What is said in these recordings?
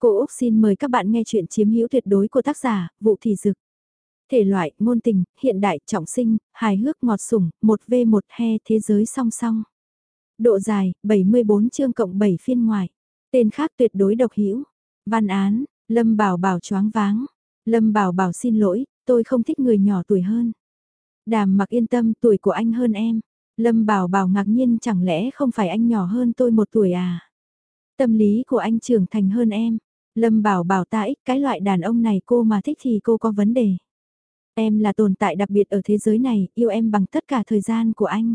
Cô Úc xin mời các bạn nghe chuyện chiếm hữu tuyệt đối của tác giả, Vụ Thị Dực. Thể loại, ngôn tình, hiện đại, trọng sinh, hài hước ngọt sủng, 1V1 he thế giới song song. Độ dài, 74 chương cộng 7 phiên ngoài. Tên khác tuyệt đối độc hữu Văn án, Lâm Bảo Bảo choáng váng. Lâm Bảo Bảo xin lỗi, tôi không thích người nhỏ tuổi hơn. Đàm mặc yên tâm tuổi của anh hơn em. Lâm Bảo Bảo ngạc nhiên chẳng lẽ không phải anh nhỏ hơn tôi một tuổi à? Tâm lý của anh trưởng thành hơn em. Lâm bảo bảo ta ích cái loại đàn ông này cô mà thích thì cô có vấn đề. Em là tồn tại đặc biệt ở thế giới này, yêu em bằng tất cả thời gian của anh.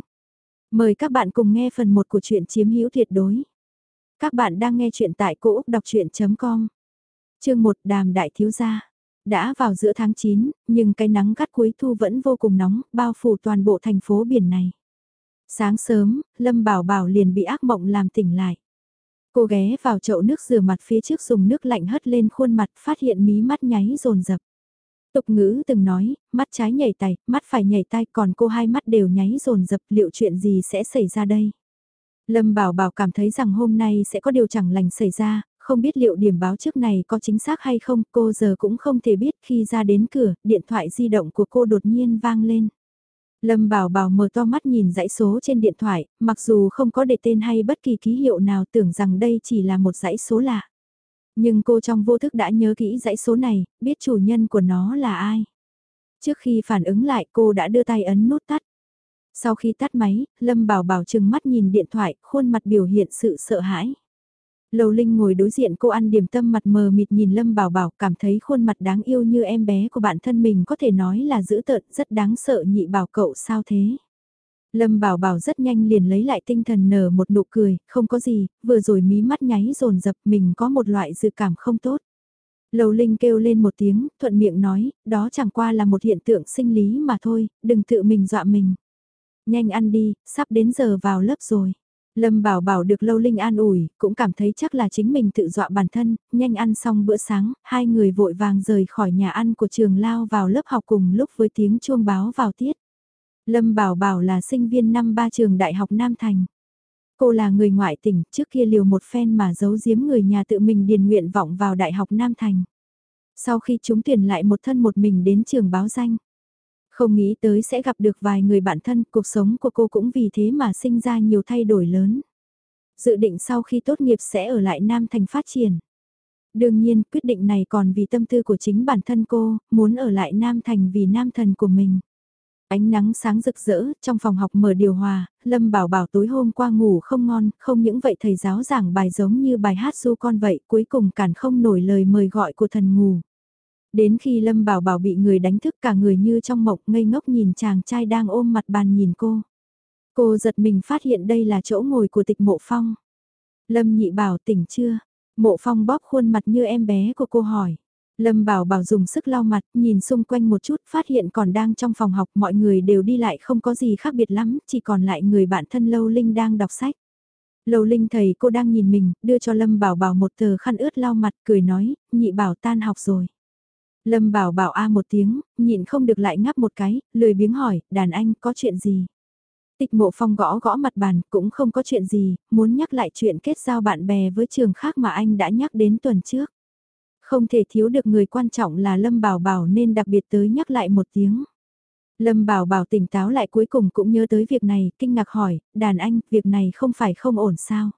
Mời các bạn cùng nghe phần 1 của truyện chiếm hữu tuyệt đối. Các bạn đang nghe chuyện tại cỗ đọc chuyện.com. Chương 1 Đàm Đại Thiếu Gia. Đã vào giữa tháng 9, nhưng cái nắng gắt cuối thu vẫn vô cùng nóng, bao phủ toàn bộ thành phố biển này. Sáng sớm, Lâm Bảo Bảo liền bị ác mộng làm tỉnh lại. Cô ghé vào chậu nước rửa mặt phía trước dùng nước lạnh hất lên khuôn mặt phát hiện mí mắt nháy rồn rập. Tục ngữ từng nói, mắt trái nhảy tay, mắt phải nhảy tay còn cô hai mắt đều nháy rồn rập liệu chuyện gì sẽ xảy ra đây? Lâm Bảo Bảo cảm thấy rằng hôm nay sẽ có điều chẳng lành xảy ra, không biết liệu điểm báo trước này có chính xác hay không, cô giờ cũng không thể biết khi ra đến cửa, điện thoại di động của cô đột nhiên vang lên. Lâm Bảo Bảo mở to mắt nhìn dãy số trên điện thoại, mặc dù không có để tên hay bất kỳ ký hiệu nào tưởng rằng đây chỉ là một dãy số lạ. Nhưng cô trong vô thức đã nhớ kỹ dãy số này, biết chủ nhân của nó là ai. Trước khi phản ứng lại cô đã đưa tay ấn nút tắt. Sau khi tắt máy, Lâm Bảo Bảo chừng mắt nhìn điện thoại, khuôn mặt biểu hiện sự sợ hãi. Lầu Linh ngồi đối diện cô ăn điểm tâm mặt mờ mịt nhìn Lâm Bảo Bảo cảm thấy khuôn mặt đáng yêu như em bé của bạn thân mình có thể nói là dữ tợn rất đáng sợ nhị bảo cậu sao thế. Lâm Bảo Bảo rất nhanh liền lấy lại tinh thần nở một nụ cười, không có gì, vừa rồi mí mắt nháy rồn dập mình có một loại dự cảm không tốt. Lầu Linh kêu lên một tiếng, thuận miệng nói, đó chẳng qua là một hiện tượng sinh lý mà thôi, đừng tự mình dọa mình. Nhanh ăn đi, sắp đến giờ vào lớp rồi. Lâm Bảo Bảo được Lâu Linh an ủi, cũng cảm thấy chắc là chính mình tự dọa bản thân, nhanh ăn xong bữa sáng, hai người vội vàng rời khỏi nhà ăn của trường lao vào lớp học cùng lúc với tiếng chuông báo vào tiết. Lâm Bảo Bảo là sinh viên năm ba trường Đại học Nam Thành. Cô là người ngoại tỉnh, trước kia liều một phen mà giấu giếm người nhà tự mình điền nguyện vọng vào Đại học Nam Thành. Sau khi chúng tuyển lại một thân một mình đến trường báo danh. Không nghĩ tới sẽ gặp được vài người bạn thân, cuộc sống của cô cũng vì thế mà sinh ra nhiều thay đổi lớn. Dự định sau khi tốt nghiệp sẽ ở lại Nam Thành phát triển. Đương nhiên, quyết định này còn vì tâm tư của chính bản thân cô, muốn ở lại Nam Thành vì Nam Thần của mình. Ánh nắng sáng rực rỡ, trong phòng học mở điều hòa, Lâm bảo bảo tối hôm qua ngủ không ngon, không những vậy thầy giáo giảng bài giống như bài hát du con vậy, cuối cùng cản không nổi lời mời gọi của thần ngủ. Đến khi Lâm Bảo Bảo bị người đánh thức cả người như trong mộng ngây ngốc nhìn chàng trai đang ôm mặt bàn nhìn cô. Cô giật mình phát hiện đây là chỗ ngồi của tịch mộ phong. Lâm nhị bảo tỉnh chưa? Mộ phong bóp khuôn mặt như em bé của cô hỏi. Lâm Bảo Bảo dùng sức lau mặt, nhìn xung quanh một chút, phát hiện còn đang trong phòng học, mọi người đều đi lại không có gì khác biệt lắm, chỉ còn lại người bạn thân Lâu Linh đang đọc sách. Lâu Linh thầy cô đang nhìn mình, đưa cho Lâm Bảo Bảo một tờ khăn ướt lau mặt, cười nói, nhị bảo tan học rồi. Lâm bảo bảo a một tiếng, nhịn không được lại ngáp một cái, lười biếng hỏi, đàn anh có chuyện gì? Tịch mộ phong gõ gõ mặt bàn, cũng không có chuyện gì, muốn nhắc lại chuyện kết giao bạn bè với trường khác mà anh đã nhắc đến tuần trước. Không thể thiếu được người quan trọng là Lâm Bảo Bảo nên đặc biệt tới nhắc lại một tiếng. Lâm Bảo Bảo tỉnh táo lại cuối cùng cũng nhớ tới việc này, kinh ngạc hỏi, đàn anh, việc này không phải không ổn sao?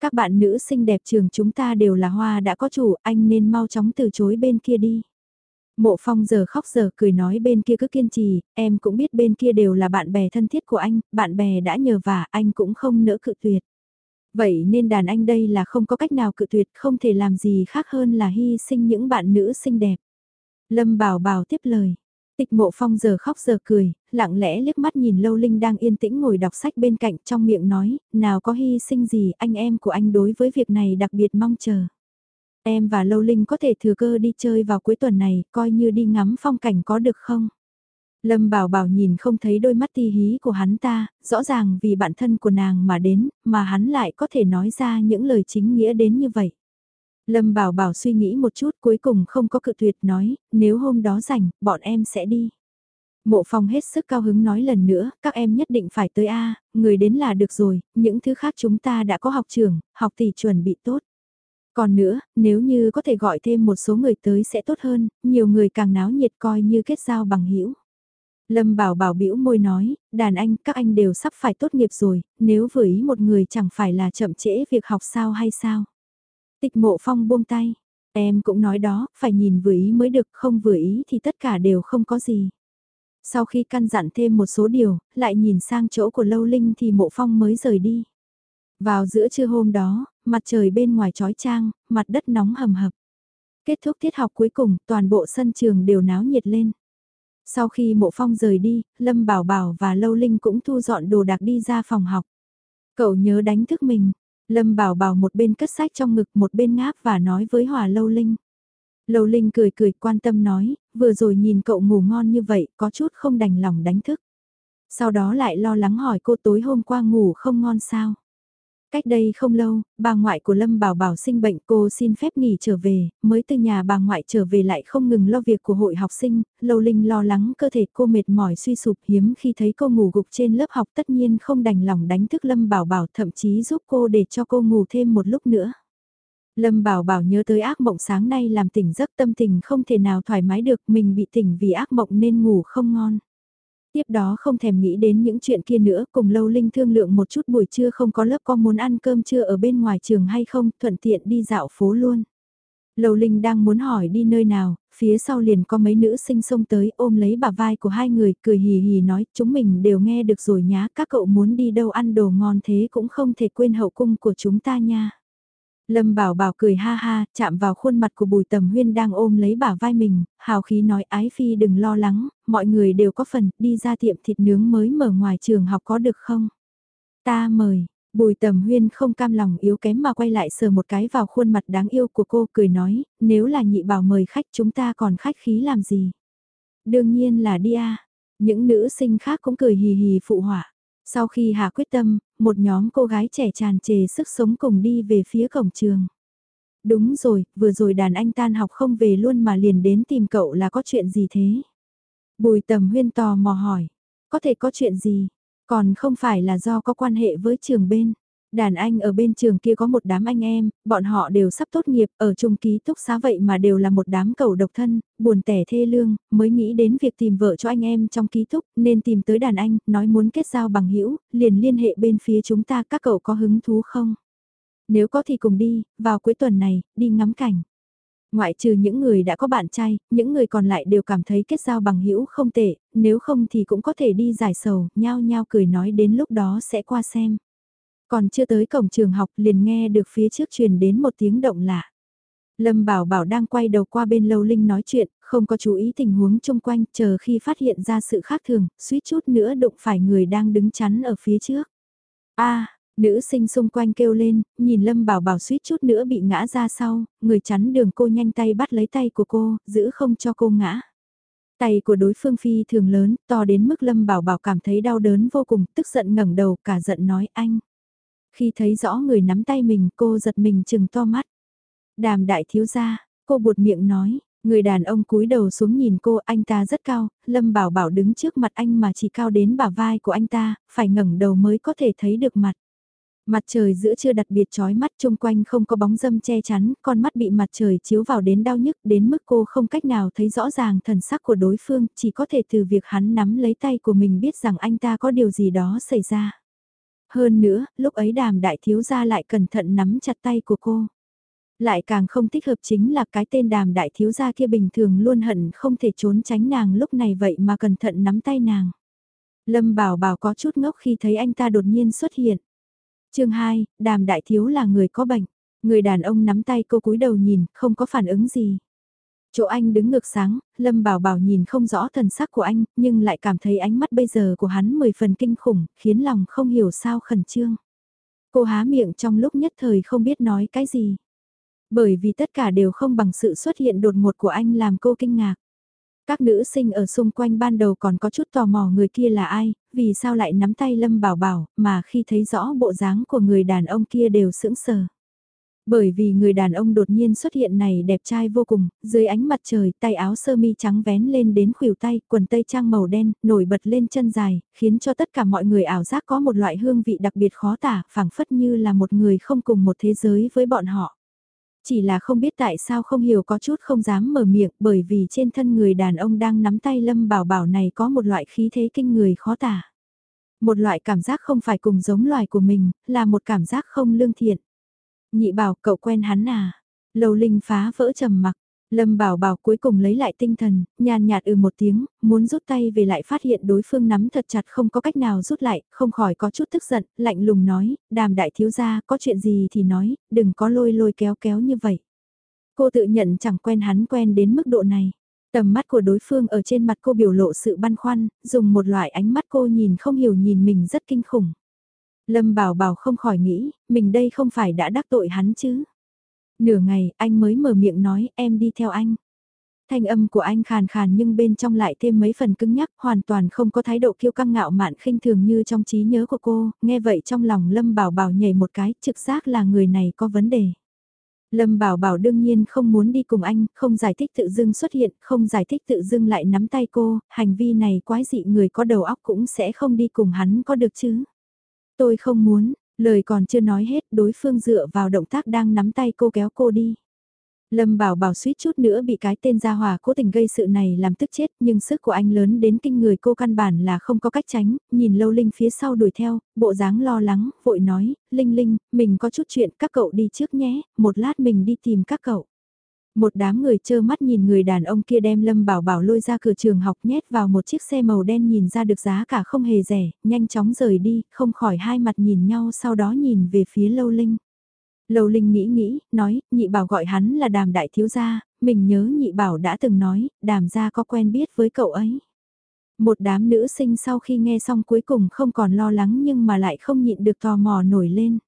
Các bạn nữ xinh đẹp trường chúng ta đều là hoa đã có chủ, anh nên mau chóng từ chối bên kia đi. Mộ phong giờ khóc giờ cười nói bên kia cứ kiên trì, em cũng biết bên kia đều là bạn bè thân thiết của anh, bạn bè đã nhờ vả anh cũng không nỡ cự tuyệt. Vậy nên đàn anh đây là không có cách nào cự tuyệt, không thể làm gì khác hơn là hy sinh những bạn nữ xinh đẹp. Lâm bảo bảo tiếp lời. Tịch mộ phong giờ khóc giờ cười, lặng lẽ liếc mắt nhìn Lâu Linh đang yên tĩnh ngồi đọc sách bên cạnh trong miệng nói, nào có hy sinh gì anh em của anh đối với việc này đặc biệt mong chờ. Em và Lâu Linh có thể thừa cơ đi chơi vào cuối tuần này, coi như đi ngắm phong cảnh có được không? Lâm Bảo Bảo nhìn không thấy đôi mắt ti hí của hắn ta, rõ ràng vì bạn thân của nàng mà đến, mà hắn lại có thể nói ra những lời chính nghĩa đến như vậy. Lâm Bảo Bảo suy nghĩ một chút cuối cùng không có cự tuyệt nói, nếu hôm đó rảnh, bọn em sẽ đi. Mộ phong hết sức cao hứng nói lần nữa, các em nhất định phải tới A, người đến là được rồi, những thứ khác chúng ta đã có học trường, học tỷ chuẩn bị tốt. Còn nữa, nếu như có thể gọi thêm một số người tới sẽ tốt hơn, nhiều người càng náo nhiệt coi như kết giao bằng hữu. Lâm Bảo Bảo bĩu môi nói, đàn anh, các anh đều sắp phải tốt nghiệp rồi, nếu vừa ý một người chẳng phải là chậm trễ việc học sao hay sao. Tịch mộ phong buông tay, em cũng nói đó, phải nhìn vừa ý mới được, không vừa ý thì tất cả đều không có gì. Sau khi căn dặn thêm một số điều, lại nhìn sang chỗ của Lâu Linh thì mộ phong mới rời đi. Vào giữa trưa hôm đó, mặt trời bên ngoài trói trang, mặt đất nóng hầm hập. Kết thúc tiết học cuối cùng, toàn bộ sân trường đều náo nhiệt lên. Sau khi mộ phong rời đi, Lâm Bảo Bảo và Lâu Linh cũng thu dọn đồ đạc đi ra phòng học. Cậu nhớ đánh thức mình. Lâm Bảo Bảo một bên cất sách trong ngực một bên ngáp và nói với Hòa Lâu Linh. Lâu Linh cười cười quan tâm nói, vừa rồi nhìn cậu ngủ ngon như vậy có chút không đành lòng đánh thức. Sau đó lại lo lắng hỏi cô tối hôm qua ngủ không ngon sao. Cách đây không lâu, bà ngoại của Lâm Bảo Bảo sinh bệnh cô xin phép nghỉ trở về, mới từ nhà bà ngoại trở về lại không ngừng lo việc của hội học sinh, Lâu Linh lo lắng cơ thể cô mệt mỏi suy sụp hiếm khi thấy cô ngủ gục trên lớp học tất nhiên không đành lòng đánh thức Lâm Bảo Bảo thậm chí giúp cô để cho cô ngủ thêm một lúc nữa. Lâm Bảo Bảo nhớ tới ác mộng sáng nay làm tỉnh giấc tâm tình không thể nào thoải mái được mình bị tỉnh vì ác mộng nên ngủ không ngon. Tiếp đó không thèm nghĩ đến những chuyện kia nữa, cùng Lâu Linh thương lượng một chút buổi trưa không có lớp có muốn ăn cơm trưa ở bên ngoài trường hay không, thuận tiện đi dạo phố luôn. Lâu Linh đang muốn hỏi đi nơi nào, phía sau liền có mấy nữ sinh xông tới ôm lấy bà vai của hai người, cười hì hì nói, chúng mình đều nghe được rồi nhá, các cậu muốn đi đâu ăn đồ ngon thế cũng không thể quên hậu cung của chúng ta nha. Lâm Bảo Bảo cười ha ha, chạm vào khuôn mặt của Bùi Tầm Huyên đang ôm lấy bả vai mình, hào khí nói ái phi đừng lo lắng, mọi người đều có phần, đi ra tiệm thịt nướng mới mở ngoài trường học có được không? Ta mời, Bùi Tầm Huyên không cam lòng yếu kém mà quay lại sờ một cái vào khuôn mặt đáng yêu của cô cười nói, nếu là nhị bảo mời khách chúng ta còn khách khí làm gì? Đương nhiên là đi à. Những nữ sinh khác cũng cười hì hì phụ họa. Sau khi Hà quyết tâm, một nhóm cô gái trẻ tràn trề sức sống cùng đi về phía cổng trường. Đúng rồi, vừa rồi đàn anh tan học không về luôn mà liền đến tìm cậu là có chuyện gì thế? Bùi tầm huyên tò mò hỏi, có thể có chuyện gì? Còn không phải là do có quan hệ với trường bên. Đàn anh ở bên trường kia có một đám anh em, bọn họ đều sắp tốt nghiệp, ở trung ký túc xá vậy mà đều là một đám cầu độc thân, buồn tẻ thê lương, mới nghĩ đến việc tìm vợ cho anh em trong ký túc, nên tìm tới đàn anh, nói muốn kết giao bằng hữu liền liên hệ bên phía chúng ta các cậu có hứng thú không? Nếu có thì cùng đi, vào cuối tuần này, đi ngắm cảnh. Ngoại trừ những người đã có bạn trai, những người còn lại đều cảm thấy kết giao bằng hữu không tệ, nếu không thì cũng có thể đi giải sầu, nhao nhao cười nói đến lúc đó sẽ qua xem. Còn chưa tới cổng trường học liền nghe được phía trước truyền đến một tiếng động lạ. Lâm Bảo Bảo đang quay đầu qua bên Lâu Linh nói chuyện, không có chú ý tình huống chung quanh, chờ khi phát hiện ra sự khác thường, suýt chút nữa đụng phải người đang đứng chắn ở phía trước. a nữ sinh xung quanh kêu lên, nhìn Lâm Bảo Bảo suýt chút nữa bị ngã ra sau, người chắn đường cô nhanh tay bắt lấy tay của cô, giữ không cho cô ngã. Tay của đối phương phi thường lớn, to đến mức Lâm Bảo Bảo cảm thấy đau đớn vô cùng, tức giận ngẩng đầu, cả giận nói anh. Khi thấy rõ người nắm tay mình cô giật mình chừng to mắt. Đàm đại thiếu gia, cô buột miệng nói, người đàn ông cúi đầu xuống nhìn cô anh ta rất cao, Lâm Bảo Bảo đứng trước mặt anh mà chỉ cao đến bả vai của anh ta, phải ngẩng đầu mới có thể thấy được mặt. Mặt trời giữa trưa đặc biệt chói mắt chung quanh không có bóng dâm che chắn, con mắt bị mặt trời chiếu vào đến đau nhức đến mức cô không cách nào thấy rõ ràng thần sắc của đối phương, chỉ có thể từ việc hắn nắm lấy tay của mình biết rằng anh ta có điều gì đó xảy ra. Hơn nữa, lúc ấy đàm đại thiếu gia lại cẩn thận nắm chặt tay của cô. Lại càng không thích hợp chính là cái tên đàm đại thiếu gia kia bình thường luôn hận không thể trốn tránh nàng lúc này vậy mà cẩn thận nắm tay nàng. Lâm bảo bảo có chút ngốc khi thấy anh ta đột nhiên xuất hiện. chương 2, đàm đại thiếu là người có bệnh. Người đàn ông nắm tay cô cúi đầu nhìn, không có phản ứng gì. Chỗ anh đứng ngược sáng, Lâm Bảo Bảo nhìn không rõ thần sắc của anh, nhưng lại cảm thấy ánh mắt bây giờ của hắn mười phần kinh khủng, khiến lòng không hiểu sao khẩn trương. Cô há miệng trong lúc nhất thời không biết nói cái gì. Bởi vì tất cả đều không bằng sự xuất hiện đột ngột của anh làm cô kinh ngạc. Các nữ sinh ở xung quanh ban đầu còn có chút tò mò người kia là ai, vì sao lại nắm tay Lâm Bảo Bảo, mà khi thấy rõ bộ dáng của người đàn ông kia đều sững sờ. Bởi vì người đàn ông đột nhiên xuất hiện này đẹp trai vô cùng, dưới ánh mặt trời, tay áo sơ mi trắng vén lên đến khuỷu tay, quần tây trang màu đen, nổi bật lên chân dài, khiến cho tất cả mọi người ảo giác có một loại hương vị đặc biệt khó tả, phảng phất như là một người không cùng một thế giới với bọn họ. Chỉ là không biết tại sao không hiểu có chút không dám mở miệng bởi vì trên thân người đàn ông đang nắm tay Lâm Bảo Bảo này có một loại khí thế kinh người khó tả. Một loại cảm giác không phải cùng giống loài của mình, là một cảm giác không lương thiện. Nhị bảo cậu quen hắn à? Lầu Linh phá vỡ trầm mặc, Lâm Bảo Bảo cuối cùng lấy lại tinh thần, nhàn nhạt ừ một tiếng, muốn rút tay về lại phát hiện đối phương nắm thật chặt không có cách nào rút lại, không khỏi có chút tức giận, lạnh lùng nói, đàm đại thiếu gia có chuyện gì thì nói, đừng có lôi lôi kéo kéo như vậy. Cô tự nhận chẳng quen hắn quen đến mức độ này. Tầm mắt của đối phương ở trên mặt cô biểu lộ sự băn khoăn, dùng một loại ánh mắt cô nhìn không hiểu nhìn mình rất kinh khủng. Lâm Bảo Bảo không khỏi nghĩ, mình đây không phải đã đắc tội hắn chứ. Nửa ngày, anh mới mở miệng nói, em đi theo anh. Thanh âm của anh khàn khàn nhưng bên trong lại thêm mấy phần cứng nhắc, hoàn toàn không có thái độ kiêu căng ngạo mạn khinh thường như trong trí nhớ của cô, nghe vậy trong lòng Lâm Bảo Bảo nhảy một cái, trực giác là người này có vấn đề. Lâm Bảo Bảo đương nhiên không muốn đi cùng anh, không giải thích tự dưng xuất hiện, không giải thích tự dưng lại nắm tay cô, hành vi này quái dị người có đầu óc cũng sẽ không đi cùng hắn có được chứ. Tôi không muốn, Lời còn chưa nói hết đối phương dựa vào động tác đang nắm tay cô kéo cô đi. Lâm bảo bảo suýt chút nữa bị cái tên gia hòa cố tình gây sự này làm tức chết nhưng sức của anh lớn đến kinh người cô căn bản là không có cách tránh, nhìn lâu Linh phía sau đuổi theo, bộ dáng lo lắng, vội nói, Linh Linh, mình có chút chuyện các cậu đi trước nhé, một lát mình đi tìm các cậu. Một đám người trơ mắt nhìn người đàn ông kia đem Lâm Bảo Bảo lôi ra cửa trường học nhét vào một chiếc xe màu đen nhìn ra được giá cả không hề rẻ, nhanh chóng rời đi, không khỏi hai mặt nhìn nhau sau đó nhìn về phía Lâu Linh. Lâu Linh nghĩ nghĩ, nói, nhị bảo gọi hắn là đàm đại thiếu gia, mình nhớ nhị bảo đã từng nói, đàm gia có quen biết với cậu ấy. Một đám nữ sinh sau khi nghe xong cuối cùng không còn lo lắng nhưng mà lại không nhịn được tò mò nổi lên.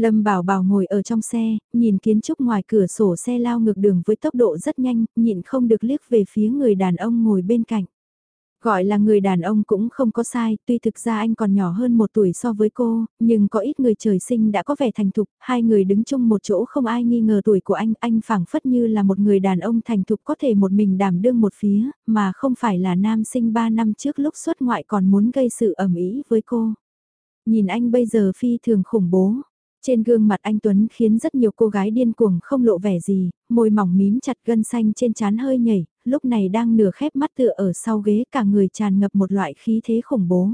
Lâm Bảo Bảo ngồi ở trong xe, nhìn kiến trúc ngoài cửa sổ xe lao ngược đường với tốc độ rất nhanh, nhịn không được liếc về phía người đàn ông ngồi bên cạnh. Gọi là người đàn ông cũng không có sai, tuy thực ra anh còn nhỏ hơn một tuổi so với cô, nhưng có ít người trời sinh đã có vẻ thành thục, hai người đứng chung một chỗ không ai nghi ngờ tuổi của anh, anh phảng phất như là một người đàn ông thành thục có thể một mình đảm đương một phía, mà không phải là nam sinh ba năm trước lúc xuất ngoại còn muốn gây sự ẩm ý với cô. Nhìn anh bây giờ phi thường khủng bố, trên gương mặt anh Tuấn khiến rất nhiều cô gái điên cuồng không lộ vẻ gì, môi mỏng mím chặt gân xanh trên trán hơi nhảy, lúc này đang nửa khép mắt tựa ở sau ghế cả người tràn ngập một loại khí thế khủng bố.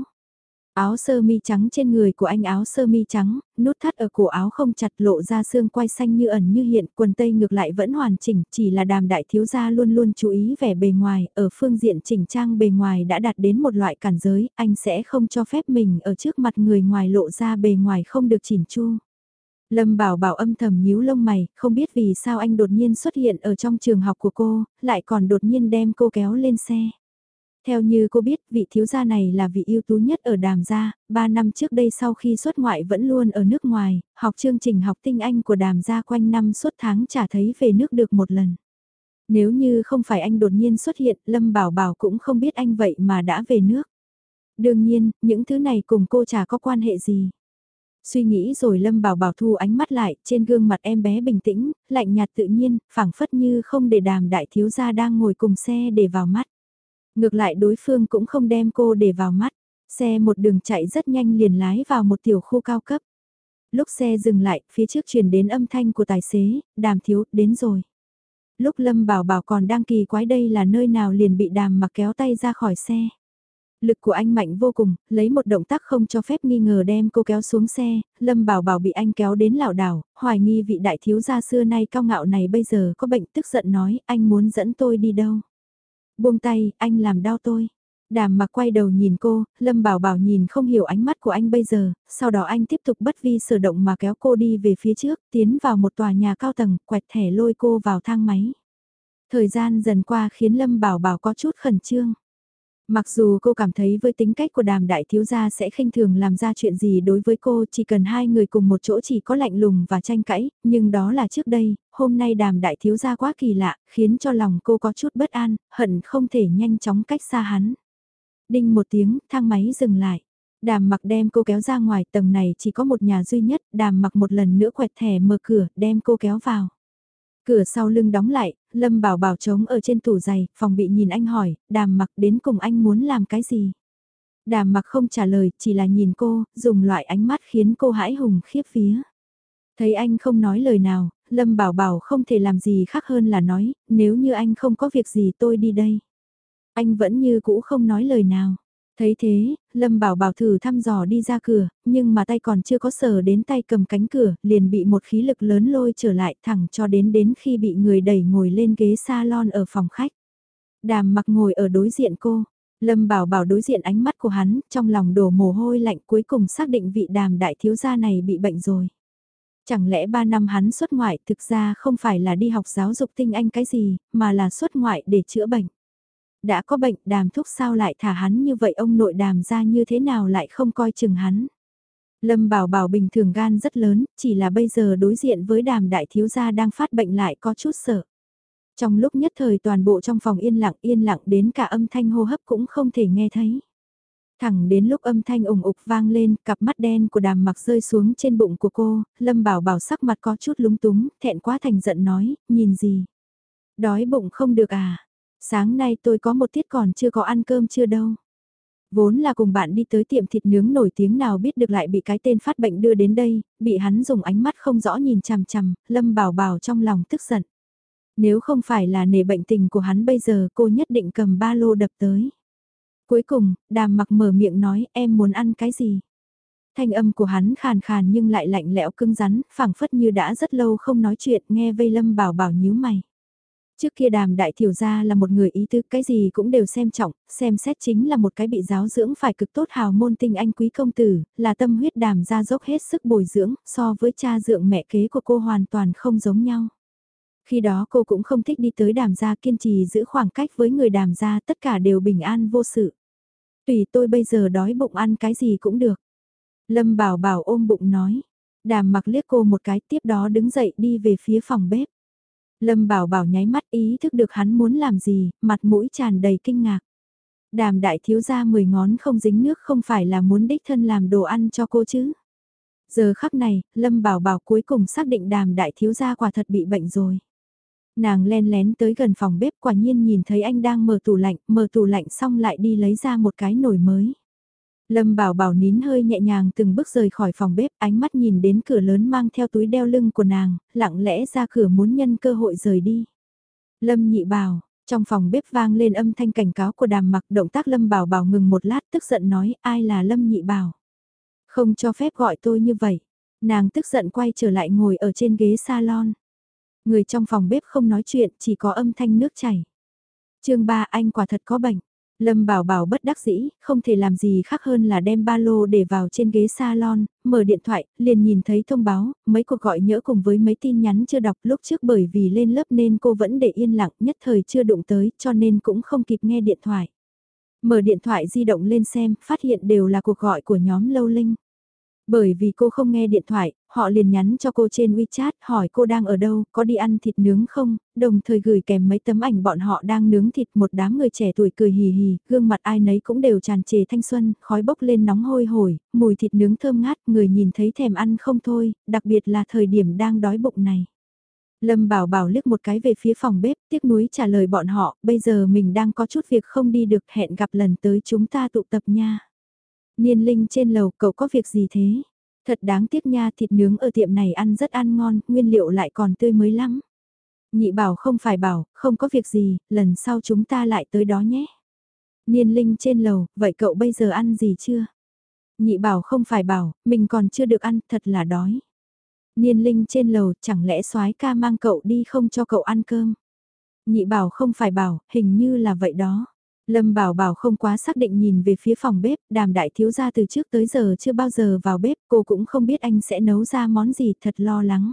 Áo sơ mi trắng trên người của anh áo sơ mi trắng, nút thắt ở cổ áo không chặt lộ ra xương quai xanh như ẩn như hiện, quần tây ngược lại vẫn hoàn chỉnh, chỉ là đàm đại thiếu gia luôn luôn chú ý vẻ bề ngoài, ở phương diện chỉnh trang bề ngoài đã đạt đến một loại cản giới, anh sẽ không cho phép mình ở trước mặt người ngoài lộ ra bề ngoài không được chỉnh chu. Lâm Bảo Bảo âm thầm nhíu lông mày, không biết vì sao anh đột nhiên xuất hiện ở trong trường học của cô, lại còn đột nhiên đem cô kéo lên xe. Theo như cô biết, vị thiếu gia này là vị ưu tú nhất ở đàm gia, 3 năm trước đây sau khi xuất ngoại vẫn luôn ở nước ngoài, học chương trình học tinh Anh của đàm gia quanh năm suốt tháng chả thấy về nước được một lần. Nếu như không phải anh đột nhiên xuất hiện, Lâm Bảo Bảo cũng không biết anh vậy mà đã về nước. Đương nhiên, những thứ này cùng cô chả có quan hệ gì. Suy nghĩ rồi Lâm Bảo Bảo thu ánh mắt lại, trên gương mặt em bé bình tĩnh, lạnh nhạt tự nhiên, phảng phất như không để đàm đại thiếu gia đang ngồi cùng xe để vào mắt. Ngược lại đối phương cũng không đem cô để vào mắt, xe một đường chạy rất nhanh liền lái vào một tiểu khu cao cấp. Lúc xe dừng lại, phía trước truyền đến âm thanh của tài xế, đàm thiếu, đến rồi. Lúc Lâm Bảo Bảo còn đang kỳ quái đây là nơi nào liền bị đàm mà kéo tay ra khỏi xe. Lực của anh mạnh vô cùng, lấy một động tác không cho phép nghi ngờ đem cô kéo xuống xe, Lâm Bảo Bảo bị anh kéo đến lảo đảo, hoài nghi vị đại thiếu gia xưa nay cao ngạo này bây giờ có bệnh tức giận nói anh muốn dẫn tôi đi đâu. Buông tay, anh làm đau tôi. Đàm mặc quay đầu nhìn cô, Lâm Bảo Bảo nhìn không hiểu ánh mắt của anh bây giờ, sau đó anh tiếp tục bất vi sở động mà kéo cô đi về phía trước, tiến vào một tòa nhà cao tầng, quẹt thẻ lôi cô vào thang máy. Thời gian dần qua khiến Lâm Bảo Bảo có chút khẩn trương. Mặc dù cô cảm thấy với tính cách của đàm đại thiếu gia sẽ khinh thường làm ra chuyện gì đối với cô chỉ cần hai người cùng một chỗ chỉ có lạnh lùng và tranh cãi, nhưng đó là trước đây, hôm nay đàm đại thiếu gia quá kỳ lạ, khiến cho lòng cô có chút bất an, hận không thể nhanh chóng cách xa hắn. Đinh một tiếng, thang máy dừng lại. Đàm mặc đem cô kéo ra ngoài tầng này chỉ có một nhà duy nhất, đàm mặc một lần nữa quẹt thẻ mở cửa, đem cô kéo vào. Cửa sau lưng đóng lại, Lâm Bảo Bảo trống ở trên tủ giày, phòng bị nhìn anh hỏi, đàm mặc đến cùng anh muốn làm cái gì? Đàm mặc không trả lời, chỉ là nhìn cô, dùng loại ánh mắt khiến cô hãi hùng khiếp phía. Thấy anh không nói lời nào, Lâm Bảo Bảo không thể làm gì khác hơn là nói, nếu như anh không có việc gì tôi đi đây. Anh vẫn như cũ không nói lời nào. Thấy thế, Lâm Bảo Bảo thử thăm dò đi ra cửa, nhưng mà tay còn chưa có sờ đến tay cầm cánh cửa, liền bị một khí lực lớn lôi trở lại thẳng cho đến đến khi bị người đẩy ngồi lên ghế salon ở phòng khách. Đàm mặc ngồi ở đối diện cô, Lâm Bảo Bảo đối diện ánh mắt của hắn, trong lòng đổ mồ hôi lạnh cuối cùng xác định vị đàm đại thiếu gia này bị bệnh rồi. Chẳng lẽ 3 năm hắn xuất ngoại thực ra không phải là đi học giáo dục tinh anh cái gì, mà là xuất ngoại để chữa bệnh. Đã có bệnh đàm thuốc sao lại thả hắn như vậy ông nội đàm ra như thế nào lại không coi chừng hắn. Lâm Bảo Bảo bình thường gan rất lớn, chỉ là bây giờ đối diện với đàm đại thiếu gia đang phát bệnh lại có chút sợ. Trong lúc nhất thời toàn bộ trong phòng yên lặng yên lặng đến cả âm thanh hô hấp cũng không thể nghe thấy. Thẳng đến lúc âm thanh ủng ục vang lên, cặp mắt đen của đàm mặc rơi xuống trên bụng của cô, Lâm Bảo Bảo sắc mặt có chút lúng túng, thẹn quá thành giận nói, nhìn gì? Đói bụng không được à? Sáng nay tôi có một tiết còn chưa có ăn cơm chưa đâu. Vốn là cùng bạn đi tới tiệm thịt nướng nổi tiếng nào biết được lại bị cái tên phát bệnh đưa đến đây, bị hắn dùng ánh mắt không rõ nhìn chằm chằm, Lâm Bảo Bảo trong lòng tức giận. Nếu không phải là nề bệnh tình của hắn bây giờ cô nhất định cầm ba lô đập tới. Cuối cùng, đàm mặc mở miệng nói em muốn ăn cái gì. Thanh âm của hắn khàn khàn nhưng lại lạnh lẽo cứng rắn, phảng phất như đã rất lâu không nói chuyện nghe vây lâm bảo bảo nhíu mày. Trước kia đàm đại thiểu gia là một người ý tứ cái gì cũng đều xem trọng, xem xét chính là một cái bị giáo dưỡng phải cực tốt hào môn tinh anh quý công tử, là tâm huyết đàm ra dốc hết sức bồi dưỡng, so với cha dượng mẹ kế của cô hoàn toàn không giống nhau. Khi đó cô cũng không thích đi tới đàm gia kiên trì giữ khoảng cách với người đàm gia tất cả đều bình an vô sự. Tùy tôi bây giờ đói bụng ăn cái gì cũng được. Lâm bảo bảo ôm bụng nói. Đàm mặc liếc cô một cái tiếp đó đứng dậy đi về phía phòng bếp. Lâm bảo bảo nháy mắt ý thức được hắn muốn làm gì, mặt mũi tràn đầy kinh ngạc. Đàm đại thiếu gia mười ngón không dính nước không phải là muốn đích thân làm đồ ăn cho cô chứ. Giờ khắc này, Lâm bảo bảo cuối cùng xác định đàm đại thiếu gia quả thật bị bệnh rồi. Nàng len lén tới gần phòng bếp quả nhiên nhìn thấy anh đang mở tủ lạnh, mở tủ lạnh xong lại đi lấy ra một cái nồi mới. Lâm bảo bảo nín hơi nhẹ nhàng từng bước rời khỏi phòng bếp, ánh mắt nhìn đến cửa lớn mang theo túi đeo lưng của nàng, lặng lẽ ra cửa muốn nhân cơ hội rời đi. Lâm nhị bảo, trong phòng bếp vang lên âm thanh cảnh cáo của đàm mặc động tác Lâm bảo bảo ngừng một lát tức giận nói ai là Lâm nhị bảo. Không cho phép gọi tôi như vậy. Nàng tức giận quay trở lại ngồi ở trên ghế salon. Người trong phòng bếp không nói chuyện, chỉ có âm thanh nước chảy. chương 3 anh quả thật có bệnh. Lâm Bảo Bảo bất đắc dĩ, không thể làm gì khác hơn là đem ba lô để vào trên ghế salon, mở điện thoại, liền nhìn thấy thông báo, mấy cuộc gọi nhỡ cùng với mấy tin nhắn chưa đọc lúc trước bởi vì lên lớp nên cô vẫn để yên lặng nhất thời chưa đụng tới cho nên cũng không kịp nghe điện thoại. Mở điện thoại di động lên xem, phát hiện đều là cuộc gọi của nhóm Lâu Linh. Bởi vì cô không nghe điện thoại, họ liền nhắn cho cô trên WeChat hỏi cô đang ở đâu, có đi ăn thịt nướng không, đồng thời gửi kèm mấy tấm ảnh bọn họ đang nướng thịt một đám người trẻ tuổi cười hì hì, gương mặt ai nấy cũng đều tràn trề thanh xuân, khói bốc lên nóng hôi hổi, mùi thịt nướng thơm ngát, người nhìn thấy thèm ăn không thôi, đặc biệt là thời điểm đang đói bụng này. Lâm Bảo Bảo liếc một cái về phía phòng bếp, tiếc nuối trả lời bọn họ, bây giờ mình đang có chút việc không đi được, hẹn gặp lần tới chúng ta tụ tập nha. Niên linh trên lầu cậu có việc gì thế? Thật đáng tiếc nha thịt nướng ở tiệm này ăn rất ăn ngon, nguyên liệu lại còn tươi mới lắm. Nhị bảo không phải bảo, không có việc gì, lần sau chúng ta lại tới đó nhé. Niên linh trên lầu, vậy cậu bây giờ ăn gì chưa? Nhị bảo không phải bảo, mình còn chưa được ăn, thật là đói. Niên linh trên lầu, chẳng lẽ soái ca mang cậu đi không cho cậu ăn cơm? Nhị bảo không phải bảo, hình như là vậy đó. Lâm Bảo Bảo không quá xác định nhìn về phía phòng bếp, đàm đại thiếu gia từ trước tới giờ chưa bao giờ vào bếp, cô cũng không biết anh sẽ nấu ra món gì thật lo lắng.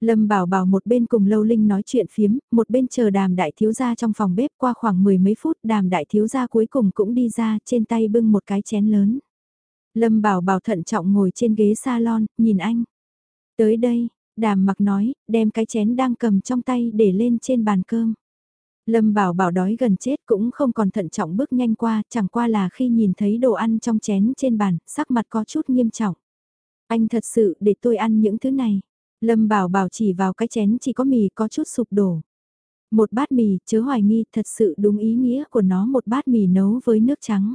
Lâm Bảo Bảo một bên cùng Lâu Linh nói chuyện phiếm, một bên chờ đàm đại thiếu gia trong phòng bếp qua khoảng mười mấy phút đàm đại thiếu gia cuối cùng cũng đi ra trên tay bưng một cái chén lớn. Lâm Bảo Bảo thận trọng ngồi trên ghế salon, nhìn anh. Tới đây, đàm mặc nói, đem cái chén đang cầm trong tay để lên trên bàn cơm. Lâm bảo bảo đói gần chết cũng không còn thận trọng bước nhanh qua, chẳng qua là khi nhìn thấy đồ ăn trong chén trên bàn, sắc mặt có chút nghiêm trọng. Anh thật sự để tôi ăn những thứ này. Lâm bảo bảo chỉ vào cái chén chỉ có mì có chút sụp đổ. Một bát mì, chớ hoài nghi, thật sự đúng ý nghĩa của nó một bát mì nấu với nước trắng.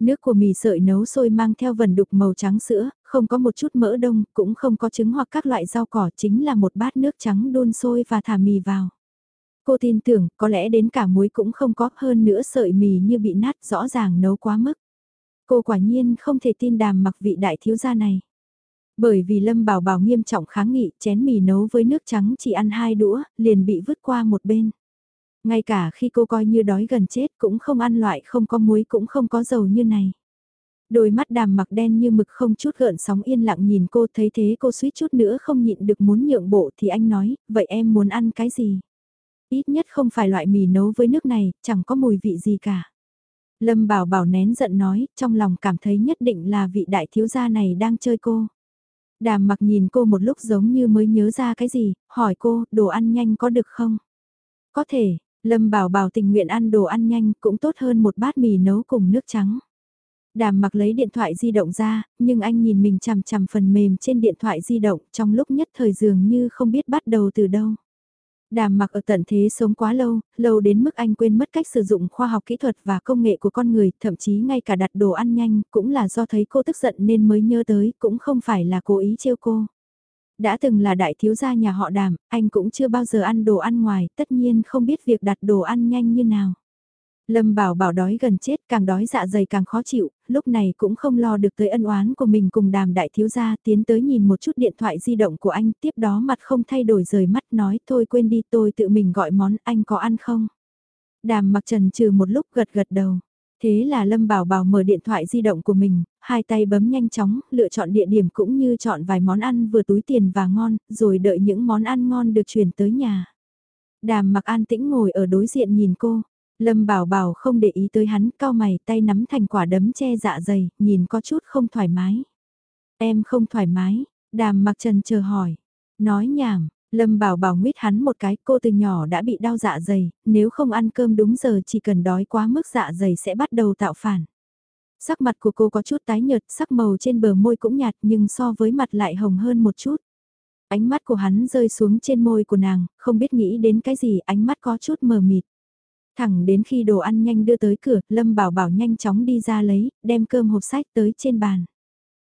Nước của mì sợi nấu sôi mang theo vần đục màu trắng sữa, không có một chút mỡ đông, cũng không có trứng hoặc các loại rau cỏ chính là một bát nước trắng đun sôi và thả mì vào. Cô tin tưởng, có lẽ đến cả muối cũng không có hơn nữa sợi mì như bị nát rõ ràng nấu quá mức. Cô quả nhiên không thể tin đàm mặc vị đại thiếu gia này. Bởi vì Lâm Bảo Bảo nghiêm trọng kháng nghị chén mì nấu với nước trắng chỉ ăn hai đũa, liền bị vứt qua một bên. Ngay cả khi cô coi như đói gần chết cũng không ăn loại không có muối cũng không có dầu như này. Đôi mắt đàm mặc đen như mực không chút gợn sóng yên lặng nhìn cô thấy thế cô suýt chút nữa không nhịn được muốn nhượng bộ thì anh nói, vậy em muốn ăn cái gì? Ít nhất không phải loại mì nấu với nước này, chẳng có mùi vị gì cả. Lâm bảo bảo nén giận nói, trong lòng cảm thấy nhất định là vị đại thiếu gia này đang chơi cô. Đàm mặc nhìn cô một lúc giống như mới nhớ ra cái gì, hỏi cô, đồ ăn nhanh có được không? Có thể, Lâm bảo bảo tình nguyện ăn đồ ăn nhanh cũng tốt hơn một bát mì nấu cùng nước trắng. Đàm mặc lấy điện thoại di động ra, nhưng anh nhìn mình chằm chằm phần mềm trên điện thoại di động trong lúc nhất thời dường như không biết bắt đầu từ đâu. Đàm mặc ở tận thế sống quá lâu, lâu đến mức anh quên mất cách sử dụng khoa học kỹ thuật và công nghệ của con người, thậm chí ngay cả đặt đồ ăn nhanh, cũng là do thấy cô tức giận nên mới nhớ tới, cũng không phải là cố ý trêu cô. Đã từng là đại thiếu gia nhà họ đàm, anh cũng chưa bao giờ ăn đồ ăn ngoài, tất nhiên không biết việc đặt đồ ăn nhanh như nào. Lâm bảo bảo đói gần chết, càng đói dạ dày càng khó chịu, lúc này cũng không lo được tới ân oán của mình cùng đàm đại thiếu gia tiến tới nhìn một chút điện thoại di động của anh, tiếp đó mặt không thay đổi rời mắt nói thôi quên đi tôi tự mình gọi món anh có ăn không. Đàm mặc trần trừ một lúc gật gật đầu. Thế là Lâm Bảo Bảo mở điện thoại di động của mình, hai tay bấm nhanh chóng, lựa chọn địa điểm cũng như chọn vài món ăn vừa túi tiền và ngon, rồi đợi những món ăn ngon được chuyển tới nhà. Đàm mặc an tĩnh ngồi ở đối diện nhìn cô, Lâm Bảo Bảo không để ý tới hắn, cao mày tay nắm thành quả đấm che dạ dày, nhìn có chút không thoải mái. Em không thoải mái, đàm mặc trần chờ hỏi. Nói nhảm, Lâm Bảo Bảo nguyết hắn một cái, cô từ nhỏ đã bị đau dạ dày, nếu không ăn cơm đúng giờ chỉ cần đói quá mức dạ dày sẽ bắt đầu tạo phản. Sắc mặt của cô có chút tái nhợt, sắc màu trên bờ môi cũng nhạt nhưng so với mặt lại hồng hơn một chút. Ánh mắt của hắn rơi xuống trên môi của nàng, không biết nghĩ đến cái gì, ánh mắt có chút mờ mịt. Thẳng đến khi đồ ăn nhanh đưa tới cửa, Lâm Bảo Bảo nhanh chóng đi ra lấy, đem cơm hộp sách tới trên bàn.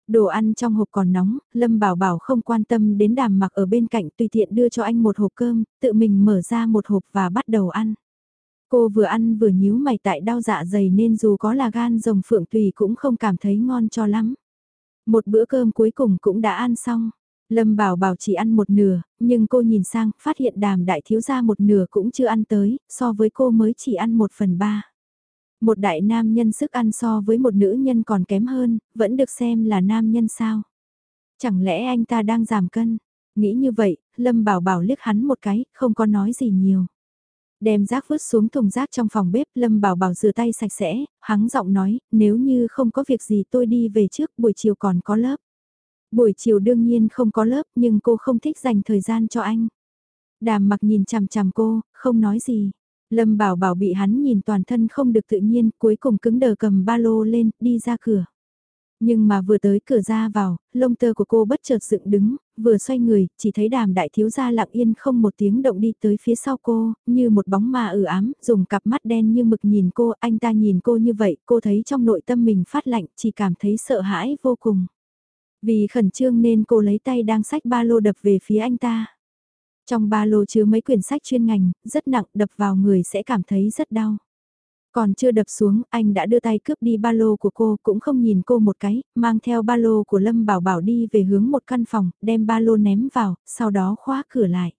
Đồ ăn trong hộp còn nóng, Lâm Bảo Bảo không quan tâm đến đàm mặc ở bên cạnh tùy tiện đưa cho anh một hộp cơm, tự mình mở ra một hộp và bắt đầu ăn. Cô vừa ăn vừa nhíu mày tại đau dạ dày nên dù có là gan rồng phượng tùy cũng không cảm thấy ngon cho lắm. Một bữa cơm cuối cùng cũng đã ăn xong. Lâm Bảo Bảo chỉ ăn một nửa, nhưng cô nhìn sang, phát hiện đàm đại thiếu gia một nửa cũng chưa ăn tới, so với cô mới chỉ ăn một phần ba. Một đại nam nhân sức ăn so với một nữ nhân còn kém hơn, vẫn được xem là nam nhân sao. Chẳng lẽ anh ta đang giảm cân? Nghĩ như vậy, Lâm Bảo Bảo liếc hắn một cái, không có nói gì nhiều. Đem rác vứt xuống thùng rác trong phòng bếp, Lâm Bảo Bảo rửa tay sạch sẽ, hắn giọng nói, nếu như không có việc gì tôi đi về trước, buổi chiều còn có lớp. Buổi chiều đương nhiên không có lớp nhưng cô không thích dành thời gian cho anh. Đàm mặc nhìn chằm chằm cô, không nói gì. Lâm bảo bảo bị hắn nhìn toàn thân không được tự nhiên, cuối cùng cứng đờ cầm ba lô lên, đi ra cửa. Nhưng mà vừa tới cửa ra vào, lông tơ của cô bất chợt dựng đứng, vừa xoay người, chỉ thấy đàm đại thiếu gia lặng yên không một tiếng động đi tới phía sau cô, như một bóng ma ử ám, dùng cặp mắt đen như mực nhìn cô, anh ta nhìn cô như vậy, cô thấy trong nội tâm mình phát lạnh, chỉ cảm thấy sợ hãi vô cùng. Vì khẩn trương nên cô lấy tay đang sách ba lô đập về phía anh ta. Trong ba lô chứa mấy quyển sách chuyên ngành, rất nặng, đập vào người sẽ cảm thấy rất đau. Còn chưa đập xuống, anh đã đưa tay cướp đi ba lô của cô, cũng không nhìn cô một cái, mang theo ba lô của Lâm Bảo Bảo đi về hướng một căn phòng, đem ba lô ném vào, sau đó khóa cửa lại.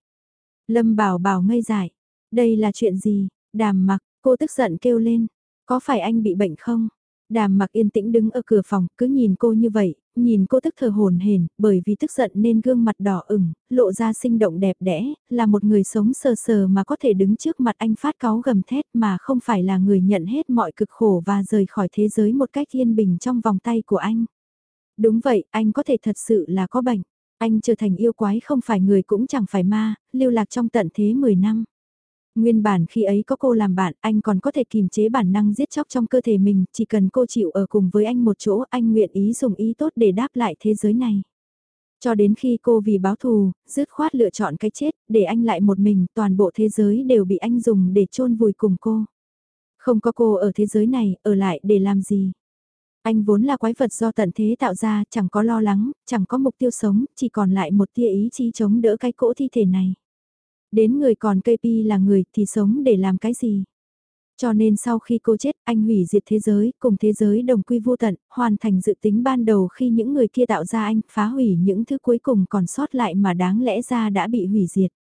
Lâm Bảo Bảo ngây dại, đây là chuyện gì, đàm mặc, cô tức giận kêu lên, có phải anh bị bệnh không? Đàm mặc yên tĩnh đứng ở cửa phòng, cứ nhìn cô như vậy, nhìn cô tức thờ hồn hển, bởi vì tức giận nên gương mặt đỏ ửng, lộ ra sinh động đẹp đẽ, là một người sống sờ sờ mà có thể đứng trước mặt anh phát cáu gầm thét mà không phải là người nhận hết mọi cực khổ và rời khỏi thế giới một cách yên bình trong vòng tay của anh. Đúng vậy, anh có thể thật sự là có bệnh. Anh trở thành yêu quái không phải người cũng chẳng phải ma, lưu lạc trong tận thế 10 năm. Nguyên bản khi ấy có cô làm bạn, anh còn có thể kìm chế bản năng giết chóc trong cơ thể mình, chỉ cần cô chịu ở cùng với anh một chỗ, anh nguyện ý dùng ý tốt để đáp lại thế giới này. Cho đến khi cô vì báo thù, dứt khoát lựa chọn cái chết, để anh lại một mình, toàn bộ thế giới đều bị anh dùng để chôn vùi cùng cô. Không có cô ở thế giới này, ở lại để làm gì? Anh vốn là quái vật do tận thế tạo ra, chẳng có lo lắng, chẳng có mục tiêu sống, chỉ còn lại một tia ý chí chống đỡ cái cỗ thi thể này. Đến người còn cây pi là người thì sống để làm cái gì? Cho nên sau khi cô chết, anh hủy diệt thế giới, cùng thế giới đồng quy vô tận, hoàn thành dự tính ban đầu khi những người kia tạo ra anh, phá hủy những thứ cuối cùng còn sót lại mà đáng lẽ ra đã bị hủy diệt.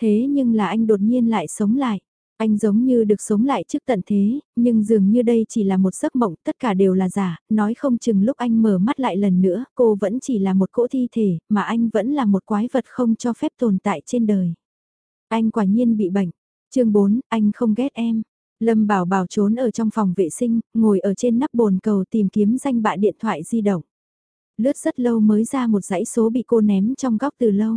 Thế nhưng là anh đột nhiên lại sống lại. Anh giống như được sống lại trước tận thế, nhưng dường như đây chỉ là một giấc mộng, tất cả đều là giả, nói không chừng lúc anh mở mắt lại lần nữa, cô vẫn chỉ là một cỗ thi thể, mà anh vẫn là một quái vật không cho phép tồn tại trên đời. Anh quả nhiên bị bệnh. chương 4, anh không ghét em. Lâm Bảo Bảo trốn ở trong phòng vệ sinh, ngồi ở trên nắp bồn cầu tìm kiếm danh bạ điện thoại di động. Lướt rất lâu mới ra một dãy số bị cô ném trong góc từ lâu.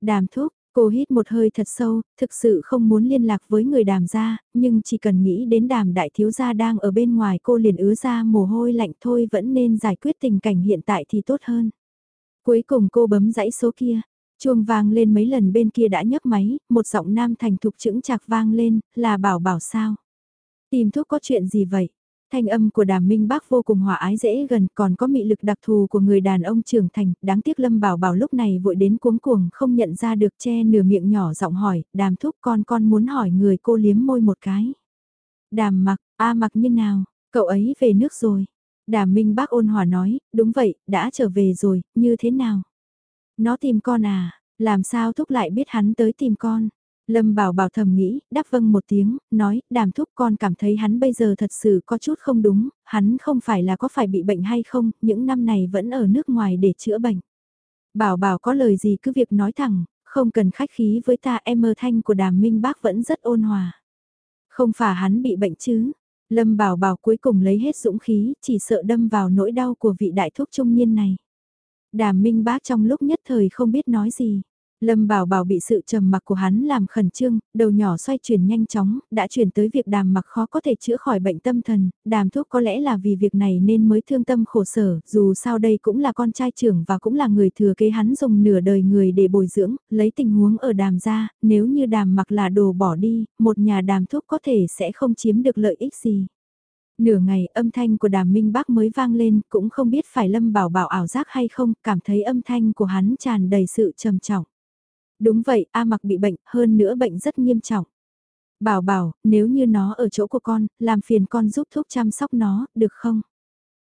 Đàm thúc, cô hít một hơi thật sâu, thực sự không muốn liên lạc với người đàm gia, nhưng chỉ cần nghĩ đến đàm đại thiếu gia đang ở bên ngoài cô liền ứa ra mồ hôi lạnh thôi vẫn nên giải quyết tình cảnh hiện tại thì tốt hơn. Cuối cùng cô bấm dãy số kia, Chuông vang lên mấy lần bên kia đã nhấc máy, một giọng nam thành thục chững chạc vang lên, là bảo bảo sao. Tìm thuốc có chuyện gì vậy? Thanh âm của đàm minh bác vô cùng hòa ái dễ gần còn có mị lực đặc thù của người đàn ông trưởng thành, đáng tiếc lâm bảo bảo lúc này vội đến cuống cuồng không nhận ra được che nửa miệng nhỏ giọng hỏi, đàm thúc con con muốn hỏi người cô liếm môi một cái. Đàm mặc, a mặc như nào, cậu ấy về nước rồi. Đàm minh bác ôn hòa nói, đúng vậy, đã trở về rồi, như thế nào? Nó tìm con à, làm sao thúc lại biết hắn tới tìm con? Lâm bảo bảo thầm nghĩ, đáp vâng một tiếng, nói, đàm thúc con cảm thấy hắn bây giờ thật sự có chút không đúng, hắn không phải là có phải bị bệnh hay không, những năm này vẫn ở nước ngoài để chữa bệnh. Bảo bảo có lời gì cứ việc nói thẳng, không cần khách khí với ta em mơ thanh của đàm minh bác vẫn rất ôn hòa. Không phải hắn bị bệnh chứ, Lâm bảo bảo cuối cùng lấy hết dũng khí, chỉ sợ đâm vào nỗi đau của vị đại thúc trung niên này. Đàm minh bác trong lúc nhất thời không biết nói gì. Lâm Bảo Bảo bị sự trầm mặc của hắn làm khẩn trương, đầu nhỏ xoay chuyển nhanh chóng, đã chuyển tới việc đàm mặc khó có thể chữa khỏi bệnh tâm thần, đàm thuốc có lẽ là vì việc này nên mới thương tâm khổ sở, dù sao đây cũng là con trai trưởng và cũng là người thừa kế hắn dùng nửa đời người để bồi dưỡng, lấy tình huống ở đàm ra, nếu như đàm mặc là đồ bỏ đi, một nhà đàm thuốc có thể sẽ không chiếm được lợi ích gì. Nửa ngày âm thanh của đàm minh bác mới vang lên, cũng không biết phải lâm bảo bảo ảo giác hay không, cảm thấy âm thanh của hắn tràn đầy sự trầm trọng. Đúng vậy, A mặc bị bệnh, hơn nữa bệnh rất nghiêm trọng. Bảo bảo, nếu như nó ở chỗ của con, làm phiền con giúp thuốc chăm sóc nó, được không?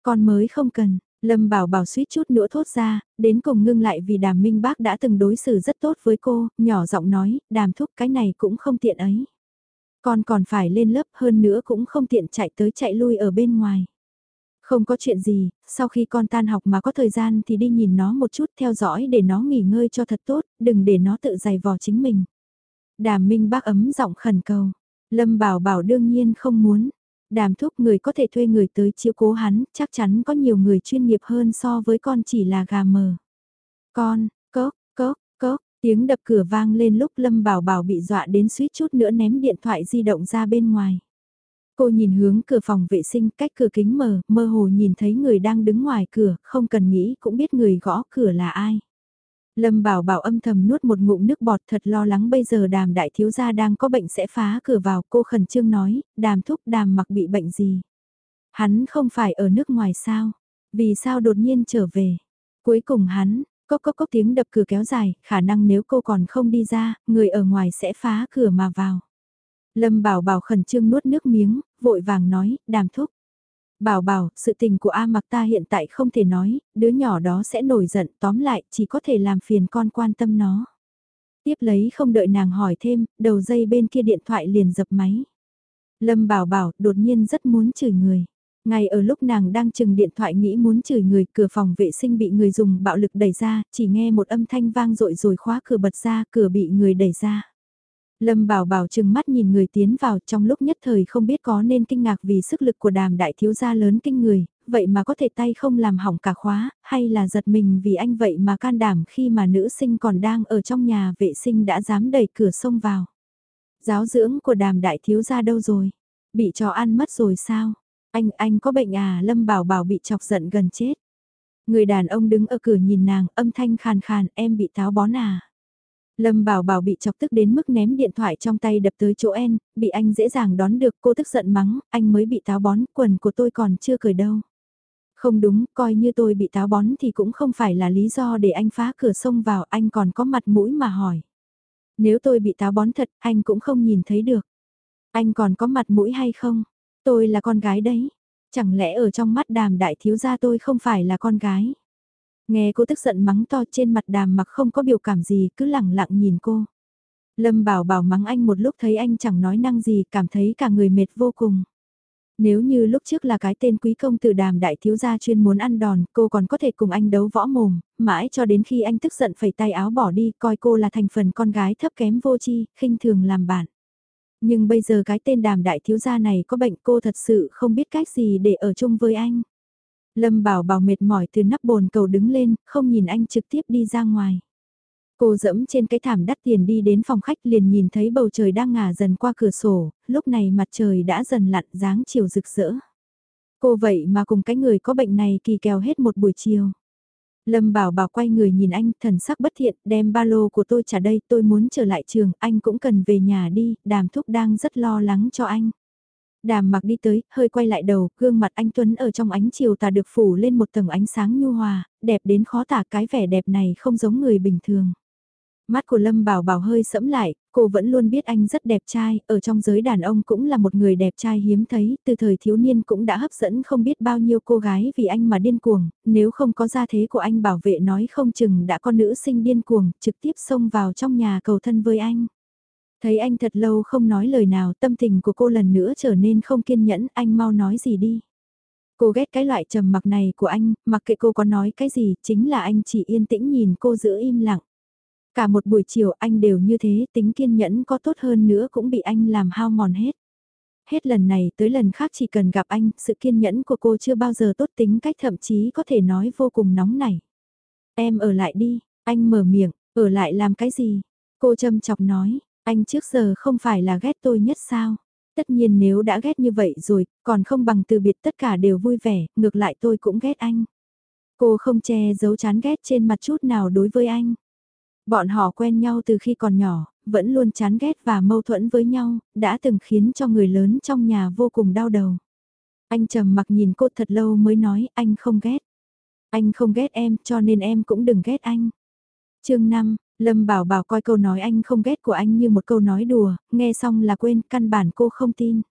Con mới không cần, Lâm bảo bảo suýt chút nữa thốt ra, đến cùng ngưng lại vì đàm minh bác đã từng đối xử rất tốt với cô, nhỏ giọng nói, đàm thúc cái này cũng không tiện ấy. Con còn phải lên lớp hơn nữa cũng không tiện chạy tới chạy lui ở bên ngoài. Không có chuyện gì, sau khi con tan học mà có thời gian thì đi nhìn nó một chút theo dõi để nó nghỉ ngơi cho thật tốt, đừng để nó tự giày vò chính mình. Đàm Minh bác ấm giọng khẩn cầu. Lâm Bảo Bảo đương nhiên không muốn. Đàm thúc người có thể thuê người tới chiếu cố hắn, chắc chắn có nhiều người chuyên nghiệp hơn so với con chỉ là gà mờ. Con, tiếng đập cửa vang lên lúc Lâm Bảo Bảo bị dọa đến suýt chút nữa ném điện thoại di động ra bên ngoài. Cô nhìn hướng cửa phòng vệ sinh cách cửa kính mở, mơ hồ nhìn thấy người đang đứng ngoài cửa, không cần nghĩ cũng biết người gõ cửa là ai. Lâm bảo bảo âm thầm nuốt một ngụm nước bọt thật lo lắng bây giờ đàm đại thiếu gia đang có bệnh sẽ phá cửa vào cô khẩn trương nói, đàm thúc đàm mặc bị bệnh gì. Hắn không phải ở nước ngoài sao, vì sao đột nhiên trở về. Cuối cùng hắn, cốc cốc cốc tiếng đập cửa kéo dài, khả năng nếu cô còn không đi ra, người ở ngoài sẽ phá cửa mà vào. Lâm Bảo Bảo khẩn trương nuốt nước miếng, vội vàng nói, đàm thúc. Bảo Bảo, sự tình của A mặc ta hiện tại không thể nói, đứa nhỏ đó sẽ nổi giận tóm lại, chỉ có thể làm phiền con quan tâm nó. Tiếp lấy không đợi nàng hỏi thêm, đầu dây bên kia điện thoại liền dập máy. Lâm Bảo Bảo đột nhiên rất muốn chửi người. Ngay ở lúc nàng đang chừng điện thoại nghĩ muốn chửi người, cửa phòng vệ sinh bị người dùng bạo lực đẩy ra, chỉ nghe một âm thanh vang dội rồi khóa cửa bật ra, cửa bị người đẩy ra. Lâm Bảo Bảo chừng mắt nhìn người tiến vào trong lúc nhất thời không biết có nên kinh ngạc vì sức lực của đàm đại thiếu gia lớn kinh người, vậy mà có thể tay không làm hỏng cả khóa, hay là giật mình vì anh vậy mà can đảm khi mà nữ sinh còn đang ở trong nhà vệ sinh đã dám đẩy cửa xông vào. Giáo dưỡng của đàm đại thiếu gia đâu rồi? Bị chó ăn mất rồi sao? Anh, anh có bệnh à? Lâm Bảo Bảo bị chọc giận gần chết. Người đàn ông đứng ở cửa nhìn nàng, âm thanh khàn khàn, em bị táo bón à? Lâm Bảo Bảo bị chọc tức đến mức ném điện thoại trong tay đập tới chỗ En, bị anh dễ dàng đón được cô tức giận mắng, anh mới bị táo bón, quần của tôi còn chưa cởi đâu. Không đúng, coi như tôi bị táo bón thì cũng không phải là lý do để anh phá cửa sông vào, anh còn có mặt mũi mà hỏi. Nếu tôi bị táo bón thật, anh cũng không nhìn thấy được. Anh còn có mặt mũi hay không? Tôi là con gái đấy. Chẳng lẽ ở trong mắt đàm đại thiếu gia tôi không phải là con gái? Nghe cô tức giận mắng to trên mặt đàm mặc không có biểu cảm gì cứ lẳng lặng nhìn cô. Lâm bảo bảo mắng anh một lúc thấy anh chẳng nói năng gì cảm thấy cả người mệt vô cùng. Nếu như lúc trước là cái tên quý công tử đàm đại thiếu gia chuyên muốn ăn đòn, cô còn có thể cùng anh đấu võ mồm, mãi cho đến khi anh tức giận phẩy tay áo bỏ đi, coi cô là thành phần con gái thấp kém vô chi, khinh thường làm bạn. Nhưng bây giờ cái tên đàm đại thiếu gia này có bệnh cô thật sự không biết cách gì để ở chung với anh. Lâm bảo bảo mệt mỏi từ nắp bồn cầu đứng lên, không nhìn anh trực tiếp đi ra ngoài. Cô dẫm trên cái thảm đắt tiền đi đến phòng khách liền nhìn thấy bầu trời đang ngả dần qua cửa sổ, lúc này mặt trời đã dần lặn dáng chiều rực rỡ. Cô vậy mà cùng cái người có bệnh này kỳ kèo hết một buổi chiều. Lâm bảo bảo quay người nhìn anh, thần sắc bất thiện, đem ba lô của tôi trả đây, tôi muốn trở lại trường, anh cũng cần về nhà đi, đàm thúc đang rất lo lắng cho anh. Đàm mặc đi tới, hơi quay lại đầu, gương mặt anh Tuấn ở trong ánh chiều tà được phủ lên một tầng ánh sáng nhu hòa, đẹp đến khó tả cái vẻ đẹp này không giống người bình thường. Mắt của Lâm Bảo Bảo hơi sẫm lại, cô vẫn luôn biết anh rất đẹp trai, ở trong giới đàn ông cũng là một người đẹp trai hiếm thấy, từ thời thiếu niên cũng đã hấp dẫn không biết bao nhiêu cô gái vì anh mà điên cuồng, nếu không có gia thế của anh bảo vệ nói không chừng đã có nữ sinh điên cuồng, trực tiếp xông vào trong nhà cầu thân với anh. Thấy anh thật lâu không nói lời nào, tâm tình của cô lần nữa trở nên không kiên nhẫn, anh mau nói gì đi. Cô ghét cái loại trầm mặc này của anh, mặc kệ cô có nói cái gì, chính là anh chỉ yên tĩnh nhìn cô giữ im lặng. Cả một buổi chiều anh đều như thế, tính kiên nhẫn có tốt hơn nữa cũng bị anh làm hao mòn hết. Hết lần này tới lần khác chỉ cần gặp anh, sự kiên nhẫn của cô chưa bao giờ tốt tính cách thậm chí có thể nói vô cùng nóng nảy. Em ở lại đi, anh mở miệng, ở lại làm cái gì? Cô châm chọc nói, anh trước giờ không phải là ghét tôi nhất sao? Tất nhiên nếu đã ghét như vậy rồi, còn không bằng từ biệt tất cả đều vui vẻ, ngược lại tôi cũng ghét anh. Cô không che giấu chán ghét trên mặt chút nào đối với anh. Bọn họ quen nhau từ khi còn nhỏ, vẫn luôn chán ghét và mâu thuẫn với nhau, đã từng khiến cho người lớn trong nhà vô cùng đau đầu. Anh trầm mặc nhìn cô thật lâu mới nói anh không ghét. Anh không ghét em cho nên em cũng đừng ghét anh. chương 5, Lâm Bảo Bảo coi câu nói anh không ghét của anh như một câu nói đùa, nghe xong là quên, căn bản cô không tin.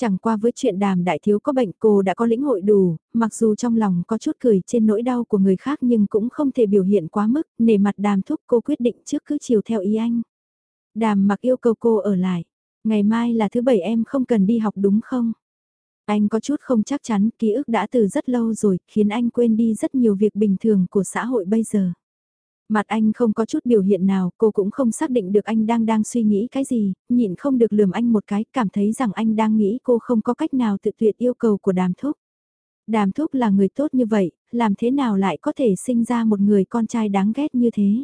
Chẳng qua với chuyện đàm đại thiếu có bệnh cô đã có lĩnh hội đủ, mặc dù trong lòng có chút cười trên nỗi đau của người khác nhưng cũng không thể biểu hiện quá mức, nể mặt đàm thúc cô quyết định trước cứ chiều theo ý anh. Đàm mặc yêu cầu cô ở lại, ngày mai là thứ bảy em không cần đi học đúng không? Anh có chút không chắc chắn, ký ức đã từ rất lâu rồi, khiến anh quên đi rất nhiều việc bình thường của xã hội bây giờ. Mặt anh không có chút biểu hiện nào, cô cũng không xác định được anh đang đang suy nghĩ cái gì, nhịn không được lườm anh một cái, cảm thấy rằng anh đang nghĩ cô không có cách nào tự tuyệt yêu cầu của đàm thúc. Đàm thúc là người tốt như vậy, làm thế nào lại có thể sinh ra một người con trai đáng ghét như thế?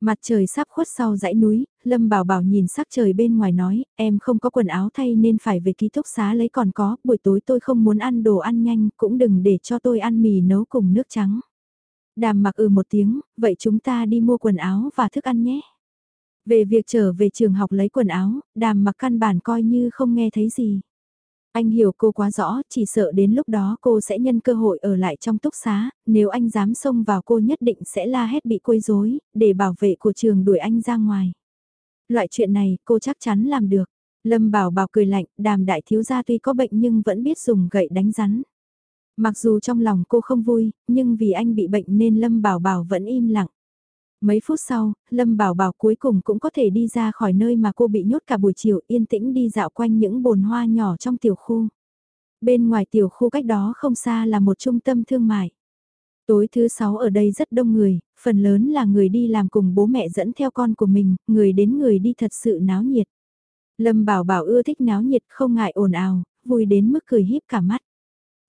Mặt trời sắp khuất sau dãy núi, Lâm Bảo Bảo nhìn sắc trời bên ngoài nói, em không có quần áo thay nên phải về ký túc xá lấy còn có, buổi tối tôi không muốn ăn đồ ăn nhanh, cũng đừng để cho tôi ăn mì nấu cùng nước trắng. Đàm mặc ừ một tiếng, vậy chúng ta đi mua quần áo và thức ăn nhé. Về việc trở về trường học lấy quần áo, đàm mặc căn bản coi như không nghe thấy gì. Anh hiểu cô quá rõ, chỉ sợ đến lúc đó cô sẽ nhân cơ hội ở lại trong túc xá, nếu anh dám xông vào cô nhất định sẽ la hét bị quấy rối, để bảo vệ của trường đuổi anh ra ngoài. Loại chuyện này cô chắc chắn làm được. Lâm bảo bảo cười lạnh, đàm đại thiếu gia tuy có bệnh nhưng vẫn biết dùng gậy đánh rắn. Mặc dù trong lòng cô không vui, nhưng vì anh bị bệnh nên Lâm Bảo Bảo vẫn im lặng. Mấy phút sau, Lâm Bảo Bảo cuối cùng cũng có thể đi ra khỏi nơi mà cô bị nhốt cả buổi chiều yên tĩnh đi dạo quanh những bồn hoa nhỏ trong tiểu khu. Bên ngoài tiểu khu cách đó không xa là một trung tâm thương mại. Tối thứ sáu ở đây rất đông người, phần lớn là người đi làm cùng bố mẹ dẫn theo con của mình, người đến người đi thật sự náo nhiệt. Lâm Bảo Bảo ưa thích náo nhiệt không ngại ồn ào, vui đến mức cười híp cả mắt.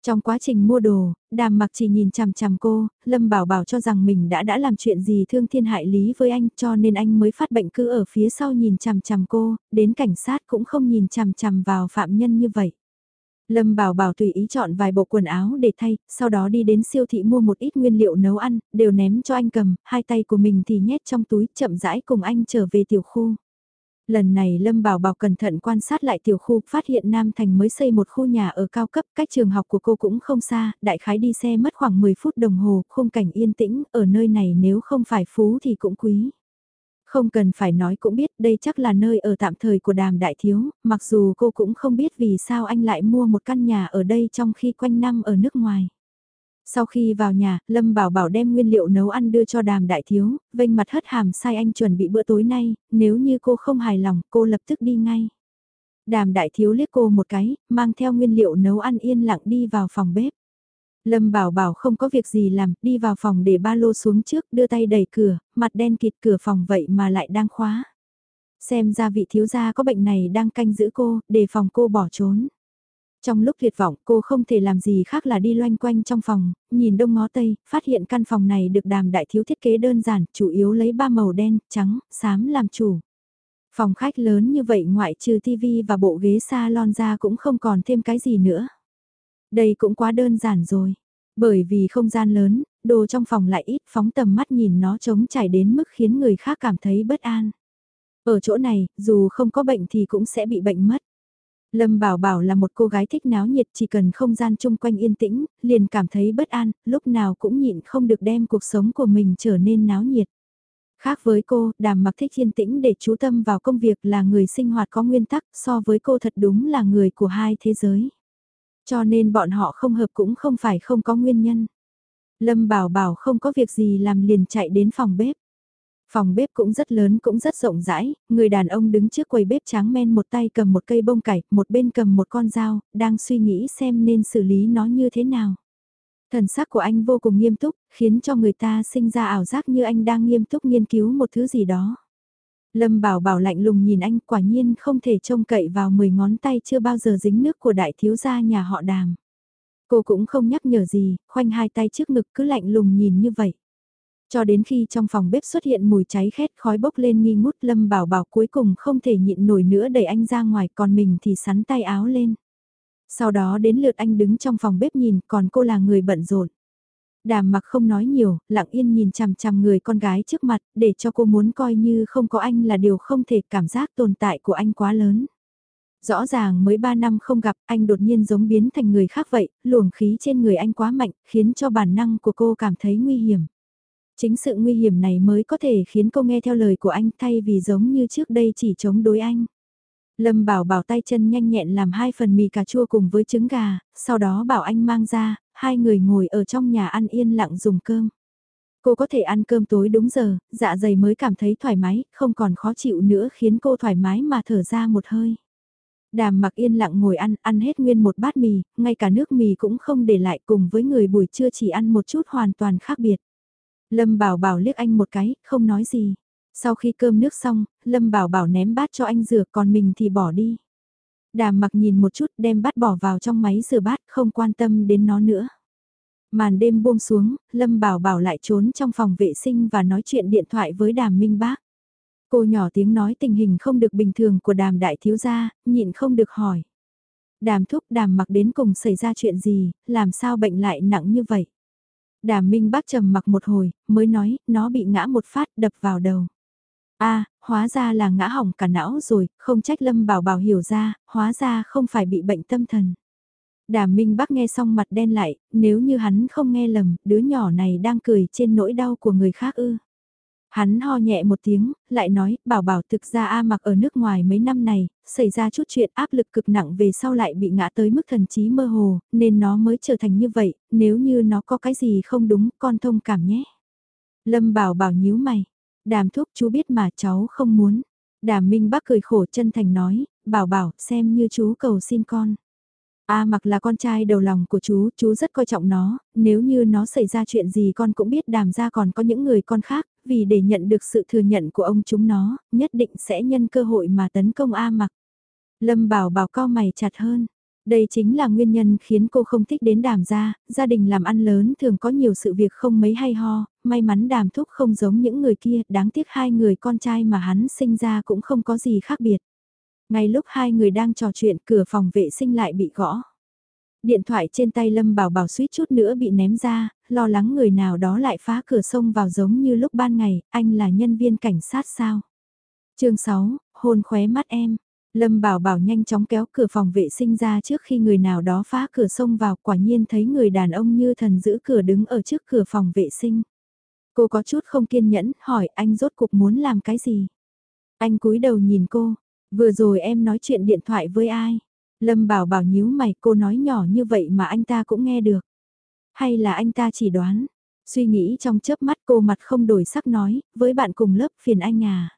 Trong quá trình mua đồ, đàm mặc chỉ nhìn chằm chằm cô, Lâm Bảo Bảo cho rằng mình đã đã làm chuyện gì thương thiên hại lý với anh cho nên anh mới phát bệnh cứ ở phía sau nhìn chằm chằm cô, đến cảnh sát cũng không nhìn chằm chằm vào phạm nhân như vậy. Lâm Bảo Bảo tùy ý chọn vài bộ quần áo để thay, sau đó đi đến siêu thị mua một ít nguyên liệu nấu ăn, đều ném cho anh cầm, hai tay của mình thì nhét trong túi chậm rãi cùng anh trở về tiểu khu. Lần này Lâm Bảo Bảo cẩn thận quan sát lại tiểu khu, phát hiện Nam Thành mới xây một khu nhà ở cao cấp, cách trường học của cô cũng không xa, đại khái đi xe mất khoảng 10 phút đồng hồ, khung cảnh yên tĩnh, ở nơi này nếu không phải phú thì cũng quý. Không cần phải nói cũng biết đây chắc là nơi ở tạm thời của đàm đại thiếu, mặc dù cô cũng không biết vì sao anh lại mua một căn nhà ở đây trong khi quanh năm ở nước ngoài. Sau khi vào nhà, Lâm Bảo Bảo đem nguyên liệu nấu ăn đưa cho đàm đại thiếu, vênh mặt hất hàm sai anh chuẩn bị bữa tối nay, nếu như cô không hài lòng, cô lập tức đi ngay. Đàm đại thiếu liếc cô một cái, mang theo nguyên liệu nấu ăn yên lặng đi vào phòng bếp. Lâm Bảo Bảo không có việc gì làm, đi vào phòng để ba lô xuống trước, đưa tay đẩy cửa, mặt đen kịt cửa phòng vậy mà lại đang khóa. Xem ra vị thiếu gia có bệnh này đang canh giữ cô, để phòng cô bỏ trốn. Trong lúc tuyệt vọng cô không thể làm gì khác là đi loanh quanh trong phòng, nhìn đông ngó tây, phát hiện căn phòng này được đàm đại thiếu thiết kế đơn giản, chủ yếu lấy ba màu đen, trắng, xám làm chủ. Phòng khách lớn như vậy ngoại trừ tivi và bộ ghế salon ra cũng không còn thêm cái gì nữa. Đây cũng quá đơn giản rồi. Bởi vì không gian lớn, đồ trong phòng lại ít phóng tầm mắt nhìn nó trống trải đến mức khiến người khác cảm thấy bất an. Ở chỗ này, dù không có bệnh thì cũng sẽ bị bệnh mất. Lâm Bảo Bảo là một cô gái thích náo nhiệt chỉ cần không gian chung quanh yên tĩnh, liền cảm thấy bất an, lúc nào cũng nhịn không được đem cuộc sống của mình trở nên náo nhiệt. Khác với cô, đàm mặc thích yên tĩnh để chú tâm vào công việc là người sinh hoạt có nguyên tắc, so với cô thật đúng là người của hai thế giới. Cho nên bọn họ không hợp cũng không phải không có nguyên nhân. Lâm Bảo Bảo không có việc gì làm liền chạy đến phòng bếp. Phòng bếp cũng rất lớn cũng rất rộng rãi, người đàn ông đứng trước quầy bếp tráng men một tay cầm một cây bông cải, một bên cầm một con dao, đang suy nghĩ xem nên xử lý nó như thế nào. Thần sắc của anh vô cùng nghiêm túc, khiến cho người ta sinh ra ảo giác như anh đang nghiêm túc nghiên cứu một thứ gì đó. Lâm bảo bảo lạnh lùng nhìn anh quả nhiên không thể trông cậy vào 10 ngón tay chưa bao giờ dính nước của đại thiếu gia nhà họ đàm. Cô cũng không nhắc nhở gì, khoanh hai tay trước ngực cứ lạnh lùng nhìn như vậy. Cho đến khi trong phòng bếp xuất hiện mùi cháy khét khói bốc lên nghi ngút Lâm Bảo Bảo cuối cùng không thể nhịn nổi nữa đẩy anh ra ngoài còn mình thì sắn tay áo lên. Sau đó đến lượt anh đứng trong phòng bếp nhìn còn cô là người bận rộn. Đàm mặc không nói nhiều, lặng yên nhìn chằm chằm người con gái trước mặt, để cho cô muốn coi như không có anh là điều không thể cảm giác tồn tại của anh quá lớn. Rõ ràng mới 3 năm không gặp, anh đột nhiên giống biến thành người khác vậy, luồng khí trên người anh quá mạnh, khiến cho bản năng của cô cảm thấy nguy hiểm. Chính sự nguy hiểm này mới có thể khiến cô nghe theo lời của anh thay vì giống như trước đây chỉ chống đối anh. Lâm bảo bảo tay chân nhanh nhẹn làm hai phần mì cà chua cùng với trứng gà, sau đó bảo anh mang ra, hai người ngồi ở trong nhà ăn yên lặng dùng cơm. Cô có thể ăn cơm tối đúng giờ, dạ dày mới cảm thấy thoải mái, không còn khó chịu nữa khiến cô thoải mái mà thở ra một hơi. Đàm mặc yên lặng ngồi ăn, ăn hết nguyên một bát mì, ngay cả nước mì cũng không để lại cùng với người buổi trưa chỉ ăn một chút hoàn toàn khác biệt. Lâm Bảo Bảo liếc anh một cái, không nói gì. Sau khi cơm nước xong, Lâm Bảo Bảo ném bát cho anh rửa còn mình thì bỏ đi. Đàm mặc nhìn một chút đem bát bỏ vào trong máy rửa bát không quan tâm đến nó nữa. Màn đêm buông xuống, Lâm Bảo Bảo lại trốn trong phòng vệ sinh và nói chuyện điện thoại với Đàm Minh Bác. Cô nhỏ tiếng nói tình hình không được bình thường của đàm đại thiếu gia, nhịn không được hỏi. Đàm thúc đàm mặc đến cùng xảy ra chuyện gì, làm sao bệnh lại nặng như vậy? Đàm Minh bác trầm mặc một hồi, mới nói, nó bị ngã một phát đập vào đầu. a hóa ra là ngã hỏng cả não rồi, không trách Lâm Bảo Bảo hiểu ra, hóa ra không phải bị bệnh tâm thần. Đàm Minh bác nghe xong mặt đen lại, nếu như hắn không nghe lầm, đứa nhỏ này đang cười trên nỗi đau của người khác ư. Hắn ho nhẹ một tiếng, lại nói, bảo bảo thực ra A mặc ở nước ngoài mấy năm này, xảy ra chút chuyện áp lực cực nặng về sau lại bị ngã tới mức thần trí mơ hồ, nên nó mới trở thành như vậy, nếu như nó có cái gì không đúng, con thông cảm nhé. Lâm bảo bảo nhíu mày, đàm thuốc chú biết mà cháu không muốn. Đàm Minh bác cười khổ chân thành nói, bảo bảo xem như chú cầu xin con. A mặc là con trai đầu lòng của chú, chú rất coi trọng nó, nếu như nó xảy ra chuyện gì con cũng biết đàm ra còn có những người con khác, vì để nhận được sự thừa nhận của ông chúng nó, nhất định sẽ nhân cơ hội mà tấn công A mặc. Lâm bảo bảo co mày chặt hơn. Đây chính là nguyên nhân khiến cô không thích đến đàm gia, gia đình làm ăn lớn thường có nhiều sự việc không mấy hay ho, may mắn đàm thúc không giống những người kia, đáng tiếc hai người con trai mà hắn sinh ra cũng không có gì khác biệt. Ngay lúc hai người đang trò chuyện cửa phòng vệ sinh lại bị gõ. Điện thoại trên tay Lâm Bảo Bảo suýt chút nữa bị ném ra, lo lắng người nào đó lại phá cửa sông vào giống như lúc ban ngày, anh là nhân viên cảnh sát sao? chương 6, hôn khóe mắt em. Lâm Bảo Bảo nhanh chóng kéo cửa phòng vệ sinh ra trước khi người nào đó phá cửa xông vào quả nhiên thấy người đàn ông như thần giữ cửa đứng ở trước cửa phòng vệ sinh. Cô có chút không kiên nhẫn hỏi anh rốt cục muốn làm cái gì. Anh cúi đầu nhìn cô, vừa rồi em nói chuyện điện thoại với ai. Lâm Bảo Bảo nhíu mày cô nói nhỏ như vậy mà anh ta cũng nghe được. Hay là anh ta chỉ đoán, suy nghĩ trong chớp mắt cô mặt không đổi sắc nói, với bạn cùng lớp phiền anh à.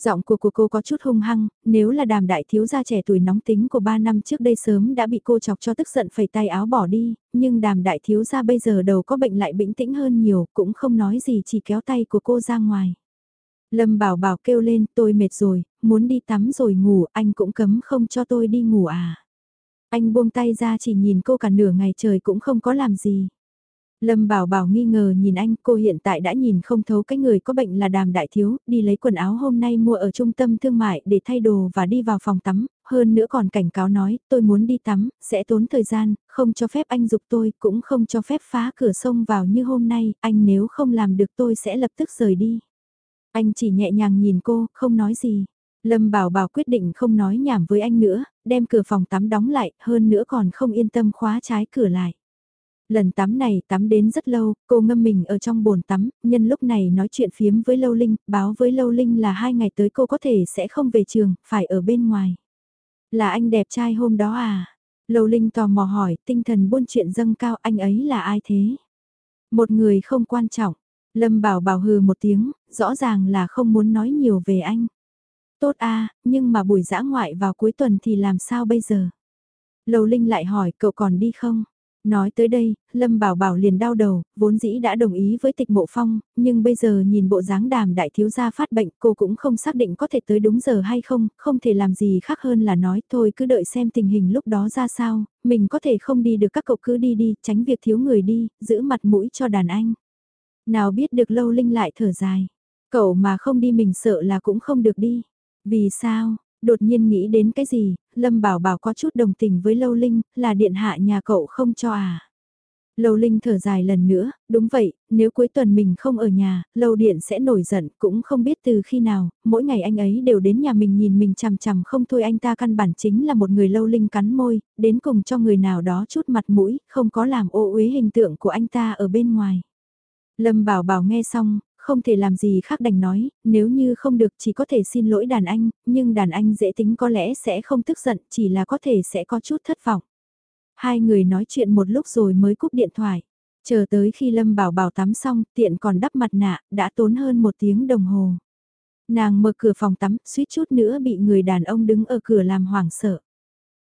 Giọng của, của cô có chút hung hăng, nếu là đàm đại thiếu gia trẻ tuổi nóng tính của 3 năm trước đây sớm đã bị cô chọc cho tức giận phẩy tay áo bỏ đi, nhưng đàm đại thiếu gia bây giờ đầu có bệnh lại bình tĩnh hơn nhiều, cũng không nói gì chỉ kéo tay của cô ra ngoài. Lâm bảo bảo kêu lên tôi mệt rồi, muốn đi tắm rồi ngủ, anh cũng cấm không cho tôi đi ngủ à. Anh buông tay ra chỉ nhìn cô cả nửa ngày trời cũng không có làm gì. Lâm Bảo Bảo nghi ngờ nhìn anh, cô hiện tại đã nhìn không thấu cái người có bệnh là đàm đại thiếu, đi lấy quần áo hôm nay mua ở trung tâm thương mại để thay đồ và đi vào phòng tắm, hơn nữa còn cảnh cáo nói, tôi muốn đi tắm, sẽ tốn thời gian, không cho phép anh dục tôi, cũng không cho phép phá cửa sông vào như hôm nay, anh nếu không làm được tôi sẽ lập tức rời đi. Anh chỉ nhẹ nhàng nhìn cô, không nói gì. Lâm Bảo Bảo quyết định không nói nhảm với anh nữa, đem cửa phòng tắm đóng lại, hơn nữa còn không yên tâm khóa trái cửa lại. Lần tắm này tắm đến rất lâu, cô ngâm mình ở trong bồn tắm, nhân lúc này nói chuyện phiếm với Lâu Linh, báo với Lâu Linh là hai ngày tới cô có thể sẽ không về trường, phải ở bên ngoài. Là anh đẹp trai hôm đó à? Lâu Linh tò mò hỏi, tinh thần buôn chuyện dâng cao anh ấy là ai thế? Một người không quan trọng. Lâm bảo bảo hừ một tiếng, rõ ràng là không muốn nói nhiều về anh. Tốt a nhưng mà buổi dã ngoại vào cuối tuần thì làm sao bây giờ? Lầu Linh lại hỏi cậu còn đi không? Nói tới đây, Lâm Bảo Bảo liền đau đầu, vốn dĩ đã đồng ý với tịch mộ phong, nhưng bây giờ nhìn bộ dáng đàm đại thiếu gia phát bệnh cô cũng không xác định có thể tới đúng giờ hay không, không thể làm gì khác hơn là nói thôi cứ đợi xem tình hình lúc đó ra sao, mình có thể không đi được các cậu cứ đi đi, tránh việc thiếu người đi, giữ mặt mũi cho đàn anh. Nào biết được lâu linh lại thở dài, cậu mà không đi mình sợ là cũng không được đi. Vì sao, đột nhiên nghĩ đến cái gì, Lâm Bảo Bảo có chút đồng tình với Lâu Linh, là điện hạ nhà cậu không cho à. Lâu Linh thở dài lần nữa, đúng vậy, nếu cuối tuần mình không ở nhà, Lâu Điện sẽ nổi giận, cũng không biết từ khi nào, mỗi ngày anh ấy đều đến nhà mình nhìn mình chằm chằm không thôi anh ta căn bản chính là một người Lâu Linh cắn môi, đến cùng cho người nào đó chút mặt mũi, không có làm ô uế hình tượng của anh ta ở bên ngoài. Lâm Bảo Bảo nghe xong, không thể làm gì khác đành nói, nếu như không được chỉ có thể xin lỗi đàn anh, nhưng đàn anh dễ tính có lẽ sẽ không tức giận, chỉ là có thể sẽ có chút thất vọng. Hai người nói chuyện một lúc rồi mới cúp điện thoại. Chờ tới khi Lâm Bảo Bảo tắm xong, tiện còn đắp mặt nạ, đã tốn hơn một tiếng đồng hồ. Nàng mở cửa phòng tắm, suýt chút nữa bị người đàn ông đứng ở cửa làm hoảng sợ.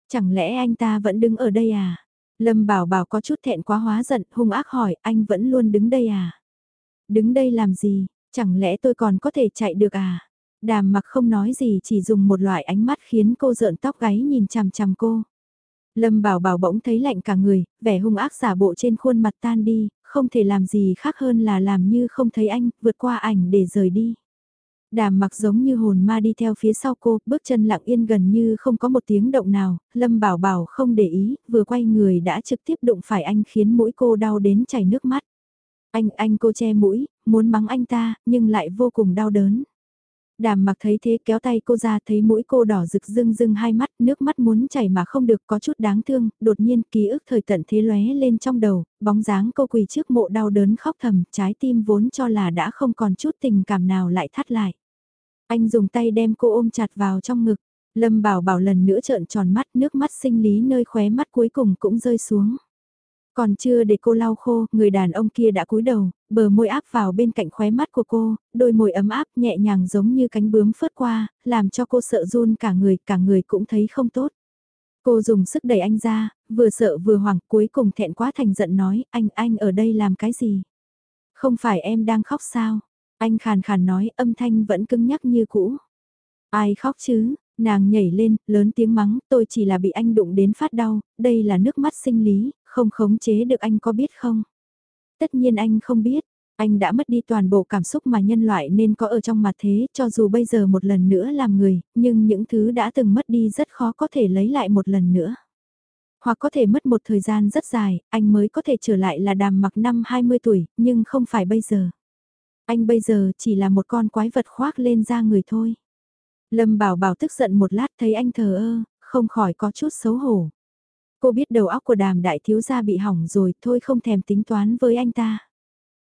Chẳng lẽ anh ta vẫn đứng ở đây à? Lâm Bảo Bảo có chút thẹn quá hóa giận, hung ác hỏi, anh vẫn luôn đứng đây à? Đứng đây làm gì, chẳng lẽ tôi còn có thể chạy được à? Đàm mặc không nói gì chỉ dùng một loại ánh mắt khiến cô rợn tóc gáy nhìn chằm chằm cô. Lâm bảo bảo bỗng thấy lạnh cả người, vẻ hung ác giả bộ trên khuôn mặt tan đi, không thể làm gì khác hơn là làm như không thấy anh, vượt qua ảnh để rời đi. Đàm mặc giống như hồn ma đi theo phía sau cô, bước chân lặng yên gần như không có một tiếng động nào, Lâm bảo bảo không để ý, vừa quay người đã trực tiếp đụng phải anh khiến mũi cô đau đến chảy nước mắt. Anh, anh cô che mũi, muốn mắng anh ta, nhưng lại vô cùng đau đớn. Đàm mặc thấy thế kéo tay cô ra thấy mũi cô đỏ rực rưng rưng hai mắt, nước mắt muốn chảy mà không được có chút đáng thương, đột nhiên ký ức thời tận thế lóe lên trong đầu, bóng dáng cô quỳ trước mộ đau đớn khóc thầm, trái tim vốn cho là đã không còn chút tình cảm nào lại thắt lại. Anh dùng tay đem cô ôm chặt vào trong ngực, Lâm bảo bảo lần nữa trợn tròn mắt nước mắt sinh lý nơi khóe mắt cuối cùng cũng rơi xuống. Còn chưa để cô lau khô, người đàn ông kia đã cúi đầu, bờ môi áp vào bên cạnh khóe mắt của cô, đôi môi ấm áp nhẹ nhàng giống như cánh bướm phớt qua, làm cho cô sợ run cả người, cả người cũng thấy không tốt. Cô dùng sức đẩy anh ra, vừa sợ vừa hoảng cuối cùng thẹn quá thành giận nói, anh, anh ở đây làm cái gì? Không phải em đang khóc sao? Anh khàn khàn nói âm thanh vẫn cứng nhắc như cũ. Ai khóc chứ? Nàng nhảy lên, lớn tiếng mắng, tôi chỉ là bị anh đụng đến phát đau, đây là nước mắt sinh lý, không khống chế được anh có biết không? Tất nhiên anh không biết, anh đã mất đi toàn bộ cảm xúc mà nhân loại nên có ở trong mặt thế, cho dù bây giờ một lần nữa làm người, nhưng những thứ đã từng mất đi rất khó có thể lấy lại một lần nữa. Hoặc có thể mất một thời gian rất dài, anh mới có thể trở lại là đàm mặc năm 20 tuổi, nhưng không phải bây giờ. Anh bây giờ chỉ là một con quái vật khoác lên da người thôi. Lâm Bảo Bảo tức giận một lát thấy anh thờ ơ, không khỏi có chút xấu hổ. Cô biết đầu óc của đàm đại thiếu gia bị hỏng rồi, thôi không thèm tính toán với anh ta.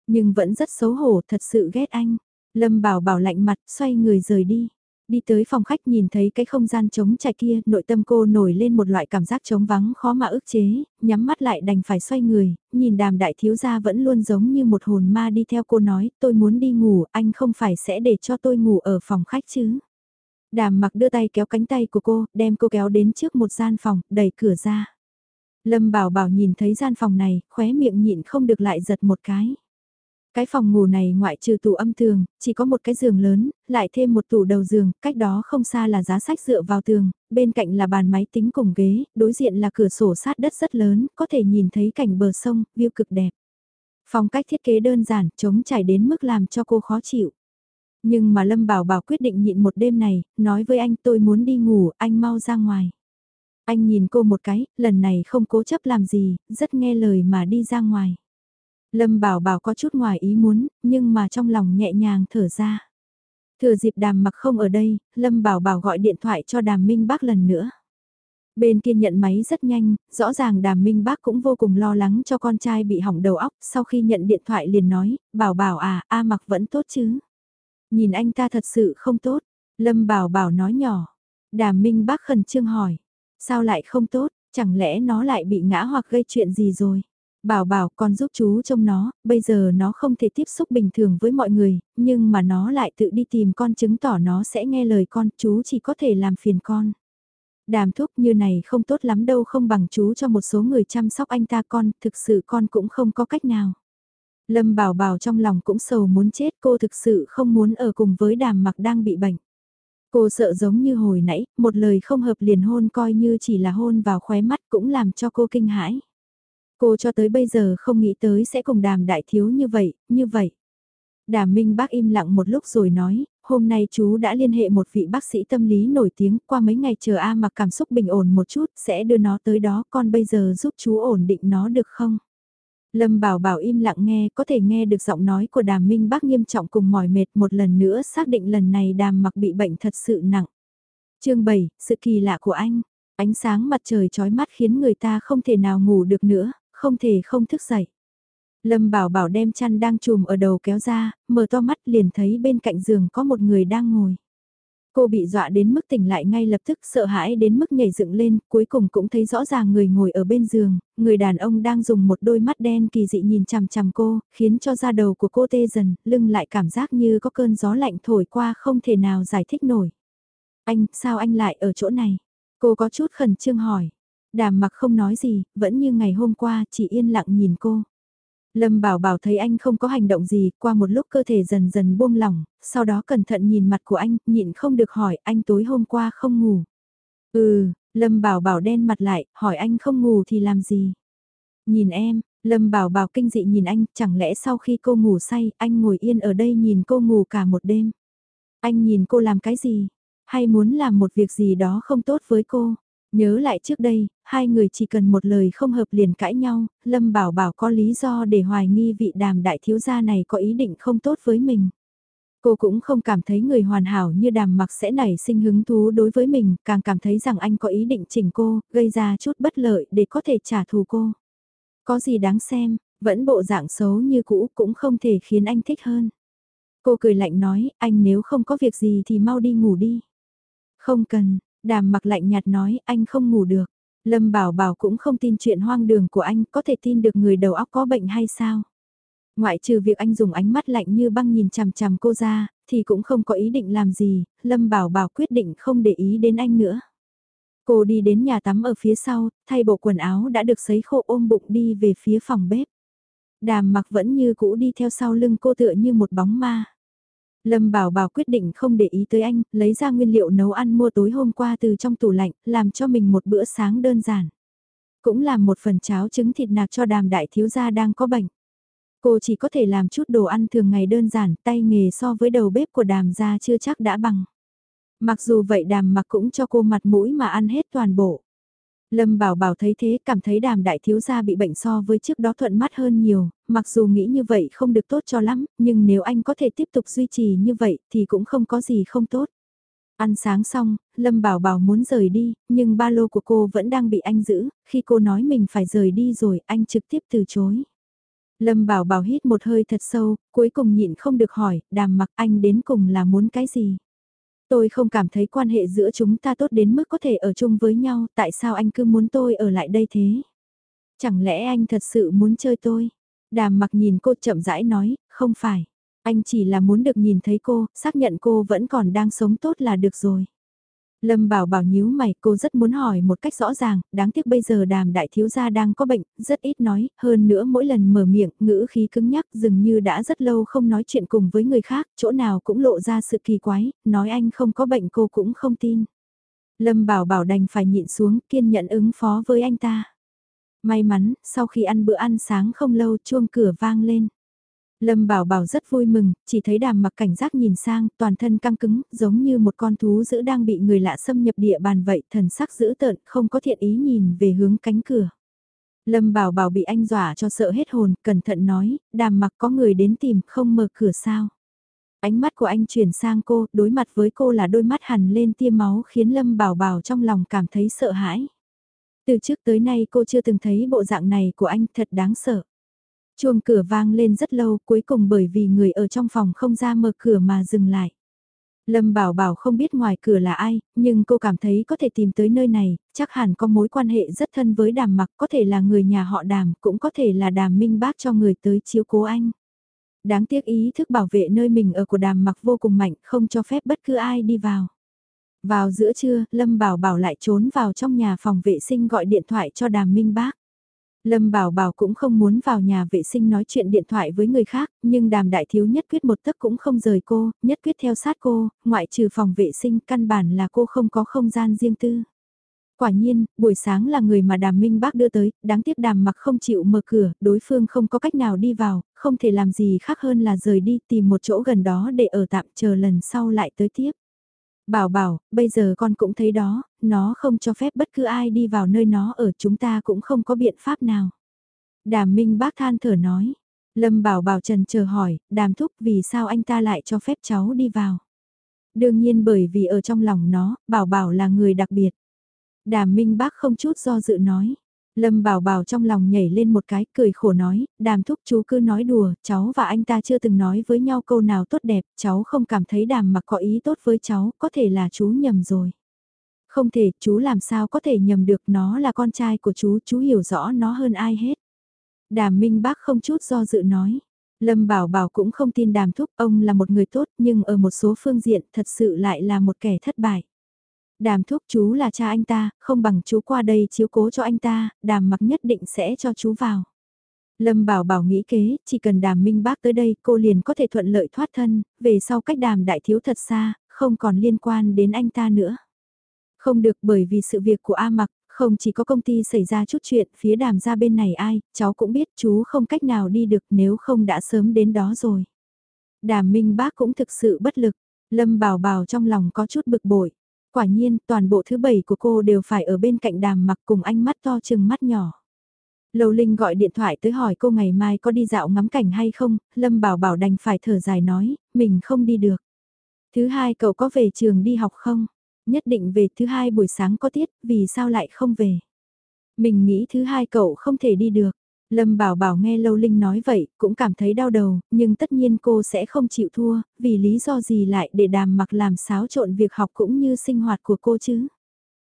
Nhưng vẫn rất xấu hổ, thật sự ghét anh. Lâm Bảo Bảo lạnh mặt, xoay người rời đi. Đi tới phòng khách nhìn thấy cái không gian trống trải kia, nội tâm cô nổi lên một loại cảm giác trống vắng khó mà ức chế, nhắm mắt lại đành phải xoay người, nhìn đàm đại thiếu gia vẫn luôn giống như một hồn ma đi theo cô nói, tôi muốn đi ngủ, anh không phải sẽ để cho tôi ngủ ở phòng khách chứ. Đàm mặc đưa tay kéo cánh tay của cô, đem cô kéo đến trước một gian phòng, đẩy cửa ra. Lâm bảo bảo nhìn thấy gian phòng này, khóe miệng nhịn không được lại giật một cái. Cái phòng ngủ này ngoại trừ tủ âm tường, chỉ có một cái giường lớn, lại thêm một tủ đầu giường, cách đó không xa là giá sách dựa vào tường, bên cạnh là bàn máy tính cùng ghế, đối diện là cửa sổ sát đất rất lớn, có thể nhìn thấy cảnh bờ sông, view cực đẹp. Phong cách thiết kế đơn giản, chống trải đến mức làm cho cô khó chịu. Nhưng mà Lâm Bảo Bảo quyết định nhịn một đêm này, nói với anh tôi muốn đi ngủ, anh mau ra ngoài. Anh nhìn cô một cái, lần này không cố chấp làm gì, rất nghe lời mà đi ra ngoài. Lâm Bảo Bảo có chút ngoài ý muốn, nhưng mà trong lòng nhẹ nhàng thở ra. Thừa dịp đàm mặc không ở đây, Lâm Bảo Bảo gọi điện thoại cho đàm Minh Bác lần nữa. Bên kia nhận máy rất nhanh, rõ ràng đàm Minh Bác cũng vô cùng lo lắng cho con trai bị hỏng đầu óc, sau khi nhận điện thoại liền nói, Bảo Bảo à, A mặc vẫn tốt chứ. Nhìn anh ta thật sự không tốt, Lâm Bảo Bảo nói nhỏ. Đàm Minh Bác khẩn trương hỏi, sao lại không tốt, chẳng lẽ nó lại bị ngã hoặc gây chuyện gì rồi. Bảo bảo con giúp chú trông nó, bây giờ nó không thể tiếp xúc bình thường với mọi người, nhưng mà nó lại tự đi tìm con chứng tỏ nó sẽ nghe lời con, chú chỉ có thể làm phiền con. Đàm thúc như này không tốt lắm đâu không bằng chú cho một số người chăm sóc anh ta con, thực sự con cũng không có cách nào. Lâm bảo bảo trong lòng cũng sầu muốn chết cô thực sự không muốn ở cùng với đàm mặc đang bị bệnh. Cô sợ giống như hồi nãy, một lời không hợp liền hôn coi như chỉ là hôn vào khóe mắt cũng làm cho cô kinh hãi. Cô cho tới bây giờ không nghĩ tới sẽ cùng đàm đại thiếu như vậy, như vậy. Đàm Minh bác im lặng một lúc rồi nói, hôm nay chú đã liên hệ một vị bác sĩ tâm lý nổi tiếng qua mấy ngày chờ A mặc cảm xúc bình ổn một chút sẽ đưa nó tới đó con bây giờ giúp chú ổn định nó được không? Lâm Bảo Bảo im lặng nghe có thể nghe được giọng nói của đàm Minh bác nghiêm trọng cùng mỏi mệt một lần nữa xác định lần này đàm mặc bị bệnh thật sự nặng. chương 7, sự kỳ lạ của anh. Ánh sáng mặt trời chói mắt khiến người ta không thể nào ngủ được nữa không thể không thức dậy. Lâm Bảo Bảo đem chăn đang trùm ở đầu kéo ra, mở to mắt liền thấy bên cạnh giường có một người đang ngồi. Cô bị dọa đến mức tỉnh lại ngay lập tức sợ hãi đến mức nhảy dựng lên, cuối cùng cũng thấy rõ ràng người ngồi ở bên giường, người đàn ông đang dùng một đôi mắt đen kỳ dị nhìn chằm chằm cô, khiến cho da đầu của cô tê dần, lưng lại cảm giác như có cơn gió lạnh thổi qua không thể nào giải thích nổi. Anh, sao anh lại ở chỗ này? Cô có chút khẩn trương hỏi. Đàm mặc không nói gì, vẫn như ngày hôm qua, chỉ yên lặng nhìn cô. Lâm bảo bảo thấy anh không có hành động gì, qua một lúc cơ thể dần dần buông lỏng, sau đó cẩn thận nhìn mặt của anh, nhịn không được hỏi anh tối hôm qua không ngủ. Ừ, Lâm bảo bảo đen mặt lại, hỏi anh không ngủ thì làm gì? Nhìn em, Lâm bảo bảo kinh dị nhìn anh, chẳng lẽ sau khi cô ngủ say, anh ngồi yên ở đây nhìn cô ngủ cả một đêm? Anh nhìn cô làm cái gì? Hay muốn làm một việc gì đó không tốt với cô? Nhớ lại trước đây, hai người chỉ cần một lời không hợp liền cãi nhau, Lâm Bảo Bảo có lý do để hoài nghi vị đàm đại thiếu gia này có ý định không tốt với mình. Cô cũng không cảm thấy người hoàn hảo như đàm mặc sẽ nảy sinh hứng thú đối với mình, càng cảm thấy rằng anh có ý định chỉnh cô, gây ra chút bất lợi để có thể trả thù cô. Có gì đáng xem, vẫn bộ dạng xấu như cũ cũng không thể khiến anh thích hơn. Cô cười lạnh nói, anh nếu không có việc gì thì mau đi ngủ đi. Không cần, Đàm mặc lạnh nhạt nói anh không ngủ được. Lâm Bảo Bảo cũng không tin chuyện hoang đường của anh có thể tin được người đầu óc có bệnh hay sao. Ngoại trừ việc anh dùng ánh mắt lạnh như băng nhìn chằm chằm cô ra, thì cũng không có ý định làm gì, Lâm Bảo Bảo quyết định không để ý đến anh nữa. Cô đi đến nhà tắm ở phía sau, thay bộ quần áo đã được sấy khô ôm bụng đi về phía phòng bếp. Đàm mặc vẫn như cũ đi theo sau lưng cô tựa như một bóng ma. Lâm Bảo Bảo quyết định không để ý tới anh, lấy ra nguyên liệu nấu ăn mua tối hôm qua từ trong tủ lạnh, làm cho mình một bữa sáng đơn giản. Cũng làm một phần cháo trứng thịt nạc cho đàm đại thiếu gia đang có bệnh. Cô chỉ có thể làm chút đồ ăn thường ngày đơn giản, tay nghề so với đầu bếp của đàm gia chưa chắc đã bằng. Mặc dù vậy đàm mặc cũng cho cô mặt mũi mà ăn hết toàn bộ. Lâm Bảo Bảo thấy thế cảm thấy đàm đại thiếu gia bị bệnh so với trước đó thuận mắt hơn nhiều, mặc dù nghĩ như vậy không được tốt cho lắm, nhưng nếu anh có thể tiếp tục duy trì như vậy thì cũng không có gì không tốt. Ăn sáng xong, Lâm Bảo Bảo muốn rời đi, nhưng ba lô của cô vẫn đang bị anh giữ, khi cô nói mình phải rời đi rồi, anh trực tiếp từ chối. Lâm Bảo Bảo hít một hơi thật sâu, cuối cùng nhịn không được hỏi, đàm mặc anh đến cùng là muốn cái gì? Tôi không cảm thấy quan hệ giữa chúng ta tốt đến mức có thể ở chung với nhau, tại sao anh cứ muốn tôi ở lại đây thế? Chẳng lẽ anh thật sự muốn chơi tôi? Đàm mặc nhìn cô chậm rãi nói, không phải. Anh chỉ là muốn được nhìn thấy cô, xác nhận cô vẫn còn đang sống tốt là được rồi. Lâm bảo bảo nhíu mày cô rất muốn hỏi một cách rõ ràng, đáng tiếc bây giờ đàm đại thiếu gia đang có bệnh, rất ít nói, hơn nữa mỗi lần mở miệng, ngữ khí cứng nhắc dường như đã rất lâu không nói chuyện cùng với người khác, chỗ nào cũng lộ ra sự kỳ quái, nói anh không có bệnh cô cũng không tin. Lâm bảo bảo đành phải nhịn xuống kiên nhẫn ứng phó với anh ta. May mắn, sau khi ăn bữa ăn sáng không lâu chuông cửa vang lên. Lâm Bảo Bảo rất vui mừng, chỉ thấy đàm mặc cảnh giác nhìn sang, toàn thân căng cứng, giống như một con thú dữ đang bị người lạ xâm nhập địa bàn vậy, thần sắc dữ tợn, không có thiện ý nhìn về hướng cánh cửa. Lâm Bảo Bảo bị anh dọa cho sợ hết hồn, cẩn thận nói, đàm mặc có người đến tìm, không mở cửa sao. Ánh mắt của anh chuyển sang cô, đối mặt với cô là đôi mắt hằn lên tia máu khiến Lâm Bảo Bảo trong lòng cảm thấy sợ hãi. Từ trước tới nay cô chưa từng thấy bộ dạng này của anh thật đáng sợ. Chuông cửa vang lên rất lâu cuối cùng bởi vì người ở trong phòng không ra mở cửa mà dừng lại. Lâm Bảo Bảo không biết ngoài cửa là ai, nhưng cô cảm thấy có thể tìm tới nơi này, chắc hẳn có mối quan hệ rất thân với đàm mặc, có thể là người nhà họ đàm, cũng có thể là đàm minh bác cho người tới chiếu cố anh. Đáng tiếc ý thức bảo vệ nơi mình ở của đàm mặc vô cùng mạnh, không cho phép bất cứ ai đi vào. Vào giữa trưa, Lâm Bảo Bảo lại trốn vào trong nhà phòng vệ sinh gọi điện thoại cho đàm minh bác. Lâm Bảo Bảo cũng không muốn vào nhà vệ sinh nói chuyện điện thoại với người khác, nhưng đàm đại thiếu nhất quyết một tấc cũng không rời cô, nhất quyết theo sát cô, ngoại trừ phòng vệ sinh căn bản là cô không có không gian riêng tư. Quả nhiên, buổi sáng là người mà đàm minh bác đưa tới, đáng tiếc đàm mặc không chịu mở cửa, đối phương không có cách nào đi vào, không thể làm gì khác hơn là rời đi tìm một chỗ gần đó để ở tạm chờ lần sau lại tới tiếp. Bảo bảo, bây giờ con cũng thấy đó, nó không cho phép bất cứ ai đi vào nơi nó ở chúng ta cũng không có biện pháp nào. Đàm Minh bác than thở nói. Lâm bảo bảo trần chờ hỏi, đàm thúc vì sao anh ta lại cho phép cháu đi vào. Đương nhiên bởi vì ở trong lòng nó, bảo bảo là người đặc biệt. Đàm Minh bác không chút do dự nói. Lâm Bảo Bảo trong lòng nhảy lên một cái, cười khổ nói, đàm thúc chú cứ nói đùa, cháu và anh ta chưa từng nói với nhau câu nào tốt đẹp, cháu không cảm thấy đàm mặc có ý tốt với cháu, có thể là chú nhầm rồi. Không thể, chú làm sao có thể nhầm được nó là con trai của chú, chú hiểu rõ nó hơn ai hết. Đàm Minh Bác không chút do dự nói. Lâm Bảo Bảo cũng không tin đàm thúc ông là một người tốt nhưng ở một số phương diện thật sự lại là một kẻ thất bại. Đàm thúc chú là cha anh ta, không bằng chú qua đây chiếu cố cho anh ta, đàm mặc nhất định sẽ cho chú vào. Lâm Bảo Bảo nghĩ kế, chỉ cần đàm minh bác tới đây cô liền có thể thuận lợi thoát thân, về sau cách đàm đại thiếu thật xa, không còn liên quan đến anh ta nữa. Không được bởi vì sự việc của A mặc, không chỉ có công ty xảy ra chút chuyện, phía đàm ra bên này ai, cháu cũng biết chú không cách nào đi được nếu không đã sớm đến đó rồi. Đàm minh bác cũng thực sự bất lực, Lâm Bảo Bảo trong lòng có chút bực bội. Quả nhiên, toàn bộ thứ bảy của cô đều phải ở bên cạnh đàm mặc cùng ánh mắt to chừng mắt nhỏ. Lầu Linh gọi điện thoại tới hỏi cô ngày mai có đi dạo ngắm cảnh hay không, Lâm Bảo Bảo đành phải thở dài nói, mình không đi được. Thứ hai cậu có về trường đi học không? Nhất định về thứ hai buổi sáng có tiết, vì sao lại không về? Mình nghĩ thứ hai cậu không thể đi được. Lâm Bảo Bảo nghe Lâu Linh nói vậy, cũng cảm thấy đau đầu, nhưng tất nhiên cô sẽ không chịu thua, vì lý do gì lại để đàm mặc làm xáo trộn việc học cũng như sinh hoạt của cô chứ.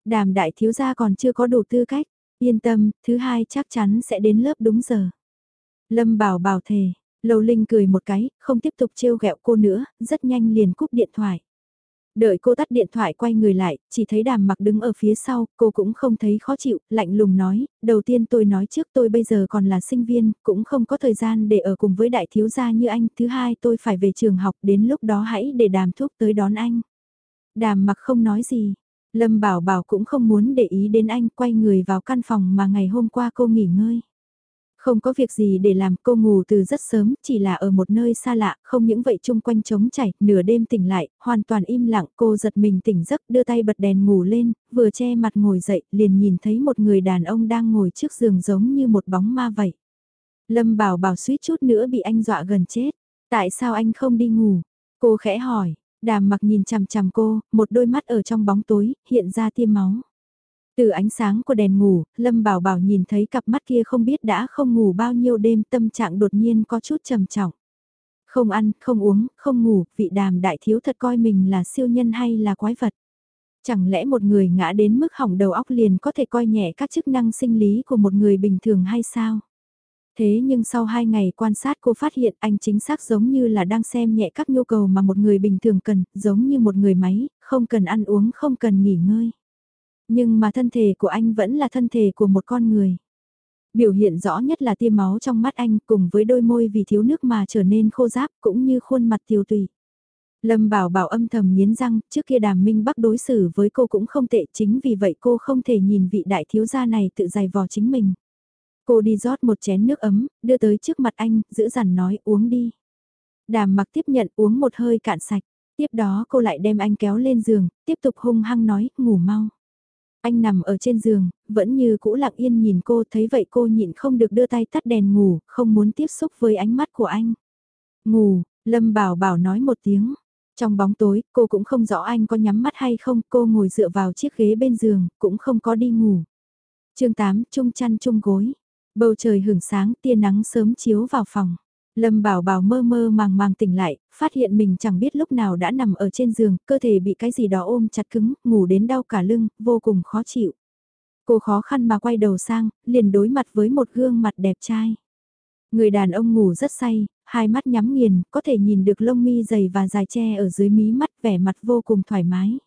Đàm đại thiếu gia còn chưa có đủ tư cách, yên tâm, thứ hai chắc chắn sẽ đến lớp đúng giờ. Lâm Bảo Bảo thề, Lâu Linh cười một cái, không tiếp tục trêu ghẹo cô nữa, rất nhanh liền cúp điện thoại. Đợi cô tắt điện thoại quay người lại, chỉ thấy đàm mặc đứng ở phía sau, cô cũng không thấy khó chịu, lạnh lùng nói, đầu tiên tôi nói trước tôi bây giờ còn là sinh viên, cũng không có thời gian để ở cùng với đại thiếu gia như anh, thứ hai tôi phải về trường học, đến lúc đó hãy để đàm thuốc tới đón anh. Đàm mặc không nói gì, Lâm Bảo Bảo cũng không muốn để ý đến anh, quay người vào căn phòng mà ngày hôm qua cô nghỉ ngơi. Không có việc gì để làm cô ngủ từ rất sớm, chỉ là ở một nơi xa lạ, không những vậy chung quanh trống chảy, nửa đêm tỉnh lại, hoàn toàn im lặng, cô giật mình tỉnh giấc đưa tay bật đèn ngủ lên, vừa che mặt ngồi dậy, liền nhìn thấy một người đàn ông đang ngồi trước giường giống như một bóng ma vậy. Lâm bảo bảo suýt chút nữa bị anh dọa gần chết, tại sao anh không đi ngủ? Cô khẽ hỏi, Đàm mặc nhìn chằm chằm cô, một đôi mắt ở trong bóng tối, hiện ra tiêm máu. Từ ánh sáng của đèn ngủ, Lâm Bảo Bảo nhìn thấy cặp mắt kia không biết đã không ngủ bao nhiêu đêm tâm trạng đột nhiên có chút trầm trọng. Không ăn, không uống, không ngủ, vị đàm đại thiếu thật coi mình là siêu nhân hay là quái vật. Chẳng lẽ một người ngã đến mức hỏng đầu óc liền có thể coi nhẹ các chức năng sinh lý của một người bình thường hay sao? Thế nhưng sau hai ngày quan sát cô phát hiện anh chính xác giống như là đang xem nhẹ các nhu cầu mà một người bình thường cần, giống như một người máy, không cần ăn uống, không cần nghỉ ngơi. Nhưng mà thân thể của anh vẫn là thân thể của một con người. Biểu hiện rõ nhất là tiêm máu trong mắt anh cùng với đôi môi vì thiếu nước mà trở nên khô ráp cũng như khuôn mặt tiêu tùy. Lâm Bảo Bảo âm thầm nghiến răng, trước kia đàm minh bắc đối xử với cô cũng không tệ chính vì vậy cô không thể nhìn vị đại thiếu gia này tự giày vò chính mình. Cô đi rót một chén nước ấm, đưa tới trước mặt anh, giữ dằn nói uống đi. Đàm mặc tiếp nhận uống một hơi cạn sạch, tiếp đó cô lại đem anh kéo lên giường, tiếp tục hung hăng nói, ngủ mau. Anh nằm ở trên giường, vẫn như cũ lặng yên nhìn cô thấy vậy cô nhịn không được đưa tay tắt đèn ngủ, không muốn tiếp xúc với ánh mắt của anh. Ngủ, Lâm Bảo Bảo nói một tiếng. Trong bóng tối, cô cũng không rõ anh có nhắm mắt hay không, cô ngồi dựa vào chiếc ghế bên giường, cũng không có đi ngủ. chương 8, chung chăn chung gối. Bầu trời hưởng sáng, tia nắng sớm chiếu vào phòng. Lâm Bảo Bảo mơ mơ màng màng tỉnh lại, phát hiện mình chẳng biết lúc nào đã nằm ở trên giường, cơ thể bị cái gì đó ôm chặt cứng, ngủ đến đau cả lưng, vô cùng khó chịu. Cô khó khăn mà quay đầu sang, liền đối mặt với một gương mặt đẹp trai. Người đàn ông ngủ rất say, hai mắt nhắm nghiền, có thể nhìn được lông mi dày và dài che ở dưới mí mắt vẻ mặt vô cùng thoải mái.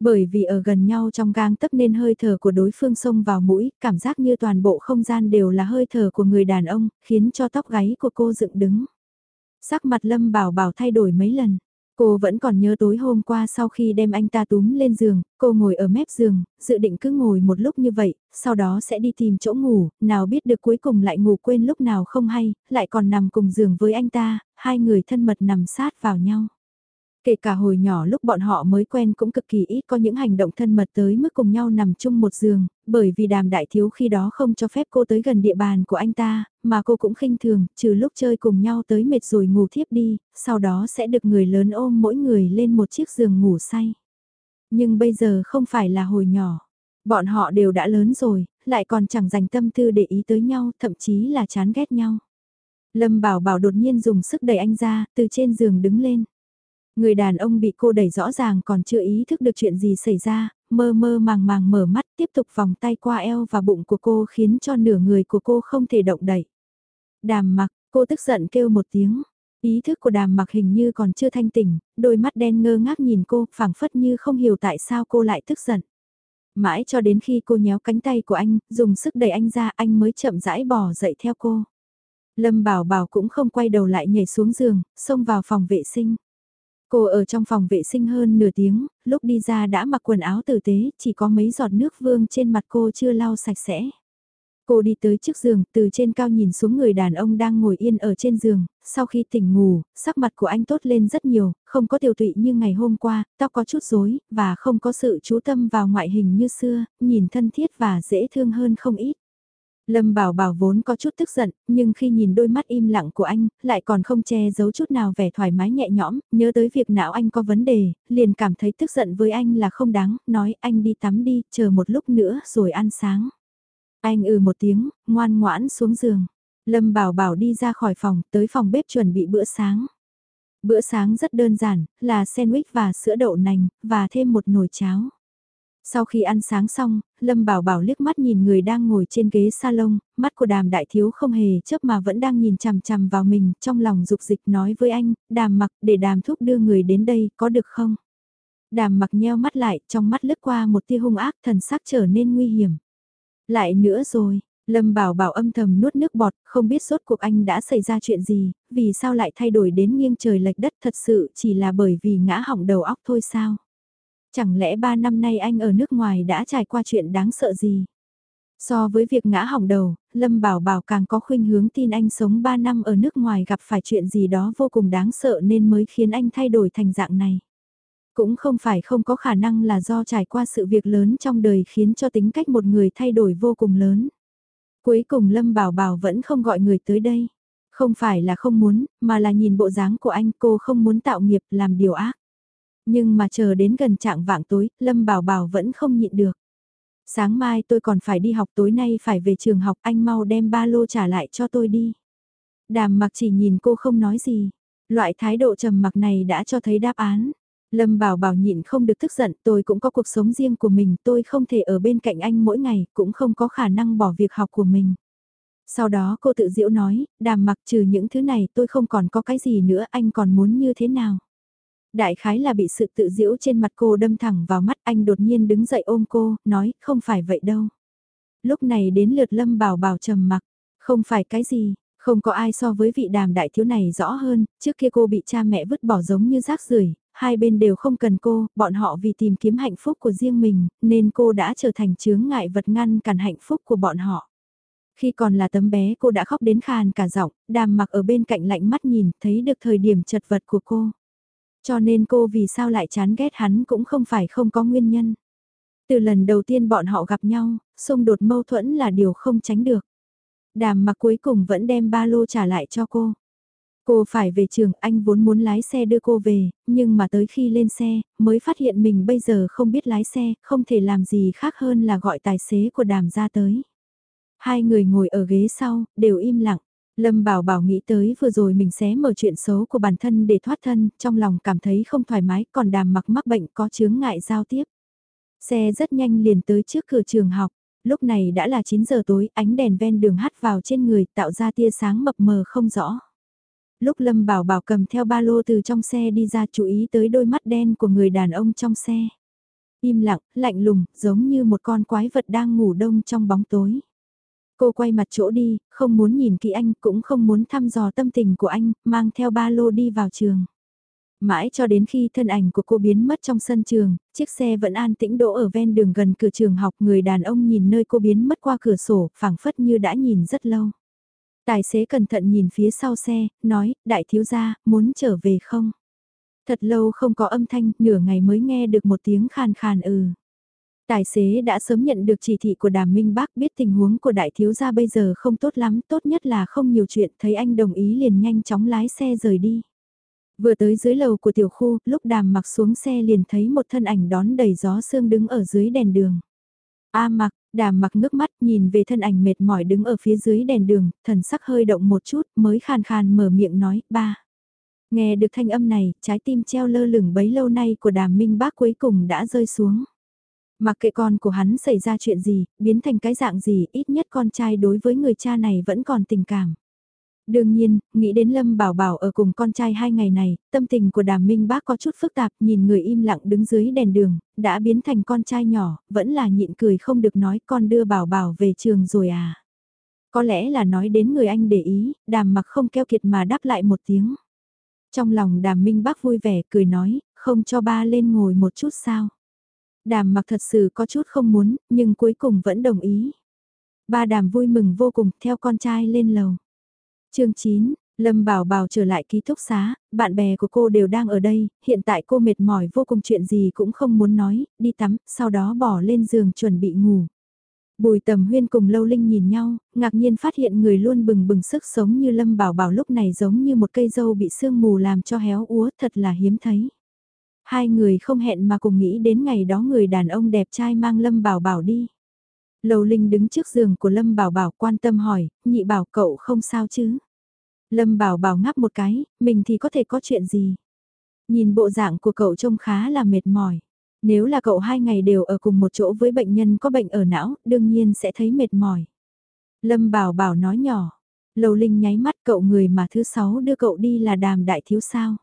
Bởi vì ở gần nhau trong gang tấc nên hơi thở của đối phương xông vào mũi, cảm giác như toàn bộ không gian đều là hơi thở của người đàn ông, khiến cho tóc gáy của cô dựng đứng. Sắc mặt Lâm Bảo Bảo thay đổi mấy lần. Cô vẫn còn nhớ tối hôm qua sau khi đem anh ta túm lên giường, cô ngồi ở mép giường, dự định cứ ngồi một lúc như vậy, sau đó sẽ đi tìm chỗ ngủ, nào biết được cuối cùng lại ngủ quên lúc nào không hay, lại còn nằm cùng giường với anh ta, hai người thân mật nằm sát vào nhau. Kể cả hồi nhỏ lúc bọn họ mới quen cũng cực kỳ ít có những hành động thân mật tới mức cùng nhau nằm chung một giường, bởi vì đàm đại thiếu khi đó không cho phép cô tới gần địa bàn của anh ta, mà cô cũng khinh thường, trừ lúc chơi cùng nhau tới mệt rồi ngủ thiếp đi, sau đó sẽ được người lớn ôm mỗi người lên một chiếc giường ngủ say. Nhưng bây giờ không phải là hồi nhỏ, bọn họ đều đã lớn rồi, lại còn chẳng dành tâm tư để ý tới nhau, thậm chí là chán ghét nhau. Lâm Bảo Bảo đột nhiên dùng sức đẩy anh ra, từ trên giường đứng lên. Người đàn ông bị cô đẩy rõ ràng còn chưa ý thức được chuyện gì xảy ra, mơ mơ màng màng mở mắt tiếp tục vòng tay qua eo và bụng của cô khiến cho nửa người của cô không thể động đẩy. Đàm mặc, cô tức giận kêu một tiếng. Ý thức của đàm mặc hình như còn chưa thanh tỉnh, đôi mắt đen ngơ ngác nhìn cô, phảng phất như không hiểu tại sao cô lại tức giận. Mãi cho đến khi cô nhéo cánh tay của anh, dùng sức đẩy anh ra, anh mới chậm rãi bỏ dậy theo cô. Lâm Bảo Bảo cũng không quay đầu lại nhảy xuống giường, xông vào phòng vệ sinh. Cô ở trong phòng vệ sinh hơn nửa tiếng, lúc đi ra đã mặc quần áo tử tế, chỉ có mấy giọt nước vương trên mặt cô chưa lau sạch sẽ. Cô đi tới trước giường, từ trên cao nhìn xuống người đàn ông đang ngồi yên ở trên giường, sau khi tỉnh ngủ, sắc mặt của anh tốt lên rất nhiều, không có tiêu tụy như ngày hôm qua, tóc có chút rối, và không có sự chú tâm vào ngoại hình như xưa, nhìn thân thiết và dễ thương hơn không ít. Lâm Bảo Bảo vốn có chút tức giận, nhưng khi nhìn đôi mắt im lặng của anh, lại còn không che giấu chút nào vẻ thoải mái nhẹ nhõm, nhớ tới việc não anh có vấn đề, liền cảm thấy tức giận với anh là không đáng, nói anh đi tắm đi, chờ một lúc nữa rồi ăn sáng. Anh ừ một tiếng, ngoan ngoãn xuống giường. Lâm Bảo Bảo đi ra khỏi phòng, tới phòng bếp chuẩn bị bữa sáng. Bữa sáng rất đơn giản, là sandwich và sữa đậu nành, và thêm một nồi cháo. Sau khi ăn sáng xong, Lâm Bảo Bảo liếc mắt nhìn người đang ngồi trên ghế salon, mắt của đàm đại thiếu không hề chớp mà vẫn đang nhìn chằm chằm vào mình, trong lòng dục dịch nói với anh, đàm mặc để đàm thúc đưa người đến đây, có được không? Đàm mặc nheo mắt lại, trong mắt lướt qua một tia hung ác thần sắc trở nên nguy hiểm. Lại nữa rồi, Lâm Bảo Bảo âm thầm nuốt nước bọt, không biết suốt cuộc anh đã xảy ra chuyện gì, vì sao lại thay đổi đến nghiêng trời lệch đất thật sự chỉ là bởi vì ngã hỏng đầu óc thôi sao? Chẳng lẽ ba năm nay anh ở nước ngoài đã trải qua chuyện đáng sợ gì? So với việc ngã hỏng đầu, Lâm Bảo Bảo càng có khuynh hướng tin anh sống 3 năm ở nước ngoài gặp phải chuyện gì đó vô cùng đáng sợ nên mới khiến anh thay đổi thành dạng này. Cũng không phải không có khả năng là do trải qua sự việc lớn trong đời khiến cho tính cách một người thay đổi vô cùng lớn. Cuối cùng Lâm Bảo Bảo vẫn không gọi người tới đây. Không phải là không muốn, mà là nhìn bộ dáng của anh cô không muốn tạo nghiệp làm điều ác. Nhưng mà chờ đến gần trạng vạng tối, Lâm Bảo Bảo vẫn không nhịn được. Sáng mai tôi còn phải đi học tối nay phải về trường học anh mau đem ba lô trả lại cho tôi đi. Đàm mặc chỉ nhìn cô không nói gì. Loại thái độ trầm mặc này đã cho thấy đáp án. Lâm bảo bảo nhịn không được tức giận tôi cũng có cuộc sống riêng của mình tôi không thể ở bên cạnh anh mỗi ngày cũng không có khả năng bỏ việc học của mình. Sau đó cô tự diễu nói, đàm mặc trừ những thứ này tôi không còn có cái gì nữa anh còn muốn như thế nào. Đại khái là bị sự tự diễu trên mặt cô đâm thẳng vào mắt anh đột nhiên đứng dậy ôm cô, nói không phải vậy đâu. Lúc này đến lượt lâm bảo bảo trầm mặc, không phải cái gì, không có ai so với vị đàm đại thiếu này rõ hơn, trước kia cô bị cha mẹ vứt bỏ giống như rác rưởi hai bên đều không cần cô, bọn họ vì tìm kiếm hạnh phúc của riêng mình, nên cô đã trở thành chướng ngại vật ngăn cản hạnh phúc của bọn họ. Khi còn là tấm bé cô đã khóc đến khàn cả giọng, đàm mặc ở bên cạnh lạnh mắt nhìn, thấy được thời điểm chật vật của cô. Cho nên cô vì sao lại chán ghét hắn cũng không phải không có nguyên nhân. Từ lần đầu tiên bọn họ gặp nhau, xung đột mâu thuẫn là điều không tránh được. Đàm mặc cuối cùng vẫn đem ba lô trả lại cho cô. Cô phải về trường, anh vốn muốn lái xe đưa cô về, nhưng mà tới khi lên xe, mới phát hiện mình bây giờ không biết lái xe, không thể làm gì khác hơn là gọi tài xế của đàm ra tới. Hai người ngồi ở ghế sau, đều im lặng. Lâm Bảo Bảo nghĩ tới vừa rồi mình sẽ mở chuyện xấu của bản thân để thoát thân, trong lòng cảm thấy không thoải mái, còn đàm mặc mắc bệnh có chướng ngại giao tiếp. Xe rất nhanh liền tới trước cửa trường học, lúc này đã là 9 giờ tối, ánh đèn ven đường hắt vào trên người tạo ra tia sáng mập mờ không rõ. Lúc Lâm Bảo Bảo cầm theo ba lô từ trong xe đi ra chú ý tới đôi mắt đen của người đàn ông trong xe. Im lặng, lạnh lùng, giống như một con quái vật đang ngủ đông trong bóng tối. Cô quay mặt chỗ đi, không muốn nhìn kỹ anh, cũng không muốn thăm dò tâm tình của anh, mang theo ba lô đi vào trường. Mãi cho đến khi thân ảnh của cô biến mất trong sân trường, chiếc xe vẫn an tĩnh đỗ ở ven đường gần cửa trường học người đàn ông nhìn nơi cô biến mất qua cửa sổ, phảng phất như đã nhìn rất lâu. Tài xế cẩn thận nhìn phía sau xe, nói, đại thiếu gia, muốn trở về không? Thật lâu không có âm thanh, nửa ngày mới nghe được một tiếng khàn khàn ừ. Tài xế đã sớm nhận được chỉ thị của đàm minh bác biết tình huống của đại thiếu gia bây giờ không tốt lắm, tốt nhất là không nhiều chuyện, thấy anh đồng ý liền nhanh chóng lái xe rời đi. Vừa tới dưới lầu của tiểu khu, lúc đàm mặc xuống xe liền thấy một thân ảnh đón đầy gió sương đứng ở dưới đèn đường. A mặc, đàm mặc ngước mắt nhìn về thân ảnh mệt mỏi đứng ở phía dưới đèn đường, thần sắc hơi động một chút mới khàn khàn mở miệng nói, ba. Nghe được thanh âm này, trái tim treo lơ lửng bấy lâu nay của đàm minh bác cuối cùng đã rơi xuống. Mặc kệ con của hắn xảy ra chuyện gì, biến thành cái dạng gì, ít nhất con trai đối với người cha này vẫn còn tình cảm. Đương nhiên, nghĩ đến Lâm Bảo Bảo ở cùng con trai hai ngày này, tâm tình của đàm minh bác có chút phức tạp, nhìn người im lặng đứng dưới đèn đường, đã biến thành con trai nhỏ, vẫn là nhịn cười không được nói con đưa Bảo Bảo về trường rồi à. Có lẽ là nói đến người anh để ý, đàm mặc không keo kiệt mà đáp lại một tiếng. Trong lòng đàm minh bác vui vẻ cười nói, không cho ba lên ngồi một chút sao. Đàm mặc thật sự có chút không muốn, nhưng cuối cùng vẫn đồng ý. Ba đàm vui mừng vô cùng theo con trai lên lầu chương 9, Lâm Bảo Bảo trở lại ký túc xá, bạn bè của cô đều đang ở đây, hiện tại cô mệt mỏi vô cùng chuyện gì cũng không muốn nói, đi tắm, sau đó bỏ lên giường chuẩn bị ngủ. Bùi tầm huyên cùng Lâu Linh nhìn nhau, ngạc nhiên phát hiện người luôn bừng bừng sức sống như Lâm Bảo Bảo lúc này giống như một cây dâu bị sương mù làm cho héo úa thật là hiếm thấy. Hai người không hẹn mà cùng nghĩ đến ngày đó người đàn ông đẹp trai mang Lâm Bảo Bảo đi. lầu Linh đứng trước giường của Lâm Bảo Bảo quan tâm hỏi, nhị bảo cậu không sao chứ? Lâm Bảo Bảo ngáp một cái, mình thì có thể có chuyện gì? Nhìn bộ dạng của cậu trông khá là mệt mỏi. Nếu là cậu hai ngày đều ở cùng một chỗ với bệnh nhân có bệnh ở não, đương nhiên sẽ thấy mệt mỏi. Lâm Bảo Bảo nói nhỏ. Lầu Linh nháy mắt cậu người mà thứ sáu đưa cậu đi là đàm đại thiếu sao.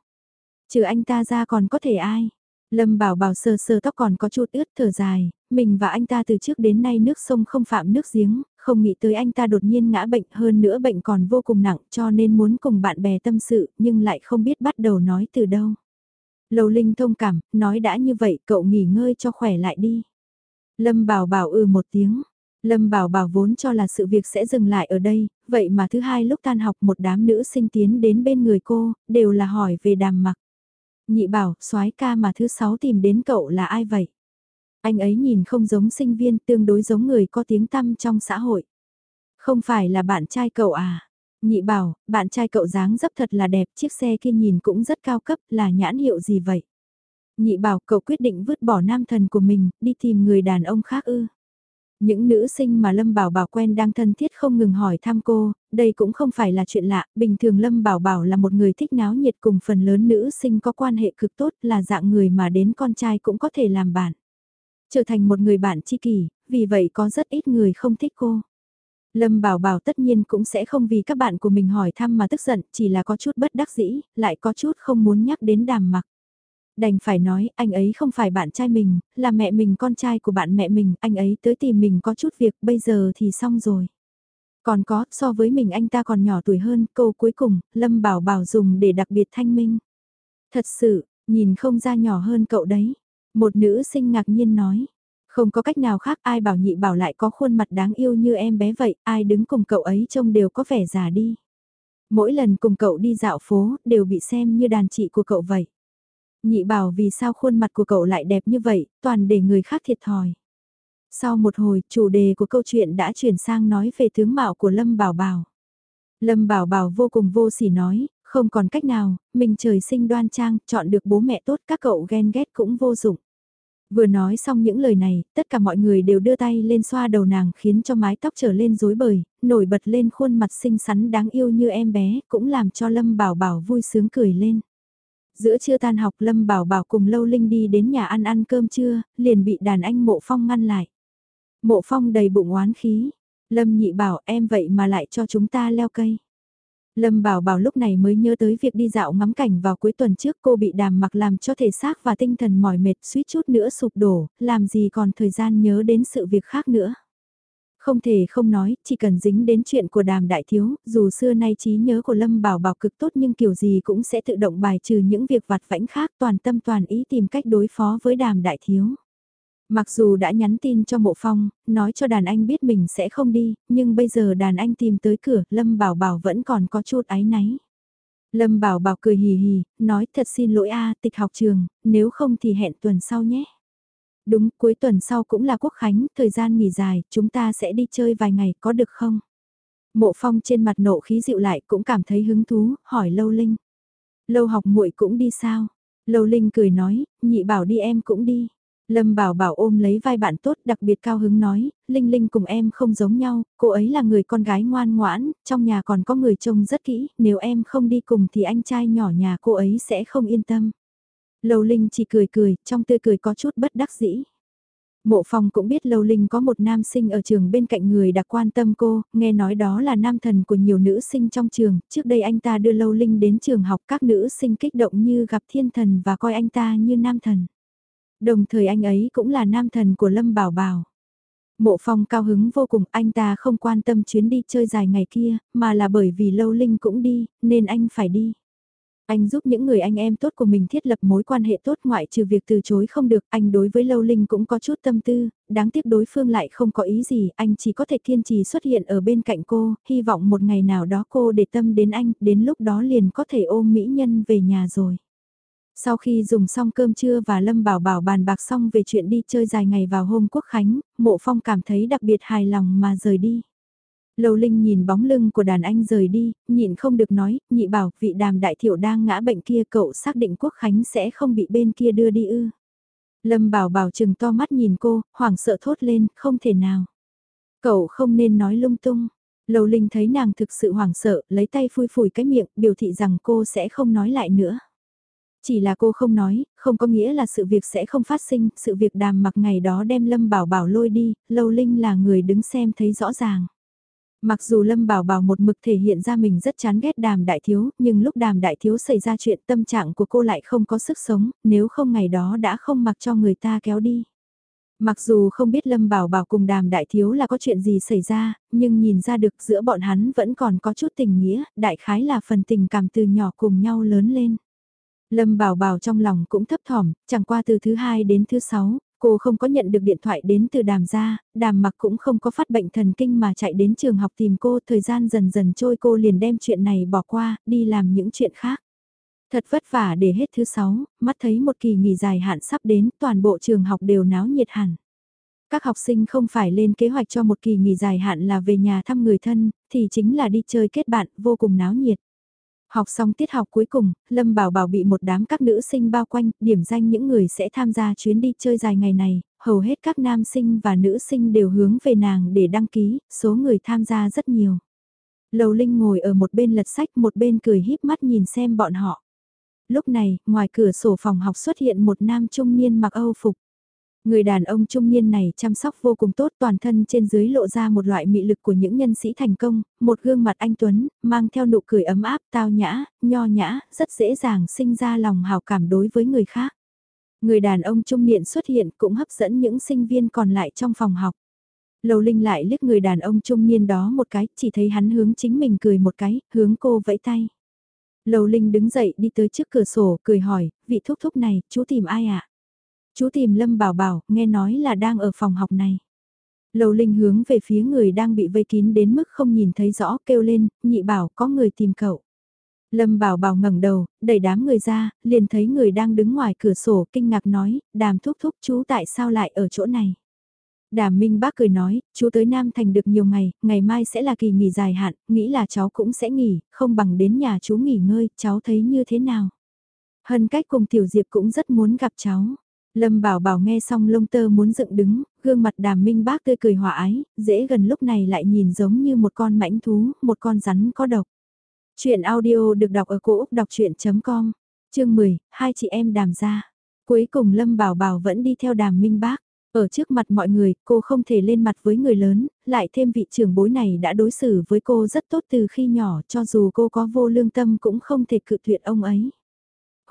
Trừ anh ta ra còn có thể ai? Lâm Bảo Bảo sờ sờ tóc còn có chút ướt thở dài, mình và anh ta từ trước đến nay nước sông không phạm nước giếng, không nghĩ tới anh ta đột nhiên ngã bệnh hơn nữa bệnh còn vô cùng nặng cho nên muốn cùng bạn bè tâm sự nhưng lại không biết bắt đầu nói từ đâu. Lầu Linh thông cảm, nói đã như vậy cậu nghỉ ngơi cho khỏe lại đi. Lâm Bảo Bảo ừ một tiếng. Lâm Bảo Bảo vốn cho là sự việc sẽ dừng lại ở đây, vậy mà thứ hai lúc tan học một đám nữ sinh tiến đến bên người cô, đều là hỏi về đàm mặc. Nhị bảo, soái ca mà thứ sáu tìm đến cậu là ai vậy? Anh ấy nhìn không giống sinh viên tương đối giống người có tiếng tăm trong xã hội. Không phải là bạn trai cậu à? Nhị bảo, bạn trai cậu dáng dấp thật là đẹp, chiếc xe kia nhìn cũng rất cao cấp, là nhãn hiệu gì vậy? Nhị bảo cậu quyết định vứt bỏ nam thần của mình, đi tìm người đàn ông khác ư. Những nữ sinh mà Lâm Bảo Bảo quen đang thân thiết không ngừng hỏi thăm cô, đây cũng không phải là chuyện lạ, bình thường Lâm Bảo Bảo là một người thích náo nhiệt cùng phần lớn nữ sinh có quan hệ cực tốt là dạng người mà đến con trai cũng có thể làm bạn. Trở thành một người bạn tri kỷ, vì vậy có rất ít người không thích cô. Lâm Bảo Bảo tất nhiên cũng sẽ không vì các bạn của mình hỏi thăm mà tức giận, chỉ là có chút bất đắc dĩ, lại có chút không muốn nhắc đến đàm mặc. Đành phải nói, anh ấy không phải bạn trai mình, là mẹ mình con trai của bạn mẹ mình, anh ấy tới tìm mình có chút việc, bây giờ thì xong rồi. Còn có, so với mình anh ta còn nhỏ tuổi hơn, câu cuối cùng, Lâm Bảo Bảo dùng để đặc biệt thanh minh. Thật sự, nhìn không ra nhỏ hơn cậu đấy. Một nữ sinh ngạc nhiên nói. Không có cách nào khác ai bảo nhị bảo lại có khuôn mặt đáng yêu như em bé vậy, ai đứng cùng cậu ấy trông đều có vẻ già đi. Mỗi lần cùng cậu đi dạo phố, đều bị xem như đàn chị của cậu vậy. Nhị bảo vì sao khuôn mặt của cậu lại đẹp như vậy, toàn để người khác thiệt thòi. Sau một hồi, chủ đề của câu chuyện đã chuyển sang nói về tướng mạo của Lâm Bảo Bảo. Lâm Bảo Bảo vô cùng vô sỉ nói, không còn cách nào, mình trời sinh đoan trang, chọn được bố mẹ tốt các cậu ghen ghét cũng vô dụng. Vừa nói xong những lời này, tất cả mọi người đều đưa tay lên xoa đầu nàng khiến cho mái tóc trở lên rối bời, nổi bật lên khuôn mặt xinh xắn đáng yêu như em bé, cũng làm cho Lâm Bảo Bảo vui sướng cười lên. Giữa trưa tan học Lâm Bảo Bảo cùng Lâu Linh đi đến nhà ăn ăn cơm trưa, liền bị đàn anh Mộ Phong ngăn lại. Mộ Phong đầy bụng oán khí. Lâm nhị bảo em vậy mà lại cho chúng ta leo cây. Lâm Bảo Bảo lúc này mới nhớ tới việc đi dạo ngắm cảnh vào cuối tuần trước cô bị đàm mặc làm cho thể xác và tinh thần mỏi mệt suýt chút nữa sụp đổ, làm gì còn thời gian nhớ đến sự việc khác nữa. Không thể không nói, chỉ cần dính đến chuyện của đàm đại thiếu, dù xưa nay trí nhớ của Lâm Bảo Bảo cực tốt nhưng kiểu gì cũng sẽ tự động bài trừ những việc vặt vãnh khác toàn tâm toàn ý tìm cách đối phó với đàm đại thiếu. Mặc dù đã nhắn tin cho mộ phong, nói cho đàn anh biết mình sẽ không đi, nhưng bây giờ đàn anh tìm tới cửa, Lâm Bảo Bảo vẫn còn có chút áy náy. Lâm Bảo Bảo cười hì hì, nói thật xin lỗi a tịch học trường, nếu không thì hẹn tuần sau nhé. Đúng, cuối tuần sau cũng là quốc khánh, thời gian nghỉ dài, chúng ta sẽ đi chơi vài ngày, có được không? Mộ phong trên mặt nộ khí dịu lại cũng cảm thấy hứng thú, hỏi Lâu Linh. Lâu học muội cũng đi sao? Lâu Linh cười nói, nhị bảo đi em cũng đi. Lâm Bảo Bảo ôm lấy vai bạn tốt đặc biệt cao hứng nói, Linh Linh cùng em không giống nhau, cô ấy là người con gái ngoan ngoãn, trong nhà còn có người trông rất kỹ, nếu em không đi cùng thì anh trai nhỏ nhà cô ấy sẽ không yên tâm. Lâu Linh chỉ cười cười, trong tươi cười có chút bất đắc dĩ. Mộ Phong cũng biết Lâu Linh có một nam sinh ở trường bên cạnh người đặc quan tâm cô, nghe nói đó là nam thần của nhiều nữ sinh trong trường, trước đây anh ta đưa Lâu Linh đến trường học các nữ sinh kích động như gặp thiên thần và coi anh ta như nam thần. Đồng thời anh ấy cũng là nam thần của Lâm Bảo Bảo. Mộ Phong cao hứng vô cùng, anh ta không quan tâm chuyến đi chơi dài ngày kia, mà là bởi vì Lâu Linh cũng đi, nên anh phải đi. Anh giúp những người anh em tốt của mình thiết lập mối quan hệ tốt ngoại trừ việc từ chối không được, anh đối với Lâu Linh cũng có chút tâm tư, đáng tiếc đối phương lại không có ý gì, anh chỉ có thể kiên trì xuất hiện ở bên cạnh cô, hy vọng một ngày nào đó cô để tâm đến anh, đến lúc đó liền có thể ôm mỹ nhân về nhà rồi. Sau khi dùng xong cơm trưa và Lâm Bảo Bảo bàn bạc xong về chuyện đi chơi dài ngày vào hôm quốc khánh, Mộ Phong cảm thấy đặc biệt hài lòng mà rời đi. Lầu Linh nhìn bóng lưng của đàn anh rời đi, nhịn không được nói, nhị bảo, vị đàm đại thiểu đang ngã bệnh kia cậu xác định quốc khánh sẽ không bị bên kia đưa đi ư. Lâm bảo bảo chừng to mắt nhìn cô, hoảng sợ thốt lên, không thể nào. Cậu không nên nói lung tung. Lầu Linh thấy nàng thực sự hoảng sợ, lấy tay phui phủi cái miệng, biểu thị rằng cô sẽ không nói lại nữa. Chỉ là cô không nói, không có nghĩa là sự việc sẽ không phát sinh, sự việc đàm mặc ngày đó đem Lâm Bảo Bảo lôi đi, Lâu Linh là người đứng xem thấy rõ ràng. Mặc dù Lâm Bảo Bảo một mực thể hiện ra mình rất chán ghét đàm đại thiếu, nhưng lúc đàm đại thiếu xảy ra chuyện tâm trạng của cô lại không có sức sống, nếu không ngày đó đã không mặc cho người ta kéo đi. Mặc dù không biết Lâm Bảo Bảo cùng đàm đại thiếu là có chuyện gì xảy ra, nhưng nhìn ra được giữa bọn hắn vẫn còn có chút tình nghĩa, đại khái là phần tình cảm từ nhỏ cùng nhau lớn lên. Lâm Bảo Bảo trong lòng cũng thấp thỏm, chẳng qua từ thứ hai đến thứ sáu, cô không có nhận được điện thoại đến từ đàm gia, đàm mặc cũng không có phát bệnh thần kinh mà chạy đến trường học tìm cô, thời gian dần dần trôi cô liền đem chuyện này bỏ qua, đi làm những chuyện khác. Thật vất vả để hết thứ sáu, mắt thấy một kỳ nghỉ dài hạn sắp đến, toàn bộ trường học đều náo nhiệt hẳn. Các học sinh không phải lên kế hoạch cho một kỳ nghỉ dài hạn là về nhà thăm người thân, thì chính là đi chơi kết bạn, vô cùng náo nhiệt. Học xong tiết học cuối cùng, Lâm Bảo Bảo bị một đám các nữ sinh bao quanh, điểm danh những người sẽ tham gia chuyến đi chơi dài ngày này, hầu hết các nam sinh và nữ sinh đều hướng về nàng để đăng ký, số người tham gia rất nhiều. Lầu Linh ngồi ở một bên lật sách một bên cười híp mắt nhìn xem bọn họ. Lúc này, ngoài cửa sổ phòng học xuất hiện một nam trung niên mặc Âu phục. Người đàn ông trung niên này chăm sóc vô cùng tốt toàn thân trên dưới lộ ra một loại mị lực của những nhân sĩ thành công, một gương mặt anh Tuấn, mang theo nụ cười ấm áp, tao nhã, nho nhã, rất dễ dàng sinh ra lòng hào cảm đối với người khác. Người đàn ông trung niên xuất hiện cũng hấp dẫn những sinh viên còn lại trong phòng học. Lầu Linh lại liếc người đàn ông trung niên đó một cái, chỉ thấy hắn hướng chính mình cười một cái, hướng cô vẫy tay. Lầu Linh đứng dậy đi tới trước cửa sổ, cười hỏi, vị thúc thúc này, chú tìm ai ạ? À? Chú tìm Lâm Bảo Bảo, nghe nói là đang ở phòng học này. Lầu Linh hướng về phía người đang bị vây kín đến mức không nhìn thấy rõ, kêu lên, nhị bảo có người tìm cậu. Lâm Bảo Bảo ngẩng đầu, đẩy đám người ra, liền thấy người đang đứng ngoài cửa sổ, kinh ngạc nói, đàm thúc thúc chú tại sao lại ở chỗ này. Đàm Minh Bác cười nói, chú tới Nam Thành được nhiều ngày, ngày mai sẽ là kỳ nghỉ dài hạn, nghĩ là cháu cũng sẽ nghỉ, không bằng đến nhà chú nghỉ ngơi, cháu thấy như thế nào. Hân cách cùng Tiểu Diệp cũng rất muốn gặp cháu. Lâm Bảo Bảo nghe xong lông tơ muốn dựng đứng, gương mặt đàm minh bác tươi cười hòa ái, dễ gần lúc này lại nhìn giống như một con mãnh thú, một con rắn có độc. Chuyện audio được đọc ở cổ Úc đọc chuyện.com, chương 10, hai chị em đàm ra. Cuối cùng Lâm Bảo Bảo vẫn đi theo đàm minh bác. Ở trước mặt mọi người, cô không thể lên mặt với người lớn, lại thêm vị trưởng bối này đã đối xử với cô rất tốt từ khi nhỏ cho dù cô có vô lương tâm cũng không thể cự tuyệt ông ấy.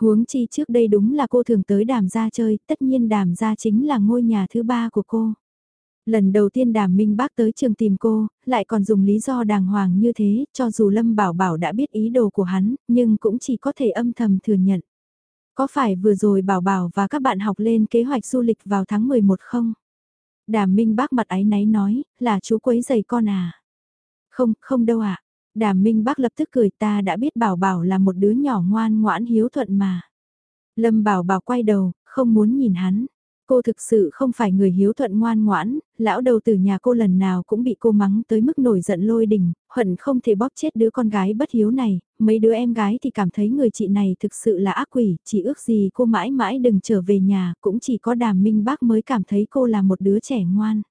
Huống chi trước đây đúng là cô thường tới đàm gia chơi, tất nhiên đàm gia chính là ngôi nhà thứ ba của cô. Lần đầu tiên đàm minh bác tới trường tìm cô, lại còn dùng lý do đàng hoàng như thế, cho dù Lâm Bảo Bảo đã biết ý đồ của hắn, nhưng cũng chỉ có thể âm thầm thừa nhận. Có phải vừa rồi Bảo Bảo và các bạn học lên kế hoạch du lịch vào tháng 11 không? Đàm minh bác mặt ái náy nói, là chú quấy giày con à? Không, không đâu ạ. À. Đàm Minh Bắc lập tức cười ta đã biết Bảo Bảo là một đứa nhỏ ngoan ngoãn hiếu thuận mà. Lâm Bảo Bảo quay đầu, không muốn nhìn hắn. Cô thực sự không phải người hiếu thuận ngoan ngoãn, lão đầu từ nhà cô lần nào cũng bị cô mắng tới mức nổi giận lôi đình, hận không thể bóp chết đứa con gái bất hiếu này, mấy đứa em gái thì cảm thấy người chị này thực sự là ác quỷ, chỉ ước gì cô mãi mãi đừng trở về nhà, cũng chỉ có đàm minh bác mới cảm thấy cô là một đứa trẻ ngoan.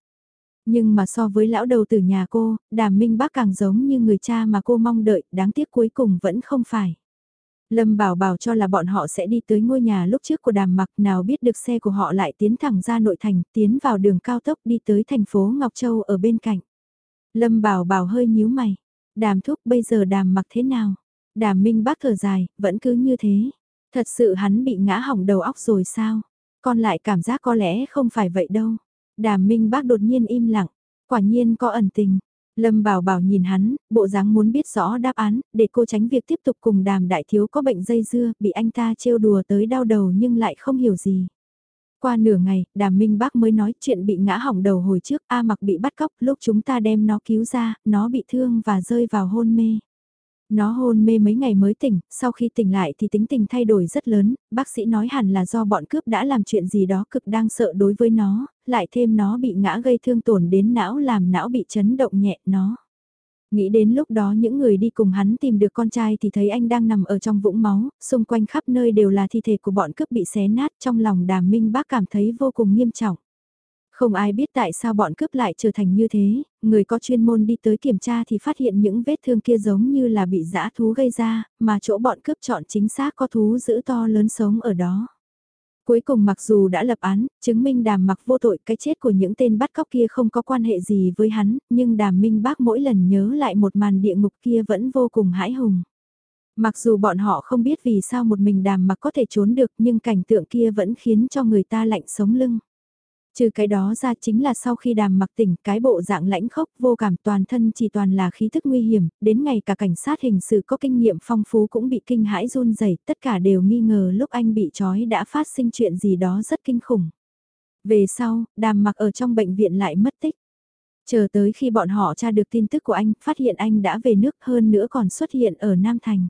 Nhưng mà so với lão đầu từ nhà cô, đàm minh bác càng giống như người cha mà cô mong đợi, đáng tiếc cuối cùng vẫn không phải. Lâm bảo bảo cho là bọn họ sẽ đi tới ngôi nhà lúc trước của đàm mặc nào biết được xe của họ lại tiến thẳng ra nội thành, tiến vào đường cao tốc đi tới thành phố Ngọc Châu ở bên cạnh. Lâm bảo bảo hơi nhíu mày, đàm thúc bây giờ đàm mặc thế nào? Đàm minh bác thở dài, vẫn cứ như thế. Thật sự hắn bị ngã hỏng đầu óc rồi sao? Con lại cảm giác có lẽ không phải vậy đâu. Đàm Minh Bác đột nhiên im lặng, quả nhiên có ẩn tình. Lâm Bảo Bảo nhìn hắn, bộ dáng muốn biết rõ đáp án, để cô tránh việc tiếp tục cùng đàm đại thiếu có bệnh dây dưa, bị anh ta trêu đùa tới đau đầu nhưng lại không hiểu gì. Qua nửa ngày, đàm minh bác mới nói chuyện bị ngã hỏng đầu hồi trước, A mặc bị bắt cóc, lúc chúng ta đem nó cứu ra, nó bị thương và rơi vào hôn mê. Nó hôn mê mấy ngày mới tỉnh, sau khi tỉnh lại thì tính tình thay đổi rất lớn, bác sĩ nói hẳn là do bọn cướp đã làm chuyện gì đó cực đang sợ đối với nó, lại thêm nó bị ngã gây thương tổn đến não làm não bị chấn động nhẹ nó. Nghĩ đến lúc đó những người đi cùng hắn tìm được con trai thì thấy anh đang nằm ở trong vũng máu, xung quanh khắp nơi đều là thi thể của bọn cướp bị xé nát trong lòng đàm minh bác cảm thấy vô cùng nghiêm trọng. Không ai biết tại sao bọn cướp lại trở thành như thế, người có chuyên môn đi tới kiểm tra thì phát hiện những vết thương kia giống như là bị dã thú gây ra, mà chỗ bọn cướp chọn chính xác có thú giữ to lớn sống ở đó. Cuối cùng mặc dù đã lập án, chứng minh đàm mặc vô tội cái chết của những tên bắt cóc kia không có quan hệ gì với hắn, nhưng đàm minh bác mỗi lần nhớ lại một màn địa ngục kia vẫn vô cùng hãi hùng. Mặc dù bọn họ không biết vì sao một mình đàm mặc có thể trốn được nhưng cảnh tượng kia vẫn khiến cho người ta lạnh sống lưng. Trừ cái đó ra chính là sau khi đàm mặc tỉnh cái bộ dạng lãnh khốc vô cảm toàn thân chỉ toàn là khí thức nguy hiểm, đến ngày cả cảnh sát hình sự có kinh nghiệm phong phú cũng bị kinh hãi run rẩy tất cả đều nghi ngờ lúc anh bị trói đã phát sinh chuyện gì đó rất kinh khủng. Về sau, đàm mặc ở trong bệnh viện lại mất tích. Chờ tới khi bọn họ tra được tin tức của anh, phát hiện anh đã về nước hơn nữa còn xuất hiện ở Nam Thành.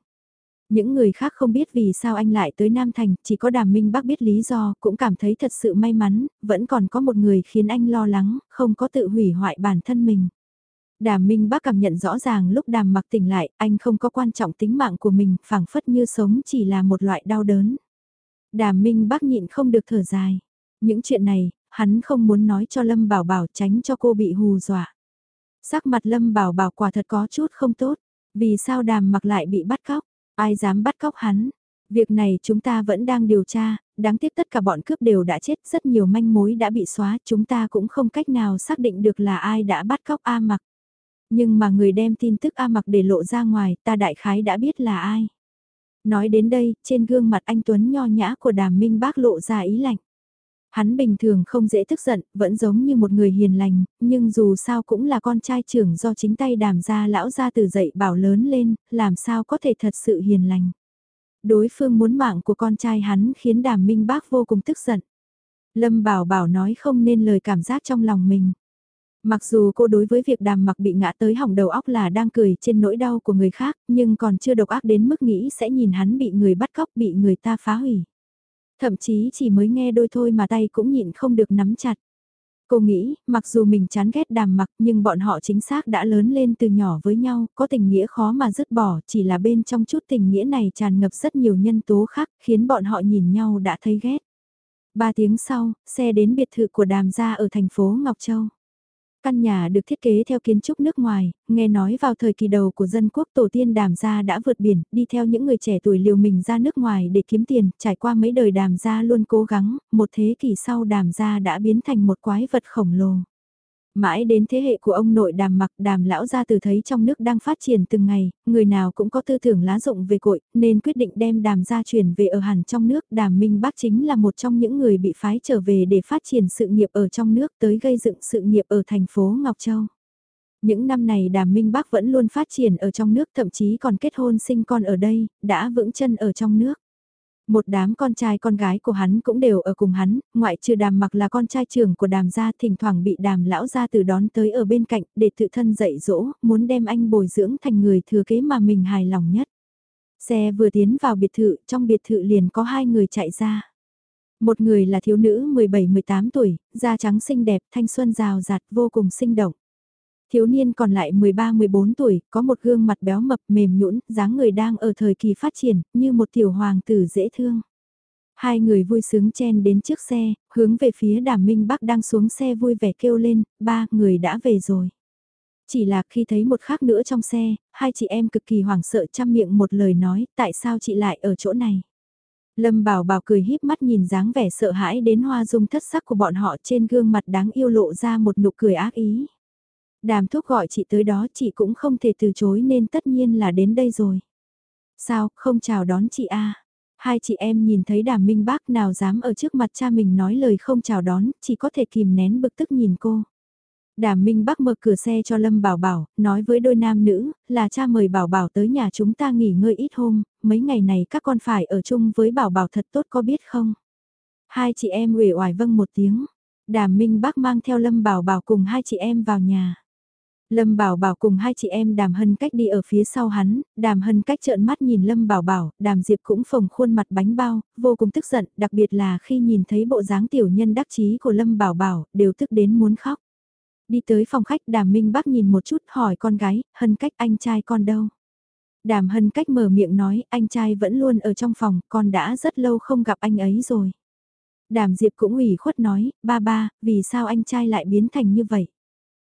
Những người khác không biết vì sao anh lại tới Nam Thành, chỉ có đàm minh bác biết lý do, cũng cảm thấy thật sự may mắn, vẫn còn có một người khiến anh lo lắng, không có tự hủy hoại bản thân mình. Đàm Minh Bác cảm nhận rõ ràng lúc đàm mặc tỉnh lại, anh không có quan trọng tính mạng của mình, phảng phất như sống chỉ là một loại đau đớn. Đàm Minh Bác nhịn không được thở dài. Những chuyện này, hắn không muốn nói cho Lâm Bảo Bảo tránh cho cô bị hù dọa. Sắc mặt Lâm Bảo Bảo quả thật có chút không tốt. Vì sao đàm mặc lại bị bắt cóc? Ai dám bắt cóc hắn? Việc này chúng ta vẫn đang điều tra, đáng tiếc tất cả bọn cướp đều đã chết, rất nhiều manh mối đã bị xóa, chúng ta cũng không cách nào xác định được là ai đã bắt cóc A mặc. Nhưng mà người đem tin tức A mặc để lộ ra ngoài, ta đại khái đã biết là ai. Nói đến đây, trên gương mặt anh Tuấn nho nhã của đàm minh bác lộ ra ý lạnh. Hắn bình thường không dễ tức giận, vẫn giống như một người hiền lành, nhưng dù sao cũng là con trai trưởng do chính tay đàm ra lão ra từ dậy bảo lớn lên, làm sao có thể thật sự hiền lành. Đối phương muốn mạng của con trai hắn khiến đàm minh bác vô cùng tức giận. Lâm bảo bảo nói không nên lời cảm giác trong lòng mình. Mặc dù cô đối với việc đàm mặc bị ngã tới hỏng đầu óc là đang cười trên nỗi đau của người khác, nhưng còn chưa độc ác đến mức nghĩ sẽ nhìn hắn bị người bắt cóc bị người ta phá hủy. Thậm chí chỉ mới nghe đôi thôi mà tay cũng nhịn không được nắm chặt. Cô nghĩ, mặc dù mình chán ghét đàm mặc nhưng bọn họ chính xác đã lớn lên từ nhỏ với nhau, có tình nghĩa khó mà dứt bỏ, chỉ là bên trong chút tình nghĩa này tràn ngập rất nhiều nhân tố khác, khiến bọn họ nhìn nhau đã thấy ghét. Ba tiếng sau, xe đến biệt thự của đàm gia ở thành phố Ngọc Châu. Căn nhà được thiết kế theo kiến trúc nước ngoài, nghe nói vào thời kỳ đầu của dân quốc tổ tiên đàm gia đã vượt biển, đi theo những người trẻ tuổi liều mình ra nước ngoài để kiếm tiền, trải qua mấy đời đàm gia luôn cố gắng, một thế kỷ sau đàm gia đã biến thành một quái vật khổng lồ. Mãi đến thế hệ của ông nội đàm mặc đàm lão gia từ thấy trong nước đang phát triển từng ngày, người nào cũng có tư tưởng lá rộng về cội, nên quyết định đem đàm gia chuyển về ở hẳn trong nước. Đàm Minh Bác chính là một trong những người bị phái trở về để phát triển sự nghiệp ở trong nước tới gây dựng sự nghiệp ở thành phố Ngọc Châu. Những năm này Đàm Minh Bác vẫn luôn phát triển ở trong nước thậm chí còn kết hôn sinh con ở đây, đã vững chân ở trong nước. Một đám con trai con gái của hắn cũng đều ở cùng hắn, ngoại trừ đàm mặc là con trai trưởng của đàm gia thỉnh thoảng bị đàm lão gia từ đón tới ở bên cạnh để tự thân dạy dỗ, muốn đem anh bồi dưỡng thành người thừa kế mà mình hài lòng nhất. Xe vừa tiến vào biệt thự, trong biệt thự liền có hai người chạy ra. Một người là thiếu nữ 17-18 tuổi, da trắng xinh đẹp, thanh xuân rào rạt, vô cùng sinh động. Thiếu niên còn lại 13-14 tuổi, có một gương mặt béo mập mềm nhũn, dáng người đang ở thời kỳ phát triển, như một tiểu hoàng tử dễ thương. Hai người vui sướng chen đến trước xe, hướng về phía đàm minh bắc đang xuống xe vui vẻ kêu lên, ba người đã về rồi. Chỉ là khi thấy một khác nữa trong xe, hai chị em cực kỳ hoảng sợ chăm miệng một lời nói, tại sao chị lại ở chỗ này? Lâm Bảo Bảo cười híp mắt nhìn dáng vẻ sợ hãi đến hoa dung thất sắc của bọn họ trên gương mặt đáng yêu lộ ra một nụ cười ác ý. Đàm thuốc gọi chị tới đó chị cũng không thể từ chối nên tất nhiên là đến đây rồi. Sao, không chào đón chị a à? Hai chị em nhìn thấy đàm minh bác nào dám ở trước mặt cha mình nói lời không chào đón, chỉ có thể kìm nén bực tức nhìn cô. Đàm Minh Bắc mở cửa xe cho Lâm Bảo Bảo, nói với đôi nam nữ, là cha mời Bảo Bảo tới nhà chúng ta nghỉ ngơi ít hôm, mấy ngày này các con phải ở chung với Bảo Bảo thật tốt có biết không? Hai chị em uể oải vâng một tiếng. Đàm Minh Bắc mang theo Lâm Bảo Bảo cùng hai chị em vào nhà. Lâm Bảo Bảo cùng hai chị em Đàm Hân Cách đi ở phía sau hắn, Đàm Hân Cách trợn mắt nhìn Lâm Bảo Bảo, Đàm Diệp cũng phồng khuôn mặt bánh bao, vô cùng tức giận, đặc biệt là khi nhìn thấy bộ dáng tiểu nhân đắc chí của Lâm Bảo Bảo, đều tức đến muốn khóc. Đi tới phòng khách Đàm Minh Bắc nhìn một chút hỏi con gái, Hân Cách anh trai con đâu? Đàm Hân Cách mở miệng nói, anh trai vẫn luôn ở trong phòng, con đã rất lâu không gặp anh ấy rồi. Đàm Diệp cũng ủy khuất nói, ba ba, vì sao anh trai lại biến thành như vậy?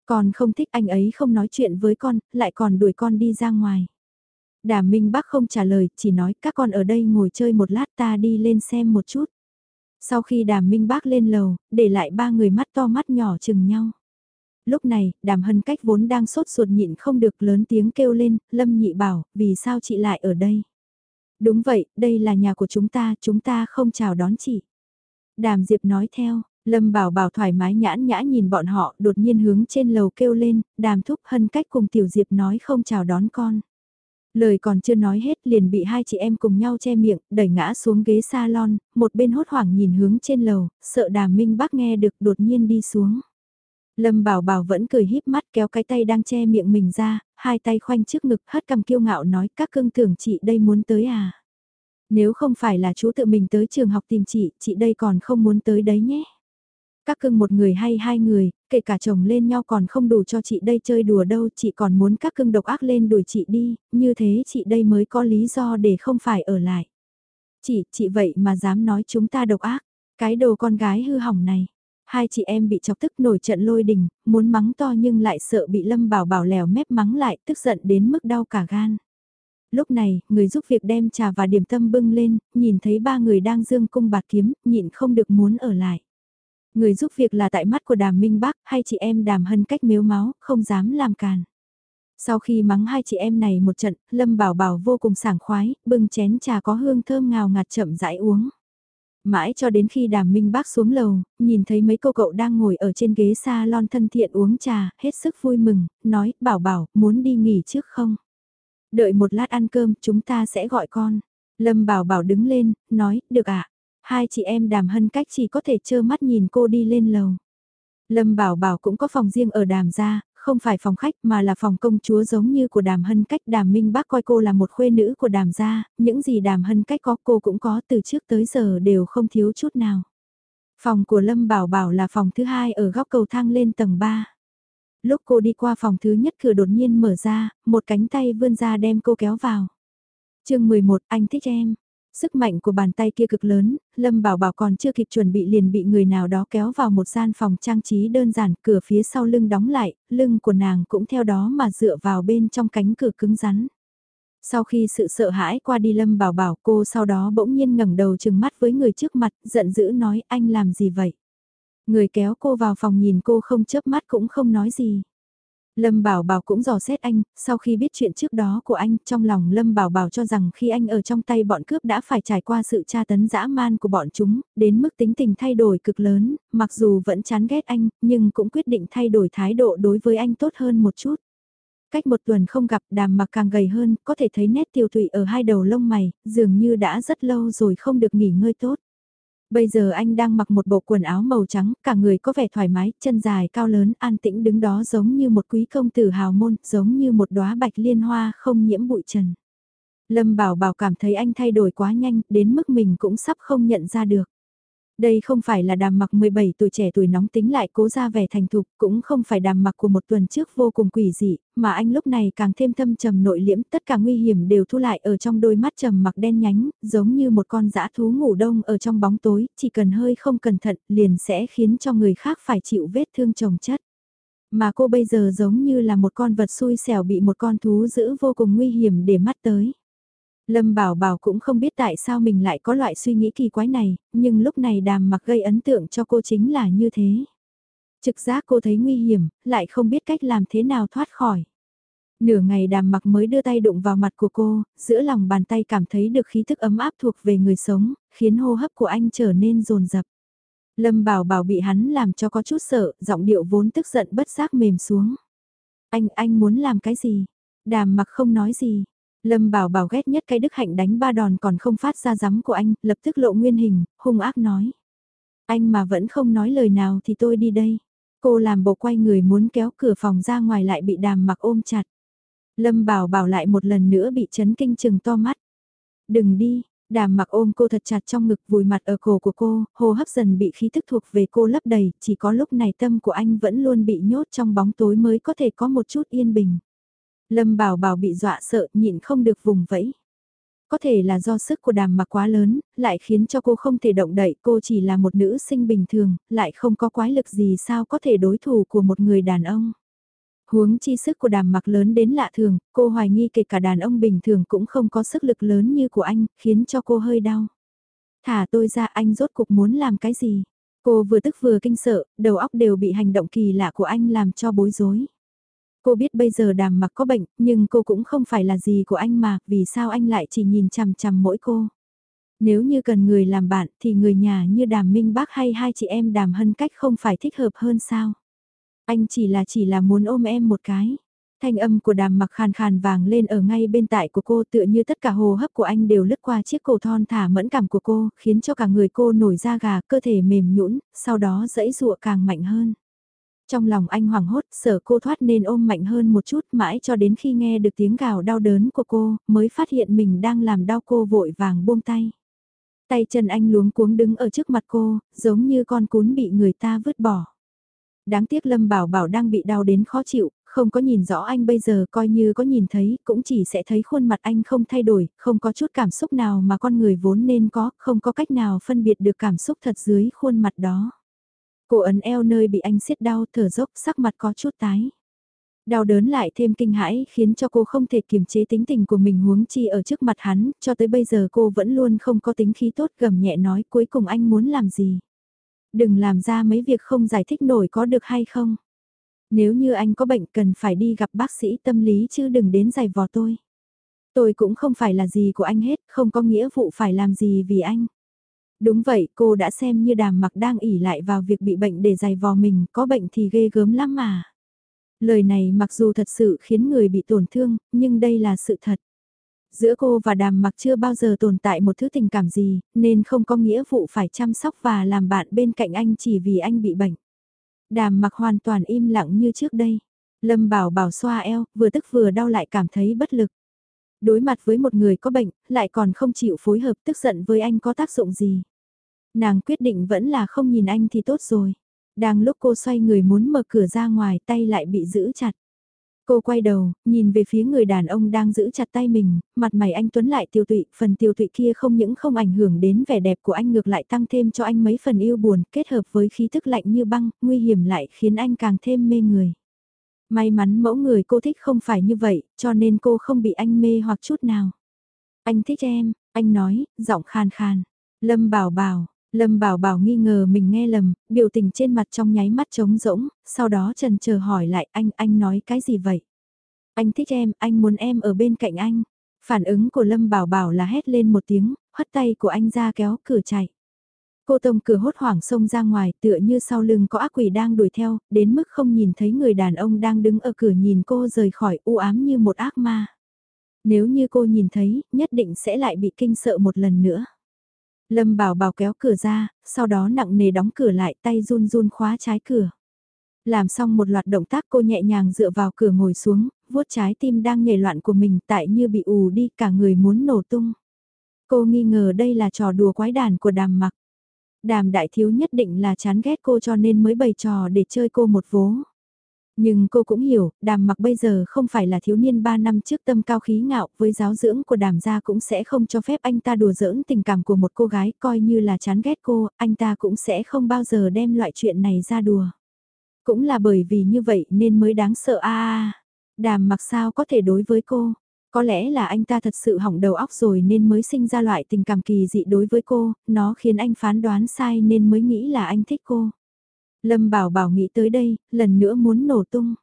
Con không thích anh ấy không nói chuyện với con, lại còn đuổi con đi ra ngoài. Đàm Minh Bắc không trả lời, chỉ nói các con ở đây ngồi chơi một lát ta đi lên xem một chút. Sau khi đàm Minh Bắc lên lầu, để lại ba người mắt to mắt nhỏ chừng nhau. Lúc này, đàm hân cách vốn đang sốt ruột nhịn không được lớn tiếng kêu lên, Lâm nhị bảo, vì sao chị lại ở đây? Đúng vậy, đây là nhà của chúng ta, chúng ta không chào đón chị. Đàm Diệp nói theo, Lâm Bảo Bảo thoải mái nhãn nhã nhìn bọn họ đột nhiên hướng trên lầu kêu lên, đàm thúc hân cách cùng Tiểu Diệp nói không chào đón con. Lời còn chưa nói hết liền bị hai chị em cùng nhau che miệng, đẩy ngã xuống ghế salon, một bên hốt hoảng nhìn hướng trên lầu, sợ đàm minh bác nghe được đột nhiên đi xuống. Lâm Bảo Bảo vẫn cười híp mắt kéo cái tay đang che miệng mình ra, hai tay khoanh trước ngực hất cầm kiêu ngạo nói các cưng tưởng chị đây muốn tới à. Nếu không phải là chú tự mình tới trường học tìm chị, chị đây còn không muốn tới đấy nhé. Các cưng một người hay hai người, kể cả chồng lên nhau còn không đủ cho chị đây chơi đùa đâu, chị còn muốn các cưng độc ác lên đuổi chị đi, như thế chị đây mới có lý do để không phải ở lại. Chị, chị vậy mà dám nói chúng ta độc ác, cái đồ con gái hư hỏng này. Hai chị em bị chọc tức nổi trận lôi đình, muốn mắng to nhưng lại sợ bị Lâm Bảo Bảo lèo mép mắng lại, tức giận đến mức đau cả gan. Lúc này, người giúp việc đem trà và điểm tâm bưng lên, nhìn thấy ba người đang dương cung bạt kiếm, nhịn không được muốn ở lại. Người giúp việc là tại mắt của đàm minh bác, hay chị em đàm hân cách miếu máu, không dám làm càn. Sau khi mắng hai chị em này một trận, Lâm Bảo Bảo vô cùng sảng khoái, bưng chén trà có hương thơm ngào ngạt chậm rãi uống. Mãi cho đến khi đàm minh bác xuống lầu, nhìn thấy mấy cô cậu đang ngồi ở trên ghế salon thân thiện uống trà, hết sức vui mừng, nói, bảo bảo, muốn đi nghỉ trước không? Đợi một lát ăn cơm, chúng ta sẽ gọi con. Lâm bảo bảo đứng lên, nói, được ạ. Hai chị em đàm hân cách chỉ có thể trơ mắt nhìn cô đi lên lầu. Lâm bảo bảo cũng có phòng riêng ở đàm gia, không phải phòng khách mà là phòng công chúa giống như của đàm hân cách đàm minh bác coi cô là một khuê nữ của đàm gia, những gì đàm hân cách có cô cũng có từ trước tới giờ đều không thiếu chút nào. Phòng của Lâm Bảo Bảo là phòng thứ hai ở góc cầu thang lên tầng 3. Lúc cô đi qua phòng thứ nhất cửa đột nhiên mở ra, một cánh tay vươn ra đem cô kéo vào. chương 11, anh thích em. Sức mạnh của bàn tay kia cực lớn, Lâm Bảo Bảo còn chưa kịp chuẩn bị liền bị người nào đó kéo vào một gian phòng trang trí đơn giản, cửa phía sau lưng đóng lại, lưng của nàng cũng theo đó mà dựa vào bên trong cánh cửa cứng rắn. Sau khi sự sợ hãi qua đi Lâm Bảo Bảo cô sau đó bỗng nhiên ngẩng đầu chừng mắt với người trước mặt, giận dữ nói anh làm gì vậy? Người kéo cô vào phòng nhìn cô không chớp mắt cũng không nói gì. Lâm Bảo Bảo cũng dò xét anh, sau khi biết chuyện trước đó của anh, trong lòng Lâm Bảo Bảo cho rằng khi anh ở trong tay bọn cướp đã phải trải qua sự tra tấn dã man của bọn chúng, đến mức tính tình thay đổi cực lớn, mặc dù vẫn chán ghét anh, nhưng cũng quyết định thay đổi thái độ đối với anh tốt hơn một chút. Cách một tuần không gặp đàm mặc càng gầy hơn, có thể thấy nét tiêu tụy ở hai đầu lông mày, dường như đã rất lâu rồi không được nghỉ ngơi tốt. Bây giờ anh đang mặc một bộ quần áo màu trắng, cả người có vẻ thoải mái, chân dài cao lớn, an tĩnh đứng đó giống như một quý công tử hào môn, giống như một đóa bạch liên hoa không nhiễm bụi trần. Lâm Bảo Bảo cảm thấy anh thay đổi quá nhanh, đến mức mình cũng sắp không nhận ra được. Đây không phải là đàm mặc 17 tuổi trẻ tuổi nóng tính lại cố ra vẻ thành thục, cũng không phải đàm mặc của một tuần trước vô cùng quỷ dị, mà anh lúc này càng thêm thâm trầm nội liễm, tất cả nguy hiểm đều thu lại ở trong đôi mắt trầm mặc đen nhánh, giống như một con dã thú ngủ đông ở trong bóng tối, chỉ cần hơi không cẩn thận liền sẽ khiến cho người khác phải chịu vết thương trồng chất. Mà cô bây giờ giống như là một con vật xui xẻo bị một con thú dữ vô cùng nguy hiểm để mắt tới. Lâm Bảo Bảo cũng không biết tại sao mình lại có loại suy nghĩ kỳ quái này, nhưng lúc này đàm mặc gây ấn tượng cho cô chính là như thế. Trực giác cô thấy nguy hiểm, lại không biết cách làm thế nào thoát khỏi. Nửa ngày đàm mặc mới đưa tay đụng vào mặt của cô, giữa lòng bàn tay cảm thấy được khí thức ấm áp thuộc về người sống, khiến hô hấp của anh trở nên rồn rập. Lâm Bảo Bảo bị hắn làm cho có chút sợ, giọng điệu vốn tức giận bất giác mềm xuống. Anh, anh muốn làm cái gì? Đàm mặc không nói gì, Lâm bảo bảo ghét nhất cái đức hạnh đánh ba đòn còn không phát ra giấm của anh, lập tức lộ nguyên hình, hung ác nói. Anh mà vẫn không nói lời nào thì tôi đi đây. Cô làm bộ quay người muốn kéo cửa phòng ra ngoài lại bị đàm mặc ôm chặt. Lâm bảo bảo lại một lần nữa bị chấn kinh chừng to mắt. Đừng đi, đàm mặc ôm cô thật chặt trong ngực vùi mặt ở cổ của cô, hô hấp dần bị khí thức thuộc về cô lấp đầy, chỉ có lúc này tâm của anh vẫn luôn bị nhốt trong bóng tối mới có thể có một chút yên bình. Lâm Bảo Bảo bị dọa sợ nhịn không được vùng vẫy. Có thể là do sức của đàm mặc quá lớn, lại khiến cho cô không thể động đậy, cô chỉ là một nữ sinh bình thường, lại không có quái lực gì sao có thể đối thủ của một người đàn ông. Huống chi sức của đàm mặc lớn đến lạ thường, cô hoài nghi kể cả đàn ông bình thường cũng không có sức lực lớn như của anh, khiến cho cô hơi đau. Thả tôi ra anh rốt cục muốn làm cái gì? Cô vừa tức vừa kinh sợ, đầu óc đều bị hành động kỳ lạ của anh làm cho bối rối. Cô biết bây giờ đàm mặc có bệnh, nhưng cô cũng không phải là gì của anh mà, vì sao anh lại chỉ nhìn chằm chằm mỗi cô. Nếu như cần người làm bạn thì người nhà như đàm minh bác hay hai chị em đàm hân cách không phải thích hợp hơn sao. Anh chỉ là chỉ là muốn ôm em một cái. Thanh âm của đàm mặc khàn khàn vàng lên ở ngay bên tại của cô tựa như tất cả hồ hấp của anh đều lướt qua chiếc cổ thon thả mẫn cảm của cô, khiến cho cả người cô nổi da gà, cơ thể mềm nhũn, sau đó dẫy dụa càng mạnh hơn. Trong lòng anh hoảng hốt, sợ cô thoát nên ôm mạnh hơn một chút mãi cho đến khi nghe được tiếng gào đau đớn của cô, mới phát hiện mình đang làm đau cô vội vàng buông tay. Tay chân anh luống cuống đứng ở trước mặt cô, giống như con cún bị người ta vứt bỏ. Đáng tiếc Lâm Bảo Bảo đang bị đau đến khó chịu, không có nhìn rõ anh bây giờ coi như có nhìn thấy, cũng chỉ sẽ thấy khuôn mặt anh không thay đổi, không có chút cảm xúc nào mà con người vốn nên có, không có cách nào phân biệt được cảm xúc thật dưới khuôn mặt đó. Cô ấn eo nơi bị anh siết đau thở dốc sắc mặt có chút tái. Đau đớn lại thêm kinh hãi khiến cho cô không thể kiềm chế tính tình của mình huống chi ở trước mặt hắn, cho tới bây giờ cô vẫn luôn không có tính khí tốt gầm nhẹ nói cuối cùng anh muốn làm gì. Đừng làm ra mấy việc không giải thích nổi có được hay không. Nếu như anh có bệnh cần phải đi gặp bác sĩ tâm lý chứ đừng đến giày vò tôi. Tôi cũng không phải là gì của anh hết, không có nghĩa vụ phải làm gì vì anh. Đúng vậy, cô đã xem như đàm mặc đang ỉ lại vào việc bị bệnh để giày vò mình, có bệnh thì ghê gớm lắm mà. Lời này mặc dù thật sự khiến người bị tổn thương, nhưng đây là sự thật. Giữa cô và đàm mặc chưa bao giờ tồn tại một thứ tình cảm gì, nên không có nghĩa vụ phải chăm sóc và làm bạn bên cạnh anh chỉ vì anh bị bệnh. Đàm mặc hoàn toàn im lặng như trước đây. Lâm bảo bảo xoa eo, vừa tức vừa đau lại cảm thấy bất lực. Đối mặt với một người có bệnh, lại còn không chịu phối hợp tức giận với anh có tác dụng gì. Nàng quyết định vẫn là không nhìn anh thì tốt rồi. Đang lúc cô xoay người muốn mở cửa ra ngoài tay lại bị giữ chặt. Cô quay đầu, nhìn về phía người đàn ông đang giữ chặt tay mình, mặt mày anh Tuấn lại tiêu tụy, phần tiêu tụy kia không những không ảnh hưởng đến vẻ đẹp của anh ngược lại tăng thêm cho anh mấy phần yêu buồn, kết hợp với khí thức lạnh như băng, nguy hiểm lại khiến anh càng thêm mê người. May mắn mẫu người cô thích không phải như vậy, cho nên cô không bị anh mê hoặc chút nào. Anh thích em, anh nói, giọng khàn khàn. Lâm bảo bảo, Lâm Bảo Bảo nghi ngờ mình nghe lầm, biểu tình trên mặt trong nháy mắt trống rỗng, sau đó trần chờ hỏi lại anh, anh nói cái gì vậy? Anh thích em, anh muốn em ở bên cạnh anh. Phản ứng của Lâm Bảo Bảo là hét lên một tiếng, hất tay của anh ra kéo cửa chạy. Cô Tông cửa hốt hoảng xông ra ngoài tựa như sau lưng có ác quỷ đang đuổi theo, đến mức không nhìn thấy người đàn ông đang đứng ở cửa nhìn cô rời khỏi u ám như một ác ma. Nếu như cô nhìn thấy, nhất định sẽ lại bị kinh sợ một lần nữa. Lâm bảo bảo kéo cửa ra, sau đó nặng nề đóng cửa lại tay run run khóa trái cửa. Làm xong một loạt động tác cô nhẹ nhàng dựa vào cửa ngồi xuống, vuốt trái tim đang nhảy loạn của mình tại như bị ù đi cả người muốn nổ tung. Cô nghi ngờ đây là trò đùa quái đàn của đàm mặc. Đàm đại thiếu nhất định là chán ghét cô cho nên mới bày trò để chơi cô một vố. Nhưng cô cũng hiểu, đàm mặc bây giờ không phải là thiếu niên 3 năm trước tâm cao khí ngạo, với giáo dưỡng của đàm gia cũng sẽ không cho phép anh ta đùa giỡn tình cảm của một cô gái, coi như là chán ghét cô, anh ta cũng sẽ không bao giờ đem loại chuyện này ra đùa. Cũng là bởi vì như vậy nên mới đáng sợ a đàm mặc sao có thể đối với cô. Có lẽ là anh ta thật sự hỏng đầu óc rồi nên mới sinh ra loại tình cảm kỳ dị đối với cô, nó khiến anh phán đoán sai nên mới nghĩ là anh thích cô. Lâm Bảo Bảo nghĩ tới đây, lần nữa muốn nổ tung.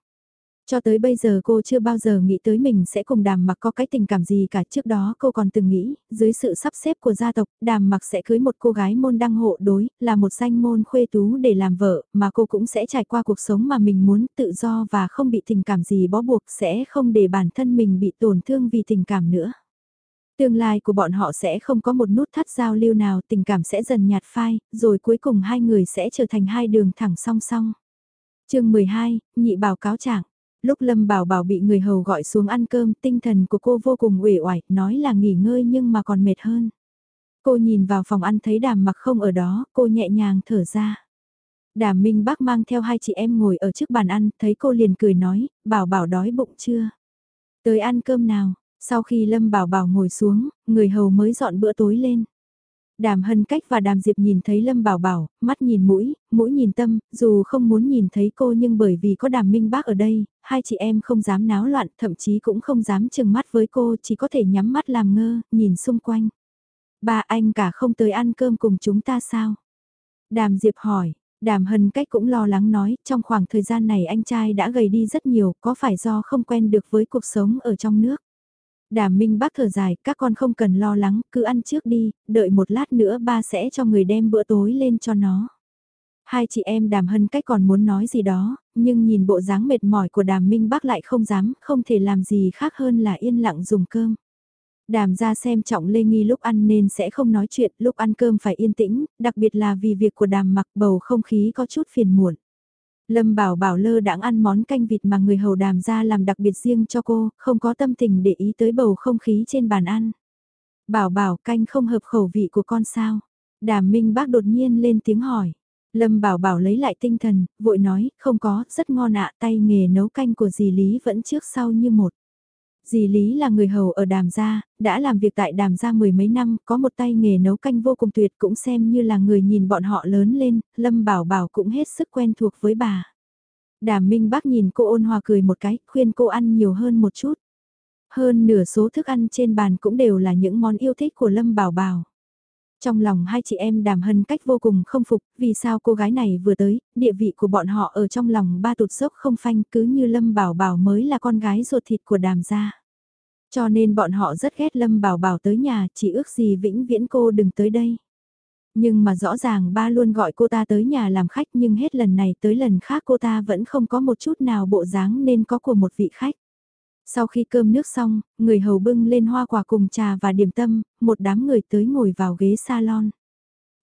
Cho tới bây giờ cô chưa bao giờ nghĩ tới mình sẽ cùng đàm mặc có cái tình cảm gì cả trước đó cô còn từng nghĩ, dưới sự sắp xếp của gia tộc, đàm mặc sẽ cưới một cô gái môn đăng hộ đối, là một danh môn khuê tú để làm vợ, mà cô cũng sẽ trải qua cuộc sống mà mình muốn tự do và không bị tình cảm gì bó buộc sẽ không để bản thân mình bị tổn thương vì tình cảm nữa. Tương lai của bọn họ sẽ không có một nút thắt giao lưu nào, tình cảm sẽ dần nhạt phai, rồi cuối cùng hai người sẽ trở thành hai đường thẳng song song. chương 12, nhị bảo cáo trạng Lúc Lâm Bảo Bảo bị người hầu gọi xuống ăn cơm, tinh thần của cô vô cùng uể oải, nói là nghỉ ngơi nhưng mà còn mệt hơn. Cô nhìn vào phòng ăn thấy đàm mặc không ở đó, cô nhẹ nhàng thở ra. Đàm Minh Bắc mang theo hai chị em ngồi ở trước bàn ăn, thấy cô liền cười nói, bảo bảo đói bụng chưa? Tới ăn cơm nào? Sau khi Lâm Bảo Bảo ngồi xuống, người hầu mới dọn bữa tối lên. Đàm Hân Cách và Đàm Diệp nhìn thấy Lâm Bảo Bảo, mắt nhìn mũi, mũi nhìn tâm, dù không muốn nhìn thấy cô nhưng bởi vì có Đàm Minh Bác ở đây, hai chị em không dám náo loạn, thậm chí cũng không dám chừng mắt với cô, chỉ có thể nhắm mắt làm ngơ, nhìn xung quanh. Ba anh cả không tới ăn cơm cùng chúng ta sao? Đàm Diệp hỏi, Đàm Hân Cách cũng lo lắng nói, trong khoảng thời gian này anh trai đã gầy đi rất nhiều, có phải do không quen được với cuộc sống ở trong nước? Đàm Minh bác thở dài, các con không cần lo lắng, cứ ăn trước đi, đợi một lát nữa ba sẽ cho người đem bữa tối lên cho nó. Hai chị em đàm hân cách còn muốn nói gì đó, nhưng nhìn bộ dáng mệt mỏi của đàm Minh bác lại không dám, không thể làm gì khác hơn là yên lặng dùng cơm. Đàm ra xem trọng Lê Nghi lúc ăn nên sẽ không nói chuyện, lúc ăn cơm phải yên tĩnh, đặc biệt là vì việc của đàm mặc bầu không khí có chút phiền muộn. Lâm Bảo Bảo lơ đãng ăn món canh vịt mà người hầu đàm ra làm đặc biệt riêng cho cô, không có tâm tình để ý tới bầu không khí trên bàn ăn. Bảo bảo canh không hợp khẩu vị của con sao? Đàm Minh bác đột nhiên lên tiếng hỏi. Lâm Bảo Bảo lấy lại tinh thần, vội nói, không có, rất ngon ạ, tay nghề nấu canh của dì Lý vẫn trước sau như một. Dì Lý là người hầu ở Đàm Gia, đã làm việc tại Đàm Gia mười mấy năm, có một tay nghề nấu canh vô cùng tuyệt cũng xem như là người nhìn bọn họ lớn lên, Lâm Bảo Bảo cũng hết sức quen thuộc với bà. Đàm Minh Bác nhìn cô ôn hòa cười một cái, khuyên cô ăn nhiều hơn một chút. Hơn nửa số thức ăn trên bàn cũng đều là những món yêu thích của Lâm Bảo Bảo. Trong lòng hai chị em đàm hân cách vô cùng không phục, vì sao cô gái này vừa tới, địa vị của bọn họ ở trong lòng ba tụt dốc không phanh cứ như Lâm Bảo Bảo mới là con gái ruột thịt của đàm gia. Cho nên bọn họ rất ghét Lâm Bảo Bảo tới nhà, chỉ ước gì vĩnh viễn cô đừng tới đây. Nhưng mà rõ ràng ba luôn gọi cô ta tới nhà làm khách nhưng hết lần này tới lần khác cô ta vẫn không có một chút nào bộ dáng nên có của một vị khách. Sau khi cơm nước xong, người hầu bưng lên hoa quả cùng trà và điểm tâm, một đám người tới ngồi vào ghế salon.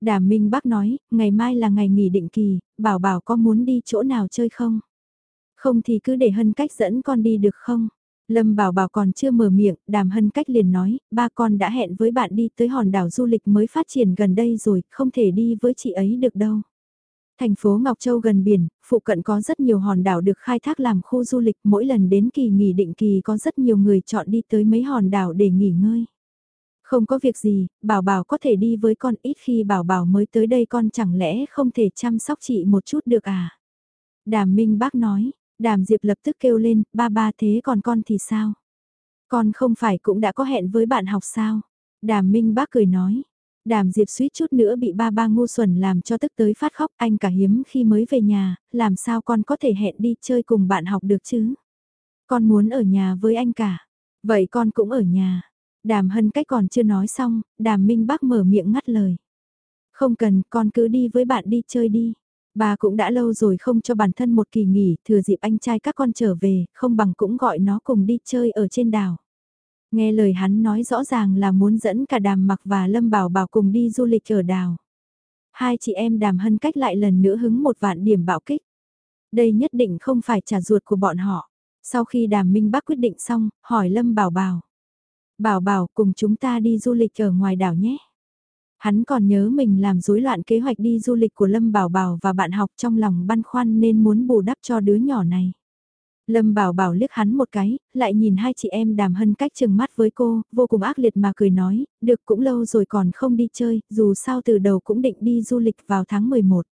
Đàm Minh Bắc nói, ngày mai là ngày nghỉ định kỳ, bảo bảo có muốn đi chỗ nào chơi không? Không thì cứ để hân cách dẫn con đi được không? Lâm Bảo Bảo còn chưa mở miệng, đàm hân cách liền nói, ba con đã hẹn với bạn đi tới hòn đảo du lịch mới phát triển gần đây rồi, không thể đi với chị ấy được đâu. Thành phố Ngọc Châu gần biển, phụ cận có rất nhiều hòn đảo được khai thác làm khu du lịch, mỗi lần đến kỳ nghỉ định kỳ có rất nhiều người chọn đi tới mấy hòn đảo để nghỉ ngơi. Không có việc gì, bảo bảo có thể đi với con ít khi bảo bảo mới tới đây con chẳng lẽ không thể chăm sóc chị một chút được à? Đàm Minh bác nói, đàm Diệp lập tức kêu lên, ba ba thế còn con thì sao? Con không phải cũng đã có hẹn với bạn học sao? Đàm Minh bác cười nói, Đàm Diệp suýt chút nữa bị ba ba ngu xuẩn làm cho tức tới phát khóc anh cả hiếm khi mới về nhà, làm sao con có thể hẹn đi chơi cùng bạn học được chứ? Con muốn ở nhà với anh cả. Vậy con cũng ở nhà. Đàm hân cách còn chưa nói xong, đàm minh bác mở miệng ngắt lời. Không cần, con cứ đi với bạn đi chơi đi. Bà cũng đã lâu rồi không cho bản thân một kỳ nghỉ, thừa dịp anh trai các con trở về, không bằng cũng gọi nó cùng đi chơi ở trên đảo. Nghe lời hắn nói rõ ràng là muốn dẫn cả đàm mặc và lâm bảo bảo cùng đi du lịch ở đảo. Hai chị em đàm hân cách lại lần nữa hứng một vạn điểm bạo kích. Đây nhất định không phải trả ruột của bọn họ. Sau khi đàm minh bắc quyết định xong, hỏi lâm bảo bảo. Bảo bảo cùng chúng ta đi du lịch ở ngoài đảo nhé. Hắn còn nhớ mình làm rối loạn kế hoạch đi du lịch của Lâm Bảo Bảo và bạn học trong lòng băn khoăn nên muốn bù đắp cho đứa nhỏ này. Lâm Bảo Bảo liếc hắn một cái, lại nhìn hai chị em đàm hân cách chừng mắt với cô, vô cùng ác liệt mà cười nói, được cũng lâu rồi còn không đi chơi, dù sao từ đầu cũng định đi du lịch vào tháng 11.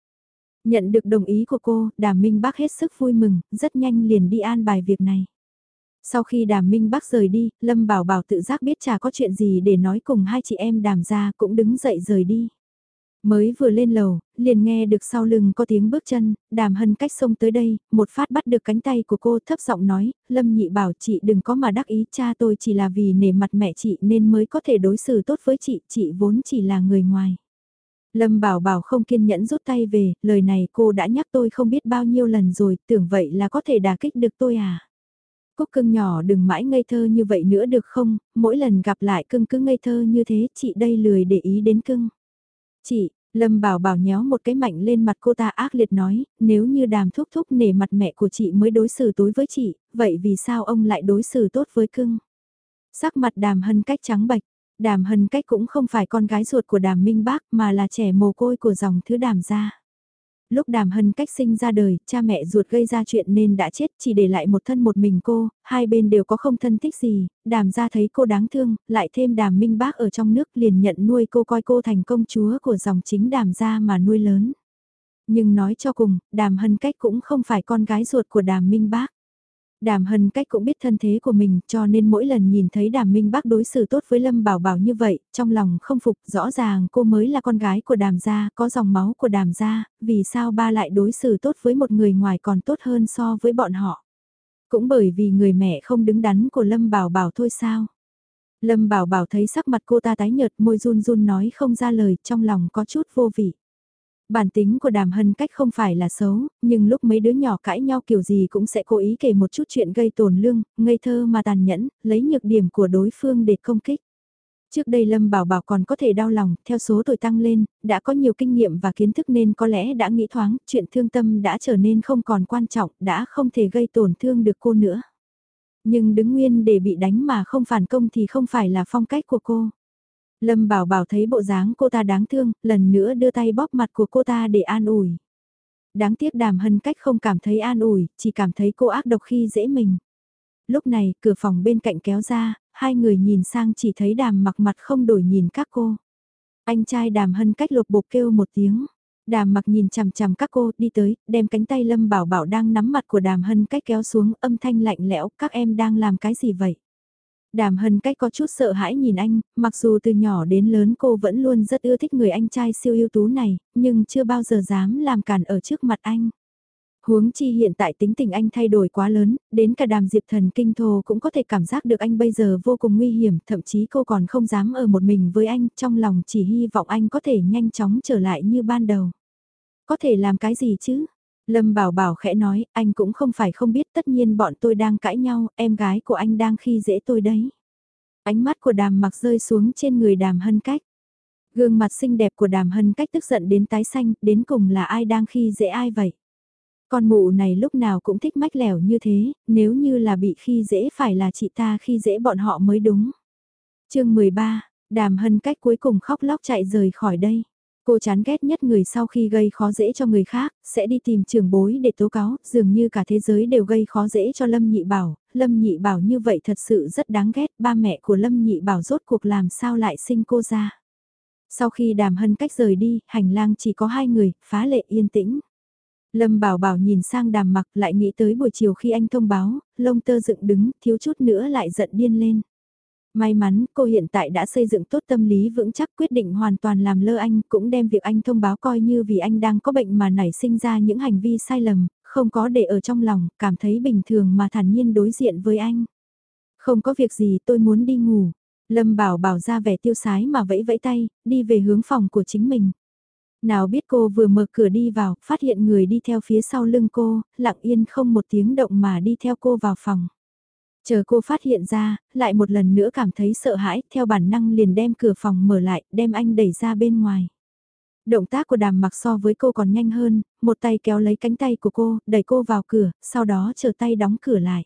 Nhận được đồng ý của cô, đàm minh bác hết sức vui mừng, rất nhanh liền đi an bài việc này. Sau khi đàm minh bác rời đi, Lâm Bảo Bảo tự giác biết chả có chuyện gì để nói cùng hai chị em đàm ra cũng đứng dậy rời đi. Mới vừa lên lầu, liền nghe được sau lưng có tiếng bước chân, đàm hân cách sông tới đây, một phát bắt được cánh tay của cô thấp giọng nói, Lâm nhị bảo chị đừng có mà đắc ý cha tôi chỉ là vì nể mặt mẹ chị nên mới có thể đối xử tốt với chị, chị vốn chỉ là người ngoài. Lâm bảo bảo không kiên nhẫn rút tay về, lời này cô đã nhắc tôi không biết bao nhiêu lần rồi, tưởng vậy là có thể đả kích được tôi à. Cúc cưng nhỏ đừng mãi ngây thơ như vậy nữa được không, mỗi lần gặp lại cưng cứ ngây thơ như thế, chị đây lười để ý đến cưng. Chị, Lâm Bảo Bảo nhéo một cái mạnh lên mặt cô ta ác liệt nói, nếu như đàm thúc thúc nể mặt mẹ của chị mới đối xử tối với chị, vậy vì sao ông lại đối xử tốt với cưng? Sắc mặt đàm hân cách trắng bạch, đàm hân cách cũng không phải con gái ruột của đàm minh bác mà là trẻ mồ côi của dòng thứ đàm gia. Lúc đàm hân cách sinh ra đời, cha mẹ ruột gây ra chuyện nên đã chết chỉ để lại một thân một mình cô, hai bên đều có không thân thích gì, đàm ra thấy cô đáng thương, lại thêm đàm minh bác ở trong nước liền nhận nuôi cô coi cô thành công chúa của dòng chính đàm ra mà nuôi lớn. Nhưng nói cho cùng, đàm hân cách cũng không phải con gái ruột của đàm minh bác. Đàm Hân Cách cũng biết thân thế của mình cho nên mỗi lần nhìn thấy Đàm Minh Bác đối xử tốt với Lâm Bảo Bảo như vậy, trong lòng không phục rõ ràng cô mới là con gái của Đàm gia, có dòng máu của Đàm gia, vì sao ba lại đối xử tốt với một người ngoài còn tốt hơn so với bọn họ. Cũng bởi vì người mẹ không đứng đắn của Lâm Bảo Bảo thôi sao. Lâm Bảo Bảo thấy sắc mặt cô ta tái nhợt môi run run nói không ra lời trong lòng có chút vô vị. Bản tính của đàm hân cách không phải là xấu, nhưng lúc mấy đứa nhỏ cãi nhau kiểu gì cũng sẽ cố ý kể một chút chuyện gây tổn lương, ngây thơ mà tàn nhẫn, lấy nhược điểm của đối phương để công kích. Trước đây Lâm Bảo Bảo còn có thể đau lòng, theo số tuổi tăng lên, đã có nhiều kinh nghiệm và kiến thức nên có lẽ đã nghĩ thoáng, chuyện thương tâm đã trở nên không còn quan trọng, đã không thể gây tổn thương được cô nữa. Nhưng đứng nguyên để bị đánh mà không phản công thì không phải là phong cách của cô. Lâm Bảo Bảo thấy bộ dáng cô ta đáng thương, lần nữa đưa tay bóp mặt của cô ta để an ủi. Đáng tiếc đàm hân cách không cảm thấy an ủi, chỉ cảm thấy cô ác độc khi dễ mình. Lúc này, cửa phòng bên cạnh kéo ra, hai người nhìn sang chỉ thấy đàm mặc mặt không đổi nhìn các cô. Anh trai đàm hân cách lột bột kêu một tiếng. Đàm mặc nhìn chằm chằm các cô đi tới, đem cánh tay Lâm Bảo Bảo đang nắm mặt của đàm hân cách kéo xuống âm thanh lạnh lẽo, các em đang làm cái gì vậy? Đàm hân cách có chút sợ hãi nhìn anh, mặc dù từ nhỏ đến lớn cô vẫn luôn rất ưa thích người anh trai siêu ưu tú này, nhưng chưa bao giờ dám làm cản ở trước mặt anh. Huống chi hiện tại tính tình anh thay đổi quá lớn, đến cả đàm diệp thần kinh thô cũng có thể cảm giác được anh bây giờ vô cùng nguy hiểm, thậm chí cô còn không dám ở một mình với anh, trong lòng chỉ hy vọng anh có thể nhanh chóng trở lại như ban đầu. Có thể làm cái gì chứ? Lâm Bảo Bảo khẽ nói, anh cũng không phải không biết tất nhiên bọn tôi đang cãi nhau, em gái của anh đang khi dễ tôi đấy. Ánh mắt của đàm mặc rơi xuống trên người đàm hân cách. Gương mặt xinh đẹp của đàm hân cách tức giận đến tái xanh, đến cùng là ai đang khi dễ ai vậy? Con mụ này lúc nào cũng thích mách lẻo như thế, nếu như là bị khi dễ phải là chị ta khi dễ bọn họ mới đúng. chương 13, đàm hân cách cuối cùng khóc lóc chạy rời khỏi đây. Cô chán ghét nhất người sau khi gây khó dễ cho người khác, sẽ đi tìm trường bối để tố cáo, dường như cả thế giới đều gây khó dễ cho Lâm Nhị Bảo, Lâm Nhị Bảo như vậy thật sự rất đáng ghét, ba mẹ của Lâm Nhị Bảo rốt cuộc làm sao lại sinh cô ra. Sau khi đàm hân cách rời đi, hành lang chỉ có hai người, phá lệ yên tĩnh. Lâm Bảo Bảo nhìn sang đàm mặc lại nghĩ tới buổi chiều khi anh thông báo, lông tơ dựng đứng, thiếu chút nữa lại giận điên lên. May mắn, cô hiện tại đã xây dựng tốt tâm lý vững chắc quyết định hoàn toàn làm lơ anh, cũng đem việc anh thông báo coi như vì anh đang có bệnh mà nảy sinh ra những hành vi sai lầm, không có để ở trong lòng, cảm thấy bình thường mà thản nhiên đối diện với anh. Không có việc gì tôi muốn đi ngủ. Lâm Bảo Bảo ra vẻ tiêu sái mà vẫy vẫy tay, đi về hướng phòng của chính mình. Nào biết cô vừa mở cửa đi vào, phát hiện người đi theo phía sau lưng cô, lặng yên không một tiếng động mà đi theo cô vào phòng. Chờ cô phát hiện ra, lại một lần nữa cảm thấy sợ hãi, theo bản năng liền đem cửa phòng mở lại, đem anh đẩy ra bên ngoài. Động tác của đàm mặc so với cô còn nhanh hơn, một tay kéo lấy cánh tay của cô, đẩy cô vào cửa, sau đó chờ tay đóng cửa lại.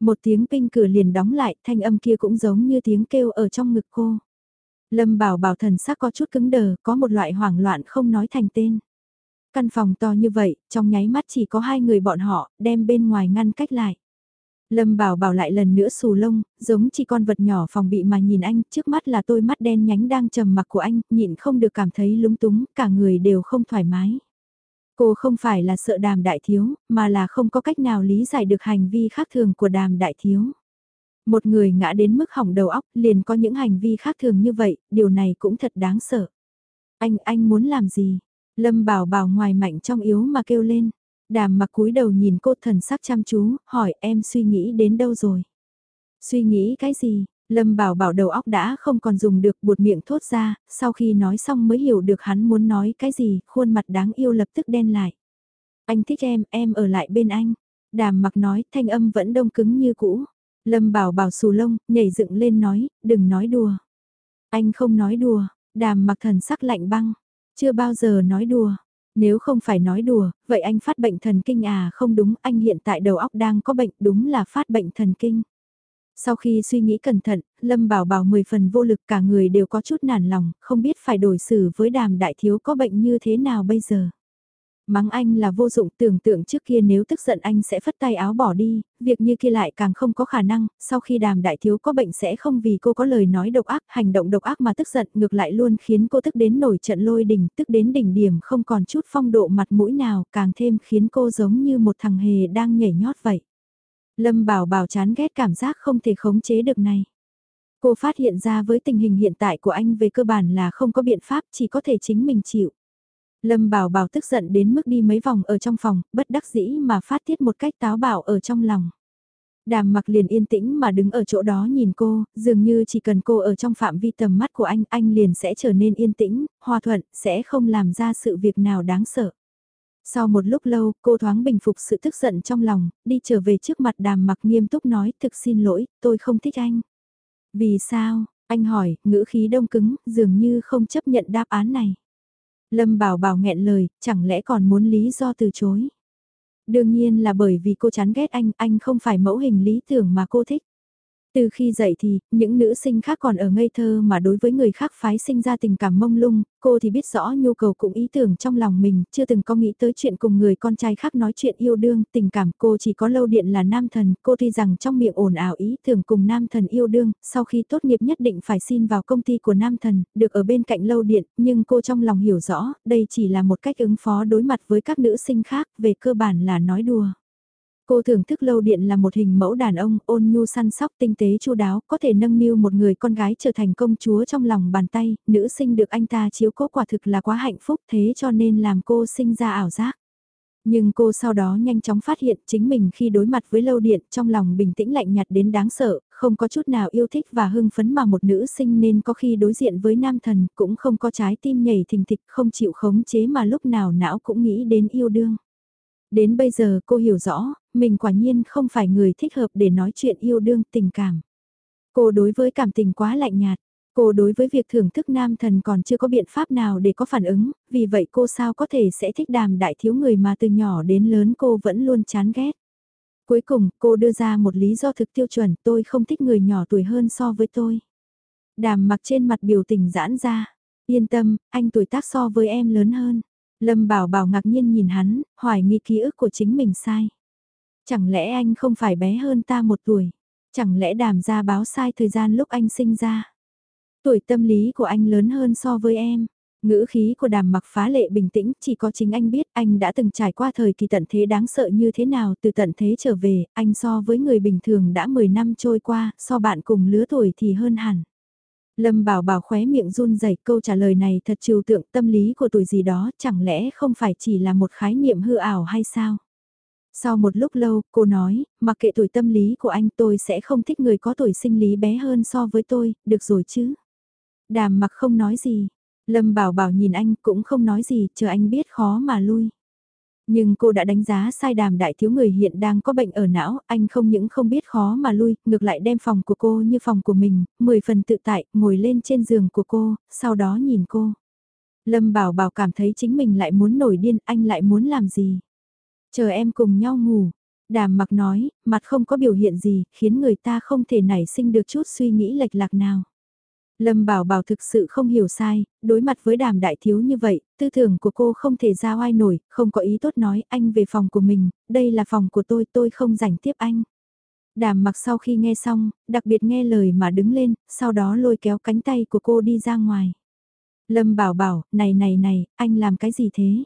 Một tiếng pinh cửa liền đóng lại, thanh âm kia cũng giống như tiếng kêu ở trong ngực cô. Lâm bảo bảo thần sắc có chút cứng đờ, có một loại hoảng loạn không nói thành tên. Căn phòng to như vậy, trong nháy mắt chỉ có hai người bọn họ, đem bên ngoài ngăn cách lại. Lâm bảo bảo lại lần nữa xù lông, giống chỉ con vật nhỏ phòng bị mà nhìn anh, trước mắt là tôi mắt đen nhánh đang trầm mặc của anh, nhịn không được cảm thấy lúng túng, cả người đều không thoải mái. Cô không phải là sợ đàm đại thiếu, mà là không có cách nào lý giải được hành vi khác thường của đàm đại thiếu. Một người ngã đến mức hỏng đầu óc liền có những hành vi khác thường như vậy, điều này cũng thật đáng sợ. Anh, anh muốn làm gì? Lâm bảo bảo ngoài mạnh trong yếu mà kêu lên. Đàm mặc cúi đầu nhìn cô thần sắc chăm chú, hỏi em suy nghĩ đến đâu rồi? Suy nghĩ cái gì? Lâm bảo bảo đầu óc đã không còn dùng được buột miệng thốt ra, sau khi nói xong mới hiểu được hắn muốn nói cái gì, khuôn mặt đáng yêu lập tức đen lại. Anh thích em, em ở lại bên anh. Đàm mặc nói, thanh âm vẫn đông cứng như cũ. Lâm bảo bảo xù lông, nhảy dựng lên nói, đừng nói đùa. Anh không nói đùa, đàm mặc thần sắc lạnh băng. Chưa bao giờ nói đùa. Nếu không phải nói đùa, vậy anh phát bệnh thần kinh à không đúng, anh hiện tại đầu óc đang có bệnh đúng là phát bệnh thần kinh. Sau khi suy nghĩ cẩn thận, Lâm Bảo Bảo mười phần vô lực cả người đều có chút nản lòng, không biết phải đổi xử với đàm đại thiếu có bệnh như thế nào bây giờ. Mắng anh là vô dụng tưởng tượng trước kia nếu tức giận anh sẽ phất tay áo bỏ đi, việc như kia lại càng không có khả năng, sau khi đàm đại thiếu có bệnh sẽ không vì cô có lời nói độc ác, hành động độc ác mà tức giận ngược lại luôn khiến cô tức đến nổi trận lôi đỉnh, tức đến đỉnh điểm không còn chút phong độ mặt mũi nào, càng thêm khiến cô giống như một thằng hề đang nhảy nhót vậy. Lâm bảo bảo chán ghét cảm giác không thể khống chế được này. Cô phát hiện ra với tình hình hiện tại của anh về cơ bản là không có biện pháp chỉ có thể chính mình chịu. Lâm Bảo Bảo tức giận đến mức đi mấy vòng ở trong phòng, bất đắc dĩ mà phát tiết một cách táo bạo ở trong lòng. Đàm mặc liền yên tĩnh mà đứng ở chỗ đó nhìn cô, dường như chỉ cần cô ở trong phạm vi tầm mắt của anh, anh liền sẽ trở nên yên tĩnh, hòa thuận, sẽ không làm ra sự việc nào đáng sợ. Sau một lúc lâu, cô thoáng bình phục sự tức giận trong lòng, đi trở về trước mặt đàm mặc nghiêm túc nói, thực xin lỗi, tôi không thích anh. Vì sao? Anh hỏi, ngữ khí đông cứng, dường như không chấp nhận đáp án này. Lâm Bảo Bảo nghẹn lời, chẳng lẽ còn muốn lý do từ chối. Đương nhiên là bởi vì cô chán ghét anh, anh không phải mẫu hình lý tưởng mà cô thích. Từ khi dậy thì, những nữ sinh khác còn ở ngây thơ mà đối với người khác phái sinh ra tình cảm mông lung, cô thì biết rõ nhu cầu cũng ý tưởng trong lòng mình, chưa từng có nghĩ tới chuyện cùng người con trai khác nói chuyện yêu đương, tình cảm cô chỉ có lâu điện là nam thần, cô tuy rằng trong miệng ồn ào ý tưởng cùng nam thần yêu đương, sau khi tốt nghiệp nhất định phải xin vào công ty của nam thần, được ở bên cạnh lâu điện, nhưng cô trong lòng hiểu rõ, đây chỉ là một cách ứng phó đối mặt với các nữ sinh khác, về cơ bản là nói đùa. Cô thưởng thức lâu điện là một hình mẫu đàn ông ôn nhu săn sóc tinh tế chu đáo, có thể nâng niu một người con gái trở thành công chúa trong lòng bàn tay, nữ sinh được anh ta chiếu cố quả thực là quá hạnh phúc thế cho nên làm cô sinh ra ảo giác. Nhưng cô sau đó nhanh chóng phát hiện chính mình khi đối mặt với lâu điện trong lòng bình tĩnh lạnh nhạt đến đáng sợ, không có chút nào yêu thích và hưng phấn mà một nữ sinh nên có khi đối diện với nam thần cũng không có trái tim nhảy thình thịch không chịu khống chế mà lúc nào não cũng nghĩ đến yêu đương. Đến bây giờ cô hiểu rõ, mình quả nhiên không phải người thích hợp để nói chuyện yêu đương tình cảm. Cô đối với cảm tình quá lạnh nhạt, cô đối với việc thưởng thức nam thần còn chưa có biện pháp nào để có phản ứng, vì vậy cô sao có thể sẽ thích đàm đại thiếu người mà từ nhỏ đến lớn cô vẫn luôn chán ghét. Cuối cùng, cô đưa ra một lý do thực tiêu chuẩn tôi không thích người nhỏ tuổi hơn so với tôi. Đàm mặc trên mặt biểu tình giãn ra. Yên tâm, anh tuổi tác so với em lớn hơn. Lâm Bảo Bảo ngạc nhiên nhìn hắn, hoài nghi ký ức của chính mình sai. Chẳng lẽ anh không phải bé hơn ta một tuổi? Chẳng lẽ đàm ra báo sai thời gian lúc anh sinh ra? Tuổi tâm lý của anh lớn hơn so với em. Ngữ khí của đàm mặc phá lệ bình tĩnh, chỉ có chính anh biết anh đã từng trải qua thời kỳ tận thế đáng sợ như thế nào từ tận thế trở về, anh so với người bình thường đã 10 năm trôi qua, so bạn cùng lứa tuổi thì hơn hẳn. Lâm bảo bảo khóe miệng run rẩy câu trả lời này thật trừu tượng tâm lý của tuổi gì đó chẳng lẽ không phải chỉ là một khái niệm hư ảo hay sao? Sau một lúc lâu, cô nói, mặc kệ tuổi tâm lý của anh tôi sẽ không thích người có tuổi sinh lý bé hơn so với tôi, được rồi chứ? Đàm mặc không nói gì. Lâm bảo bảo nhìn anh cũng không nói gì, chờ anh biết khó mà lui. Nhưng cô đã đánh giá sai đàm đại thiếu người hiện đang có bệnh ở não, anh không những không biết khó mà lui, ngược lại đem phòng của cô như phòng của mình, 10 phần tự tại, ngồi lên trên giường của cô, sau đó nhìn cô. Lâm Bảo Bảo cảm thấy chính mình lại muốn nổi điên, anh lại muốn làm gì? Chờ em cùng nhau ngủ. Đàm mặc nói, mặt không có biểu hiện gì, khiến người ta không thể nảy sinh được chút suy nghĩ lệch lạc nào. Lâm Bảo Bảo thực sự không hiểu sai, đối mặt với đàm đại thiếu như vậy, tư tưởng của cô không thể ra oai nổi, không có ý tốt nói anh về phòng của mình, đây là phòng của tôi, tôi không rảnh tiếp anh. Đàm mặc sau khi nghe xong, đặc biệt nghe lời mà đứng lên, sau đó lôi kéo cánh tay của cô đi ra ngoài. Lâm Bảo Bảo, này này này, anh làm cái gì thế?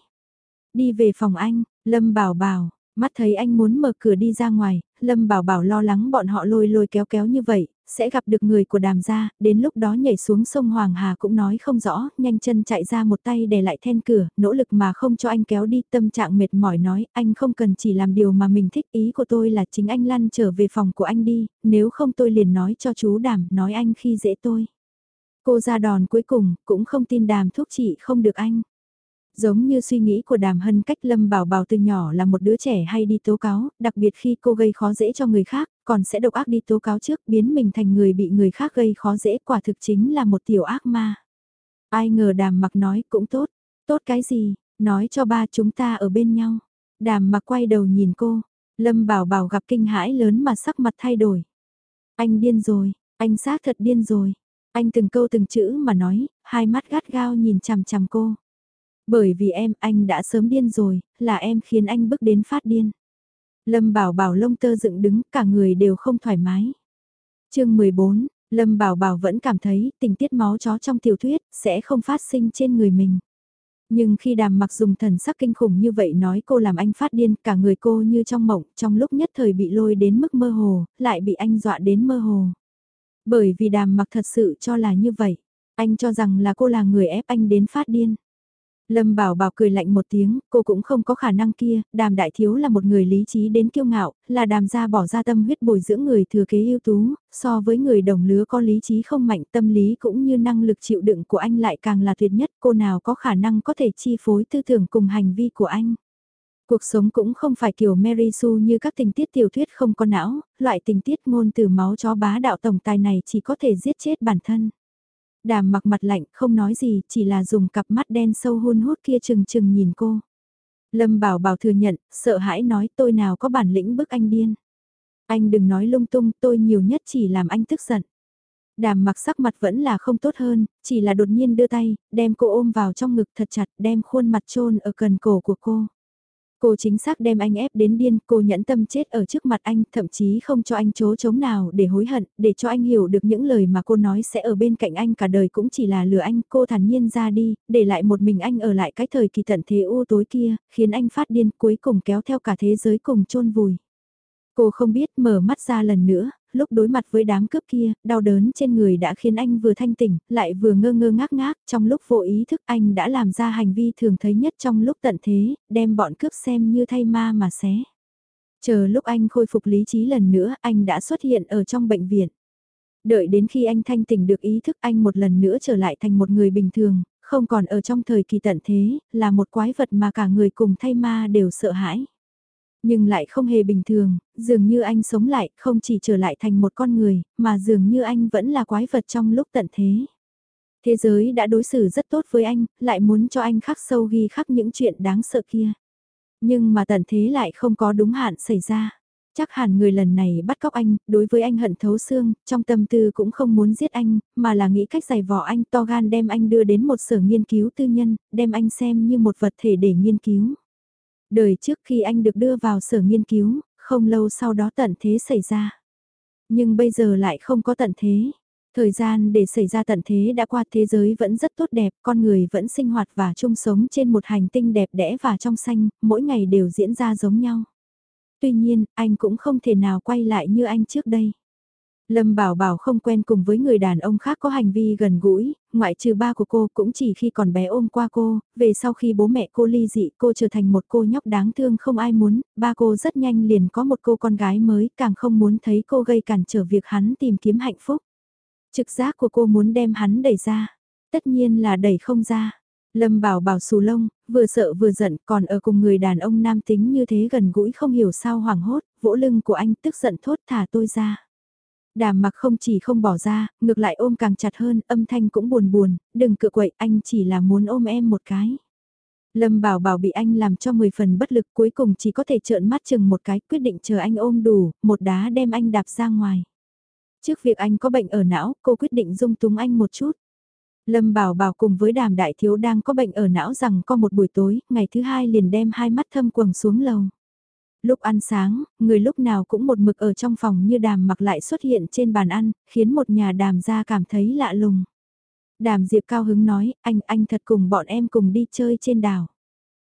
Đi về phòng anh, Lâm Bảo Bảo, mắt thấy anh muốn mở cửa đi ra ngoài, Lâm Bảo Bảo lo lắng bọn họ lôi lôi kéo kéo như vậy, sẽ gặp được người của đàm gia, đến lúc đó nhảy xuống sông Hoàng Hà cũng nói không rõ, nhanh chân chạy ra một tay để lại then cửa, nỗ lực mà không cho anh kéo đi, tâm trạng mệt mỏi nói, anh không cần chỉ làm điều mà mình thích, ý của tôi là chính anh lăn trở về phòng của anh đi, nếu không tôi liền nói cho chú đàm, nói anh khi dễ tôi. Cô ra đòn cuối cùng, cũng không tin đàm thuốc trị không được anh. Giống như suy nghĩ của đàm hân cách Lâm Bảo Bảo từ nhỏ là một đứa trẻ hay đi tố cáo, đặc biệt khi cô gây khó dễ cho người khác, còn sẽ độc ác đi tố cáo trước biến mình thành người bị người khác gây khó dễ quả thực chính là một tiểu ác ma. Ai ngờ đàm mặc nói cũng tốt, tốt cái gì, nói cho ba chúng ta ở bên nhau. Đàm mặc quay đầu nhìn cô, Lâm Bảo Bảo gặp kinh hãi lớn mà sắc mặt thay đổi. Anh điên rồi, anh xác thật điên rồi. Anh từng câu từng chữ mà nói, hai mắt gắt gao nhìn chằm chằm cô. Bởi vì em, anh đã sớm điên rồi, là em khiến anh bước đến phát điên. Lâm Bảo Bảo lông tơ dựng đứng, cả người đều không thoải mái. chương 14, Lâm Bảo Bảo vẫn cảm thấy tình tiết máu chó trong tiểu thuyết sẽ không phát sinh trên người mình. Nhưng khi đàm mặc dùng thần sắc kinh khủng như vậy nói cô làm anh phát điên, cả người cô như trong mộng, trong lúc nhất thời bị lôi đến mức mơ hồ, lại bị anh dọa đến mơ hồ. Bởi vì đàm mặc thật sự cho là như vậy, anh cho rằng là cô là người ép anh đến phát điên. Lâm Bảo Bảo cười lạnh một tiếng, cô cũng không có khả năng kia, đàm đại thiếu là một người lý trí đến kiêu ngạo, là đàm gia bỏ ra tâm huyết bồi dưỡng người thừa kế ưu tú, so với người đồng lứa có lý trí không mạnh tâm lý cũng như năng lực chịu đựng của anh lại càng là tuyệt nhất, cô nào có khả năng có thể chi phối tư tưởng cùng hành vi của anh. Cuộc sống cũng không phải kiểu Mary Sue như các tình tiết tiểu thuyết không có não, loại tình tiết ngôn từ máu chó bá đạo tổng tài này chỉ có thể giết chết bản thân. Đàm mặc mặt lạnh không nói gì, chỉ là dùng cặp mắt đen sâu hun hút kia chừng chừng nhìn cô. Lâm bảo bảo thừa nhận, sợ hãi nói tôi nào có bản lĩnh bức anh điên. Anh đừng nói lung tung, tôi nhiều nhất chỉ làm anh tức giận. Đàm mặc sắc mặt vẫn là không tốt hơn, chỉ là đột nhiên đưa tay, đem cô ôm vào trong ngực thật chặt, đem khuôn mặt trôn ở cần cổ của cô. Cô chính xác đem anh ép đến điên, cô nhẫn tâm chết ở trước mặt anh, thậm chí không cho anh chố chống nào để hối hận, để cho anh hiểu được những lời mà cô nói sẽ ở bên cạnh anh cả đời cũng chỉ là lừa anh, cô thản nhiên ra đi, để lại một mình anh ở lại cái thời kỳ tận thế u tối kia, khiến anh phát điên cuối cùng kéo theo cả thế giới cùng chôn vùi. Cô không biết mở mắt ra lần nữa, lúc đối mặt với đám cướp kia, đau đớn trên người đã khiến anh vừa thanh tỉnh, lại vừa ngơ ngơ ngác ngác, trong lúc vô ý thức anh đã làm ra hành vi thường thấy nhất trong lúc tận thế, đem bọn cướp xem như thay ma mà xé. Chờ lúc anh khôi phục lý trí lần nữa, anh đã xuất hiện ở trong bệnh viện. Đợi đến khi anh thanh tỉnh được ý thức anh một lần nữa trở lại thành một người bình thường, không còn ở trong thời kỳ tận thế, là một quái vật mà cả người cùng thay ma đều sợ hãi. Nhưng lại không hề bình thường, dường như anh sống lại, không chỉ trở lại thành một con người, mà dường như anh vẫn là quái vật trong lúc tận thế. Thế giới đã đối xử rất tốt với anh, lại muốn cho anh khắc sâu ghi khắc những chuyện đáng sợ kia. Nhưng mà tận thế lại không có đúng hạn xảy ra. Chắc hẳn người lần này bắt cóc anh, đối với anh hận thấu xương, trong tâm tư cũng không muốn giết anh, mà là nghĩ cách giày vò anh to gan đem anh đưa đến một sở nghiên cứu tư nhân, đem anh xem như một vật thể để nghiên cứu. Đời trước khi anh được đưa vào sở nghiên cứu, không lâu sau đó tận thế xảy ra. Nhưng bây giờ lại không có tận thế. Thời gian để xảy ra tận thế đã qua thế giới vẫn rất tốt đẹp, con người vẫn sinh hoạt và chung sống trên một hành tinh đẹp đẽ và trong xanh, mỗi ngày đều diễn ra giống nhau. Tuy nhiên, anh cũng không thể nào quay lại như anh trước đây. Lâm Bảo Bảo không quen cùng với người đàn ông khác có hành vi gần gũi, ngoại trừ ba của cô cũng chỉ khi còn bé ôm qua cô, về sau khi bố mẹ cô ly dị cô trở thành một cô nhóc đáng thương không ai muốn, ba cô rất nhanh liền có một cô con gái mới càng không muốn thấy cô gây cản trở việc hắn tìm kiếm hạnh phúc. Trực giác của cô muốn đem hắn đẩy ra, tất nhiên là đẩy không ra. Lâm Bảo Bảo xù lông, vừa sợ vừa giận còn ở cùng người đàn ông nam tính như thế gần gũi không hiểu sao hoảng hốt, vỗ lưng của anh tức giận thốt thả tôi ra. Đàm mặc không chỉ không bỏ ra, ngược lại ôm càng chặt hơn, âm thanh cũng buồn buồn, đừng cự quậy, anh chỉ là muốn ôm em một cái. Lâm bảo bảo bị anh làm cho 10 phần bất lực cuối cùng chỉ có thể trợn mắt chừng một cái quyết định chờ anh ôm đủ, một đá đem anh đạp ra ngoài. Trước việc anh có bệnh ở não, cô quyết định dung túng anh một chút. Lâm Bảo Bảo cùng với đàm đại thiếu đang có bệnh ở não rằng có một buổi tối, ngày thứ hai liền đem hai mắt thâm quầng xuống lầu. Lúc ăn sáng, người lúc nào cũng một mực ở trong phòng như đàm mặc lại xuất hiện trên bàn ăn, khiến một nhà đàm ra cảm thấy lạ lùng. Đàm Diệp cao hứng nói, anh, anh thật cùng bọn em cùng đi chơi trên đảo.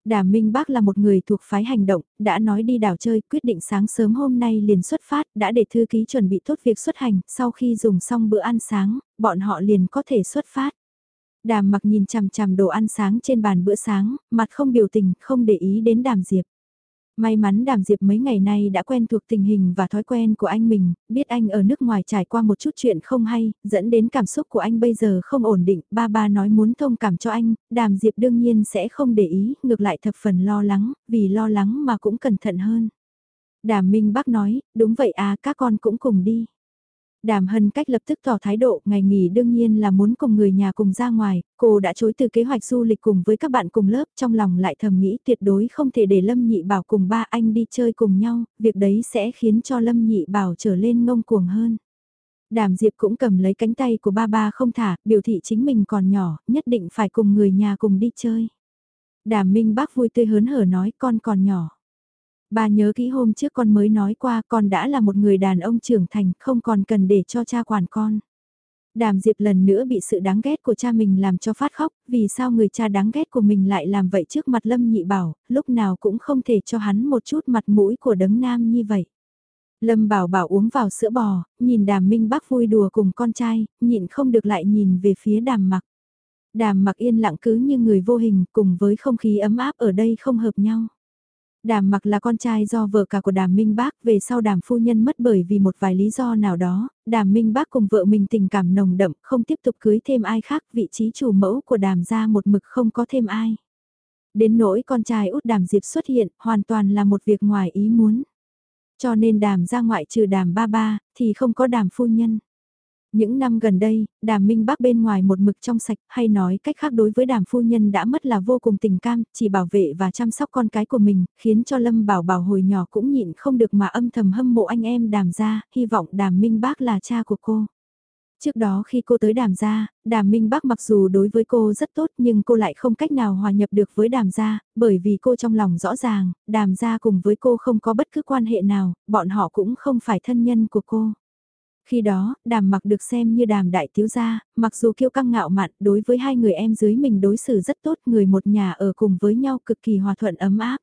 Đàm Minh Bác là một người thuộc phái hành động, đã nói đi đảo chơi, quyết định sáng sớm hôm nay liền xuất phát, đã để thư ký chuẩn bị tốt việc xuất hành, sau khi dùng xong bữa ăn sáng, bọn họ liền có thể xuất phát. Đàm mặc nhìn chằm chằm đồ ăn sáng trên bàn bữa sáng, mặt không biểu tình, không để ý đến đàm Diệp. May mắn đàm diệp mấy ngày nay đã quen thuộc tình hình và thói quen của anh mình, biết anh ở nước ngoài trải qua một chút chuyện không hay, dẫn đến cảm xúc của anh bây giờ không ổn định, ba ba nói muốn thông cảm cho anh, đàm diệp đương nhiên sẽ không để ý, ngược lại thập phần lo lắng, vì lo lắng mà cũng cẩn thận hơn. Đàm Minh Bắc nói, đúng vậy à, các con cũng cùng đi. Đàm Hân cách lập tức tỏ thái độ, ngày nghỉ đương nhiên là muốn cùng người nhà cùng ra ngoài, cô đã chối từ kế hoạch du lịch cùng với các bạn cùng lớp, trong lòng lại thầm nghĩ tuyệt đối không thể để Lâm Nhị Bảo cùng ba anh đi chơi cùng nhau, việc đấy sẽ khiến cho Lâm Nhị Bảo trở lên ngông cuồng hơn. Đàm Diệp cũng cầm lấy cánh tay của ba ba không thả, biểu thị chính mình còn nhỏ, nhất định phải cùng người nhà cùng đi chơi. Đàm Minh Bác vui tươi hớn hở nói con còn nhỏ. Bà nhớ kỹ hôm trước con mới nói qua con đã là một người đàn ông trưởng thành không còn cần để cho cha quản con. Đàm Diệp lần nữa bị sự đáng ghét của cha mình làm cho phát khóc, vì sao người cha đáng ghét của mình lại làm vậy trước mặt Lâm Nhị Bảo, lúc nào cũng không thể cho hắn một chút mặt mũi của đấng nam như vậy. Lâm Bảo Bảo uống vào sữa bò, nhìn Đàm Minh Bắc vui đùa cùng con trai, nhịn không được lại nhìn về phía Đàm Mặc. Đàm Mặc yên lặng cứ như người vô hình cùng với không khí ấm áp ở đây không hợp nhau. Đàm mặc là con trai do vợ cả của đàm minh bác về sau đàm phu nhân mất bởi vì một vài lý do nào đó, đàm minh bác cùng vợ mình tình cảm nồng đậm không tiếp tục cưới thêm ai khác vị trí chủ mẫu của đàm gia một mực không có thêm ai. Đến nỗi con trai út đàm diệp xuất hiện hoàn toàn là một việc ngoài ý muốn. Cho nên đàm ra ngoại trừ đàm ba ba thì không có đàm phu nhân. Những năm gần đây, đàm minh bác bên ngoài một mực trong sạch hay nói cách khác đối với đàm phu nhân đã mất là vô cùng tình cam, chỉ bảo vệ và chăm sóc con cái của mình, khiến cho Lâm Bảo Bảo hồi nhỏ cũng nhịn không được mà âm thầm hâm mộ anh em đàm gia, hy vọng đàm minh bác là cha của cô. Trước đó khi cô tới đàm gia, đàm minh bác mặc dù đối với cô rất tốt nhưng cô lại không cách nào hòa nhập được với đàm gia, bởi vì cô trong lòng rõ ràng, đàm gia cùng với cô không có bất cứ quan hệ nào, bọn họ cũng không phải thân nhân của cô. Khi đó, đàm mặc được xem như đàm đại thiếu gia, mặc dù kiêu căng ngạo mạn đối với hai người em dưới mình đối xử rất tốt người một nhà ở cùng với nhau cực kỳ hòa thuận ấm áp.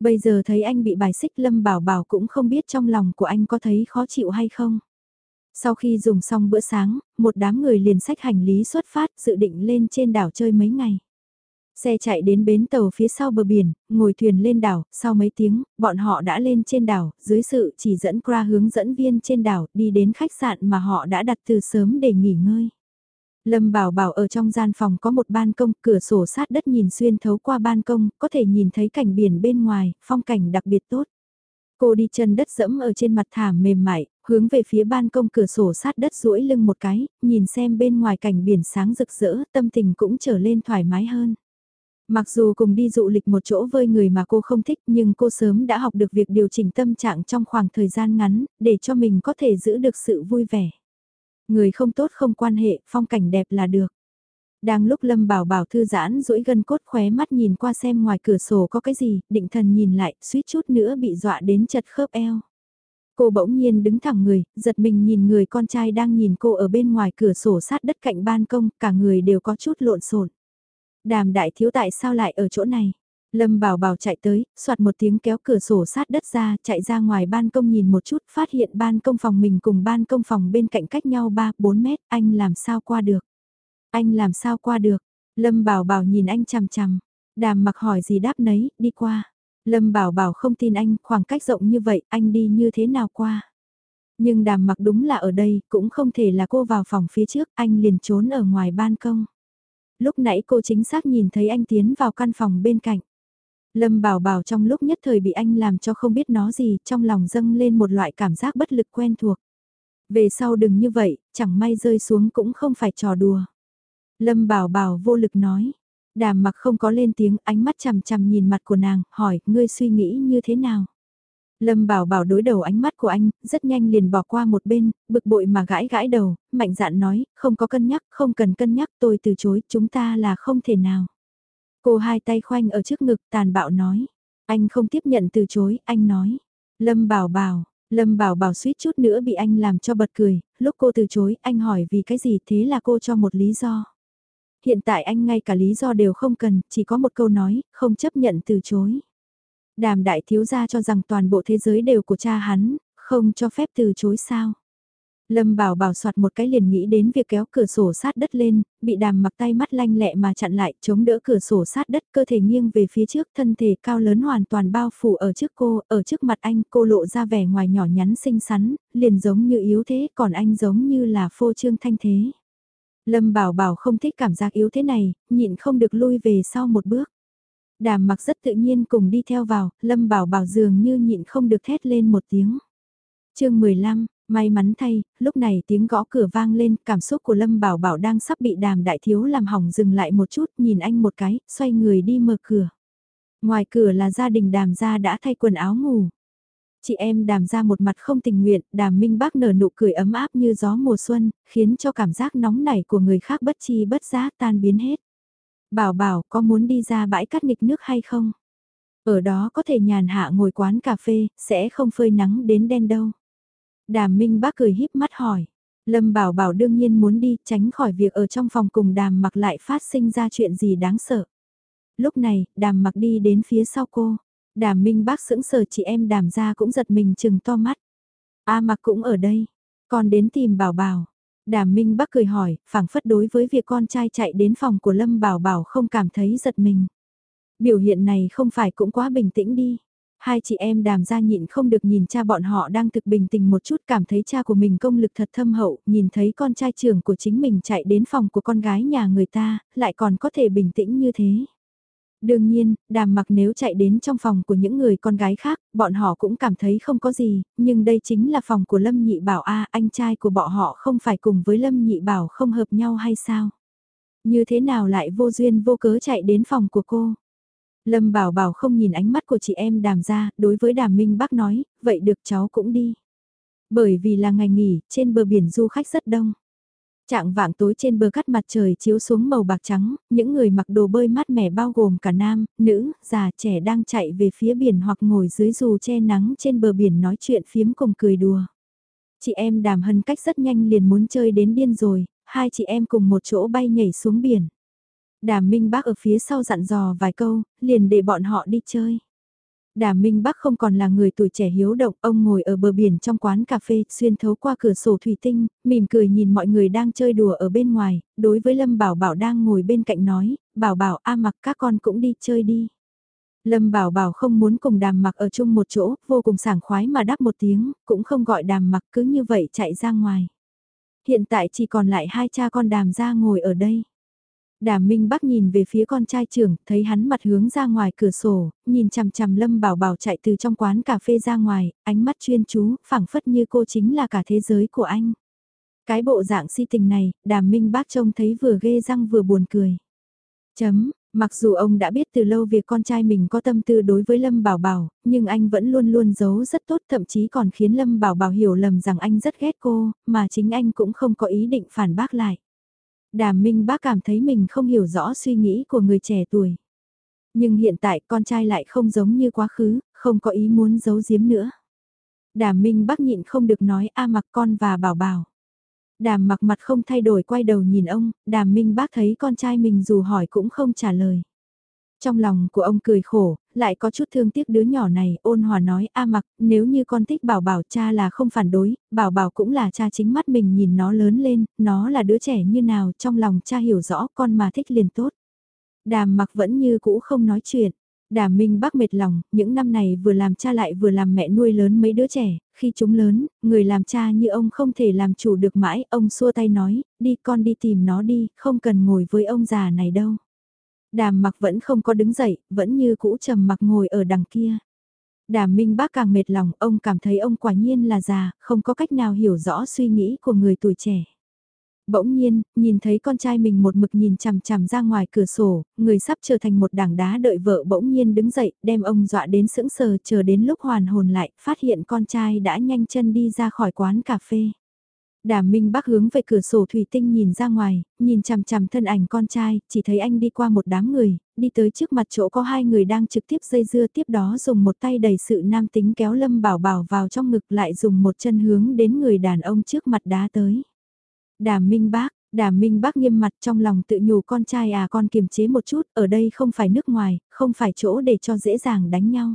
Bây giờ thấy anh bị bài xích Lâm Bảo Bảo cũng không biết trong lòng của anh có thấy khó chịu hay không. Sau khi dùng xong bữa sáng, một đám người liền sách hành lý xuất phát dự định lên trên đảo chơi mấy ngày. Xe chạy đến bến tàu phía sau bờ biển, ngồi thuyền lên đảo, sau mấy tiếng, bọn họ đã lên trên đảo, dưới sự chỉ dẫn qua hướng dẫn viên trên đảo đi đến khách sạn mà họ đã đặt từ sớm để nghỉ ngơi. Lâm Bảo Bảo ở trong gian phòng có một ban công, cửa sổ sát đất nhìn xuyên thấu qua ban công, có thể nhìn thấy cảnh biển bên ngoài, phong cảnh đặc biệt tốt. Cô đi chân đất dẫm ở trên mặt thảm mềm mại, hướng về phía ban công cửa sổ sát đất duỗi lưng một cái, nhìn xem bên ngoài cảnh biển sáng rực rỡ, tâm tình cũng trở lên thoải mái hơn. Mặc dù cùng đi dụ lịch một chỗ với người mà cô không thích nhưng cô sớm đã học được việc điều chỉnh tâm trạng trong khoảng thời gian ngắn, để cho mình có thể giữ được sự vui vẻ. Người không tốt không quan hệ, phong cảnh đẹp là được. Đang lúc Lâm Bảo Bảo thư giãn duỗi gân cốt khóe mắt nhìn qua xem ngoài cửa sổ có cái gì, định thần nhìn lại, suýt chút nữa bị dọa đến chật khớp eo. Cô bỗng nhiên đứng thẳng người, giật mình nhìn người con trai đang nhìn cô ở bên ngoài cửa sổ sát đất cạnh ban công, cả người đều có chút lộn xộn. Đàm đại thiếu tại sao lại ở chỗ này? Lâm Bảo Bảo chạy tới, soạt một tiếng kéo cửa sổ sát đất ra, chạy ra ngoài ban công nhìn một chút, phát hiện ban công phòng mình cùng ban công phòng bên cạnh cách nhau 3-4 mét, anh làm sao qua được? Anh làm sao qua được? Lâm Bảo Bảo nhìn anh chằm chằm. Đàm mặc hỏi gì đáp nấy, đi qua. Lâm Bảo Bảo không tin anh, khoảng cách rộng như vậy, anh đi như thế nào qua? Nhưng đàm mặc đúng là ở đây, cũng không thể là cô vào phòng phía trước, anh liền trốn ở ngoài ban công. Lúc nãy cô chính xác nhìn thấy anh tiến vào căn phòng bên cạnh. Lâm Bảo Bảo trong lúc nhất thời bị anh làm cho không biết nó gì, trong lòng dâng lên một loại cảm giác bất lực quen thuộc. Về sau đừng như vậy, chẳng may rơi xuống cũng không phải trò đùa. Lâm Bảo Bảo vô lực nói. Đàm mặc không có lên tiếng, ánh mắt chằm chằm nhìn mặt của nàng, hỏi, ngươi suy nghĩ như thế nào? Lâm Bảo Bảo đối đầu ánh mắt của anh, rất nhanh liền bỏ qua một bên, bực bội mà gãi gãi đầu, mạnh dạn nói, không có cân nhắc, không cần cân nhắc, tôi từ chối, chúng ta là không thể nào. Cô hai tay khoanh ở trước ngực tàn bạo nói, anh không tiếp nhận từ chối, anh nói. Lâm Bảo Bảo, Lâm Bảo Bảo suýt chút nữa bị anh làm cho bật cười, lúc cô từ chối, anh hỏi vì cái gì thế là cô cho một lý do. Hiện tại anh ngay cả lý do đều không cần, chỉ có một câu nói, không chấp nhận từ chối. Đàm đại thiếu gia cho rằng toàn bộ thế giới đều của cha hắn, không cho phép từ chối sao. Lâm bảo bảo soạt một cái liền nghĩ đến việc kéo cửa sổ sát đất lên, bị đàm mặc tay mắt lanh lẹ mà chặn lại, chống đỡ cửa sổ sát đất cơ thể nghiêng về phía trước thân thể cao lớn hoàn toàn bao phủ ở trước cô, ở trước mặt anh cô lộ ra vẻ ngoài nhỏ nhắn xinh xắn, liền giống như yếu thế còn anh giống như là phô trương thanh thế. Lâm bảo bảo không thích cảm giác yếu thế này, nhịn không được lui về sau một bước. Đàm mặc rất tự nhiên cùng đi theo vào, Lâm bảo bảo dường như nhịn không được thét lên một tiếng. chương 15, may mắn thay, lúc này tiếng gõ cửa vang lên, cảm xúc của Lâm bảo bảo đang sắp bị đàm đại thiếu làm hỏng dừng lại một chút, nhìn anh một cái, xoay người đi mở cửa. Ngoài cửa là gia đình đàm gia đã thay quần áo ngủ. Chị em đàm ra một mặt không tình nguyện, đàm minh bác nở nụ cười ấm áp như gió mùa xuân, khiến cho cảm giác nóng nảy của người khác bất chi bất giác tan biến hết. Bảo bảo có muốn đi ra bãi cát nghịch nước hay không? Ở đó có thể nhàn hạ ngồi quán cà phê, sẽ không phơi nắng đến đen đâu. Đàm minh bác cười híp mắt hỏi. Lâm bảo bảo đương nhiên muốn đi tránh khỏi việc ở trong phòng cùng đàm mặc lại phát sinh ra chuyện gì đáng sợ. Lúc này, đàm mặc đi đến phía sau cô. Đàm minh bác sững sờ chị em đàm ra cũng giật mình chừng to mắt. A mặc cũng ở đây. còn đến tìm bảo bảo. Đàm Minh Bắc cười hỏi, phảng phất đối với việc con trai chạy đến phòng của Lâm Bảo Bảo không cảm thấy giật mình. Biểu hiện này không phải cũng quá bình tĩnh đi. Hai chị em đàm ra nhịn không được nhìn cha bọn họ đang thực bình tĩnh một chút cảm thấy cha của mình công lực thật thâm hậu, nhìn thấy con trai trưởng của chính mình chạy đến phòng của con gái nhà người ta, lại còn có thể bình tĩnh như thế. Đương nhiên, đàm mặc nếu chạy đến trong phòng của những người con gái khác, bọn họ cũng cảm thấy không có gì, nhưng đây chính là phòng của Lâm Nhị Bảo a anh trai của bọn họ không phải cùng với Lâm Nhị Bảo không hợp nhau hay sao? Như thế nào lại vô duyên vô cớ chạy đến phòng của cô? Lâm Bảo Bảo không nhìn ánh mắt của chị em đàm ra, đối với đàm minh bác nói, vậy được cháu cũng đi. Bởi vì là ngày nghỉ, trên bờ biển du khách rất đông. Trạng vạng tối trên bờ cắt mặt trời chiếu xuống màu bạc trắng, những người mặc đồ bơi mát mẻ bao gồm cả nam, nữ, già, trẻ đang chạy về phía biển hoặc ngồi dưới dù che nắng trên bờ biển nói chuyện phiếm cùng cười đùa. Chị em đàm hân cách rất nhanh liền muốn chơi đến điên rồi, hai chị em cùng một chỗ bay nhảy xuống biển. Đàm Minh Bác ở phía sau dặn dò vài câu, liền để bọn họ đi chơi. Đàm Minh Bắc không còn là người tuổi trẻ hiếu động, ông ngồi ở bờ biển trong quán cà phê, xuyên thấu qua cửa sổ thủy tinh, mỉm cười nhìn mọi người đang chơi đùa ở bên ngoài, đối với Lâm Bảo Bảo đang ngồi bên cạnh nói, Bảo Bảo a mặc các con cũng đi chơi đi. Lâm Bảo Bảo không muốn cùng đàm mặc ở chung một chỗ, vô cùng sảng khoái mà đáp một tiếng, cũng không gọi đàm mặc cứ như vậy chạy ra ngoài. Hiện tại chỉ còn lại hai cha con đàm ra ngồi ở đây. Đàm Minh Bắc nhìn về phía con trai trưởng, thấy hắn mặt hướng ra ngoài cửa sổ, nhìn chằm chằm Lâm Bảo Bảo chạy từ trong quán cà phê ra ngoài, ánh mắt chuyên chú, phảng phất như cô chính là cả thế giới của anh. Cái bộ dạng si tình này, Đàm Minh Bắc trông thấy vừa ghê răng vừa buồn cười. Chấm, mặc dù ông đã biết từ lâu việc con trai mình có tâm tư đối với Lâm Bảo Bảo, nhưng anh vẫn luôn luôn giấu rất tốt thậm chí còn khiến Lâm Bảo Bảo hiểu lầm rằng anh rất ghét cô, mà chính anh cũng không có ý định phản bác lại. Đàm Minh bác cảm thấy mình không hiểu rõ suy nghĩ của người trẻ tuổi. Nhưng hiện tại con trai lại không giống như quá khứ, không có ý muốn giấu giếm nữa. Đàm Minh bác nhịn không được nói a mặc con và bảo bảo. Đàm mặc mặt không thay đổi quay đầu nhìn ông, đàm Minh bác thấy con trai mình dù hỏi cũng không trả lời. Trong lòng của ông cười khổ, lại có chút thương tiếc đứa nhỏ này, ôn hòa nói, a mặc, nếu như con thích bảo bảo cha là không phản đối, bảo bảo cũng là cha chính mắt mình nhìn nó lớn lên, nó là đứa trẻ như nào, trong lòng cha hiểu rõ con mà thích liền tốt. Đàm mặc vẫn như cũ không nói chuyện. Đàm Minh bác mệt lòng, những năm này vừa làm cha lại vừa làm mẹ nuôi lớn mấy đứa trẻ, khi chúng lớn, người làm cha như ông không thể làm chủ được mãi, ông xua tay nói, đi con đi tìm nó đi, không cần ngồi với ông già này đâu. Đàm mặc vẫn không có đứng dậy, vẫn như cũ trầm mặc ngồi ở đằng kia. Đàm minh bác càng mệt lòng, ông cảm thấy ông quả nhiên là già, không có cách nào hiểu rõ suy nghĩ của người tuổi trẻ. Bỗng nhiên, nhìn thấy con trai mình một mực nhìn chằm chằm ra ngoài cửa sổ, người sắp trở thành một đảng đá đợi vợ bỗng nhiên đứng dậy, đem ông dọa đến sững sờ chờ đến lúc hoàn hồn lại, phát hiện con trai đã nhanh chân đi ra khỏi quán cà phê. Đàm Minh Bắc hướng về cửa sổ thủy tinh nhìn ra ngoài, nhìn chằm chằm thân ảnh con trai, chỉ thấy anh đi qua một đám người, đi tới trước mặt chỗ có hai người đang trực tiếp dây dưa tiếp đó dùng một tay đầy sự nam tính kéo Lâm Bảo Bảo vào trong ngực lại dùng một chân hướng đến người đàn ông trước mặt đá tới. Đàm Minh Bác, Đàm Minh Bác nghiêm mặt trong lòng tự nhủ con trai à con kiềm chế một chút, ở đây không phải nước ngoài, không phải chỗ để cho dễ dàng đánh nhau.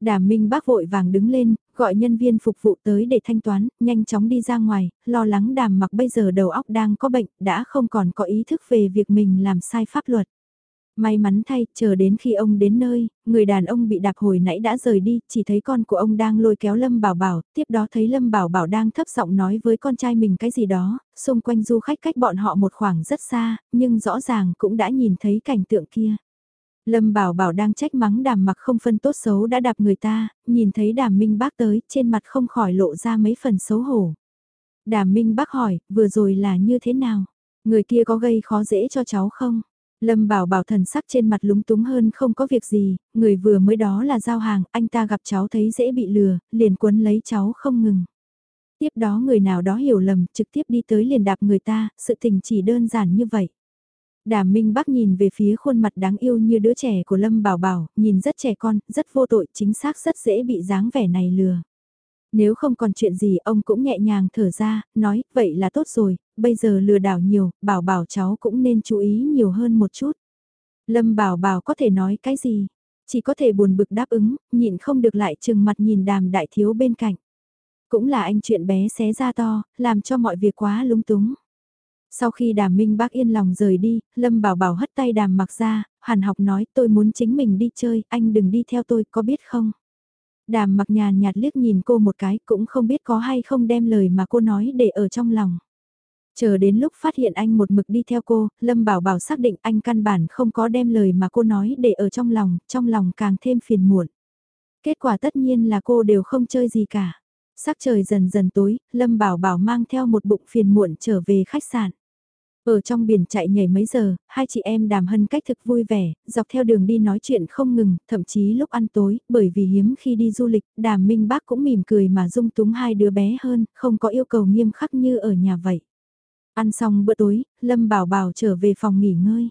Đàm Minh Bác vội vàng đứng lên, gọi nhân viên phục vụ tới để thanh toán, nhanh chóng đi ra ngoài, lo lắng đàm mặc bây giờ đầu óc đang có bệnh, đã không còn có ý thức về việc mình làm sai pháp luật. May mắn thay, chờ đến khi ông đến nơi, người đàn ông bị đạp hồi nãy đã rời đi, chỉ thấy con của ông đang lôi kéo Lâm Bảo Bảo, tiếp đó thấy Lâm Bảo Bảo đang thấp giọng nói với con trai mình cái gì đó, xung quanh du khách cách bọn họ một khoảng rất xa, nhưng rõ ràng cũng đã nhìn thấy cảnh tượng kia. Lâm Bảo Bảo đang trách mắng đàm mặc không phân tốt xấu đã đạp người ta, nhìn thấy đàm minh bác tới, trên mặt không khỏi lộ ra mấy phần xấu hổ. Đàm minh bác hỏi, vừa rồi là như thế nào? Người kia có gây khó dễ cho cháu không? Lâm Bảo Bảo thần sắc trên mặt lúng túng hơn không có việc gì, người vừa mới đó là giao hàng, anh ta gặp cháu thấy dễ bị lừa, liền quấn lấy cháu không ngừng. Tiếp đó người nào đó hiểu lầm, trực tiếp đi tới liền đạp người ta, sự tình chỉ đơn giản như vậy. Đàm Minh Bắc nhìn về phía khuôn mặt đáng yêu như đứa trẻ của Lâm Bảo Bảo, nhìn rất trẻ con, rất vô tội, chính xác rất dễ bị dáng vẻ này lừa. Nếu không còn chuyện gì ông cũng nhẹ nhàng thở ra, nói, vậy là tốt rồi, bây giờ lừa đảo nhiều, bảo bảo cháu cũng nên chú ý nhiều hơn một chút. Lâm Bảo Bảo có thể nói cái gì? Chỉ có thể buồn bực đáp ứng, nhịn không được lại chừng mặt nhìn đàm đại thiếu bên cạnh. Cũng là anh chuyện bé xé ra to, làm cho mọi việc quá lúng túng. Sau khi đàm minh bác yên lòng rời đi, Lâm bảo bảo hất tay đàm mặc ra, hàn học nói tôi muốn chính mình đi chơi, anh đừng đi theo tôi, có biết không? Đàm mặc nhàn nhạt liếc nhìn cô một cái cũng không biết có hay không đem lời mà cô nói để ở trong lòng. Chờ đến lúc phát hiện anh một mực đi theo cô, Lâm Bảo Bảo xác định anh căn bản không có đem lời mà cô nói để ở trong lòng, trong lòng càng thêm phiền muộn. Kết quả tất nhiên là cô đều không chơi gì cả. Sắc trời dần dần tối, Lâm Bảo Bảo mang theo một bụng phiền muộn trở về khách sạn. Ở trong biển chạy nhảy mấy giờ, hai chị em đàm hân cách thực vui vẻ, dọc theo đường đi nói chuyện không ngừng, thậm chí lúc ăn tối, bởi vì hiếm khi đi du lịch, đàm minh bác cũng mỉm cười mà dung túng hai đứa bé hơn, không có yêu cầu nghiêm khắc như ở nhà vậy. Ăn xong bữa tối, Lâm Bảo Bảo trở về phòng nghỉ ngơi.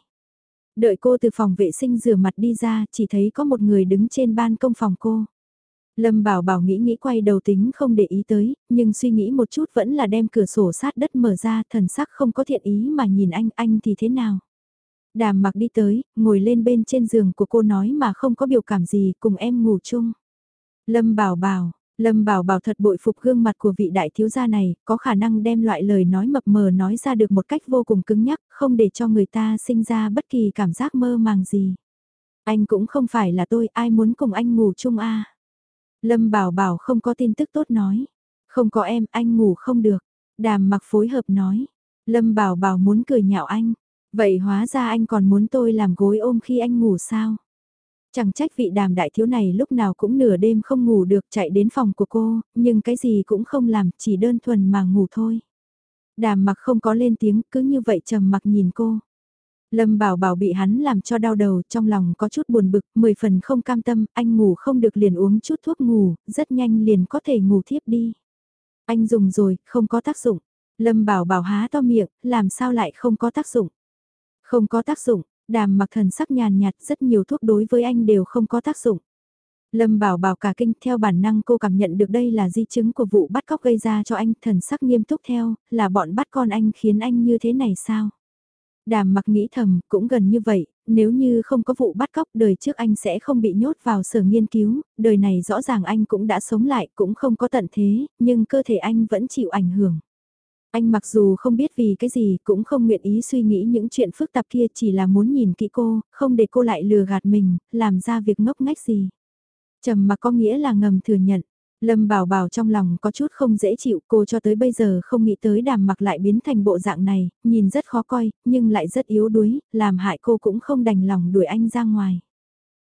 Đợi cô từ phòng vệ sinh rửa mặt đi ra, chỉ thấy có một người đứng trên ban công phòng cô. Lâm Bảo Bảo nghĩ nghĩ quay đầu tính không để ý tới, nhưng suy nghĩ một chút vẫn là đem cửa sổ sát đất mở ra thần sắc không có thiện ý mà nhìn anh, anh thì thế nào? Đàm mặc đi tới, ngồi lên bên trên giường của cô nói mà không có biểu cảm gì cùng em ngủ chung. Lâm Bảo Bảo, Lâm Bảo Bảo thật bội phục gương mặt của vị đại thiếu gia này, có khả năng đem loại lời nói mập mờ nói ra được một cách vô cùng cứng nhắc, không để cho người ta sinh ra bất kỳ cảm giác mơ màng gì. Anh cũng không phải là tôi, ai muốn cùng anh ngủ chung a Lâm Bảo Bảo không có tin tức tốt nói. Không có em, anh ngủ không được. Đàm mặc phối hợp nói. Lâm Bảo Bảo muốn cười nhạo anh. Vậy hóa ra anh còn muốn tôi làm gối ôm khi anh ngủ sao? Chẳng trách vị đàm đại thiếu này lúc nào cũng nửa đêm không ngủ được chạy đến phòng của cô, nhưng cái gì cũng không làm, chỉ đơn thuần mà ngủ thôi. Đàm mặc không có lên tiếng, cứ như vậy trầm mặc nhìn cô. Lâm Bảo Bảo bị hắn làm cho đau đầu, trong lòng có chút buồn bực, mười phần không cam tâm, anh ngủ không được liền uống chút thuốc ngủ, rất nhanh liền có thể ngủ thiếp đi. Anh dùng rồi, không có tác dụng. Lâm Bảo Bảo há to miệng, làm sao lại không có tác dụng. Không có tác dụng, đàm mặc thần sắc nhàn nhạt, rất nhiều thuốc đối với anh đều không có tác dụng. Lâm Bảo Bảo cả kinh theo bản năng cô cảm nhận được đây là di chứng của vụ bắt cóc gây ra cho anh thần sắc nghiêm túc theo, là bọn bắt con anh khiến anh như thế này sao? Đàm mặc nghĩ thầm, cũng gần như vậy, nếu như không có vụ bắt cóc đời trước anh sẽ không bị nhốt vào sở nghiên cứu, đời này rõ ràng anh cũng đã sống lại, cũng không có tận thế, nhưng cơ thể anh vẫn chịu ảnh hưởng. Anh mặc dù không biết vì cái gì cũng không nguyện ý suy nghĩ những chuyện phức tạp kia chỉ là muốn nhìn kỹ cô, không để cô lại lừa gạt mình, làm ra việc ngốc ngách gì. Trầm mà có nghĩa là ngầm thừa nhận, Lâm Bảo Bảo trong lòng có chút không dễ chịu cô cho tới bây giờ không nghĩ tới đàm mặc lại biến thành bộ dạng này, nhìn rất khó coi, nhưng lại rất yếu đuối, làm hại cô cũng không đành lòng đuổi anh ra ngoài.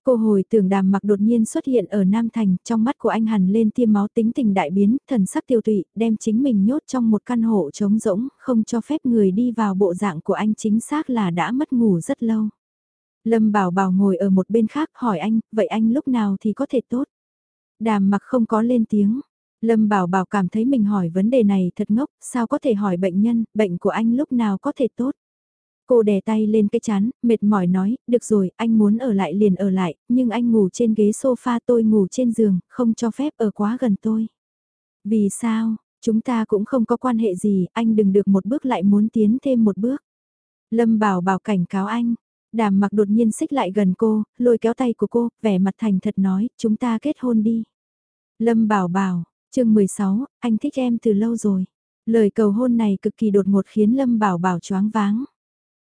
Cô hồi tưởng đàm mặc đột nhiên xuất hiện ở Nam Thành, trong mắt của anh hằn lên tiêm máu tính tình đại biến, thần sắc tiêu tụy, đem chính mình nhốt trong một căn hộ trống rỗng, không cho phép người đi vào bộ dạng của anh chính xác là đã mất ngủ rất lâu. Lâm Bảo Bảo ngồi ở một bên khác hỏi anh, vậy anh lúc nào thì có thể tốt? Đàm mặc không có lên tiếng. Lâm Bảo Bảo cảm thấy mình hỏi vấn đề này thật ngốc, sao có thể hỏi bệnh nhân, bệnh của anh lúc nào có thể tốt. Cô đè tay lên cái chán, mệt mỏi nói, được rồi, anh muốn ở lại liền ở lại, nhưng anh ngủ trên ghế sofa tôi ngủ trên giường, không cho phép ở quá gần tôi. Vì sao, chúng ta cũng không có quan hệ gì, anh đừng được một bước lại muốn tiến thêm một bước. Lâm Bảo Bảo cảnh cáo anh, Đàm mặc đột nhiên xích lại gần cô, lôi kéo tay của cô, vẻ mặt thành thật nói, chúng ta kết hôn đi. Lâm bảo bảo, chương 16, anh thích em từ lâu rồi. Lời cầu hôn này cực kỳ đột ngột khiến Lâm bảo bảo choáng váng.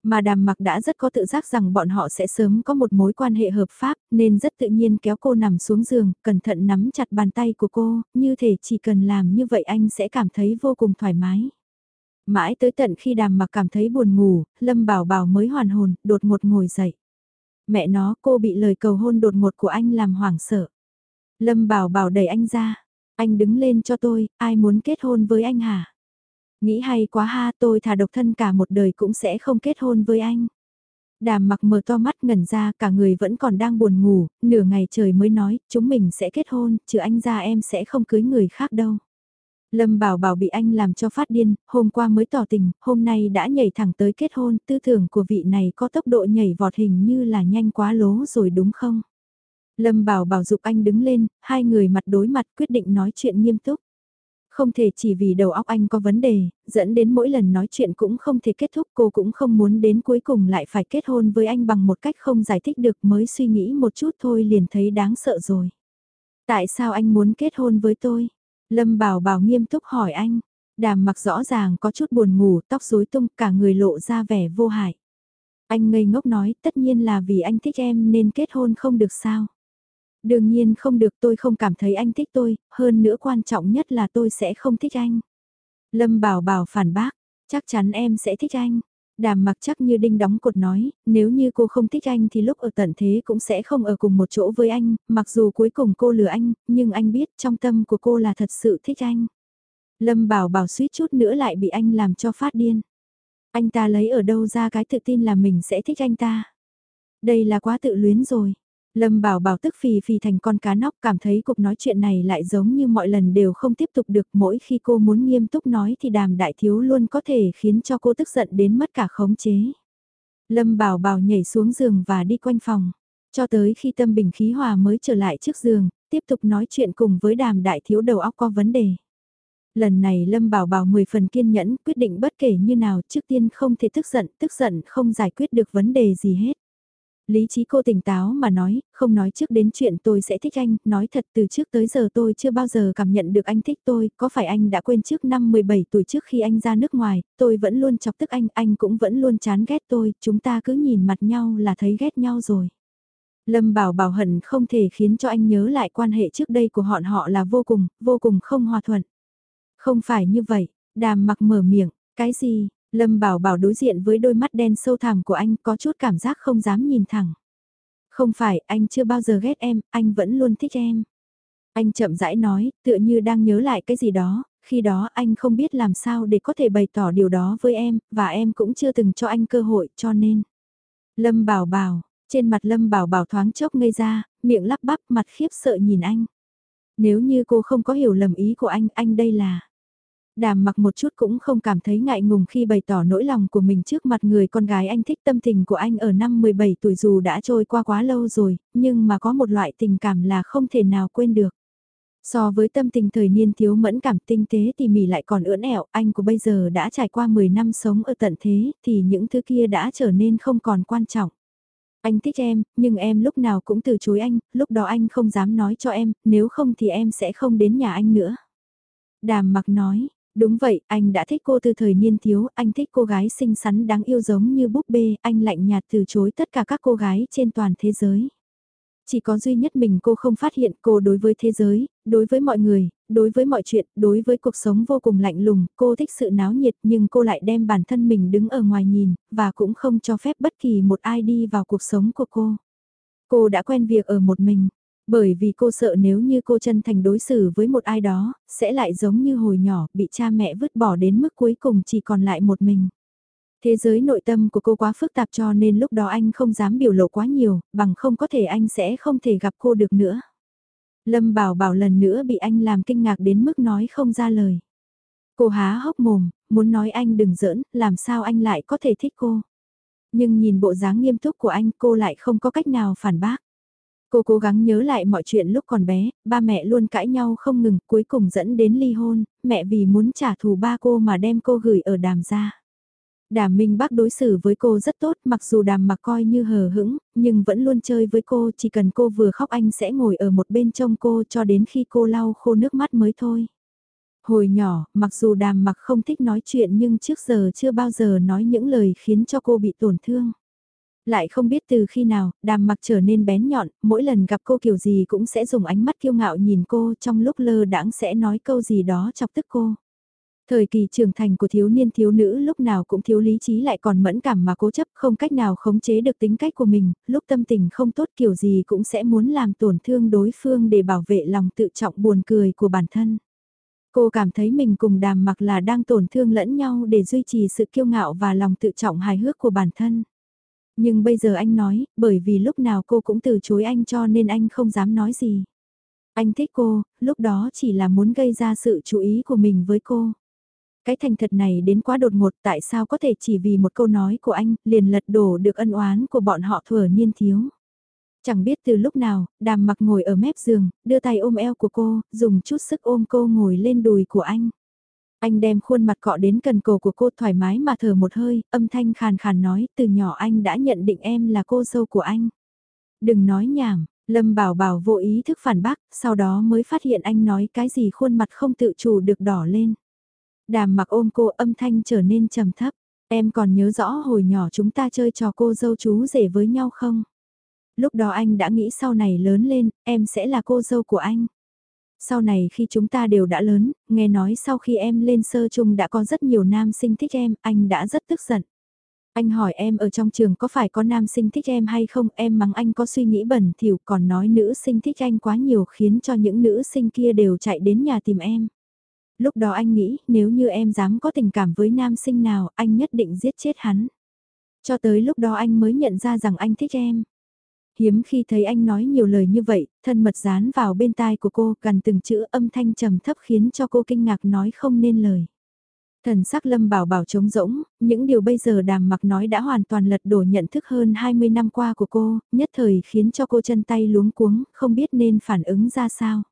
Mà đàm mặc đã rất có tự giác rằng bọn họ sẽ sớm có một mối quan hệ hợp pháp, nên rất tự nhiên kéo cô nằm xuống giường, cẩn thận nắm chặt bàn tay của cô, như thể chỉ cần làm như vậy anh sẽ cảm thấy vô cùng thoải mái. Mãi tới tận khi đàm mặc cảm thấy buồn ngủ, Lâm Bảo Bảo mới hoàn hồn, đột ngột ngồi dậy. Mẹ nó cô bị lời cầu hôn đột ngột của anh làm hoảng sợ. Lâm Bảo Bảo đẩy anh ra. Anh đứng lên cho tôi, ai muốn kết hôn với anh hả? Nghĩ hay quá ha tôi thà độc thân cả một đời cũng sẽ không kết hôn với anh. Đàm mặc mở to mắt ngẩn ra cả người vẫn còn đang buồn ngủ, nửa ngày trời mới nói, chúng mình sẽ kết hôn, chứ anh ra em sẽ không cưới người khác đâu. Lâm Bảo Bảo bị anh làm cho phát điên, hôm qua mới tỏ tình, hôm nay đã nhảy thẳng tới kết hôn, tư tưởng của vị này có tốc độ nhảy vọt hình như là nhanh quá lố rồi đúng không? Lâm Bảo Bảo dục anh đứng lên, hai người mặt đối mặt quyết định nói chuyện nghiêm túc. Không thể chỉ vì đầu óc anh có vấn đề, dẫn đến mỗi lần nói chuyện cũng không thể kết thúc cô cũng không muốn đến cuối cùng lại phải kết hôn với anh bằng một cách không giải thích được mới suy nghĩ một chút thôi liền thấy đáng sợ rồi. Tại sao anh muốn kết hôn với tôi? Lâm Bảo Bảo nghiêm túc hỏi anh. Đàm mặc rõ ràng có chút buồn ngủ, tóc rối tung, cả người lộ ra vẻ vô hại. Anh ngây ngốc nói, tất nhiên là vì anh thích em nên kết hôn không được sao. Đương nhiên không được tôi không cảm thấy anh thích tôi, hơn nữa quan trọng nhất là tôi sẽ không thích anh. Lâm Bảo Bảo phản bác, Chắc chắn em sẽ thích anh. Đàm mặc chắc như đinh đóng cột nói, nếu như cô không thích anh thì lúc ở tận thế cũng sẽ không ở cùng một chỗ với anh, mặc dù cuối cùng cô lừa anh, nhưng anh biết trong tâm của cô là thật sự thích anh. Lâm bảo bảo suýt chút nữa lại bị anh làm cho phát điên. Anh ta lấy ở đâu ra cái tự tin là mình sẽ thích anh ta. Đây là quá tự luyến rồi. Lâm bảo bảo tức phì phì thành con cá nóc cảm thấy cuộc nói chuyện này lại giống như mọi lần đều không tiếp tục được mỗi khi cô muốn nghiêm túc nói thì đàm đại thiếu luôn có thể khiến cho cô tức giận đến mất cả khống chế. Lâm bảo bảo nhảy xuống giường và đi quanh phòng, cho tới khi tâm bình khí hòa mới trở lại trước giường, tiếp tục nói chuyện cùng với đàm đại thiếu đầu óc có vấn đề. Lần này Lâm bảo bảo 10 phần kiên nhẫn quyết định bất kể như nào trước tiên không thể tức giận, tức giận không giải quyết được vấn đề gì hết. Lý trí cô tỉnh táo mà nói, không nói trước đến chuyện tôi sẽ thích anh, nói thật từ trước tới giờ tôi chưa bao giờ cảm nhận được anh thích tôi, có phải anh đã quên trước năm 17 tuổi trước khi anh ra nước ngoài, tôi vẫn luôn chọc tức anh, anh cũng vẫn luôn chán ghét tôi, chúng ta cứ nhìn mặt nhau là thấy ghét nhau rồi. Lâm bảo bảo hận không thể khiến cho anh nhớ lại quan hệ trước đây của họ họ là vô cùng, vô cùng không hòa thuận. Không phải như vậy, đàm mặc mở miệng, cái gì, Lâm Bảo Bảo đối diện với đôi mắt đen sâu thẳm của anh có chút cảm giác không dám nhìn thẳng. Không phải, anh chưa bao giờ ghét em, anh vẫn luôn thích em. Anh chậm rãi nói, tựa như đang nhớ lại cái gì đó, khi đó anh không biết làm sao để có thể bày tỏ điều đó với em, và em cũng chưa từng cho anh cơ hội, cho nên. Lâm Bảo Bảo, trên mặt Lâm Bảo Bảo thoáng chốc ngây ra, miệng lắp bắp mặt khiếp sợ nhìn anh. Nếu như cô không có hiểu lầm ý của anh, anh đây là đàm mặc một chút cũng không cảm thấy ngại ngùng khi bày tỏ nỗi lòng của mình trước mặt người con gái anh thích tâm tình của anh ở năm 17 tuổi dù đã trôi qua quá lâu rồi, nhưng mà có một loại tình cảm là không thể nào quên được. So với tâm tình thời niên thiếu mẫn cảm tinh tế thì mỉ lại còn ưỡn ẻo, anh của bây giờ đã trải qua 10 năm sống ở tận thế, thì những thứ kia đã trở nên không còn quan trọng. Anh thích em, nhưng em lúc nào cũng từ chối anh, lúc đó anh không dám nói cho em, nếu không thì em sẽ không đến nhà anh nữa. Đàm mặc nói, Đúng vậy, anh đã thích cô từ thời niên thiếu, anh thích cô gái xinh xắn đáng yêu giống như búp bê, anh lạnh nhạt từ chối tất cả các cô gái trên toàn thế giới. Chỉ có duy nhất mình cô không phát hiện cô đối với thế giới, đối với mọi người, đối với mọi chuyện, đối với cuộc sống vô cùng lạnh lùng, cô thích sự náo nhiệt nhưng cô lại đem bản thân mình đứng ở ngoài nhìn, và cũng không cho phép bất kỳ một ai đi vào cuộc sống của cô. Cô đã quen việc ở một mình, bởi vì cô sợ nếu như cô chân thành đối xử với một ai đó, sẽ lại giống như hồi nhỏ bị cha mẹ vứt bỏ đến mức cuối cùng chỉ còn lại một mình. Thế giới nội tâm của cô quá phức tạp cho nên lúc đó anh không dám biểu lộ quá nhiều, bằng không có thể anh sẽ không thể gặp cô được nữa. Lâm bảo bảo lần nữa bị anh làm kinh ngạc đến mức nói không ra lời. Cô há hốc mồm, muốn nói anh đừng giỡn, làm sao anh lại có thể thích cô. Nhưng nhìn bộ dáng nghiêm túc của anh cô lại không có cách nào phản bác. Cô cố gắng nhớ lại mọi chuyện lúc còn bé, ba mẹ luôn cãi nhau không ngừng, cuối cùng dẫn đến ly hôn, mẹ vì muốn trả thù ba cô mà đem cô gửi ở đàm gia. Đàm Minh Bắc đối xử với cô rất tốt, mặc dù đàm mặc coi như hờ hững, nhưng vẫn luôn chơi với cô, chỉ cần cô vừa khóc anh sẽ ngồi ở một bên trông cô cho đến khi cô lau khô nước mắt mới thôi. Hồi nhỏ, mặc dù đàm mặc không thích nói chuyện nhưng trước giờ chưa bao giờ nói những lời khiến cho cô bị tổn thương lại không biết từ khi nào, đàm mặc trở nên bén nhọn, mỗi lần gặp cô kiểu gì cũng sẽ dùng ánh mắt kiêu ngạo nhìn cô trong lúc lơ đãng sẽ nói câu gì đó chọc tức cô. Thời kỳ trưởng thành của thiếu niên thiếu nữ lúc nào cũng thiếu lý trí lại còn mẫn cảm mà cố chấp không cách nào khống chế được tính cách của mình, lúc tâm tình không tốt kiểu gì cũng sẽ muốn làm tổn thương đối phương để bảo vệ lòng tự trọng buồn cười của bản thân. Cô cảm thấy mình cùng đàm mặc là đang tổn thương lẫn nhau để duy trì sự kiêu ngạo và lòng tự trọng hài hước của bản thân. Nhưng bây giờ anh nói, bởi vì lúc nào cô cũng từ chối anh cho nên anh không dám nói gì. Anh thích cô, lúc đó chỉ là muốn gây ra sự chú ý của mình với cô. Cái thành thật này đến quá đột ngột tại sao có thể chỉ vì một câu nói của anh liền lật đổ được ân oán của bọn họ thừa niên thiếu. Chẳng biết từ lúc nào, đàm mặc ngồi ở mép giường, đưa tay ôm eo của cô, dùng chút sức ôm cô ngồi lên đùi của anh. Anh đem khuôn mặt cọ đến cần cổ của cô thoải mái mà thở một hơi, âm thanh khàn khàn nói, từ nhỏ anh đã nhận định em là cô dâu của anh. Đừng nói nhảm, Lâm Bảo Bảo vô ý thức phản bác, sau đó mới phát hiện anh nói cái gì khuôn mặt không tự chủ được đỏ lên. Đàm mặc ôm cô âm thanh trở nên trầm thấp, em còn nhớ rõ hồi nhỏ chúng ta chơi trò cô dâu chú rể với nhau không? Lúc đó anh đã nghĩ sau này lớn lên, em sẽ là cô dâu của anh. Sau này khi chúng ta đều đã lớn, nghe nói sau khi em lên sơ chung đã có rất nhiều nam sinh thích em, anh đã rất tức giận. Anh hỏi em ở trong trường có phải có nam sinh thích em hay không, em mắng anh có suy nghĩ bẩn thỉu còn nói nữ sinh thích anh quá nhiều khiến cho những nữ sinh kia đều chạy đến nhà tìm em. Lúc đó anh nghĩ nếu như em dám có tình cảm với nam sinh nào anh nhất định giết chết hắn. Cho tới lúc đó anh mới nhận ra rằng anh thích em. Hiếm khi thấy anh nói nhiều lời như vậy, thân mật dán vào bên tai của cô, gần từng chữ âm thanh trầm thấp khiến cho cô kinh ngạc nói không nên lời. Thần sắc lâm bảo bảo trống rỗng, những điều bây giờ đàm mặc nói đã hoàn toàn lật đổ nhận thức hơn 20 năm qua của cô, nhất thời khiến cho cô chân tay luống cuống, không biết nên phản ứng ra sao.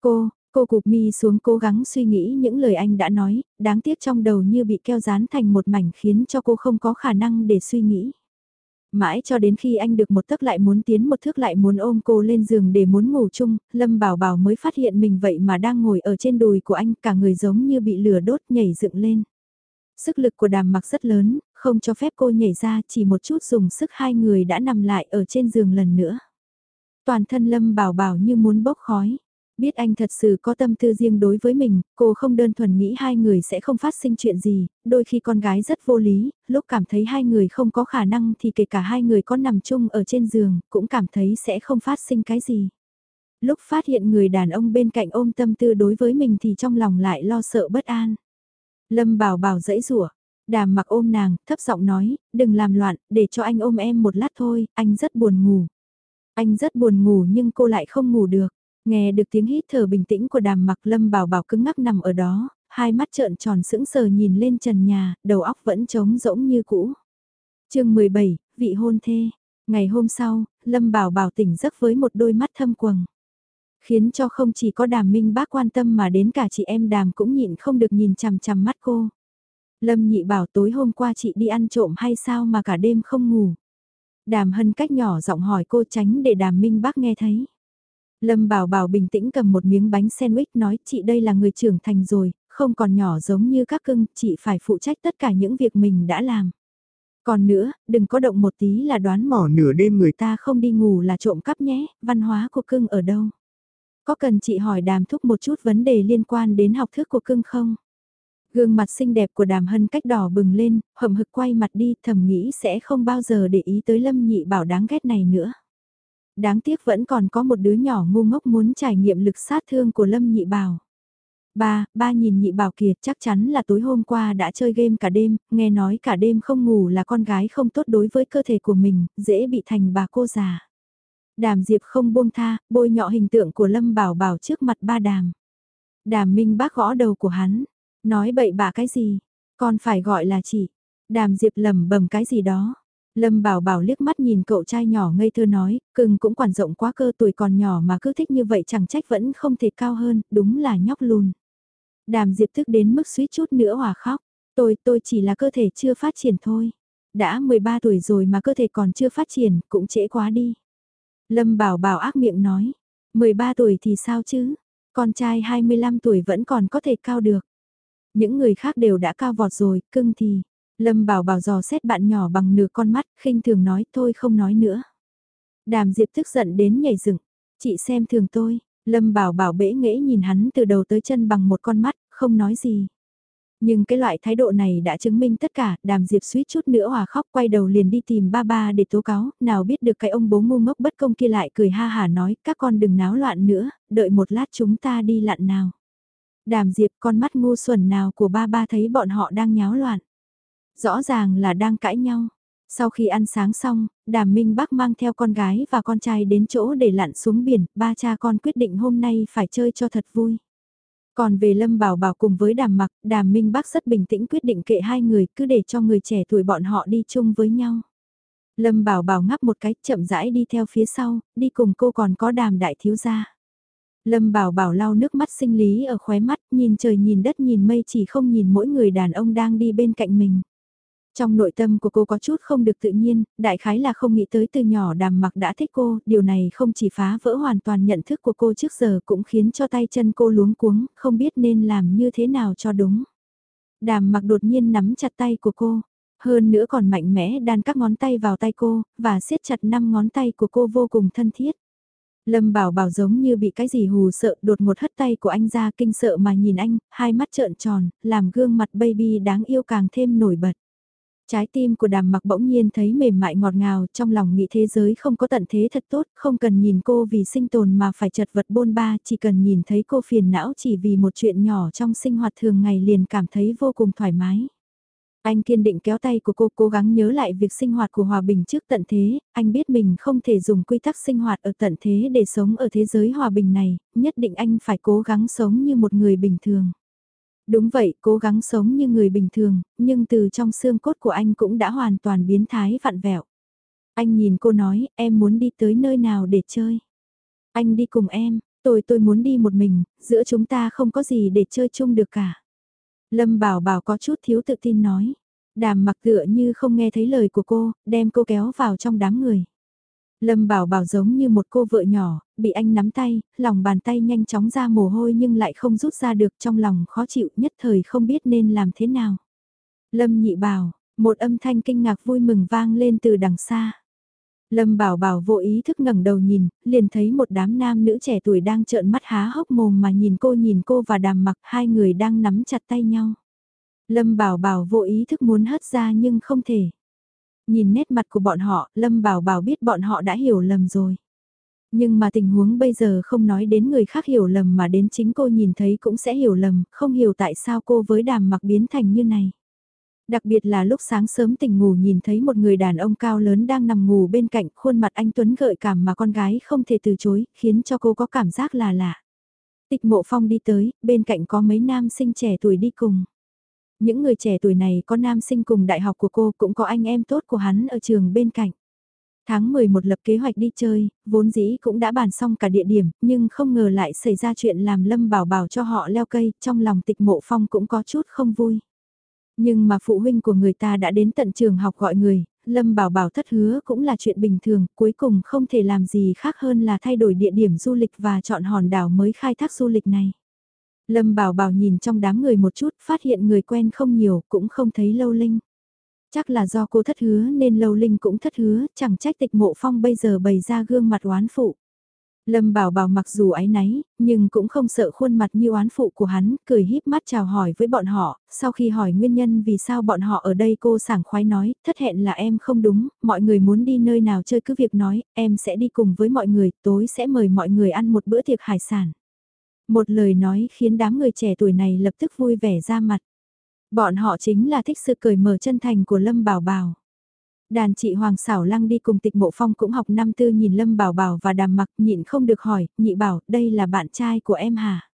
Cô, cô cụp mi xuống cố gắng suy nghĩ những lời anh đã nói, đáng tiếc trong đầu như bị keo dán thành một mảnh khiến cho cô không có khả năng để suy nghĩ. Mãi cho đến khi anh được một tấc lại muốn tiến một thước lại muốn ôm cô lên giường để muốn ngủ chung, Lâm Bảo Bảo mới phát hiện mình vậy mà đang ngồi ở trên đùi của anh cả người giống như bị lửa đốt nhảy dựng lên. Sức lực của đàm mặc rất lớn, không cho phép cô nhảy ra chỉ một chút dùng sức hai người đã nằm lại ở trên giường lần nữa. Toàn thân Lâm Bảo Bảo như muốn bốc khói. Biết anh thật sự có tâm tư riêng đối với mình, cô không đơn thuần nghĩ hai người sẽ không phát sinh chuyện gì, đôi khi con gái rất vô lý, lúc cảm thấy hai người không có khả năng thì kể cả hai người có nằm chung ở trên giường, cũng cảm thấy sẽ không phát sinh cái gì. Lúc phát hiện người đàn ông bên cạnh ôm tâm tư đối với mình thì trong lòng lại lo sợ bất an. Lâm bảo bảo dẫy rủa đàm mặc ôm nàng, thấp giọng nói, đừng làm loạn, để cho anh ôm em một lát thôi, anh rất buồn ngủ. Anh rất buồn ngủ nhưng cô lại không ngủ được. Nghe được tiếng hít thở bình tĩnh của đàm mặc lâm bảo bảo cứng ngắc nằm ở đó, hai mắt trợn tròn sững sờ nhìn lên trần nhà, đầu óc vẫn trống rỗng như cũ. chương 17, vị hôn thê. Ngày hôm sau, Lâm Bảo Bảo tỉnh giấc với một đôi mắt thâm quầng. Khiến cho không chỉ có đàm minh bác quan tâm mà đến cả chị em đàm cũng nhịn không được nhìn chằm chằm mắt cô. Lâm nhị bảo tối hôm qua chị đi ăn trộm hay sao mà cả đêm không ngủ. Đàm hân cách nhỏ giọng hỏi cô tránh để đàm minh bác nghe thấy. Lâm Bảo Bảo bình tĩnh cầm một miếng bánh sandwich nói chị đây là người trưởng thành rồi, không còn nhỏ giống như các cưng, chị phải phụ trách tất cả những việc mình đã làm. Còn nữa, đừng có động một tí là đoán mỏ nửa đêm người ta không đi ngủ là trộm cắp nhé, văn hóa của cưng ở đâu? Có cần chị hỏi đàm thúc một chút vấn đề liên quan đến học thức của cưng không? Gương mặt xinh đẹp của đàm hân cách đỏ bừng lên, hậm hực quay mặt đi thầm nghĩ sẽ không bao giờ để ý tới lâm nhị bảo đáng ghét này nữa đáng tiếc vẫn còn có một đứa nhỏ ngu ngốc muốn trải nghiệm lực sát thương của Lâm Nhị Bảo. Ba, ba nhìn Nhị Bảo kìa chắc chắn là tối hôm qua đã chơi game cả đêm, nghe nói cả đêm không ngủ là con gái không tốt đối với cơ thể của mình, dễ bị thành bà cô già. Đàm Diệp không buông tha, bôi nhọ hình tượng của Lâm Bảo Bảo trước mặt ba đàm. Đàm Minh bác gõ đầu của hắn, nói bậy bạ cái gì, con phải gọi là chị. Đàm Diệp lầm bầm cái gì đó, Lâm Bảo Bảo liếc mắt nhìn cậu trai nhỏ ngây thơ nói, cưng cũng quản rộng quá cơ tuổi còn nhỏ mà cứ thích như vậy chẳng trách vẫn không thể cao hơn, đúng là nhóc lùn. Đàm Diệp thức đến mức suýt chút nữa hòa khóc, tôi tôi chỉ là cơ thể chưa phát triển thôi. Đã 13 tuổi rồi mà cơ thể còn chưa phát triển, cũng trễ quá đi. Lâm Bảo Bảo ác miệng nói, 13 tuổi thì sao chứ, con trai 25 tuổi vẫn còn có thể cao được. Những người khác đều đã cao vọt rồi, cưng thì Lâm bảo bảo dò xét bạn nhỏ bằng nửa con mắt, khinh thường nói thôi không nói nữa. Đàm Diệp tức giận đến nhảy dựng, chị xem thường tôi, Lâm bảo bảo bể nghễ nhìn hắn từ đầu tới chân bằng một con mắt, không nói gì. Nhưng cái loại thái độ này đã chứng minh tất cả, đàm diệp suýt chút nữa hòa khóc quay đầu liền đi tìm ba ba để tố cáo, nào biết được cái ông bố ngu ngốc bất công kia lại cười ha hà nói, các con đừng náo loạn nữa, đợi một lát chúng ta đi lặn nào. Đàm diệp con mắt ngu xuẩn nào của ba ba thấy bọn họ đang nháo loạn. Rõ ràng là đang cãi nhau. Sau khi ăn sáng xong, Đàm Minh Bắc mang theo con gái và con trai đến chỗ để lặn xuống biển, ba cha con quyết định hôm nay phải chơi cho thật vui. Còn về Lâm Bảo Bảo cùng với Đàm Mặc, Đàm Minh Bắc rất bình tĩnh quyết định kệ hai người cứ để cho người trẻ tuổi bọn họ đi chung với nhau. Lâm Bảo Bảo ngắp một cái chậm rãi đi theo phía sau, đi cùng cô còn có Đàm Đại Thiếu Gia. Lâm Bảo Bảo lau nước mắt sinh lý ở khóe mắt, nhìn trời nhìn đất nhìn mây chỉ không nhìn mỗi người đàn ông đang đi bên cạnh mình. Trong nội tâm của cô có chút không được tự nhiên, đại khái là không nghĩ tới từ nhỏ đàm mặc đã thích cô, điều này không chỉ phá vỡ hoàn toàn nhận thức của cô trước giờ cũng khiến cho tay chân cô luống cuống, không biết nên làm như thế nào cho đúng. Đàm mặc đột nhiên nắm chặt tay của cô, hơn nữa còn mạnh mẽ đan các ngón tay vào tay cô, và siết chặt năm ngón tay của cô vô cùng thân thiết. Lâm Bảo Bảo giống như bị cái gì hù sợ đột một hất tay của anh ra kinh sợ mà nhìn anh, hai mắt trợn tròn, làm gương mặt baby đáng yêu càng thêm nổi bật. Trái tim của đàm mặc bỗng nhiên thấy mềm mại ngọt ngào trong lòng nghĩ thế giới không có tận thế thật tốt, không cần nhìn cô vì sinh tồn mà phải chật vật bôn ba, chỉ cần nhìn thấy cô phiền não chỉ vì một chuyện nhỏ trong sinh hoạt thường ngày liền cảm thấy vô cùng thoải mái. Anh kiên định kéo tay của cô cố gắng nhớ lại việc sinh hoạt của hòa bình trước tận thế, anh biết mình không thể dùng quy tắc sinh hoạt ở tận thế để sống ở thế giới hòa bình này, nhất định anh phải cố gắng sống như một người bình thường. Đúng vậy, cố gắng sống như người bình thường, nhưng từ trong xương cốt của anh cũng đã hoàn toàn biến thái vặn vẹo. Anh nhìn cô nói, em muốn đi tới nơi nào để chơi. Anh đi cùng em, tôi tôi muốn đi một mình, giữa chúng ta không có gì để chơi chung được cả. Lâm Bảo Bảo có chút thiếu tự tin nói. Đàm mặc tựa như không nghe thấy lời của cô, đem cô kéo vào trong đám người. Lâm Bảo Bảo giống như một cô vợ nhỏ, bị anh nắm tay, lòng bàn tay nhanh chóng ra mồ hôi nhưng lại không rút ra được trong lòng khó chịu nhất thời không biết nên làm thế nào. Lâm nhị bảo, một âm thanh kinh ngạc vui mừng vang lên từ đằng xa. Lâm Bảo Bảo vô ý thức ngẩng đầu nhìn, liền thấy một đám nam nữ trẻ tuổi đang trợn mắt há hốc mồm mà nhìn cô nhìn cô và đàm mặc hai người đang nắm chặt tay nhau. Lâm Bảo Bảo vô ý thức muốn hất ra nhưng không thể. Nhìn nét mặt của bọn họ, Lâm Bảo Bảo biết bọn họ đã hiểu lầm rồi. Nhưng mà tình huống bây giờ không nói đến người khác hiểu lầm mà đến chính cô nhìn thấy cũng sẽ hiểu lầm, không hiểu tại sao cô với đàm mặc biến thành như này. Đặc biệt là lúc sáng sớm tỉnh ngủ nhìn thấy một người đàn ông cao lớn đang nằm ngủ bên cạnh khuôn mặt anh Tuấn gợi cảm mà con gái không thể từ chối, khiến cho cô có cảm giác là lạ. Tịch mộ phong đi tới, bên cạnh có mấy nam sinh trẻ tuổi đi cùng. Những người trẻ tuổi này có nam sinh cùng đại học của cô cũng có anh em tốt của hắn ở trường bên cạnh. Tháng 11 lập kế hoạch đi chơi, vốn dĩ cũng đã bàn xong cả địa điểm, nhưng không ngờ lại xảy ra chuyện làm Lâm Bảo Bảo cho họ leo cây, trong lòng tịch mộ phong cũng có chút không vui. Nhưng mà phụ huynh của người ta đã đến tận trường học gọi người, Lâm Bảo Bảo thất hứa cũng là chuyện bình thường, cuối cùng không thể làm gì khác hơn là thay đổi địa điểm du lịch và chọn hòn đảo mới khai thác du lịch này. Lâm Bảo Bảo nhìn trong đám người một chút, phát hiện người quen không nhiều, cũng không thấy Lâu Linh. Chắc là do cô thất hứa nên Lâu Linh cũng thất hứa, chẳng trách tịch mộ phong bây giờ bày ra gương mặt oán phụ. Lâm Bảo Bảo mặc dù ái náy, nhưng cũng không sợ khuôn mặt như oán phụ của hắn, cười híp mắt chào hỏi với bọn họ, sau khi hỏi nguyên nhân vì sao bọn họ ở đây cô sảng khoái nói, thất hẹn là em không đúng, mọi người muốn đi nơi nào chơi cứ việc nói, em sẽ đi cùng với mọi người, tối sẽ mời mọi người ăn một bữa tiệc hải sản. Một lời nói khiến đám người trẻ tuổi này lập tức vui vẻ ra mặt. Bọn họ chính là thích sự cởi mở chân thành của Lâm Bảo Bảo. Đàn chị Hoàng Sảo Lăng đi cùng tịch mộ phong cũng học năm tư nhìn Lâm Bảo Bảo và đàm mặc nhịn không được hỏi, nhị bảo, đây là bạn trai của em hả?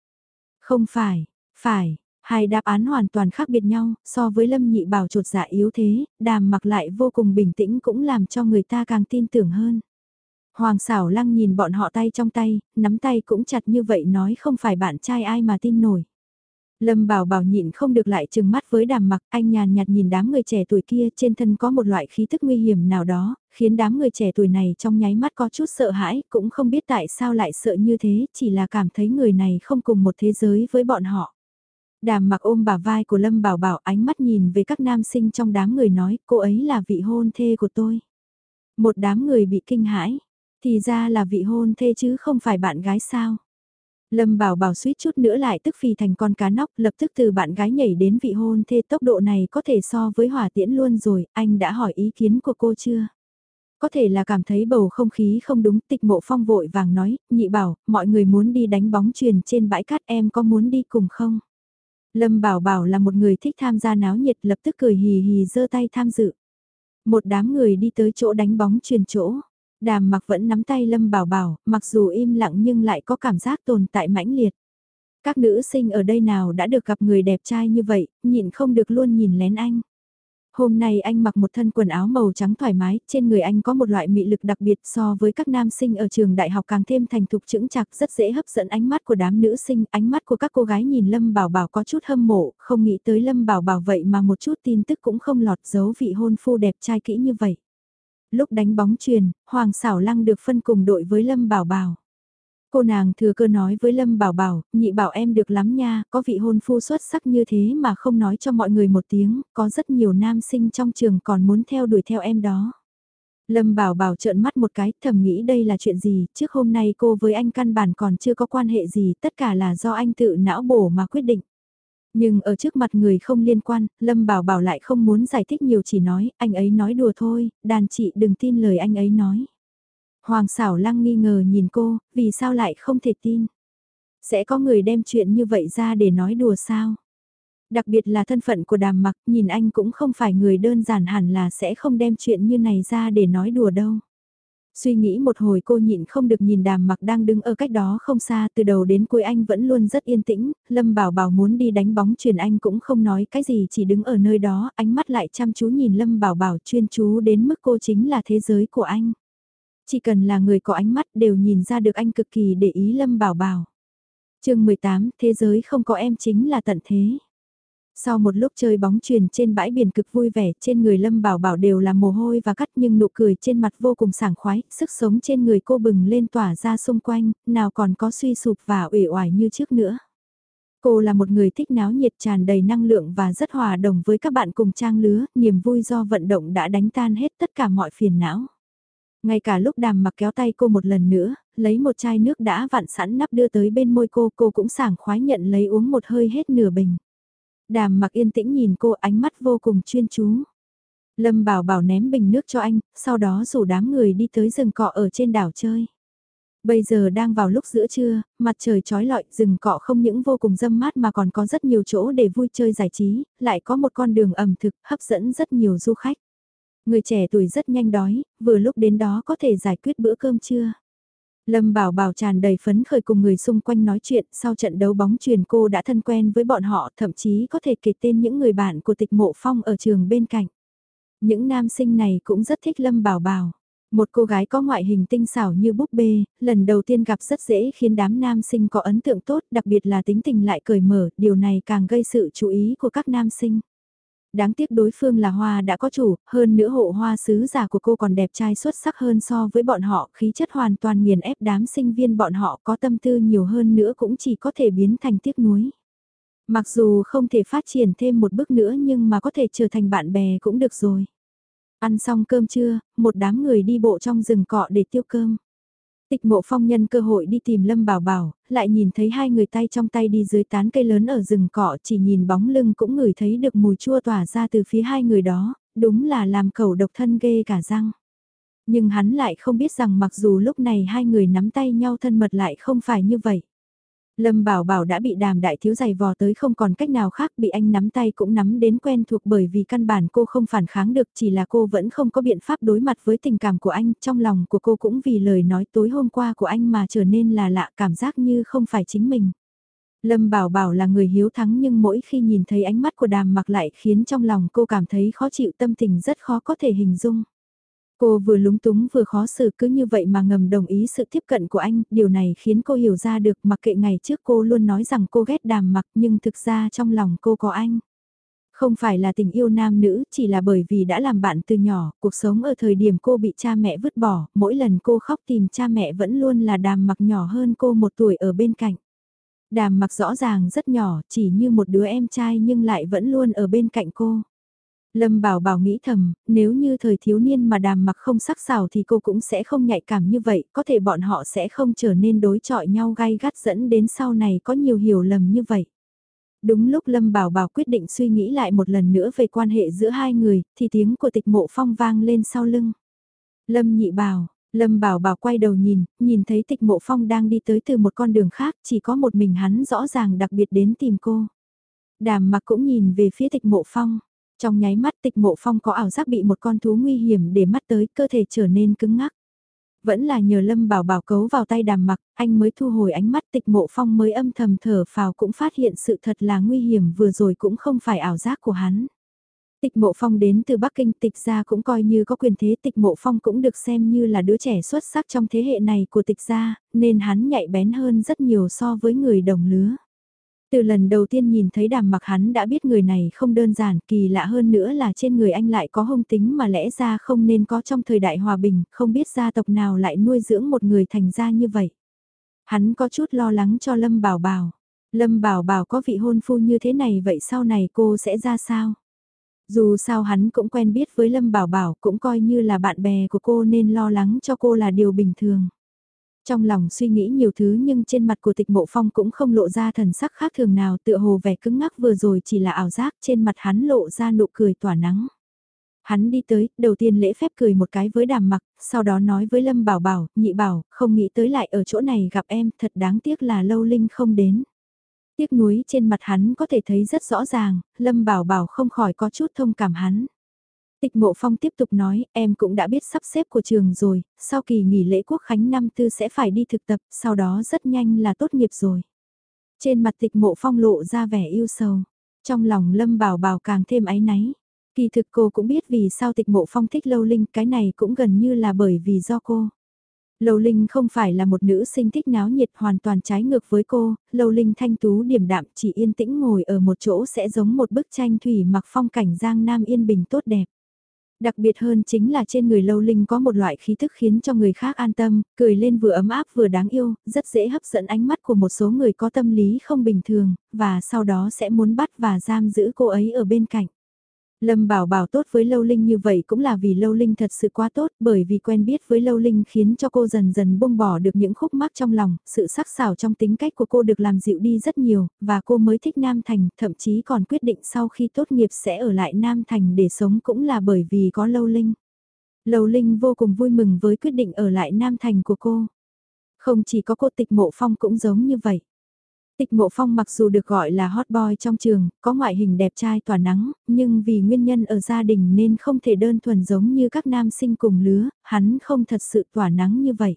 Không phải, phải, hai đáp án hoàn toàn khác biệt nhau, so với Lâm nhị bảo trột dạ yếu thế, đàm mặc lại vô cùng bình tĩnh cũng làm cho người ta càng tin tưởng hơn. Hoàng xảo lăng nhìn bọn họ tay trong tay, nắm tay cũng chặt như vậy nói không phải bạn trai ai mà tin nổi. Lâm bảo bảo nhịn không được lại chừng mắt với đàm mặc, anh nhàn nhạt nhìn đám người trẻ tuổi kia trên thân có một loại khí thức nguy hiểm nào đó, khiến đám người trẻ tuổi này trong nháy mắt có chút sợ hãi, cũng không biết tại sao lại sợ như thế, chỉ là cảm thấy người này không cùng một thế giới với bọn họ. Đàm mặc ôm bà vai của Lâm bảo bảo ánh mắt nhìn về các nam sinh trong đám người nói, cô ấy là vị hôn thê của tôi. Một đám người bị kinh hãi, thì ra là vị hôn thê chứ không phải bạn gái sao. Lâm bảo bảo suýt chút nữa lại tức phì thành con cá nóc lập tức từ bạn gái nhảy đến vị hôn thê tốc độ này có thể so với hỏa tiễn luôn rồi, anh đã hỏi ý kiến của cô chưa? Có thể là cảm thấy bầu không khí không đúng tịch mộ phong vội vàng nói, nhị bảo, mọi người muốn đi đánh bóng truyền trên bãi cát em có muốn đi cùng không? Lâm bảo bảo là một người thích tham gia náo nhiệt lập tức cười hì hì giơ tay tham dự. Một đám người đi tới chỗ đánh bóng truyền chỗ. Đàm mặc vẫn nắm tay Lâm Bảo Bảo, mặc dù im lặng nhưng lại có cảm giác tồn tại mãnh liệt. Các nữ sinh ở đây nào đã được gặp người đẹp trai như vậy, nhịn không được luôn nhìn lén anh. Hôm nay anh mặc một thân quần áo màu trắng thoải mái, trên người anh có một loại mị lực đặc biệt so với các nam sinh ở trường đại học càng thêm thành thục chững chạc rất dễ hấp dẫn ánh mắt của đám nữ sinh, ánh mắt của các cô gái nhìn Lâm Bảo Bảo có chút hâm mộ, không nghĩ tới Lâm Bảo Bảo vậy mà một chút tin tức cũng không lọt giấu vị hôn phu đẹp trai kỹ như vậy lúc đánh bóng truyền, Hoàng Sảo Lăng được phân cùng đội với Lâm Bảo Bảo. Cô nàng thừa cơ nói với Lâm Bảo Bảo, nhị bảo em được lắm nha, có vị hôn phu xuất sắc như thế mà không nói cho mọi người một tiếng, có rất nhiều nam sinh trong trường còn muốn theo đuổi theo em đó. Lâm Bảo Bảo trợn mắt một cái, thầm nghĩ đây là chuyện gì, trước hôm nay cô với anh căn bản còn chưa có quan hệ gì, tất cả là do anh tự não bổ mà quyết định. Nhưng ở trước mặt người không liên quan, Lâm Bảo Bảo lại không muốn giải thích nhiều chỉ nói, anh ấy nói đùa thôi, đàn chị đừng tin lời anh ấy nói. Hoàng xảo lăng nghi ngờ nhìn cô, vì sao lại không thể tin. Sẽ có người đem chuyện như vậy ra để nói đùa sao? Đặc biệt là thân phận của đàm mặc, nhìn anh cũng không phải người đơn giản hẳn là sẽ không đem chuyện như này ra để nói đùa đâu. Suy nghĩ một hồi cô nhịn không được nhìn đàm mặc đang đứng ở cách đó không xa từ đầu đến cuối anh vẫn luôn rất yên tĩnh, Lâm Bảo Bảo muốn đi đánh bóng truyền anh cũng không nói cái gì chỉ đứng ở nơi đó, ánh mắt lại chăm chú nhìn Lâm Bảo Bảo chuyên chú đến mức cô chính là thế giới của anh. Chỉ cần là người có ánh mắt đều nhìn ra được anh cực kỳ để ý Lâm Bảo Bảo. chương 18, thế giới không có em chính là tận thế. Sau một lúc chơi bóng truyền trên bãi biển cực vui vẻ, trên người Lâm Bảo Bảo đều là mồ hôi và cắt nhưng nụ cười trên mặt vô cùng sảng khoái, sức sống trên người cô bừng lên tỏa ra xung quanh, nào còn có suy sụp và uể oải như trước nữa. Cô là một người thích náo nhiệt tràn đầy năng lượng và rất hòa đồng với các bạn cùng trang lứa, niềm vui do vận động đã đánh tan hết tất cả mọi phiền não. Ngay cả lúc đàm mặc kéo tay cô một lần nữa, lấy một chai nước đã vặn sẵn nắp đưa tới bên môi cô, cô cũng sảng khoái nhận lấy uống một hơi hết nửa bình. Đàm mặc yên tĩnh nhìn cô ánh mắt vô cùng chuyên chú. Lâm bảo bảo ném bình nước cho anh, sau đó rủ đám người đi tới rừng cọ ở trên đảo chơi. Bây giờ đang vào lúc giữa trưa, mặt trời trói lọi, rừng cọ không những vô cùng dâm mát mà còn có rất nhiều chỗ để vui chơi giải trí, lại có một con đường ẩm thực hấp dẫn rất nhiều du khách. Người trẻ tuổi rất nhanh đói, vừa lúc đến đó có thể giải quyết bữa cơm trưa. Lâm Bảo Bảo tràn đầy phấn khởi cùng người xung quanh nói chuyện, sau trận đấu bóng truyền cô đã thân quen với bọn họ, thậm chí có thể kể tên những người bạn của tịch mộ phong ở trường bên cạnh. Những nam sinh này cũng rất thích Lâm Bảo Bảo. Một cô gái có ngoại hình tinh xảo như búp bê, lần đầu tiên gặp rất dễ khiến đám nam sinh có ấn tượng tốt, đặc biệt là tính tình lại cởi mở, điều này càng gây sự chú ý của các nam sinh đáng tiếc đối phương là hoa đã có chủ, hơn nữa hộ hoa sứ giả của cô còn đẹp trai xuất sắc hơn so với bọn họ, khí chất hoàn toàn nghiền ép đám sinh viên bọn họ có tâm tư nhiều hơn nữa cũng chỉ có thể biến thành tiếc nuối. Mặc dù không thể phát triển thêm một bước nữa nhưng mà có thể trở thành bạn bè cũng được rồi. Ăn xong cơm trưa, một đám người đi bộ trong rừng cọ để tiêu cơm. Tịch mộ phong nhân cơ hội đi tìm Lâm Bảo Bảo, lại nhìn thấy hai người tay trong tay đi dưới tán cây lớn ở rừng cọ chỉ nhìn bóng lưng cũng ngửi thấy được mùi chua tỏa ra từ phía hai người đó, đúng là làm cầu độc thân ghê cả răng. Nhưng hắn lại không biết rằng mặc dù lúc này hai người nắm tay nhau thân mật lại không phải như vậy. Lâm Bảo Bảo đã bị đàm đại thiếu giày vò tới không còn cách nào khác, bị anh nắm tay cũng nắm đến quen thuộc bởi vì căn bản cô không phản kháng được, chỉ là cô vẫn không có biện pháp đối mặt với tình cảm của anh, trong lòng của cô cũng vì lời nói tối hôm qua của anh mà trở nên là lạ, cảm giác như không phải chính mình. Lâm Bảo Bảo là người hiếu thắng nhưng mỗi khi nhìn thấy ánh mắt của đàm mặc lại khiến trong lòng cô cảm thấy khó chịu, tâm tình rất khó có thể hình dung. Cô vừa lúng túng vừa khó xử cứ như vậy mà ngầm đồng ý sự tiếp cận của anh, điều này khiến cô hiểu ra được mặc kệ ngày trước cô luôn nói rằng cô ghét đàm mặc nhưng thực ra trong lòng cô có anh. Không phải là tình yêu nam nữ, chỉ là bởi vì đã làm bạn từ nhỏ, cuộc sống ở thời điểm cô bị cha mẹ vứt bỏ, mỗi lần cô khóc tìm cha mẹ vẫn luôn là đàm mặc nhỏ hơn cô một tuổi ở bên cạnh. Đàm mặc rõ ràng rất nhỏ, chỉ như một đứa em trai nhưng lại vẫn luôn ở bên cạnh cô. Lâm Bảo Bảo nghĩ thầm, nếu như thời thiếu niên mà đàm mặc không sắc sảo thì cô cũng sẽ không nhạy cảm như vậy, có thể bọn họ sẽ không trở nên đối chọi nhau gai gắt dẫn đến sau này có nhiều hiểu lầm như vậy. Đúng lúc Lâm Bảo Bảo quyết định suy nghĩ lại một lần nữa về quan hệ giữa hai người, thì tiếng của tịch mộ phong vang lên sau lưng. Lâm nhị bảo, Lâm Bảo Bảo quay đầu nhìn, nhìn thấy tịch mộ phong đang đi tới từ một con đường khác, chỉ có một mình hắn rõ ràng đặc biệt đến tìm cô. Đàm mặc cũng nhìn về phía tịch mộ phong. Trong nháy mắt tịch mộ phong có ảo giác bị một con thú nguy hiểm để mắt tới cơ thể trở nên cứng ngắc. Vẫn là nhờ lâm bảo bảo cấu vào tay đàm mặc, anh mới thu hồi ánh mắt tịch mộ phong mới âm thầm thở phào cũng phát hiện sự thật là nguy hiểm vừa rồi cũng không phải ảo giác của hắn. Tịch mộ phong đến từ Bắc Kinh tịch gia cũng coi như có quyền thế tịch mộ phong cũng được xem như là đứa trẻ xuất sắc trong thế hệ này của tịch gia, nên hắn nhạy bén hơn rất nhiều so với người đồng lứa. Từ lần đầu tiên nhìn thấy đàm mặc hắn đã biết người này không đơn giản, kỳ lạ hơn nữa là trên người anh lại có hung tính mà lẽ ra không nên có trong thời đại hòa bình, không biết gia tộc nào lại nuôi dưỡng một người thành ra như vậy. Hắn có chút lo lắng cho Lâm Bảo Bảo. Lâm Bảo Bảo có vị hôn phu như thế này vậy sau này cô sẽ ra sao? Dù sao hắn cũng quen biết với Lâm Bảo Bảo cũng coi như là bạn bè của cô nên lo lắng cho cô là điều bình thường. Trong lòng suy nghĩ nhiều thứ nhưng trên mặt của tịch mộ phong cũng không lộ ra thần sắc khác thường nào tựa hồ vẻ cứng ngắc vừa rồi chỉ là ảo giác trên mặt hắn lộ ra nụ cười tỏa nắng. Hắn đi tới, đầu tiên lễ phép cười một cái với đàm mặc, sau đó nói với Lâm Bảo Bảo, nhị bảo, không nghĩ tới lại ở chỗ này gặp em, thật đáng tiếc là lâu linh không đến. Tiếc nuối trên mặt hắn có thể thấy rất rõ ràng, Lâm Bảo Bảo không khỏi có chút thông cảm hắn. Tịch Mộ Phong tiếp tục nói, em cũng đã biết sắp xếp của trường rồi, sau kỳ nghỉ lễ quốc khánh năm tư sẽ phải đi thực tập, sau đó rất nhanh là tốt nghiệp rồi. Trên mặt Tịch Mộ Phong lộ ra vẻ yêu sầu, trong lòng Lâm Bảo Bảo càng thêm áy náy. Kỳ thực cô cũng biết vì sao Tịch Mộ Phong thích Lâu Linh, cái này cũng gần như là bởi vì do cô. Lâu Linh không phải là một nữ sinh thích náo nhiệt hoàn toàn trái ngược với cô, Lâu Linh thanh tú điềm đạm chỉ yên tĩnh ngồi ở một chỗ sẽ giống một bức tranh thủy mặc phong cảnh giang nam yên bình tốt đẹp. Đặc biệt hơn chính là trên người Lâu Linh có một loại khí thức khiến cho người khác an tâm, cười lên vừa ấm áp vừa đáng yêu, rất dễ hấp dẫn ánh mắt của một số người có tâm lý không bình thường, và sau đó sẽ muốn bắt và giam giữ cô ấy ở bên cạnh. Lâm Bảo Bảo tốt với Lâu Linh như vậy cũng là vì Lâu Linh thật sự quá tốt bởi vì quen biết với Lâu Linh khiến cho cô dần dần buông bỏ được những khúc mắc trong lòng, sự sắc sảo trong tính cách của cô được làm dịu đi rất nhiều và cô mới thích Nam Thành, thậm chí còn quyết định sau khi tốt nghiệp sẽ ở lại Nam Thành để sống cũng là bởi vì có Lâu Linh. Lâu Linh vô cùng vui mừng với quyết định ở lại Nam Thành của cô. Không chỉ có cô tịch mộ phong cũng giống như vậy. Tịch Mộ Phong mặc dù được gọi là hot boy trong trường, có ngoại hình đẹp trai tỏa nắng, nhưng vì nguyên nhân ở gia đình nên không thể đơn thuần giống như các nam sinh cùng lứa, hắn không thật sự tỏa nắng như vậy.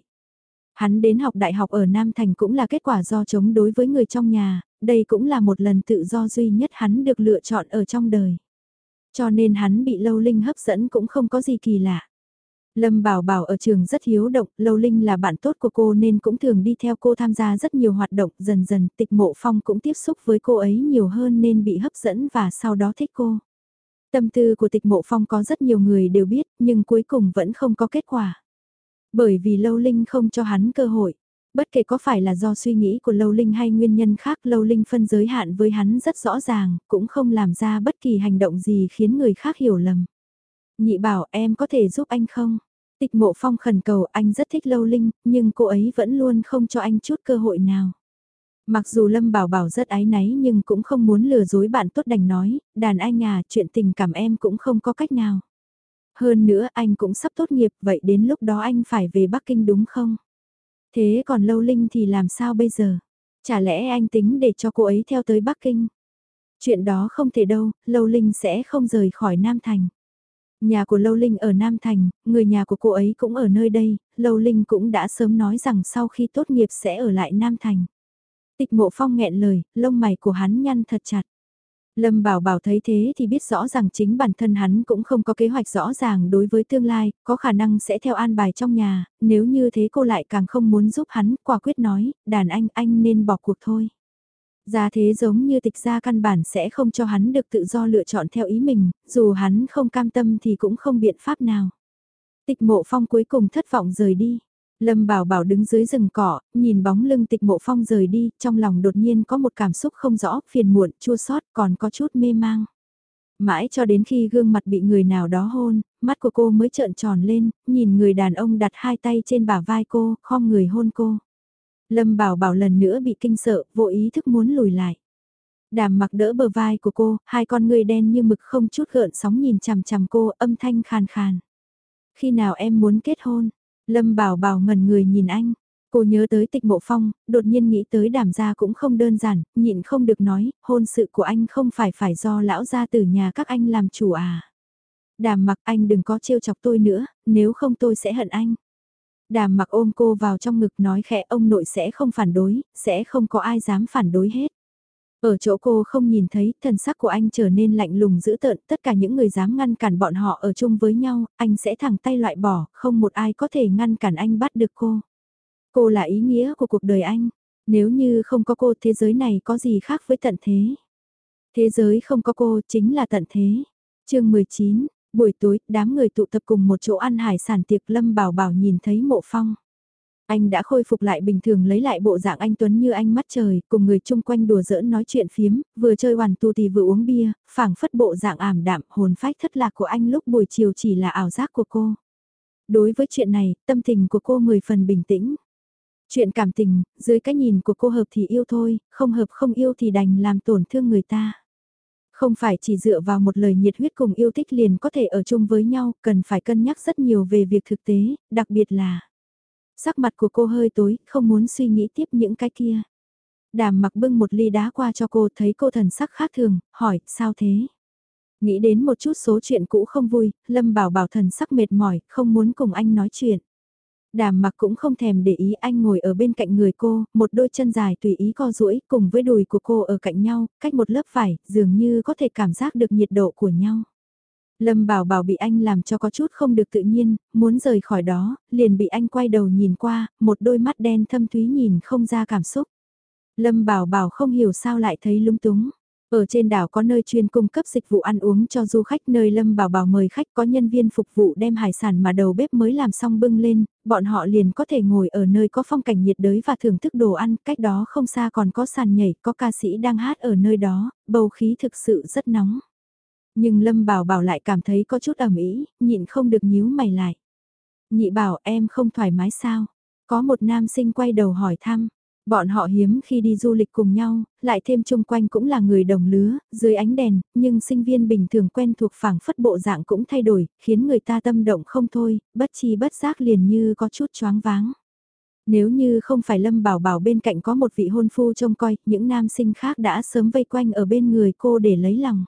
Hắn đến học đại học ở Nam Thành cũng là kết quả do chống đối với người trong nhà, đây cũng là một lần tự do duy nhất hắn được lựa chọn ở trong đời. Cho nên hắn bị lâu linh hấp dẫn cũng không có gì kỳ lạ. Lâm Bảo Bảo ở trường rất hiếu động, Lâu Linh là bạn tốt của cô nên cũng thường đi theo cô tham gia rất nhiều hoạt động, dần dần tịch mộ phong cũng tiếp xúc với cô ấy nhiều hơn nên bị hấp dẫn và sau đó thích cô. Tâm tư của tịch mộ phong có rất nhiều người đều biết, nhưng cuối cùng vẫn không có kết quả. Bởi vì Lâu Linh không cho hắn cơ hội. Bất kể có phải là do suy nghĩ của Lâu Linh hay nguyên nhân khác Lâu Linh phân giới hạn với hắn rất rõ ràng, cũng không làm ra bất kỳ hành động gì khiến người khác hiểu lầm. Nhị bảo em có thể giúp anh không? Tịch mộ phong khẩn cầu anh rất thích lâu linh, nhưng cô ấy vẫn luôn không cho anh chút cơ hội nào. Mặc dù Lâm Bảo Bảo rất ái náy nhưng cũng không muốn lừa dối bạn tốt đành nói, đàn anh à, chuyện tình cảm em cũng không có cách nào. Hơn nữa anh cũng sắp tốt nghiệp, vậy đến lúc đó anh phải về Bắc Kinh đúng không? Thế còn Lâu Linh thì làm sao bây giờ? Chả lẽ anh tính để cho cô ấy theo tới Bắc Kinh? Chuyện đó không thể đâu, Lâu Linh sẽ không rời khỏi Nam Thành. Nhà của Lâu Linh ở Nam Thành, người nhà của cô ấy cũng ở nơi đây, Lâu Linh cũng đã sớm nói rằng sau khi tốt nghiệp sẽ ở lại Nam Thành. Tịch mộ phong nghẹn lời, lông mày của hắn nhăn thật chặt. Lâm Bảo Bảo thấy thế thì biết rõ rằng chính bản thân hắn cũng không có kế hoạch rõ ràng đối với tương lai, có khả năng sẽ theo an bài trong nhà, nếu như thế cô lại càng không muốn giúp hắn, quả quyết nói, đàn anh anh nên bỏ cuộc thôi gia thế giống như tịch gia căn bản sẽ không cho hắn được tự do lựa chọn theo ý mình, dù hắn không cam tâm thì cũng không biện pháp nào. Tịch mộ phong cuối cùng thất vọng rời đi. Lâm Bảo Bảo đứng dưới rừng cỏ, nhìn bóng lưng tịch mộ phong rời đi, trong lòng đột nhiên có một cảm xúc không rõ, phiền muộn, chua xót còn có chút mê mang. Mãi cho đến khi gương mặt bị người nào đó hôn, mắt của cô mới trợn tròn lên, nhìn người đàn ông đặt hai tay trên bả vai cô, khom người hôn cô. Lâm Bảo Bảo lần nữa bị kinh sợ, vô ý thức muốn lùi lại. Đàm mặc đỡ bờ vai của cô, hai con người đen như mực không chút gợn sóng nhìn chằm chằm cô, âm thanh khàn khàn. Khi nào em muốn kết hôn? Lâm Bảo Bảo ngẩn người nhìn anh. Cô nhớ tới tịch mộ phong, đột nhiên nghĩ tới đàm gia cũng không đơn giản, nhịn không được nói, hôn sự của anh không phải phải do lão gia từ nhà các anh làm chủ à. Đàm mặc anh đừng có trêu chọc tôi nữa, nếu không tôi sẽ hận anh. Đàm mặc ôm cô vào trong ngực nói khẽ ông nội sẽ không phản đối, sẽ không có ai dám phản đối hết. Ở chỗ cô không nhìn thấy, thần sắc của anh trở nên lạnh lùng dữ tợn, tất cả những người dám ngăn cản bọn họ ở chung với nhau, anh sẽ thẳng tay loại bỏ, không một ai có thể ngăn cản anh bắt được cô. Cô là ý nghĩa của cuộc đời anh, nếu như không có cô thế giới này có gì khác với tận thế. Thế giới không có cô chính là tận thế. chương 19, Buổi tối, đám người tụ tập cùng một chỗ ăn hải sản tiệc Lâm Bảo Bảo nhìn thấy mộ phong. Anh đã khôi phục lại bình thường lấy lại bộ dạng anh Tuấn như anh mắt trời, cùng người chung quanh đùa giỡn nói chuyện phiếm, vừa chơi hoàn tu thì vừa uống bia, phảng phất bộ dạng ảm đạm, hồn phách thất lạc của anh lúc buổi chiều chỉ là ảo giác của cô. Đối với chuyện này, tâm tình của cô mười phần bình tĩnh. Chuyện cảm tình, dưới cái nhìn của cô hợp thì yêu thôi, không hợp không yêu thì đành làm tổn thương người ta. Không phải chỉ dựa vào một lời nhiệt huyết cùng yêu thích liền có thể ở chung với nhau, cần phải cân nhắc rất nhiều về việc thực tế, đặc biệt là Sắc mặt của cô hơi tối, không muốn suy nghĩ tiếp những cái kia. Đàm mặc bưng một ly đá qua cho cô thấy cô thần sắc khác thường, hỏi, sao thế? Nghĩ đến một chút số chuyện cũ không vui, Lâm bảo bảo thần sắc mệt mỏi, không muốn cùng anh nói chuyện. Đàm mặc cũng không thèm để ý anh ngồi ở bên cạnh người cô, một đôi chân dài tùy ý co duỗi cùng với đùi của cô ở cạnh nhau, cách một lớp vải, dường như có thể cảm giác được nhiệt độ của nhau. Lâm Bảo Bảo bị anh làm cho có chút không được tự nhiên, muốn rời khỏi đó, liền bị anh quay đầu nhìn qua, một đôi mắt đen thâm thúy nhìn không ra cảm xúc. Lâm Bảo Bảo không hiểu sao lại thấy lung túng. Ở trên đảo có nơi chuyên cung cấp dịch vụ ăn uống cho du khách nơi Lâm Bảo Bảo mời khách có nhân viên phục vụ đem hải sản mà đầu bếp mới làm xong bưng lên, bọn họ liền có thể ngồi ở nơi có phong cảnh nhiệt đới và thưởng thức đồ ăn, cách đó không xa còn có sàn nhảy, có ca sĩ đang hát ở nơi đó, bầu khí thực sự rất nóng. Nhưng Lâm Bảo Bảo lại cảm thấy có chút ẩm ý, nhịn không được nhíu mày lại. Nhị bảo em không thoải mái sao? Có một nam sinh quay đầu hỏi thăm. Bọn họ hiếm khi đi du lịch cùng nhau, lại thêm chung quanh cũng là người đồng lứa, dưới ánh đèn, nhưng sinh viên bình thường quen thuộc phảng phất bộ dạng cũng thay đổi, khiến người ta tâm động không thôi, bất chi bất giác liền như có chút choáng váng. Nếu như không phải Lâm Bảo Bảo bên cạnh có một vị hôn phu trông coi, những nam sinh khác đã sớm vây quanh ở bên người cô để lấy lòng.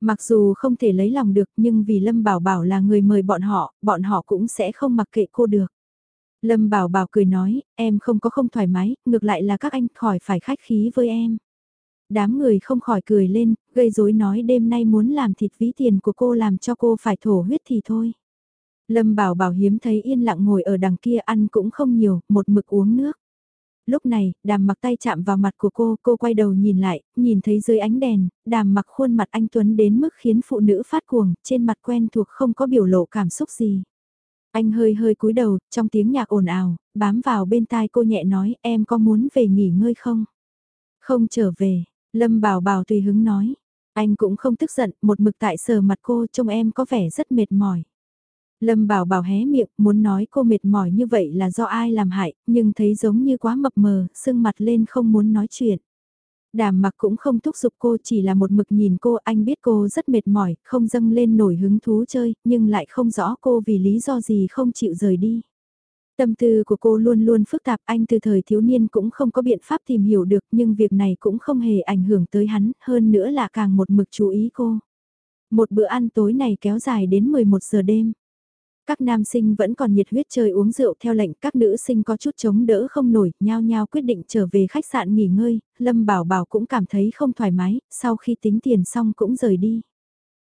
Mặc dù không thể lấy lòng được nhưng vì Lâm Bảo Bảo là người mời bọn họ, bọn họ cũng sẽ không mặc kệ cô được. Lâm Bảo Bảo cười nói, em không có không thoải mái, ngược lại là các anh khỏi phải khách khí với em. Đám người không khỏi cười lên, gây rối nói đêm nay muốn làm thịt ví tiền của cô làm cho cô phải thổ huyết thì thôi. Lâm Bảo Bảo hiếm thấy yên lặng ngồi ở đằng kia ăn cũng không nhiều, một mực uống nước lúc này, đàm mặc tay chạm vào mặt của cô, cô quay đầu nhìn lại, nhìn thấy dưới ánh đèn, đàm mặc khuôn mặt anh Tuấn đến mức khiến phụ nữ phát cuồng, trên mặt quen thuộc không có biểu lộ cảm xúc gì. Anh hơi hơi cúi đầu, trong tiếng nhạc ồn ào, bám vào bên tai cô nhẹ nói, em có muốn về nghỉ ngơi không? Không trở về, Lâm Bảo Bảo tùy hứng nói. Anh cũng không tức giận, một mực tại sờ mặt cô trông em có vẻ rất mệt mỏi. Lâm Bảo Bảo hé miệng, muốn nói cô mệt mỏi như vậy là do ai làm hại, nhưng thấy giống như quá mập mờ, sưng mặt lên không muốn nói chuyện. Đàm mặc cũng không thúc giục cô chỉ là một mực nhìn cô anh biết cô rất mệt mỏi, không dâng lên nổi hứng thú chơi, nhưng lại không rõ cô vì lý do gì không chịu rời đi. Tâm tư của cô luôn luôn phức tạp anh từ thời thiếu niên cũng không có biện pháp tìm hiểu được nhưng việc này cũng không hề ảnh hưởng tới hắn, hơn nữa là càng một mực chú ý cô. Một bữa ăn tối này kéo dài đến 11 giờ đêm. Các nam sinh vẫn còn nhiệt huyết chơi uống rượu theo lệnh các nữ sinh có chút chống đỡ không nổi, nhao nhao quyết định trở về khách sạn nghỉ ngơi, Lâm Bảo Bảo cũng cảm thấy không thoải mái, sau khi tính tiền xong cũng rời đi.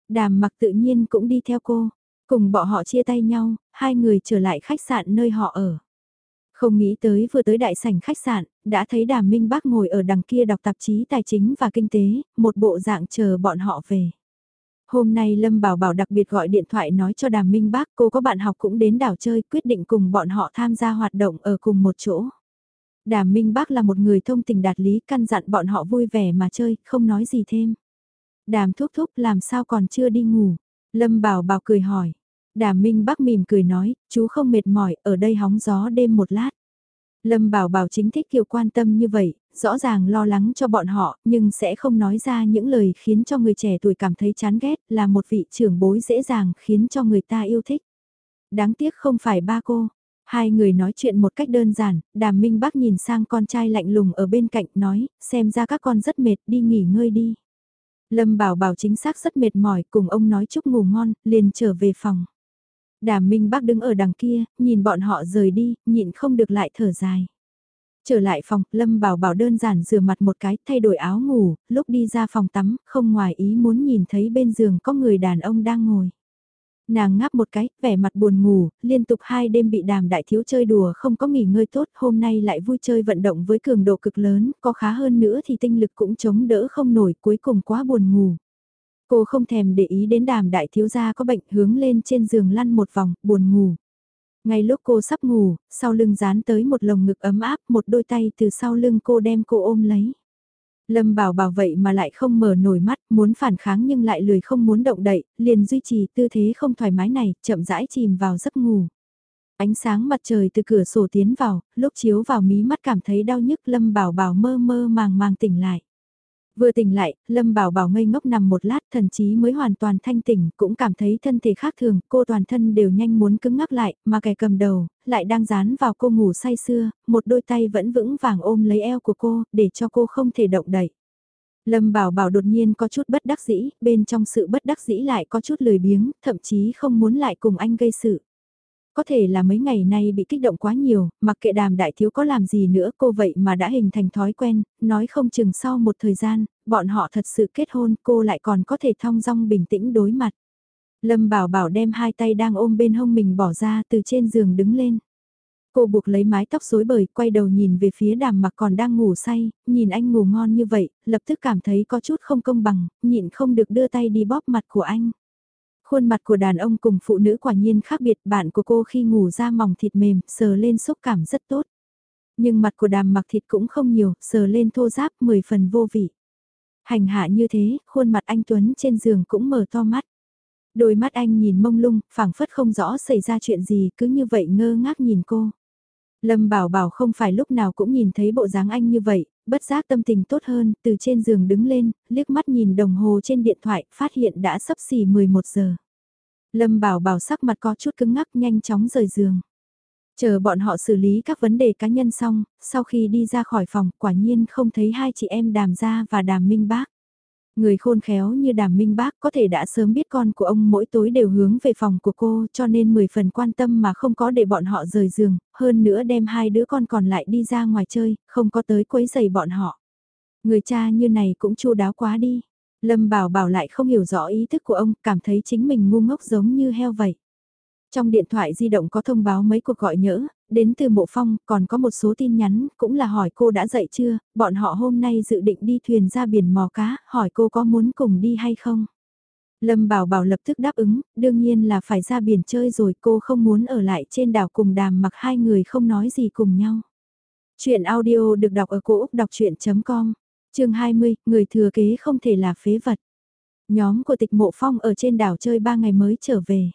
Đàm mặc tự nhiên cũng đi theo cô, cùng bọn họ chia tay nhau, hai người trở lại khách sạn nơi họ ở. Không nghĩ tới vừa tới đại sảnh khách sạn, đã thấy đàm minh bác ngồi ở đằng kia đọc tạp chí tài chính và kinh tế, một bộ dạng chờ bọn họ về. Hôm nay Lâm Bảo Bảo đặc biệt gọi điện thoại nói cho Đàm Minh Bác cô có bạn học cũng đến đảo chơi quyết định cùng bọn họ tham gia hoạt động ở cùng một chỗ. Đàm Minh Bác là một người thông tình đạt lý căn dặn bọn họ vui vẻ mà chơi, không nói gì thêm. Đàm thúc thúc làm sao còn chưa đi ngủ? Lâm Bảo Bảo cười hỏi. Đàm Minh Bác mỉm cười nói, chú không mệt mỏi, ở đây hóng gió đêm một lát. Lâm Bảo Bảo chính thích Kiều quan tâm như vậy, rõ ràng lo lắng cho bọn họ, nhưng sẽ không nói ra những lời khiến cho người trẻ tuổi cảm thấy chán ghét, là một vị trưởng bối dễ dàng khiến cho người ta yêu thích. Đáng tiếc không phải ba cô. Hai người nói chuyện một cách đơn giản, đàm minh bác nhìn sang con trai lạnh lùng ở bên cạnh nói, xem ra các con rất mệt, đi nghỉ ngơi đi. Lâm bảo bảo chính xác rất mệt mỏi, cùng ông nói chúc ngủ ngon, liền trở về phòng. Đàm minh bác đứng ở đằng kia, nhìn bọn họ rời đi, nhịn không được lại thở dài. Trở lại phòng, Lâm Bảo Bảo đơn giản rửa mặt một cái, thay đổi áo ngủ, lúc đi ra phòng tắm, không ngoài ý muốn nhìn thấy bên giường có người đàn ông đang ngồi. Nàng ngáp một cái, vẻ mặt buồn ngủ, liên tục hai đêm bị đàm đại thiếu chơi đùa không có nghỉ ngơi tốt, hôm nay lại vui chơi vận động với cường độ cực lớn, có khá hơn nữa thì tinh lực cũng chống đỡ không nổi, cuối cùng quá buồn ngủ. Cô không thèm để ý đến đàm đại thiếu gia có bệnh hướng lên trên giường lăn một vòng, buồn ngủ. Ngay lúc cô sắp ngủ, sau lưng dán tới một lồng ngực ấm áp, một đôi tay từ sau lưng cô đem cô ôm lấy. Lâm bảo bảo vậy mà lại không mở nổi mắt, muốn phản kháng nhưng lại lười không muốn động đậy, liền duy trì tư thế không thoải mái này, chậm rãi chìm vào giấc ngủ. Ánh sáng mặt trời từ cửa sổ tiến vào, lúc chiếu vào mí mắt cảm thấy đau nhức Lâm bảo bảo mơ mơ màng màng tỉnh lại. Vừa tỉnh lại, Lâm Bảo Bảo ngây ngốc nằm một lát thần chí mới hoàn toàn thanh tỉnh, cũng cảm thấy thân thể khác thường, cô toàn thân đều nhanh muốn cứng ngắc lại, mà kẻ cầm đầu, lại đang dán vào cô ngủ say sưa, một đôi tay vẫn vững vàng ôm lấy eo của cô, để cho cô không thể động đậy. Lâm Bảo Bảo đột nhiên có chút bất đắc dĩ, bên trong sự bất đắc dĩ lại có chút lười biếng, thậm chí không muốn lại cùng anh gây sự. Có thể là mấy ngày nay bị kích động quá nhiều, mặc kệ đàm đại thiếu có làm gì nữa cô vậy mà đã hình thành thói quen, nói không chừng sau một thời gian, bọn họ thật sự kết hôn cô lại còn có thể thong dong bình tĩnh đối mặt. Lâm Bảo Bảo đem hai tay đang ôm bên hông mình bỏ ra từ trên giường đứng lên. Cô buộc lấy mái tóc rối bời, quay đầu nhìn về phía đàm mặc còn đang ngủ say, nhìn anh ngủ ngon như vậy, lập tức cảm thấy có chút không công bằng, nhịn không được đưa tay đi bóp mặt của anh. Khuôn mặt của đàn ông cùng phụ nữ quả nhiên khác biệt, bạn của cô khi ngủ ra mỏng thịt mềm, sờ lên xúc cảm rất tốt. Nhưng mặt của đàm mặc thịt cũng không nhiều, sờ lên thô giáp 10 phần vô vị. Hành hạ như thế, khuôn mặt anh Tuấn trên giường cũng mở to mắt. Đôi mắt anh nhìn mông lung, phảng phất không rõ xảy ra chuyện gì, cứ như vậy ngơ ngác nhìn cô. Lâm Bảo Bảo không phải lúc nào cũng nhìn thấy bộ dáng anh như vậy, bất giác tâm tình tốt hơn, từ trên giường đứng lên, liếc mắt nhìn đồng hồ trên điện thoại, phát hiện đã sắp xỉ 11 giờ. Lâm Bảo Bảo sắc mặt có chút cứng ngắc nhanh chóng rời giường. Chờ bọn họ xử lý các vấn đề cá nhân xong, sau khi đi ra khỏi phòng quả nhiên không thấy hai chị em đàm gia và đàm minh bác. Người khôn khéo như đàm minh bác có thể đã sớm biết con của ông mỗi tối đều hướng về phòng của cô cho nên 10 phần quan tâm mà không có để bọn họ rời giường, hơn nữa đem hai đứa con còn lại đi ra ngoài chơi, không có tới quấy giày bọn họ. Người cha như này cũng chu đáo quá đi. Lâm bảo bảo lại không hiểu rõ ý thức của ông, cảm thấy chính mình ngu ngốc giống như heo vậy. Trong điện thoại di động có thông báo mấy cuộc gọi nhỡ, đến từ mộ phong, còn có một số tin nhắn, cũng là hỏi cô đã dậy chưa, bọn họ hôm nay dự định đi thuyền ra biển mò cá, hỏi cô có muốn cùng đi hay không. Lâm Bảo Bảo lập tức đáp ứng, đương nhiên là phải ra biển chơi rồi cô không muốn ở lại trên đảo cùng đàm mặc hai người không nói gì cùng nhau. Chuyện audio được đọc ở cổ Úc đọc chuyện.com, chương 20, người thừa kế không thể là phế vật. Nhóm của tịch mộ phong ở trên đảo chơi ba ngày mới trở về.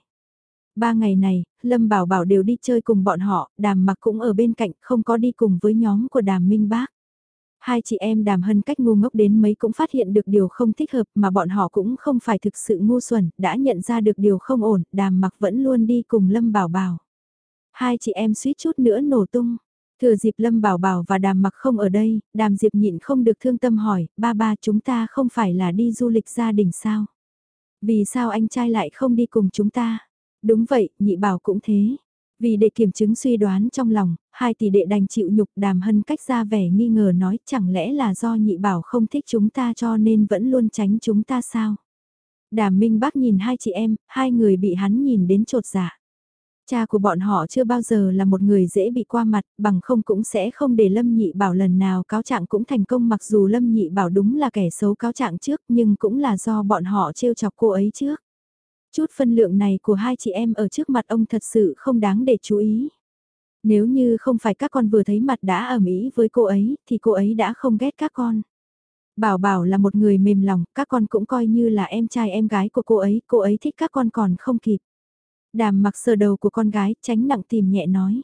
Ba ngày này, Lâm Bảo Bảo đều đi chơi cùng bọn họ, đàm mặc cũng ở bên cạnh, không có đi cùng với nhóm của đàm minh bác. Hai chị em đàm hân cách ngu ngốc đến mấy cũng phát hiện được điều không thích hợp mà bọn họ cũng không phải thực sự ngu xuẩn, đã nhận ra được điều không ổn, đàm mặc vẫn luôn đi cùng Lâm Bảo Bảo. Hai chị em suýt chút nữa nổ tung. Thừa dịp Lâm Bảo Bảo và đàm mặc không ở đây, đàm diệp nhịn không được thương tâm hỏi, ba ba chúng ta không phải là đi du lịch gia đình sao? Vì sao anh trai lại không đi cùng chúng ta? Đúng vậy, nhị bảo cũng thế. Vì để kiểm chứng suy đoán trong lòng, hai tỷ đệ đành chịu nhục đàm hân cách ra vẻ nghi ngờ nói chẳng lẽ là do nhị bảo không thích chúng ta cho nên vẫn luôn tránh chúng ta sao? Đàm minh bác nhìn hai chị em, hai người bị hắn nhìn đến trột dạ. Cha của bọn họ chưa bao giờ là một người dễ bị qua mặt, bằng không cũng sẽ không để Lâm Nhị Bảo lần nào cáo trạng cũng thành công mặc dù Lâm Nhị Bảo đúng là kẻ xấu cáo trạng trước nhưng cũng là do bọn họ trêu chọc cô ấy trước. Chút phân lượng này của hai chị em ở trước mặt ông thật sự không đáng để chú ý. Nếu như không phải các con vừa thấy mặt đã ở Mỹ với cô ấy, thì cô ấy đã không ghét các con. Bảo Bảo là một người mềm lòng, các con cũng coi như là em trai em gái của cô ấy, cô ấy thích các con còn không kịp. Đàm mặc sờ đầu của con gái, tránh nặng tìm nhẹ nói.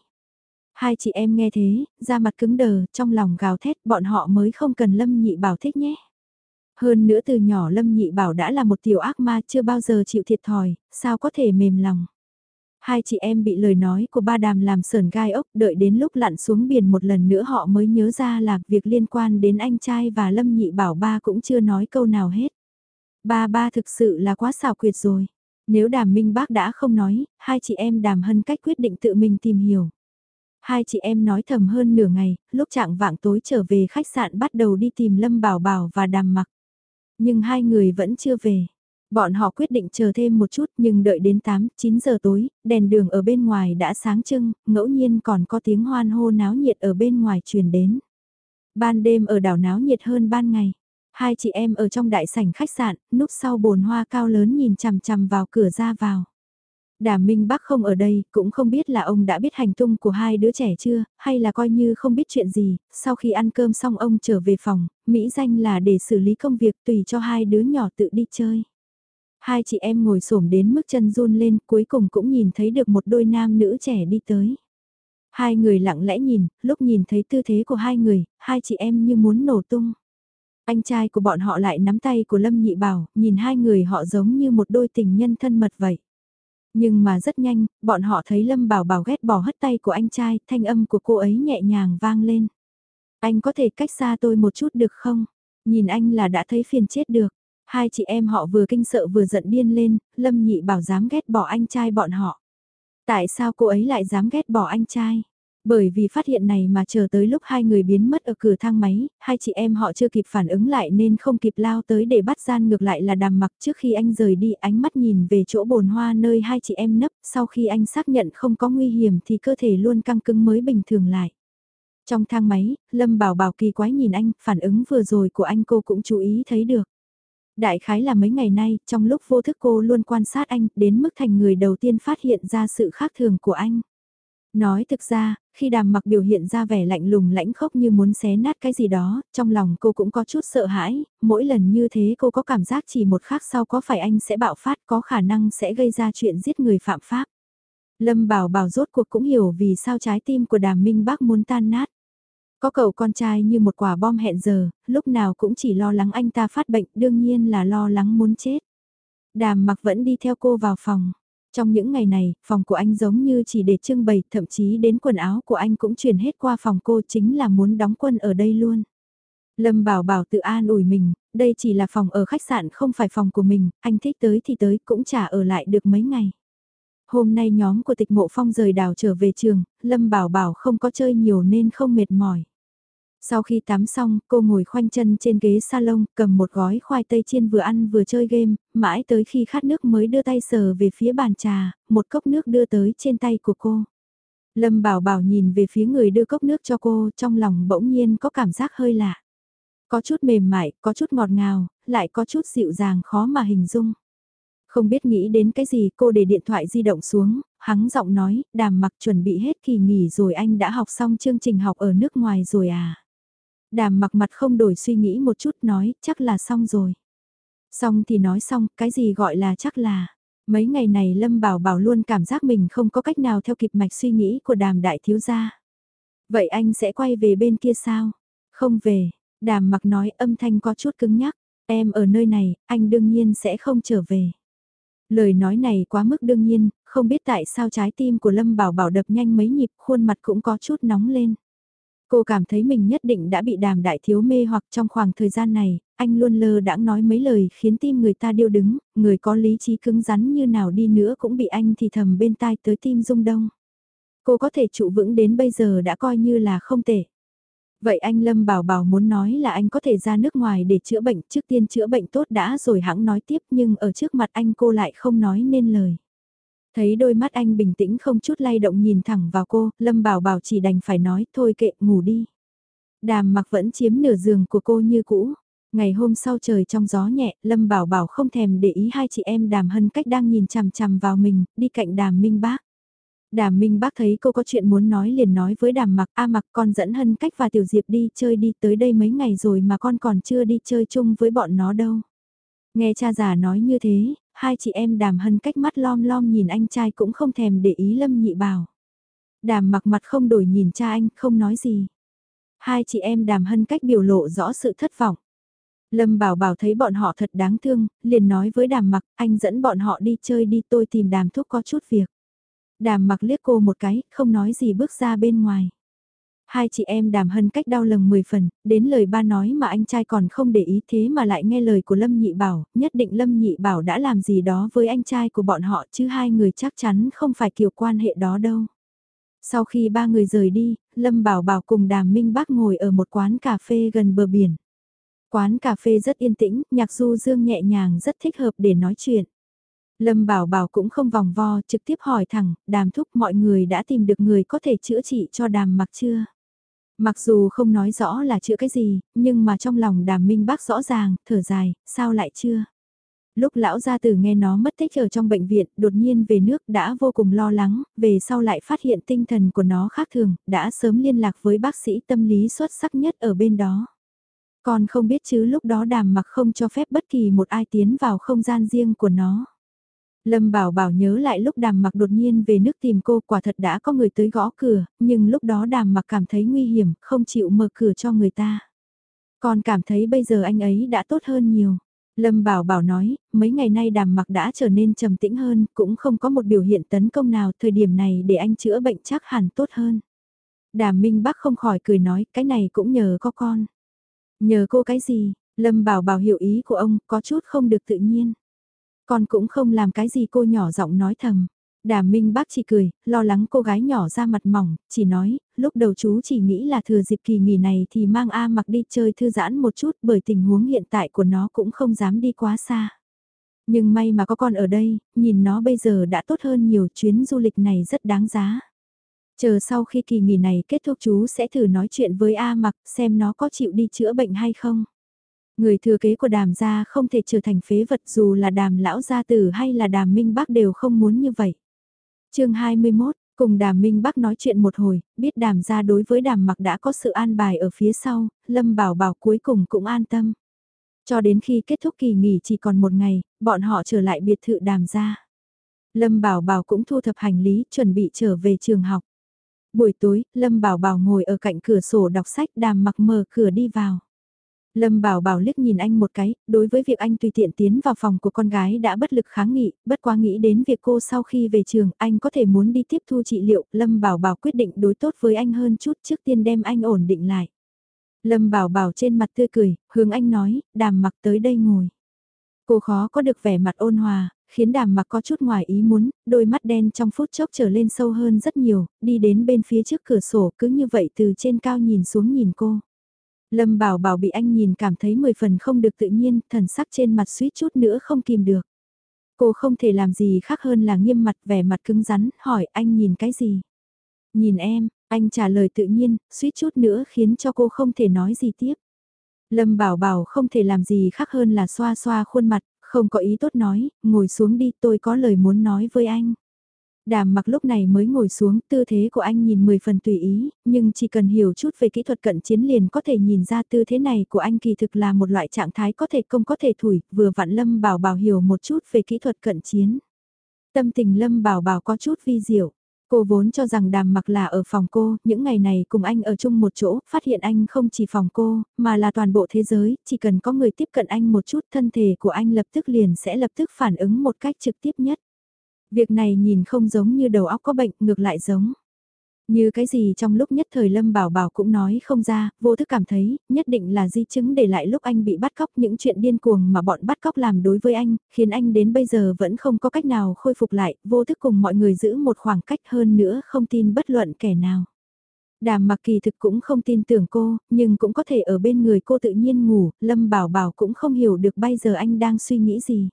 Hai chị em nghe thế, da mặt cứng đờ, trong lòng gào thét, bọn họ mới không cần Lâm Nhị Bảo thích nhé. Hơn nữa từ nhỏ Lâm Nhị Bảo đã là một tiểu ác ma chưa bao giờ chịu thiệt thòi, sao có thể mềm lòng. Hai chị em bị lời nói của ba đàm làm sờn gai ốc đợi đến lúc lặn xuống biển một lần nữa họ mới nhớ ra là việc liên quan đến anh trai và Lâm Nhị Bảo ba cũng chưa nói câu nào hết. Ba ba thực sự là quá xảo quyệt rồi. Nếu đàm minh bác đã không nói, hai chị em đàm hân cách quyết định tự mình tìm hiểu. Hai chị em nói thầm hơn nửa ngày, lúc trạng vạng tối trở về khách sạn bắt đầu đi tìm Lâm Bảo Bảo và đàm mặc. Nhưng hai người vẫn chưa về. Bọn họ quyết định chờ thêm một chút nhưng đợi đến 8, 9 giờ tối, đèn đường ở bên ngoài đã sáng trưng, ngẫu nhiên còn có tiếng hoan hô náo nhiệt ở bên ngoài truyền đến. Ban đêm ở đảo náo nhiệt hơn ban ngày. Hai chị em ở trong đại sảnh khách sạn, núp sau bồn hoa cao lớn nhìn chằm chằm vào cửa ra vào. Đà Minh Bắc không ở đây, cũng không biết là ông đã biết hành tung của hai đứa trẻ chưa, hay là coi như không biết chuyện gì, sau khi ăn cơm xong ông trở về phòng, Mỹ danh là để xử lý công việc tùy cho hai đứa nhỏ tự đi chơi. Hai chị em ngồi xổm đến mức chân run lên, cuối cùng cũng nhìn thấy được một đôi nam nữ trẻ đi tới. Hai người lặng lẽ nhìn, lúc nhìn thấy tư thế của hai người, hai chị em như muốn nổ tung. Anh trai của bọn họ lại nắm tay của Lâm Nhị Bảo, nhìn hai người họ giống như một đôi tình nhân thân mật vậy. Nhưng mà rất nhanh, bọn họ thấy Lâm Bảo Bảo ghét bỏ hất tay của anh trai, thanh âm của cô ấy nhẹ nhàng vang lên. Anh có thể cách xa tôi một chút được không? Nhìn anh là đã thấy phiền chết được. Hai chị em họ vừa kinh sợ vừa giận điên lên, Lâm Nhị Bảo dám ghét bỏ anh trai bọn họ. Tại sao cô ấy lại dám ghét bỏ anh trai? Bởi vì phát hiện này mà chờ tới lúc hai người biến mất ở cửa thang máy, hai chị em họ chưa kịp phản ứng lại nên không kịp lao tới để bắt gian ngược lại là đàm mặc trước khi anh rời đi ánh mắt nhìn về chỗ bồn hoa nơi hai chị em nấp, sau khi anh xác nhận không có nguy hiểm thì cơ thể luôn căng cứng mới bình thường lại. Trong thang máy, Lâm Bảo Bảo kỳ quái nhìn anh, phản ứng vừa rồi của anh cô cũng chú ý thấy được. Đại khái là mấy ngày nay, trong lúc vô thức cô luôn quan sát anh, đến mức thành người đầu tiên phát hiện ra sự khác thường của anh. Nói thực ra, khi đàm mặc biểu hiện ra vẻ lạnh lùng lãnh khốc như muốn xé nát cái gì đó, trong lòng cô cũng có chút sợ hãi, mỗi lần như thế cô có cảm giác chỉ một khắc sau có phải anh sẽ bạo phát có khả năng sẽ gây ra chuyện giết người phạm pháp. Lâm bảo bảo rốt cuộc cũng hiểu vì sao trái tim của đàm minh bác muốn tan nát. Có cậu con trai như một quả bom hẹn giờ, lúc nào cũng chỉ lo lắng anh ta phát bệnh, đương nhiên là lo lắng muốn chết. Đàm mặc vẫn đi theo cô vào phòng. Trong những ngày này, phòng của anh giống như chỉ để trưng bày, thậm chí đến quần áo của anh cũng chuyển hết qua phòng cô chính là muốn đóng quân ở đây luôn. Lâm Bảo Bảo tự an ủi mình, đây chỉ là phòng ở khách sạn không phải phòng của mình, anh thích tới thì tới cũng chả ở lại được mấy ngày. Hôm nay nhóm của tịch mộ phong rời đảo trở về trường, Lâm Bảo Bảo không có chơi nhiều nên không mệt mỏi. Sau khi tắm xong, cô ngồi khoanh chân trên ghế salon, cầm một gói khoai tây chiên vừa ăn vừa chơi game, mãi tới khi khát nước mới đưa tay sờ về phía bàn trà, một cốc nước đưa tới trên tay của cô. Lâm Bảo Bảo nhìn về phía người đưa cốc nước cho cô, trong lòng bỗng nhiên có cảm giác hơi lạ. Có chút mềm mại, có chút ngọt ngào, lại có chút dịu dàng khó mà hình dung. Không biết nghĩ đến cái gì cô để điện thoại di động xuống, hắng giọng nói, đàm mặc chuẩn bị hết kỳ nghỉ rồi anh đã học xong chương trình học ở nước ngoài rồi à. Đàm mặc mặt không đổi suy nghĩ một chút nói, chắc là xong rồi. Xong thì nói xong, cái gì gọi là chắc là. Mấy ngày này Lâm Bảo Bảo luôn cảm giác mình không có cách nào theo kịp mạch suy nghĩ của đàm đại thiếu gia. Vậy anh sẽ quay về bên kia sao? Không về, đàm mặc nói âm thanh có chút cứng nhắc. Em ở nơi này, anh đương nhiên sẽ không trở về. Lời nói này quá mức đương nhiên, không biết tại sao trái tim của Lâm Bảo Bảo đập nhanh mấy nhịp, khuôn mặt cũng có chút nóng lên. Cô cảm thấy mình nhất định đã bị đàm đại thiếu mê hoặc trong khoảng thời gian này, anh luôn lơ đãng nói mấy lời khiến tim người ta điêu đứng, người có lý trí cứng rắn như nào đi nữa cũng bị anh thì thầm bên tai tới tim rung đông. Cô có thể trụ vững đến bây giờ đã coi như là không tệ. Vậy anh Lâm Bảo Bảo muốn nói là anh có thể ra nước ngoài để chữa bệnh, trước tiên chữa bệnh tốt đã rồi hãng nói tiếp nhưng ở trước mặt anh cô lại không nói nên lời. Thấy đôi mắt anh bình tĩnh không chút lay động nhìn thẳng vào cô, Lâm Bảo Bảo chỉ đành phải nói thôi kệ, ngủ đi. Đàm mặc vẫn chiếm nửa giường của cô như cũ. Ngày hôm sau trời trong gió nhẹ, Lâm Bảo Bảo không thèm để ý hai chị em đàm hân cách đang nhìn chằm chằm vào mình, đi cạnh đàm minh bác. Đàm Minh Bác thấy cô có chuyện muốn nói liền nói với Đàm Mặc, "A Mặc, con dẫn Hân Cách và Tiểu Diệp đi chơi đi, tới đây mấy ngày rồi mà con còn chưa đi chơi chung với bọn nó đâu." Nghe cha già nói như thế, hai chị em Đàm Hân Cách mắt lom lom nhìn anh trai cũng không thèm để ý Lâm Nhị Bảo. Đàm Mặc mặt không đổi nhìn cha anh, không nói gì. Hai chị em Đàm Hân Cách biểu lộ rõ sự thất vọng. Lâm Bảo Bảo thấy bọn họ thật đáng thương, liền nói với Đàm Mặc, anh dẫn bọn họ đi chơi đi tôi tìm Đàm Thúc có chút việc. Đàm mặc liếc cô một cái, không nói gì bước ra bên ngoài. Hai chị em đàm hân cách đau lầm 10 phần, đến lời ba nói mà anh trai còn không để ý thế mà lại nghe lời của Lâm Nhị Bảo, nhất định Lâm Nhị Bảo đã làm gì đó với anh trai của bọn họ chứ hai người chắc chắn không phải kiểu quan hệ đó đâu. Sau khi ba người rời đi, Lâm Bảo Bảo cùng Đàm Minh Bác ngồi ở một quán cà phê gần bờ biển. Quán cà phê rất yên tĩnh, nhạc du dương nhẹ nhàng rất thích hợp để nói chuyện. Lâm Bảo Bảo cũng không vòng vo, trực tiếp hỏi thẳng, đàm thúc mọi người đã tìm được người có thể chữa trị cho đàm mặc chưa? Mặc dù không nói rõ là chữa cái gì, nhưng mà trong lòng đàm minh bác rõ ràng, thở dài, sao lại chưa? Lúc lão gia tử nghe nó mất tích ở trong bệnh viện, đột nhiên về nước đã vô cùng lo lắng, về sau lại phát hiện tinh thần của nó khác thường, đã sớm liên lạc với bác sĩ tâm lý xuất sắc nhất ở bên đó. Còn không biết chứ lúc đó đàm mặc không cho phép bất kỳ một ai tiến vào không gian riêng của nó. Lâm Bảo Bảo nhớ lại lúc đàm mặc đột nhiên về nước tìm cô quả thật đã có người tới gõ cửa, nhưng lúc đó đàm mặc cảm thấy nguy hiểm, không chịu mở cửa cho người ta. Còn cảm thấy bây giờ anh ấy đã tốt hơn nhiều. Lâm Bảo Bảo nói, mấy ngày nay đàm mặc đã trở nên trầm tĩnh hơn, cũng không có một biểu hiện tấn công nào thời điểm này để anh chữa bệnh chắc hẳn tốt hơn. Đàm Minh Bắc không khỏi cười nói, cái này cũng nhờ có con. Nhờ cô cái gì? Lâm Bảo Bảo hiểu ý của ông, có chút không được tự nhiên. Con cũng không làm cái gì cô nhỏ giọng nói thầm. Đàm Minh Bác chỉ cười, lo lắng cô gái nhỏ ra mặt mỏng, chỉ nói, lúc đầu chú chỉ nghĩ là thừa dịp kỳ nghỉ này thì mang A mặc đi chơi thư giãn một chút bởi tình huống hiện tại của nó cũng không dám đi quá xa. Nhưng may mà có con ở đây, nhìn nó bây giờ đã tốt hơn nhiều chuyến du lịch này rất đáng giá. Chờ sau khi kỳ nghỉ này kết thúc chú sẽ thử nói chuyện với A mặc xem nó có chịu đi chữa bệnh hay không. Người thừa kế của đàm gia không thể trở thành phế vật dù là đàm lão gia tử hay là đàm minh bác đều không muốn như vậy. chương 21, cùng đàm minh bác nói chuyện một hồi, biết đàm gia đối với đàm mặc đã có sự an bài ở phía sau, lâm bảo bảo cuối cùng cũng an tâm. Cho đến khi kết thúc kỳ nghỉ chỉ còn một ngày, bọn họ trở lại biệt thự đàm gia. Lâm bảo bảo cũng thu thập hành lý chuẩn bị trở về trường học. Buổi tối, Lâm Bảo Bảo ngồi ở cạnh cửa sổ đọc sách đàm mặc mở cửa đi vào. Lâm Bảo Bảo liếc nhìn anh một cái, đối với việc anh tùy tiện tiến vào phòng của con gái đã bất lực kháng nghị, bất quá nghĩ đến việc cô sau khi về trường anh có thể muốn đi tiếp thu trị liệu, Lâm Bảo Bảo quyết định đối tốt với anh hơn chút trước tiên đem anh ổn định lại. Lâm Bảo Bảo trên mặt tươi cười, hướng anh nói, đàm mặc tới đây ngồi. Cô khó có được vẻ mặt ôn hòa, khiến đàm mặc có chút ngoài ý muốn, đôi mắt đen trong phút chốc trở lên sâu hơn rất nhiều, đi đến bên phía trước cửa sổ cứ như vậy từ trên cao nhìn xuống nhìn cô. Lâm Bảo Bảo bị anh nhìn cảm thấy mười phần không được tự nhiên, thần sắc trên mặt suýt chút nữa không kìm được. Cô không thể làm gì khác hơn là nghiêm mặt vẻ mặt cứng rắn, hỏi anh nhìn cái gì? Nhìn em, anh trả lời tự nhiên, suýt chút nữa khiến cho cô không thể nói gì tiếp. Lâm Bảo Bảo không thể làm gì khác hơn là xoa xoa khuôn mặt, không có ý tốt nói, ngồi xuống đi tôi có lời muốn nói với anh. Đàm mặc lúc này mới ngồi xuống, tư thế của anh nhìn 10 phần tùy ý, nhưng chỉ cần hiểu chút về kỹ thuật cận chiến liền có thể nhìn ra tư thế này của anh kỳ thực là một loại trạng thái có thể công có thể thủi, vừa vặn Lâm Bảo Bảo hiểu một chút về kỹ thuật cận chiến. Tâm tình Lâm Bảo Bảo có chút vi diệu. Cô vốn cho rằng đàm mặc là ở phòng cô, những ngày này cùng anh ở chung một chỗ, phát hiện anh không chỉ phòng cô, mà là toàn bộ thế giới, chỉ cần có người tiếp cận anh một chút thân thể của anh lập tức liền sẽ lập tức phản ứng một cách trực tiếp nhất. Việc này nhìn không giống như đầu óc có bệnh, ngược lại giống. Như cái gì trong lúc nhất thời Lâm Bảo Bảo cũng nói không ra, vô thức cảm thấy, nhất định là di chứng để lại lúc anh bị bắt cóc những chuyện điên cuồng mà bọn bắt cóc làm đối với anh, khiến anh đến bây giờ vẫn không có cách nào khôi phục lại, vô thức cùng mọi người giữ một khoảng cách hơn nữa không tin bất luận kẻ nào. Đàm mặc kỳ thực cũng không tin tưởng cô, nhưng cũng có thể ở bên người cô tự nhiên ngủ, Lâm Bảo Bảo cũng không hiểu được bây giờ anh đang suy nghĩ gì.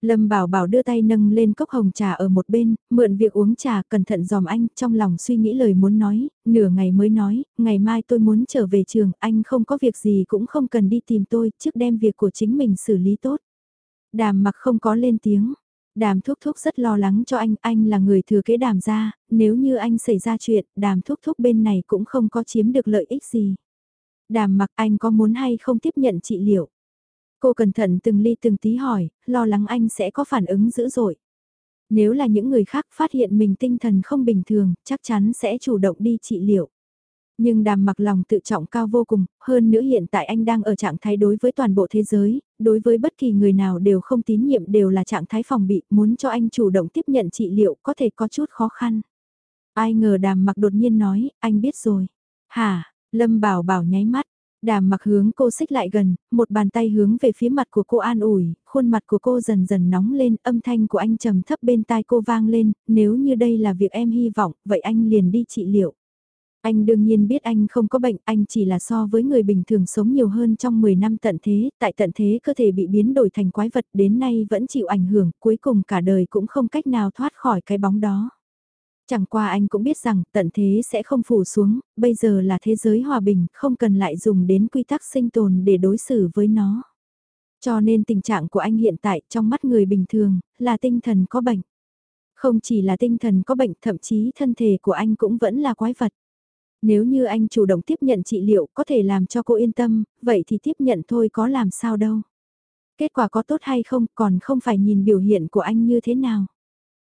Lâm Bảo Bảo đưa tay nâng lên cốc hồng trà ở một bên, mượn việc uống trà cẩn thận dòm anh, trong lòng suy nghĩ lời muốn nói, nửa ngày mới nói, ngày mai tôi muốn trở về trường, anh không có việc gì cũng không cần đi tìm tôi, trước đem việc của chính mình xử lý tốt. Đàm mặc không có lên tiếng, đàm thúc thúc rất lo lắng cho anh, anh là người thừa kế đàm ra, nếu như anh xảy ra chuyện, đàm thúc thúc bên này cũng không có chiếm được lợi ích gì. Đàm mặc anh có muốn hay không tiếp nhận trị liệu? Cô cẩn thận từng ly từng tí hỏi, lo lắng anh sẽ có phản ứng dữ dội. Nếu là những người khác phát hiện mình tinh thần không bình thường, chắc chắn sẽ chủ động đi trị liệu. Nhưng đàm mặc lòng tự trọng cao vô cùng, hơn nữa hiện tại anh đang ở trạng thái đối với toàn bộ thế giới, đối với bất kỳ người nào đều không tín nhiệm đều là trạng thái phòng bị, muốn cho anh chủ động tiếp nhận trị liệu có thể có chút khó khăn. Ai ngờ đàm mặc đột nhiên nói, anh biết rồi. Hả, Lâm bảo bảo nháy mắt, Đàm mặc hướng cô xích lại gần, một bàn tay hướng về phía mặt của cô an ủi, khuôn mặt của cô dần dần nóng lên, âm thanh của anh trầm thấp bên tai cô vang lên, nếu như đây là việc em hy vọng, vậy anh liền đi trị liệu. Anh đương nhiên biết anh không có bệnh, anh chỉ là so với người bình thường sống nhiều hơn trong 10 năm tận thế, tại tận thế cơ thể bị biến đổi thành quái vật đến nay vẫn chịu ảnh hưởng, cuối cùng cả đời cũng không cách nào thoát khỏi cái bóng đó. Chẳng qua anh cũng biết rằng tận thế sẽ không phủ xuống, bây giờ là thế giới hòa bình, không cần lại dùng đến quy tắc sinh tồn để đối xử với nó. Cho nên tình trạng của anh hiện tại trong mắt người bình thường là tinh thần có bệnh. Không chỉ là tinh thần có bệnh thậm chí thân thể của anh cũng vẫn là quái vật. Nếu như anh chủ động tiếp nhận trị liệu có thể làm cho cô yên tâm, vậy thì tiếp nhận thôi có làm sao đâu. Kết quả có tốt hay không còn không phải nhìn biểu hiện của anh như thế nào.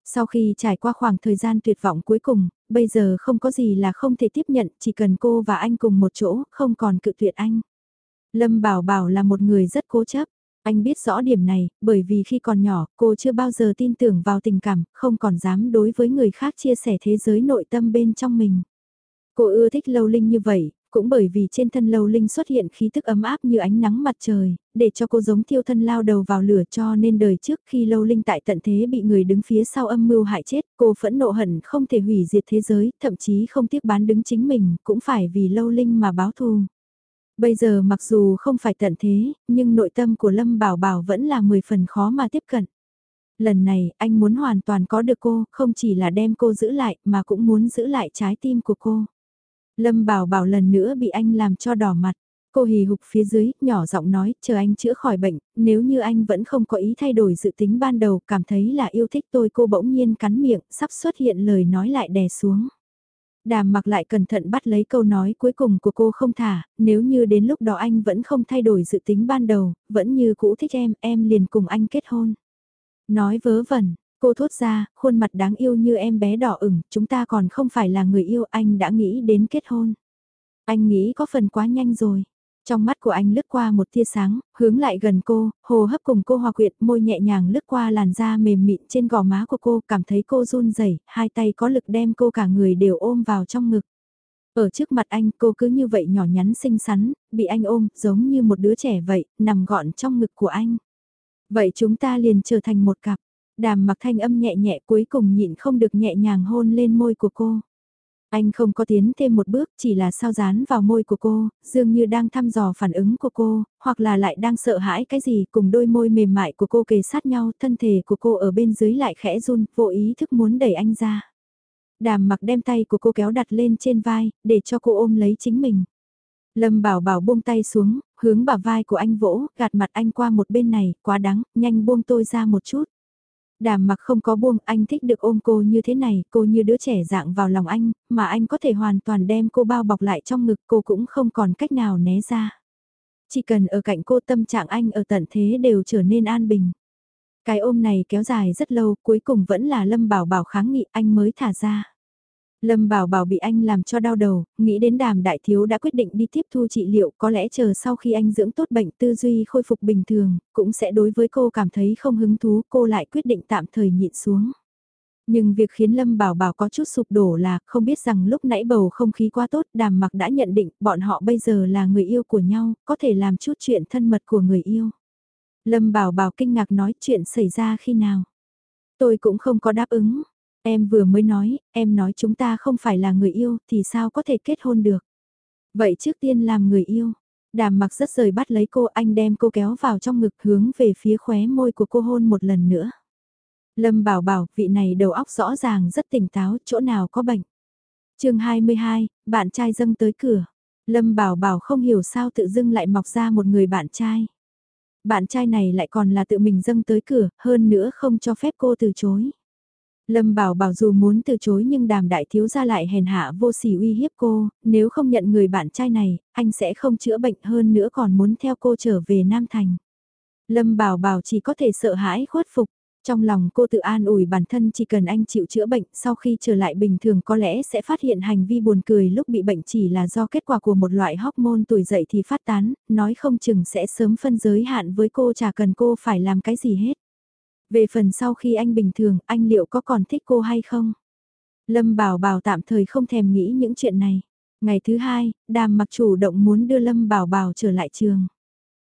Sau khi trải qua khoảng thời gian tuyệt vọng cuối cùng, bây giờ không có gì là không thể tiếp nhận, chỉ cần cô và anh cùng một chỗ, không còn cự tuyệt anh. Lâm Bảo Bảo là một người rất cố chấp. Anh biết rõ điểm này, bởi vì khi còn nhỏ, cô chưa bao giờ tin tưởng vào tình cảm, không còn dám đối với người khác chia sẻ thế giới nội tâm bên trong mình. Cô ưa thích Lâu Linh như vậy, cũng bởi vì trên thân Lâu Linh xuất hiện khí thức ấm áp như ánh nắng mặt trời, để cho cô giống thiêu thân lao đầu vào lửa cho nên đời trước khi Lâu Linh tại tận thế bị người đứng phía sau âm mưu hại chết, cô phẫn nộ hận không thể hủy diệt thế giới, thậm chí không tiếc bán đứng chính mình, cũng phải vì Lâu Linh mà báo thù. Bây giờ mặc dù không phải tận thế, nhưng nội tâm của Lâm Bảo Bảo vẫn là 10 phần khó mà tiếp cận. Lần này, anh muốn hoàn toàn có được cô, không chỉ là đem cô giữ lại, mà cũng muốn giữ lại trái tim của cô. Lâm Bảo Bảo lần nữa bị anh làm cho đỏ mặt. Cô hì hục phía dưới, nhỏ giọng nói, chờ anh chữa khỏi bệnh, nếu như anh vẫn không có ý thay đổi dự tính ban đầu, cảm thấy là yêu thích tôi cô bỗng nhiên cắn miệng, sắp xuất hiện lời nói lại đè xuống. Đàm mặc lại cẩn thận bắt lấy câu nói cuối cùng của cô không thả, nếu như đến lúc đó anh vẫn không thay đổi dự tính ban đầu, vẫn như cũ thích em, em liền cùng anh kết hôn. Nói vớ vẩn, cô thốt ra, khuôn mặt đáng yêu như em bé đỏ ửng, chúng ta còn không phải là người yêu, anh đã nghĩ đến kết hôn. Anh nghĩ có phần quá nhanh rồi. Trong mắt của anh lướt qua một tia sáng, hướng lại gần cô, hồ hấp cùng cô hòa quyệt, môi nhẹ nhàng lướt qua làn da mềm mịn trên gò má của cô, cảm thấy cô run rẩy, hai tay có lực đem cô cả người đều ôm vào trong ngực. Ở trước mặt anh cô cứ như vậy nhỏ nhắn xinh xắn, bị anh ôm, giống như một đứa trẻ vậy, nằm gọn trong ngực của anh. Vậy chúng ta liền trở thành một cặp. Đàm mặc thanh âm nhẹ nhẹ cuối cùng nhịn không được nhẹ nhàng hôn lên môi của cô. Anh không có tiến thêm một bước chỉ là sao dán vào môi của cô, dường như đang thăm dò phản ứng của cô, hoặc là lại đang sợ hãi cái gì cùng đôi môi mềm mại của cô kề sát nhau, thân thể của cô ở bên dưới lại khẽ run, vô ý thức muốn đẩy anh ra. Đàm mặc đem tay của cô kéo đặt lên trên vai, để cho cô ôm lấy chính mình. Lâm bảo bảo buông tay xuống, hướng bả vai của anh vỗ, gạt mặt anh qua một bên này, quá đắng, nhanh buông tôi ra một chút. Đàm mặc không có buông, anh thích được ôm cô như thế này, cô như đứa trẻ dạng vào lòng anh, mà anh có thể hoàn toàn đem cô bao bọc lại trong ngực cô cũng không còn cách nào né ra. Chỉ cần ở cạnh cô tâm trạng anh ở tận thế đều trở nên an bình. Cái ôm này kéo dài rất lâu, cuối cùng vẫn là Lâm Bảo Bảo kháng nghị anh mới thả ra. Lâm Bảo Bảo bị anh làm cho đau đầu, nghĩ đến đàm đại thiếu đã quyết định đi tiếp thu trị liệu có lẽ chờ sau khi anh dưỡng tốt bệnh tư duy khôi phục bình thường, cũng sẽ đối với cô cảm thấy không hứng thú cô lại quyết định tạm thời nhịn xuống. Nhưng việc khiến Lâm Bảo Bảo có chút sụp đổ là không biết rằng lúc nãy bầu không khí quá tốt đàm mặc đã nhận định bọn họ bây giờ là người yêu của nhau, có thể làm chút chuyện thân mật của người yêu. Lâm Bảo Bảo kinh ngạc nói chuyện xảy ra khi nào. Tôi cũng không có đáp ứng, Em vừa mới nói, em nói chúng ta không phải là người yêu thì sao có thể kết hôn được. Vậy trước tiên làm người yêu. Đàm mặc rất rời bắt lấy cô anh đem cô kéo vào trong ngực hướng về phía khóe môi của cô hôn một lần nữa. Lâm bảo bảo vị này đầu óc rõ ràng rất tỉnh táo chỗ nào có bệnh. chương 22, bạn trai dâng tới cửa. Lâm bảo bảo không hiểu sao tự dưng lại mọc ra một người bạn trai. Bạn trai này lại còn là tự mình dâng tới cửa, hơn nữa không cho phép cô từ chối. Lâm Bảo Bảo dù muốn từ chối nhưng đàm đại thiếu gia lại hèn hạ vô sỉ uy hiếp cô, nếu không nhận người bạn trai này, anh sẽ không chữa bệnh hơn nữa còn muốn theo cô trở về Nam Thành. Lâm Bảo Bảo chỉ có thể sợ hãi khuất phục, trong lòng cô tự an ủi bản thân chỉ cần anh chịu chữa bệnh sau khi trở lại bình thường có lẽ sẽ phát hiện hành vi buồn cười lúc bị bệnh chỉ là do kết quả của một loại hormone tuổi dậy thì phát tán, nói không chừng sẽ sớm phân giới hạn với cô chả cần cô phải làm cái gì hết. Về phần sau khi anh bình thường, anh liệu có còn thích cô hay không? Lâm Bảo Bảo tạm thời không thèm nghĩ những chuyện này. Ngày thứ hai, đàm mặc chủ động muốn đưa Lâm Bảo Bảo trở lại trường.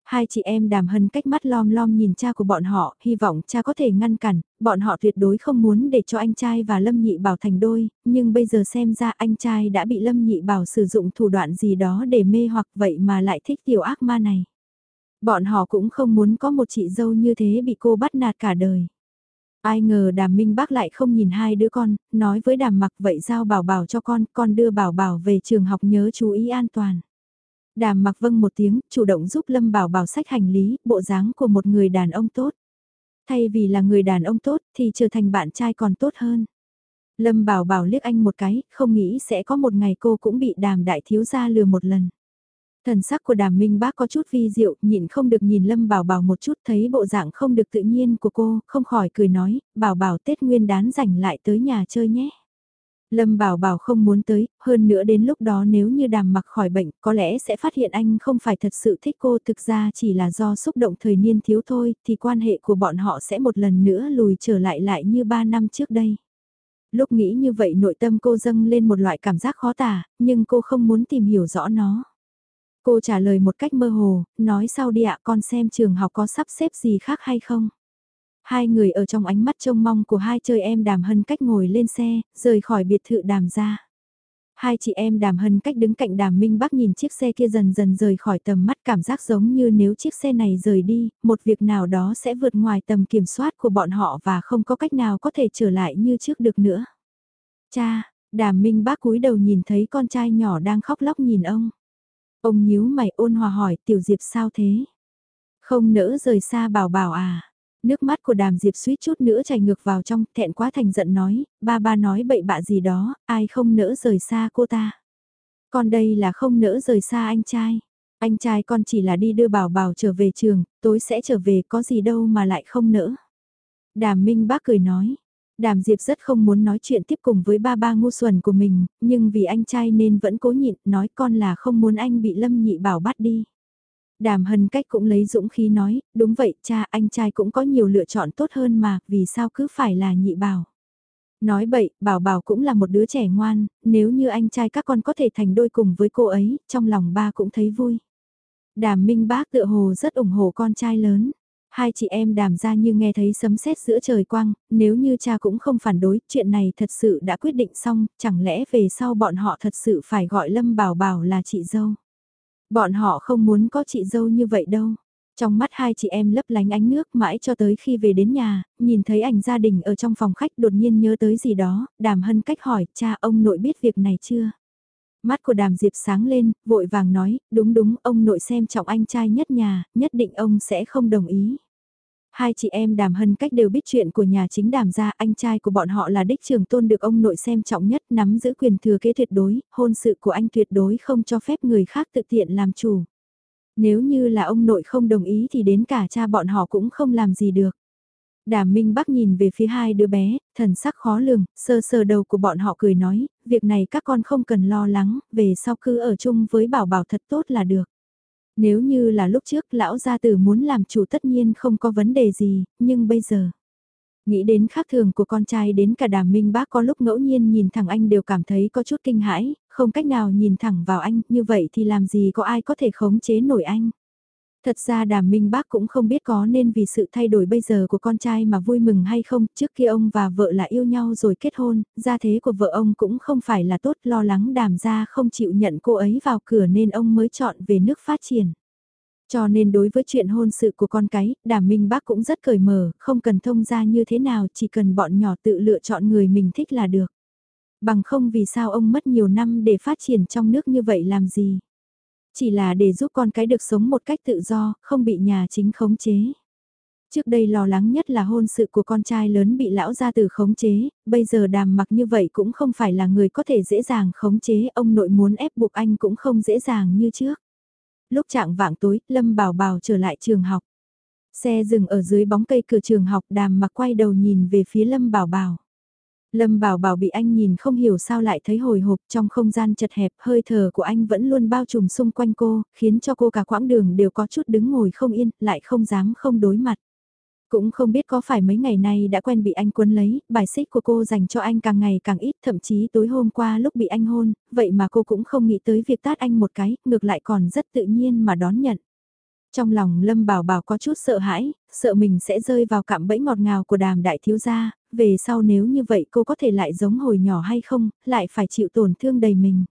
Hai chị em đàm hân cách mắt lom lom nhìn cha của bọn họ, hy vọng cha có thể ngăn cản, bọn họ tuyệt đối không muốn để cho anh trai và Lâm Nhị Bảo thành đôi, nhưng bây giờ xem ra anh trai đã bị Lâm Nhị Bảo sử dụng thủ đoạn gì đó để mê hoặc vậy mà lại thích tiểu ác ma này. Bọn họ cũng không muốn có một chị dâu như thế bị cô bắt nạt cả đời. Ai ngờ đàm minh bác lại không nhìn hai đứa con, nói với đàm mặc vậy giao bảo bảo cho con, con đưa bảo bảo về trường học nhớ chú ý an toàn. Đàm mặc vâng một tiếng, chủ động giúp Lâm Bảo Bảo sách hành lý, bộ dáng của một người đàn ông tốt. Thay vì là người đàn ông tốt thì trở thành bạn trai còn tốt hơn. Lâm Bảo Bảo liếc anh một cái, không nghĩ sẽ có một ngày cô cũng bị đàm đại thiếu gia lừa một lần. Thần sắc của đàm minh bác có chút vi diệu, nhịn không được nhìn Lâm Bảo Bảo một chút thấy bộ dạng không được tự nhiên của cô, không khỏi cười nói, Bảo Bảo Tết Nguyên đán rảnh lại tới nhà chơi nhé. Lâm Bảo Bảo không muốn tới, hơn nữa đến lúc đó nếu như đàm mặc khỏi bệnh có lẽ sẽ phát hiện anh không phải thật sự thích cô thực ra chỉ là do xúc động thời niên thiếu thôi thì quan hệ của bọn họ sẽ một lần nữa lùi trở lại lại như ba năm trước đây. Lúc nghĩ như vậy nội tâm cô dâng lên một loại cảm giác khó tả, nhưng cô không muốn tìm hiểu rõ nó. Cô trả lời một cách mơ hồ, nói sau đi ạ con xem trường học có sắp xếp gì khác hay không. Hai người ở trong ánh mắt trông mong của hai chơi em đàm hân cách ngồi lên xe, rời khỏi biệt thự đàm ra. Hai chị em đàm hân cách đứng cạnh đàm minh bắc nhìn chiếc xe kia dần dần rời khỏi tầm mắt cảm giác giống như nếu chiếc xe này rời đi, một việc nào đó sẽ vượt ngoài tầm kiểm soát của bọn họ và không có cách nào có thể trở lại như trước được nữa. Cha, đàm minh bác cúi đầu nhìn thấy con trai nhỏ đang khóc lóc nhìn ông. Ông nhíu mày ôn hòa hỏi tiểu diệp sao thế? Không nỡ rời xa bảo bảo à? Nước mắt của đàm diệp suýt chút nữa chảy ngược vào trong, thẹn quá thành giận nói, ba ba nói bậy bạ gì đó, ai không nỡ rời xa cô ta. Con đây là không nỡ rời xa anh trai. Anh trai con chỉ là đi đưa bảo bảo trở về trường, tối sẽ trở về có gì đâu mà lại không nỡ. Đàm Minh bác cười nói, Đàm Diệp rất không muốn nói chuyện tiếp cùng với ba ba ngu xuẩn của mình, nhưng vì anh trai nên vẫn cố nhịn, nói con là không muốn anh bị Lâm Nhị Bảo bắt đi. Đàm Hân Cách cũng lấy dũng khí nói, đúng vậy cha anh trai cũng có nhiều lựa chọn tốt hơn mà, vì sao cứ phải là Nhị Bảo. Nói bậy, Bảo Bảo cũng là một đứa trẻ ngoan, nếu như anh trai các con có thể thành đôi cùng với cô ấy, trong lòng ba cũng thấy vui. Đàm Minh Bác tự hồ rất ủng hộ con trai lớn. Hai chị em đàm ra như nghe thấy sấm sét giữa trời quang, nếu như cha cũng không phản đối, chuyện này thật sự đã quyết định xong, chẳng lẽ về sau bọn họ thật sự phải gọi Lâm Bảo Bảo là chị dâu. Bọn họ không muốn có chị dâu như vậy đâu. Trong mắt hai chị em lấp lánh ánh nước mãi cho tới khi về đến nhà, nhìn thấy ảnh gia đình ở trong phòng khách đột nhiên nhớ tới gì đó, đàm hân cách hỏi, cha ông nội biết việc này chưa? Mắt của đàm diệp sáng lên, vội vàng nói, đúng đúng, ông nội xem trọng anh trai nhất nhà, nhất định ông sẽ không đồng ý. Hai chị em đàm hân cách đều biết chuyện của nhà chính đàm gia, anh trai của bọn họ là đích trường tôn được ông nội xem trọng nhất, nắm giữ quyền thừa kế tuyệt đối, hôn sự của anh tuyệt đối không cho phép người khác tự tiện làm chủ. Nếu như là ông nội không đồng ý thì đến cả cha bọn họ cũng không làm gì được. Đàm Minh Bắc nhìn về phía hai đứa bé, thần sắc khó lường, sơ sơ đầu của bọn họ cười nói, việc này các con không cần lo lắng, về sau cứ ở chung với bảo bảo thật tốt là được. Nếu như là lúc trước lão gia tử muốn làm chủ tất nhiên không có vấn đề gì, nhưng bây giờ... Nghĩ đến khác thường của con trai đến cả đàm minh bác có lúc ngẫu nhiên nhìn thẳng anh đều cảm thấy có chút kinh hãi, không cách nào nhìn thẳng vào anh, như vậy thì làm gì có ai có thể khống chế nổi anh. Thật ra đàm minh bác cũng không biết có nên vì sự thay đổi bây giờ của con trai mà vui mừng hay không, trước kia ông và vợ là yêu nhau rồi kết hôn, gia thế của vợ ông cũng không phải là tốt, lo lắng đàm gia không chịu nhận cô ấy vào cửa nên ông mới chọn về nước phát triển. Cho nên đối với chuyện hôn sự của con cái, đàm minh bác cũng rất cởi mở, không cần thông ra như thế nào, chỉ cần bọn nhỏ tự lựa chọn người mình thích là được. Bằng không vì sao ông mất nhiều năm để phát triển trong nước như vậy làm gì. Chỉ là để giúp con cái được sống một cách tự do, không bị nhà chính khống chế. Trước đây lo lắng nhất là hôn sự của con trai lớn bị lão gia tử khống chế, bây giờ đàm mặc như vậy cũng không phải là người có thể dễ dàng khống chế, ông nội muốn ép buộc anh cũng không dễ dàng như trước. Lúc trạng vạng tối, Lâm Bảo Bảo trở lại trường học. Xe dừng ở dưới bóng cây cửa trường học đàm mặc quay đầu nhìn về phía Lâm Bảo Bảo. Lâm Bảo Bảo bị anh nhìn không hiểu sao lại thấy hồi hộp trong không gian chật hẹp, hơi thở của anh vẫn luôn bao trùm xung quanh cô, khiến cho cô cả quãng đường đều có chút đứng ngồi không yên, lại không dám không đối mặt. Cũng không biết có phải mấy ngày nay đã quen bị anh cuốn lấy, bài xích của cô dành cho anh càng ngày càng ít, thậm chí tối hôm qua lúc bị anh hôn, vậy mà cô cũng không nghĩ tới việc tát anh một cái, ngược lại còn rất tự nhiên mà đón nhận. Trong lòng Lâm Bảo Bảo có chút sợ hãi, sợ mình sẽ rơi vào cạm bẫy ngọt ngào của đàm đại thiếu gia, về sau nếu như vậy cô có thể lại giống hồi nhỏ hay không, lại phải chịu tổn thương đầy mình.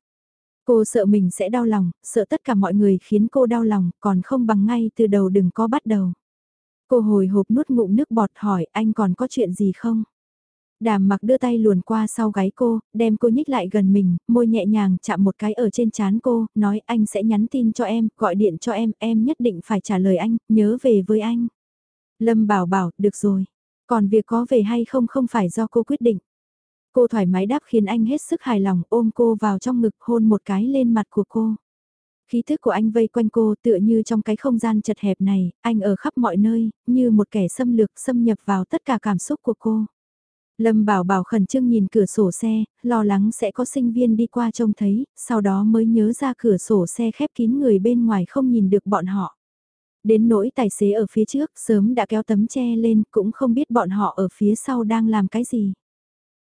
Cô sợ mình sẽ đau lòng, sợ tất cả mọi người khiến cô đau lòng, còn không bằng ngay từ đầu đừng có bắt đầu. Cô hồi hộp nuốt ngụm nước bọt hỏi anh còn có chuyện gì không? Đàm mặc đưa tay luồn qua sau gáy cô, đem cô nhích lại gần mình, môi nhẹ nhàng chạm một cái ở trên chán cô, nói anh sẽ nhắn tin cho em, gọi điện cho em, em nhất định phải trả lời anh, nhớ về với anh. Lâm bảo bảo, được rồi. Còn việc có về hay không không phải do cô quyết định. Cô thoải mái đáp khiến anh hết sức hài lòng ôm cô vào trong ngực hôn một cái lên mặt của cô. Khí thức của anh vây quanh cô tựa như trong cái không gian chật hẹp này, anh ở khắp mọi nơi, như một kẻ xâm lược xâm nhập vào tất cả cảm xúc của cô. Lâm Bảo Bảo khẩn trương nhìn cửa sổ xe, lo lắng sẽ có sinh viên đi qua trông thấy, sau đó mới nhớ ra cửa sổ xe khép kín người bên ngoài không nhìn được bọn họ. Đến nỗi tài xế ở phía trước sớm đã kéo tấm che lên cũng không biết bọn họ ở phía sau đang làm cái gì.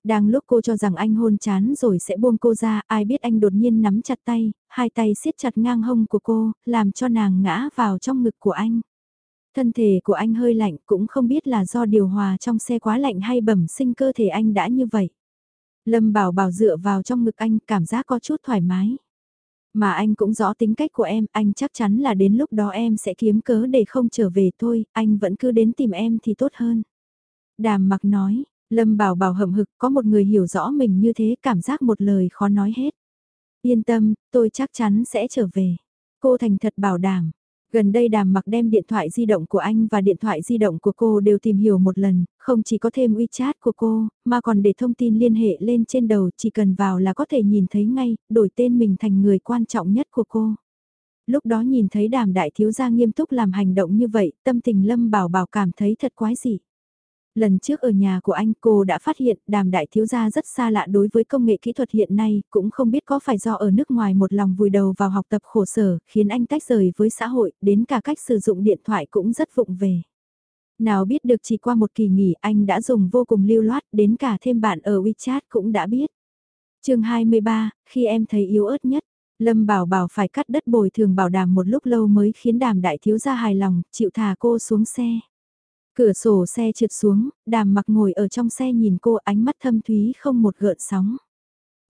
Đang lúc cô cho rằng anh hôn chán rồi sẽ buông cô ra, ai biết anh đột nhiên nắm chặt tay, hai tay siết chặt ngang hông của cô, làm cho nàng ngã vào trong ngực của anh. Thân thể của anh hơi lạnh cũng không biết là do điều hòa trong xe quá lạnh hay bẩm sinh cơ thể anh đã như vậy. Lâm bảo bảo dựa vào trong ngực anh cảm giác có chút thoải mái. Mà anh cũng rõ tính cách của em, anh chắc chắn là đến lúc đó em sẽ kiếm cớ để không trở về thôi, anh vẫn cứ đến tìm em thì tốt hơn. Đàm mặc nói, Lâm bảo bảo hậm hực có một người hiểu rõ mình như thế cảm giác một lời khó nói hết. Yên tâm, tôi chắc chắn sẽ trở về. Cô thành thật bảo đảm. Gần đây đàm mặc đem điện thoại di động của anh và điện thoại di động của cô đều tìm hiểu một lần, không chỉ có thêm WeChat của cô, mà còn để thông tin liên hệ lên trên đầu chỉ cần vào là có thể nhìn thấy ngay, đổi tên mình thành người quan trọng nhất của cô. Lúc đó nhìn thấy đàm đại thiếu gia nghiêm túc làm hành động như vậy, tâm tình lâm bảo bảo cảm thấy thật quái dị. Lần trước ở nhà của anh cô đã phát hiện đàm đại thiếu gia rất xa lạ đối với công nghệ kỹ thuật hiện nay, cũng không biết có phải do ở nước ngoài một lòng vùi đầu vào học tập khổ sở, khiến anh tách rời với xã hội, đến cả cách sử dụng điện thoại cũng rất vụng về. Nào biết được chỉ qua một kỳ nghỉ anh đã dùng vô cùng lưu loát, đến cả thêm bạn ở WeChat cũng đã biết. chương 23, khi em thấy yếu ớt nhất, Lâm bảo bảo phải cắt đất bồi thường bảo đảm một lúc lâu mới khiến đàm đại thiếu gia hài lòng, chịu thả cô xuống xe. Cửa sổ xe trượt xuống, đàm mặc ngồi ở trong xe nhìn cô ánh mắt thâm thúy không một gợn sóng.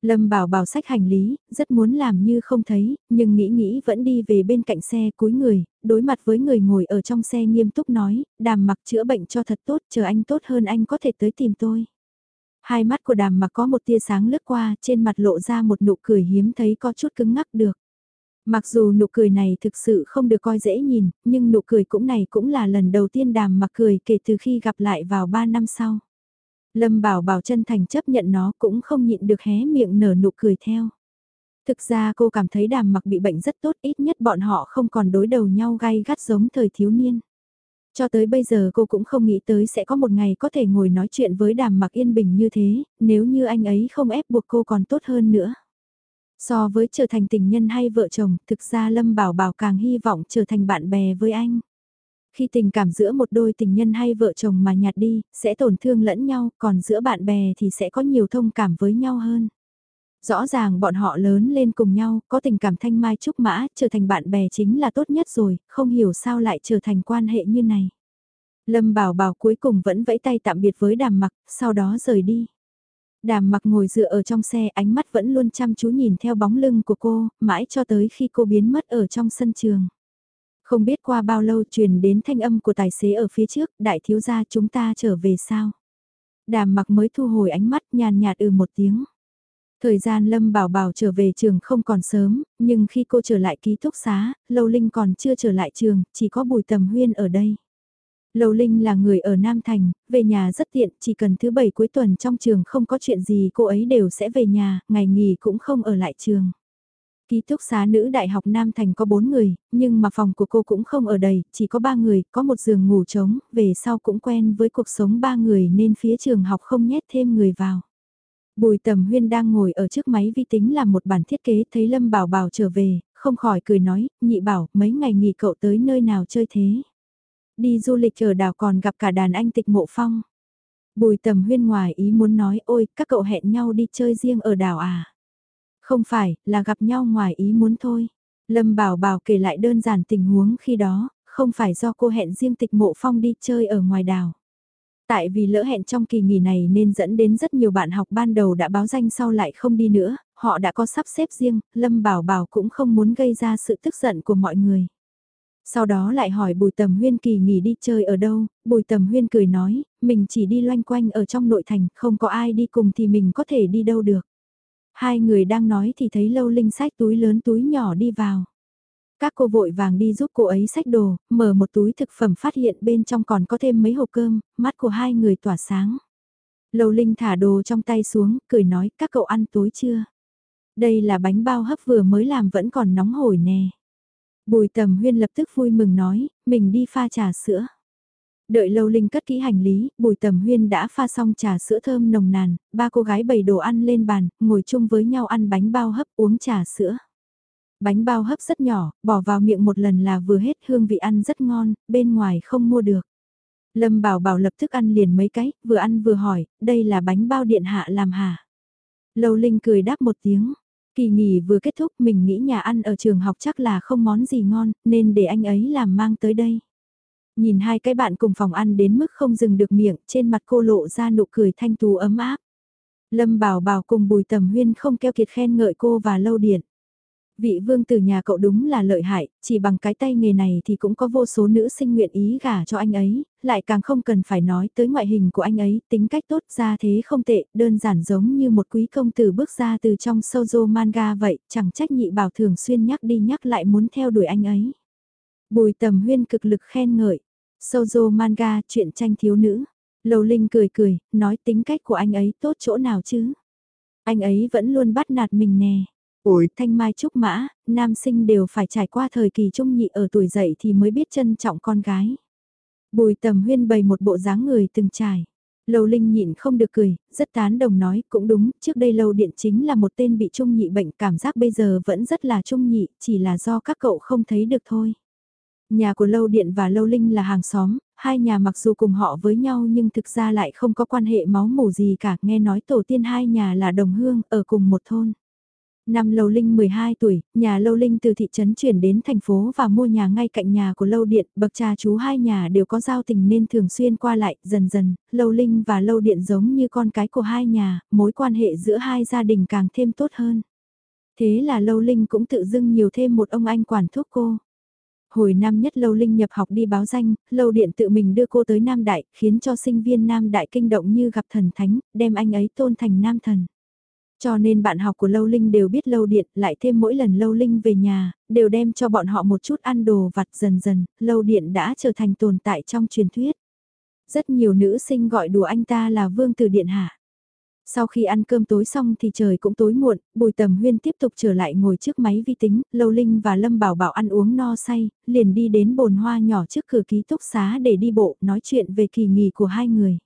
Lâm bảo bảo sách hành lý, rất muốn làm như không thấy, nhưng nghĩ nghĩ vẫn đi về bên cạnh xe cúi người, đối mặt với người ngồi ở trong xe nghiêm túc nói, đàm mặc chữa bệnh cho thật tốt, chờ anh tốt hơn anh có thể tới tìm tôi. Hai mắt của đàm mặc có một tia sáng lướt qua, trên mặt lộ ra một nụ cười hiếm thấy có chút cứng ngắc được. Mặc dù nụ cười này thực sự không được coi dễ nhìn, nhưng nụ cười cũng này cũng là lần đầu tiên đàm mặc cười kể từ khi gặp lại vào 3 năm sau. Lâm Bảo Bảo chân thành chấp nhận nó cũng không nhịn được hé miệng nở nụ cười theo. Thực ra cô cảm thấy đàm mặc bị bệnh rất tốt ít nhất bọn họ không còn đối đầu nhau gay gắt giống thời thiếu niên. Cho tới bây giờ cô cũng không nghĩ tới sẽ có một ngày có thể ngồi nói chuyện với đàm mặc yên bình như thế, nếu như anh ấy không ép buộc cô còn tốt hơn nữa. So với trở thành tình nhân hay vợ chồng, thực ra Lâm Bảo Bảo càng hy vọng trở thành bạn bè với anh. Khi tình cảm giữa một đôi tình nhân hay vợ chồng mà nhạt đi, sẽ tổn thương lẫn nhau, còn giữa bạn bè thì sẽ có nhiều thông cảm với nhau hơn. Rõ ràng bọn họ lớn lên cùng nhau, có tình cảm thanh mai trúc mã, trở thành bạn bè chính là tốt nhất rồi, không hiểu sao lại trở thành quan hệ như này. Lâm Bảo Bảo cuối cùng vẫn vẫy tay tạm biệt với đàm mặc, sau đó rời đi. Đàm mặc ngồi dựa ở trong xe ánh mắt vẫn luôn chăm chú nhìn theo bóng lưng của cô, mãi cho tới khi cô biến mất ở trong sân trường. Không biết qua bao lâu truyền đến thanh âm của tài xế ở phía trước, đại thiếu gia chúng ta trở về sao? Đàm mặc mới thu hồi ánh mắt nhàn nhạt ừ một tiếng. Thời gian Lâm Bảo Bảo trở về trường không còn sớm, nhưng khi cô trở lại ký túc xá, Lâu Linh còn chưa trở lại trường, chỉ có Bùi Tầm Huyên ở đây. Lầu Linh là người ở Nam Thành, về nhà rất tiện, chỉ cần thứ bảy cuối tuần trong trường không có chuyện gì cô ấy đều sẽ về nhà, ngày nghỉ cũng không ở lại trường. Ký túc xá nữ đại học Nam Thành có 4 người, nhưng mà phòng của cô cũng không ở đầy, chỉ có 3 người, có một giường ngủ trống, về sau cũng quen với cuộc sống 3 người nên phía trường học không nhét thêm người vào. Bùi Tầm Huyên đang ngồi ở trước máy vi tính làm một bản thiết kế thấy Lâm Bảo Bảo trở về, không khỏi cười nói, nhị bảo, mấy ngày nghỉ cậu tới nơi nào chơi thế. Đi du lịch ở đảo còn gặp cả đàn anh tịch mộ phong. Bùi tầm huyên ngoài ý muốn nói ôi các cậu hẹn nhau đi chơi riêng ở đảo à. Không phải, là gặp nhau ngoài ý muốn thôi. Lâm Bảo Bảo kể lại đơn giản tình huống khi đó, không phải do cô hẹn riêng tịch mộ phong đi chơi ở ngoài đảo. Tại vì lỡ hẹn trong kỳ nghỉ này nên dẫn đến rất nhiều bạn học ban đầu đã báo danh sau lại không đi nữa, họ đã có sắp xếp riêng, Lâm Bảo Bảo cũng không muốn gây ra sự tức giận của mọi người. Sau đó lại hỏi Bùi Tầm Huyên kỳ nghỉ đi chơi ở đâu, Bùi Tầm Huyên cười nói, mình chỉ đi loanh quanh ở trong nội thành, không có ai đi cùng thì mình có thể đi đâu được. Hai người đang nói thì thấy Lâu Linh sách túi lớn túi nhỏ đi vào. Các cô vội vàng đi giúp cô ấy xách đồ, mở một túi thực phẩm phát hiện bên trong còn có thêm mấy hộp cơm, mắt của hai người tỏa sáng. Lâu Linh thả đồ trong tay xuống, cười nói, các cậu ăn tối chưa? Đây là bánh bao hấp vừa mới làm vẫn còn nóng hổi nè. Bùi tầm huyên lập tức vui mừng nói, mình đi pha trà sữa. Đợi lâu linh cất kỹ hành lý, bùi tầm huyên đã pha xong trà sữa thơm nồng nàn, ba cô gái bày đồ ăn lên bàn, ngồi chung với nhau ăn bánh bao hấp uống trà sữa. Bánh bao hấp rất nhỏ, bỏ vào miệng một lần là vừa hết hương vị ăn rất ngon, bên ngoài không mua được. Lâm bảo bảo lập tức ăn liền mấy cái, vừa ăn vừa hỏi, đây là bánh bao điện hạ làm hả? Lâu Linh cười đáp một tiếng, Kỳ nghỉ vừa kết thúc mình nghĩ nhà ăn ở trường học chắc là không món gì ngon, nên để anh ấy làm mang tới đây. Nhìn hai cái bạn cùng phòng ăn đến mức không dừng được miệng, trên mặt cô lộ ra nụ cười thanh tú ấm áp. Lâm Bảo Bảo cùng Bùi Tầm Huyên không keo kiệt khen ngợi cô và lâu điện. Vị vương từ nhà cậu đúng là lợi hại, chỉ bằng cái tay nghề này thì cũng có vô số nữ sinh nguyện ý gả cho anh ấy, lại càng không cần phải nói tới ngoại hình của anh ấy, tính cách tốt ra thế không tệ, đơn giản giống như một quý công tử bước ra từ trong shoujo manga vậy, chẳng trách nhị bảo thường xuyên nhắc đi nhắc lại muốn theo đuổi anh ấy. Bùi tầm huyên cực lực khen ngợi, shoujo manga chuyện tranh thiếu nữ, Lầu Linh cười cười, nói tính cách của anh ấy tốt chỗ nào chứ? Anh ấy vẫn luôn bắt nạt mình nè. Ủi, thanh mai trúc mã, nam sinh đều phải trải qua thời kỳ trung nhị ở tuổi dậy thì mới biết trân trọng con gái. Bùi tầm huyên bày một bộ dáng người từng trải. Lâu Linh nhịn không được cười, rất tán đồng nói, cũng đúng, trước đây Lâu Điện chính là một tên bị trung nhị bệnh, cảm giác bây giờ vẫn rất là trung nhị, chỉ là do các cậu không thấy được thôi. Nhà của Lâu Điện và Lâu Linh là hàng xóm, hai nhà mặc dù cùng họ với nhau nhưng thực ra lại không có quan hệ máu mủ gì cả, nghe nói tổ tiên hai nhà là đồng hương, ở cùng một thôn. Năm Lâu Linh 12 tuổi, nhà Lâu Linh từ thị trấn chuyển đến thành phố và mua nhà ngay cạnh nhà của Lâu Điện, bậc cha chú hai nhà đều có giao tình nên thường xuyên qua lại, dần dần, Lâu Linh và Lâu Điện giống như con cái của hai nhà, mối quan hệ giữa hai gia đình càng thêm tốt hơn. Thế là Lâu Linh cũng tự dưng nhiều thêm một ông anh quản thúc cô. Hồi năm nhất Lâu Linh nhập học đi báo danh, Lâu Điện tự mình đưa cô tới Nam Đại, khiến cho sinh viên Nam Đại kinh động như gặp thần thánh, đem anh ấy tôn thành Nam Thần. Cho nên bạn học của Lâu Linh đều biết Lâu Điện, lại thêm mỗi lần Lâu Linh về nhà, đều đem cho bọn họ một chút ăn đồ vặt dần dần, Lâu Điện đã trở thành tồn tại trong truyền thuyết. Rất nhiều nữ sinh gọi đùa anh ta là Vương Tử Điện Hạ. Sau khi ăn cơm tối xong thì trời cũng tối muộn, Bùi Tầm Huyên tiếp tục trở lại ngồi trước máy vi tính, Lâu Linh và Lâm Bảo Bảo ăn uống no say, liền đi đến bồn hoa nhỏ trước cửa ký túc xá để đi bộ, nói chuyện về kỳ nghỉ của hai người.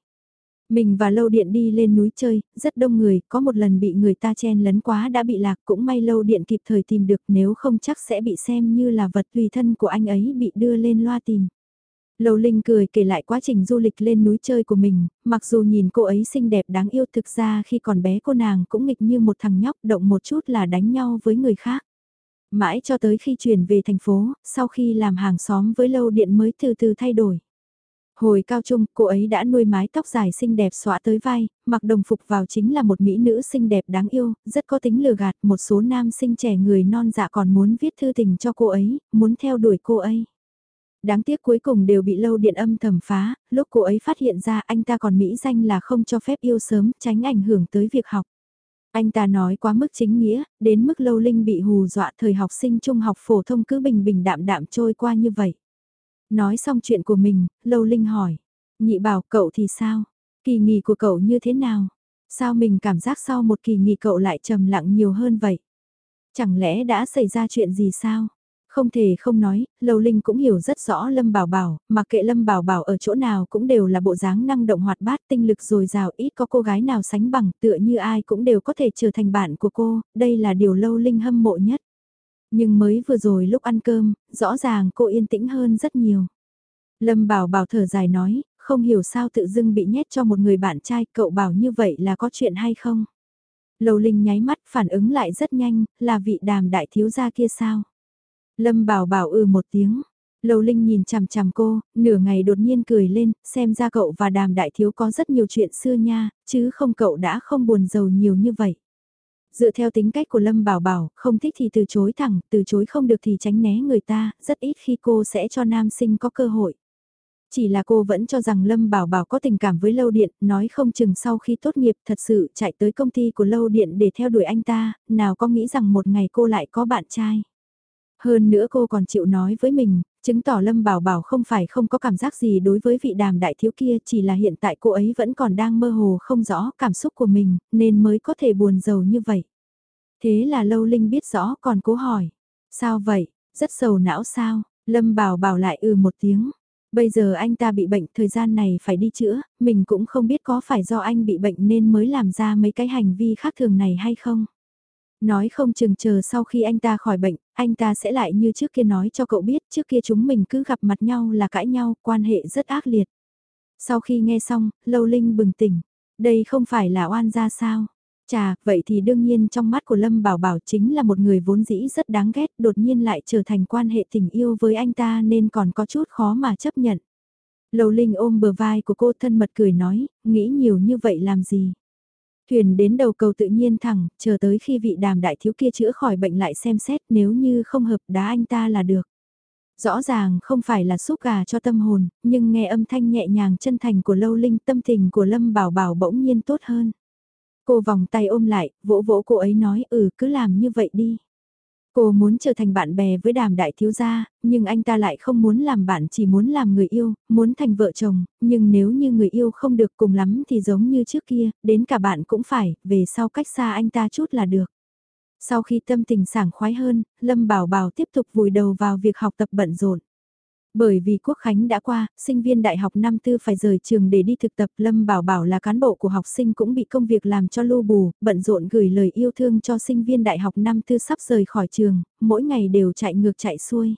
Mình và Lâu Điện đi lên núi chơi, rất đông người, có một lần bị người ta chen lấn quá đã bị lạc, cũng may Lâu Điện kịp thời tìm được nếu không chắc sẽ bị xem như là vật tùy thân của anh ấy bị đưa lên loa tìm. Lâu Linh cười kể lại quá trình du lịch lên núi chơi của mình, mặc dù nhìn cô ấy xinh đẹp đáng yêu thực ra khi còn bé cô nàng cũng nghịch như một thằng nhóc động một chút là đánh nhau với người khác. Mãi cho tới khi chuyển về thành phố, sau khi làm hàng xóm với Lâu Điện mới từ từ thay đổi. Hồi cao trung, cô ấy đã nuôi mái tóc dài xinh đẹp xõa tới vai, mặc đồng phục vào chính là một mỹ nữ xinh đẹp đáng yêu, rất có tính lừa gạt, một số nam sinh trẻ người non dạ còn muốn viết thư tình cho cô ấy, muốn theo đuổi cô ấy. Đáng tiếc cuối cùng đều bị lâu điện âm thầm phá, lúc cô ấy phát hiện ra anh ta còn mỹ danh là không cho phép yêu sớm, tránh ảnh hưởng tới việc học. Anh ta nói quá mức chính nghĩa, đến mức lâu linh bị hù dọa thời học sinh trung học phổ thông cứ bình bình đạm đạm trôi qua như vậy. Nói xong chuyện của mình, Lâu Linh hỏi. Nhị bảo cậu thì sao? Kỳ nghỉ của cậu như thế nào? Sao mình cảm giác sau một kỳ nghỉ cậu lại trầm lặng nhiều hơn vậy? Chẳng lẽ đã xảy ra chuyện gì sao? Không thể không nói, Lâu Linh cũng hiểu rất rõ Lâm Bảo Bảo, mà kệ Lâm Bảo Bảo ở chỗ nào cũng đều là bộ dáng năng động hoạt bát tinh lực dồi dào ít có cô gái nào sánh bằng tựa như ai cũng đều có thể trở thành bạn của cô, đây là điều Lâu Linh hâm mộ nhất. Nhưng mới vừa rồi lúc ăn cơm, rõ ràng cô yên tĩnh hơn rất nhiều. Lâm bảo bảo thở dài nói, không hiểu sao tự dưng bị nhét cho một người bạn trai, cậu bảo như vậy là có chuyện hay không? Lầu Linh nháy mắt phản ứng lại rất nhanh, là vị đàm đại thiếu gia kia sao? Lâm bảo bảo ừ một tiếng. Lầu Linh nhìn chằm chằm cô, nửa ngày đột nhiên cười lên, xem ra cậu và đàm đại thiếu có rất nhiều chuyện xưa nha, chứ không cậu đã không buồn giàu nhiều như vậy. Dựa theo tính cách của Lâm Bảo Bảo, không thích thì từ chối thẳng, từ chối không được thì tránh né người ta, rất ít khi cô sẽ cho nam sinh có cơ hội. Chỉ là cô vẫn cho rằng Lâm Bảo Bảo có tình cảm với Lâu Điện, nói không chừng sau khi tốt nghiệp thật sự chạy tới công ty của Lâu Điện để theo đuổi anh ta, nào có nghĩ rằng một ngày cô lại có bạn trai. Hơn nữa cô còn chịu nói với mình, chứng tỏ Lâm Bảo Bảo không phải không có cảm giác gì đối với vị đàm đại thiếu kia chỉ là hiện tại cô ấy vẫn còn đang mơ hồ không rõ cảm xúc của mình nên mới có thể buồn giàu như vậy. Thế là Lâu Linh biết rõ còn cố hỏi. Sao vậy? Rất sầu não sao? Lâm Bảo Bảo lại ừ một tiếng. Bây giờ anh ta bị bệnh thời gian này phải đi chữa, mình cũng không biết có phải do anh bị bệnh nên mới làm ra mấy cái hành vi khác thường này hay không. Nói không chừng chờ sau khi anh ta khỏi bệnh, anh ta sẽ lại như trước kia nói cho cậu biết trước kia chúng mình cứ gặp mặt nhau là cãi nhau, quan hệ rất ác liệt. Sau khi nghe xong, Lâu Linh bừng tỉnh, đây không phải là oan gia sao? Chà, vậy thì đương nhiên trong mắt của Lâm Bảo Bảo chính là một người vốn dĩ rất đáng ghét đột nhiên lại trở thành quan hệ tình yêu với anh ta nên còn có chút khó mà chấp nhận. Lầu Linh ôm bờ vai của cô thân mật cười nói, nghĩ nhiều như vậy làm gì? Thuyền đến đầu cầu tự nhiên thẳng, chờ tới khi vị đàm đại thiếu kia chữa khỏi bệnh lại xem xét nếu như không hợp đá anh ta là được. Rõ ràng không phải là xúc gà cho tâm hồn, nhưng nghe âm thanh nhẹ nhàng chân thành của lâu linh tâm tình của Lâm Bảo Bảo bỗng nhiên tốt hơn. Cô vòng tay ôm lại, vỗ vỗ cô ấy nói ừ cứ làm như vậy đi. Cô muốn trở thành bạn bè với đàm đại thiếu gia, nhưng anh ta lại không muốn làm bạn chỉ muốn làm người yêu, muốn thành vợ chồng, nhưng nếu như người yêu không được cùng lắm thì giống như trước kia, đến cả bạn cũng phải, về sau cách xa anh ta chút là được. Sau khi tâm tình sảng khoái hơn, Lâm Bảo Bảo tiếp tục vùi đầu vào việc học tập bận rộn. Bởi vì quốc khánh đã qua, sinh viên đại học năm tư phải rời trường để đi thực tập Lâm Bảo Bảo là cán bộ của học sinh cũng bị công việc làm cho lưu bù, bận rộn gửi lời yêu thương cho sinh viên đại học năm tư sắp rời khỏi trường, mỗi ngày đều chạy ngược chạy xuôi.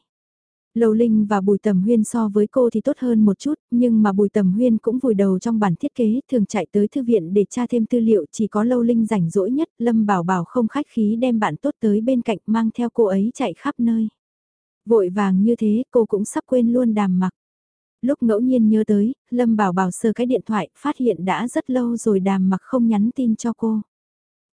Lầu Linh và Bùi Tầm Huyên so với cô thì tốt hơn một chút, nhưng mà Bùi Tầm Huyên cũng vùi đầu trong bản thiết kế, thường chạy tới thư viện để tra thêm tư liệu, chỉ có Lâu Linh rảnh rỗi nhất, Lâm Bảo Bảo không khách khí đem bạn tốt tới bên cạnh mang theo cô ấy chạy khắp nơi. Vội vàng như thế cô cũng sắp quên luôn đàm mặc. Lúc ngẫu nhiên nhớ tới, Lâm Bảo Bảo sờ cái điện thoại, phát hiện đã rất lâu rồi đàm mặc không nhắn tin cho cô.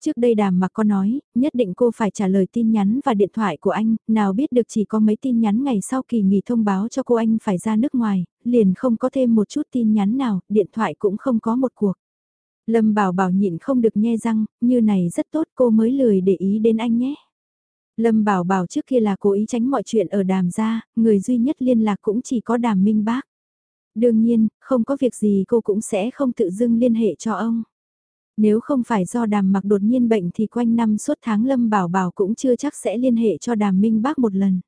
Trước đây đàm mặc có nói, nhất định cô phải trả lời tin nhắn và điện thoại của anh, nào biết được chỉ có mấy tin nhắn ngày sau kỳ nghỉ thông báo cho cô anh phải ra nước ngoài, liền không có thêm một chút tin nhắn nào, điện thoại cũng không có một cuộc. Lâm Bảo Bảo nhịn không được nhe răng, như này rất tốt cô mới lười để ý đến anh nhé. Lâm Bảo Bảo trước kia là cố ý tránh mọi chuyện ở đàm gia, người duy nhất liên lạc cũng chỉ có đàm minh bác. Đương nhiên, không có việc gì cô cũng sẽ không tự dưng liên hệ cho ông. Nếu không phải do đàm mặc đột nhiên bệnh thì quanh năm suốt tháng Lâm Bảo Bảo cũng chưa chắc sẽ liên hệ cho đàm minh bác một lần.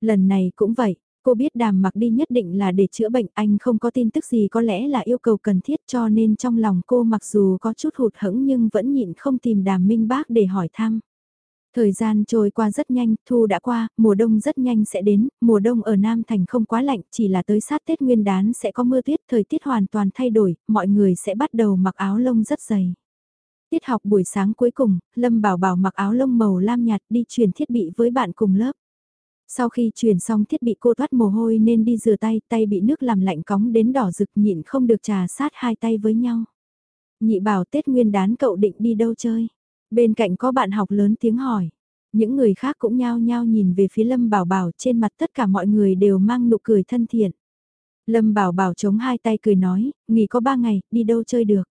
Lần này cũng vậy, cô biết đàm mặc đi nhất định là để chữa bệnh anh không có tin tức gì có lẽ là yêu cầu cần thiết cho nên trong lòng cô mặc dù có chút hụt hẫng nhưng vẫn nhịn không tìm đàm minh bác để hỏi thăm. Thời gian trôi qua rất nhanh, thu đã qua, mùa đông rất nhanh sẽ đến, mùa đông ở Nam Thành không quá lạnh, chỉ là tới sát Tết Nguyên đán sẽ có mưa tuyết, thời tiết hoàn toàn thay đổi, mọi người sẽ bắt đầu mặc áo lông rất dày. Tiết học buổi sáng cuối cùng, Lâm Bảo Bảo mặc áo lông màu lam nhạt đi truyền thiết bị với bạn cùng lớp. Sau khi truyền xong thiết bị cô thoát mồ hôi nên đi rửa tay, tay bị nước làm lạnh cóng đến đỏ rực nhịn không được trà sát hai tay với nhau. Nhị bảo Tết Nguyên đán cậu định đi đâu chơi? Bên cạnh có bạn học lớn tiếng hỏi. Những người khác cũng nhao nhao nhìn về phía Lâm Bảo Bảo trên mặt tất cả mọi người đều mang nụ cười thân thiện. Lâm Bảo Bảo chống hai tay cười nói, nghỉ có ba ngày, đi đâu chơi được.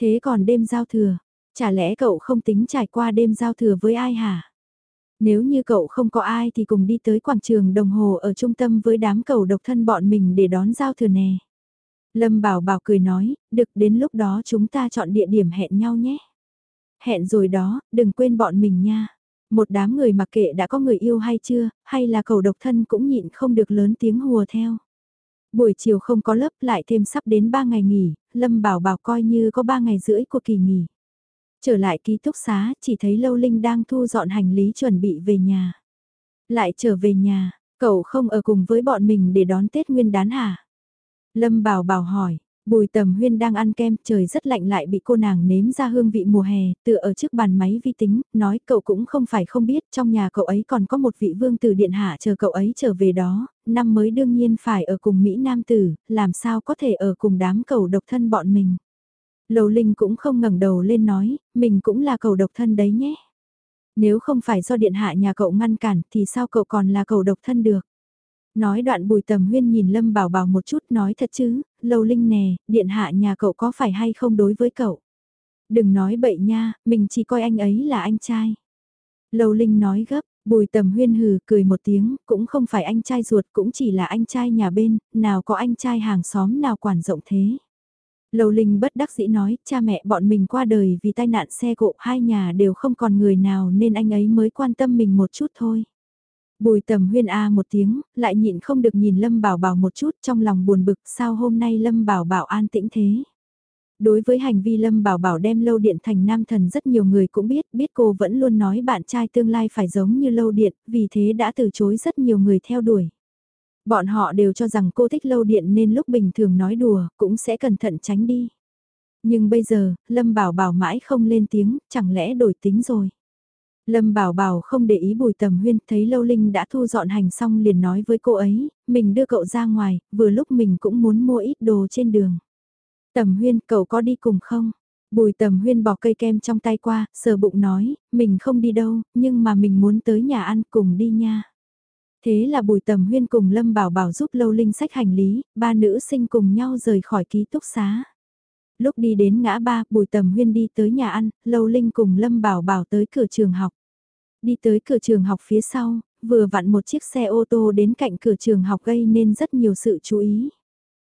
Thế còn đêm giao thừa, chả lẽ cậu không tính trải qua đêm giao thừa với ai hả? Nếu như cậu không có ai thì cùng đi tới quảng trường đồng hồ ở trung tâm với đám cầu độc thân bọn mình để đón giao thừa nè. Lâm Bảo Bảo cười nói, được đến lúc đó chúng ta chọn địa điểm hẹn nhau nhé. Hẹn rồi đó, đừng quên bọn mình nha. Một đám người mặc kệ đã có người yêu hay chưa, hay là cầu độc thân cũng nhịn không được lớn tiếng hùa theo. Buổi chiều không có lớp lại thêm sắp đến 3 ngày nghỉ, Lâm Bảo Bảo coi như có 3 ngày rưỡi của kỳ nghỉ. Trở lại ký túc xá, chỉ thấy Lâu Linh đang thu dọn hành lý chuẩn bị về nhà. Lại trở về nhà, cậu không ở cùng với bọn mình để đón Tết Nguyên đán hả? Lâm Bảo Bảo hỏi, Bùi tầm huyên đang ăn kem, trời rất lạnh lại bị cô nàng nếm ra hương vị mùa hè, tựa ở trước bàn máy vi tính, nói cậu cũng không phải không biết, trong nhà cậu ấy còn có một vị vương tử điện hạ chờ cậu ấy trở về đó, năm mới đương nhiên phải ở cùng Mỹ Nam tử, làm sao có thể ở cùng đám cầu độc thân bọn mình. Lầu Linh cũng không ngẩng đầu lên nói, mình cũng là cầu độc thân đấy nhé. Nếu không phải do điện hạ nhà cậu ngăn cản thì sao cậu còn là cầu độc thân được. Nói đoạn bùi tầm huyên nhìn Lâm Bảo Bảo một chút nói thật chứ, Lầu Linh nè, điện hạ nhà cậu có phải hay không đối với cậu. Đừng nói bậy nha, mình chỉ coi anh ấy là anh trai. Lầu Linh nói gấp, bùi tầm huyên hừ cười một tiếng, cũng không phải anh trai ruột cũng chỉ là anh trai nhà bên, nào có anh trai hàng xóm nào quản rộng thế. Lầu Linh bất đắc dĩ nói, cha mẹ bọn mình qua đời vì tai nạn xe cộ hai nhà đều không còn người nào nên anh ấy mới quan tâm mình một chút thôi. Bùi tầm huyên A một tiếng, lại nhịn không được nhìn Lâm Bảo Bảo một chút trong lòng buồn bực sao hôm nay Lâm Bảo Bảo an tĩnh thế. Đối với hành vi Lâm Bảo Bảo đem lâu điện thành nam thần rất nhiều người cũng biết, biết cô vẫn luôn nói bạn trai tương lai phải giống như lâu điện, vì thế đã từ chối rất nhiều người theo đuổi. Bọn họ đều cho rằng cô thích lâu điện nên lúc bình thường nói đùa cũng sẽ cẩn thận tránh đi. Nhưng bây giờ, Lâm Bảo Bảo mãi không lên tiếng, chẳng lẽ đổi tính rồi. Lâm Bảo Bảo không để ý bùi tầm huyên, thấy Lâu Linh đã thu dọn hành xong liền nói với cô ấy, mình đưa cậu ra ngoài, vừa lúc mình cũng muốn mua ít đồ trên đường. Tầm huyên, cậu có đi cùng không? Bùi tầm huyên bỏ cây kem trong tay qua, sờ bụng nói, mình không đi đâu, nhưng mà mình muốn tới nhà ăn cùng đi nha. Thế là bùi tầm huyên cùng Lâm Bảo Bảo giúp Lâu Linh sách hành lý, ba nữ sinh cùng nhau rời khỏi ký túc xá. Lúc đi đến ngã ba, bùi tầm huyên đi tới nhà ăn, Lâu Linh cùng Lâm Bảo Bảo tới cửa trường học. Đi tới cửa trường học phía sau, vừa vặn một chiếc xe ô tô đến cạnh cửa trường học gây nên rất nhiều sự chú ý.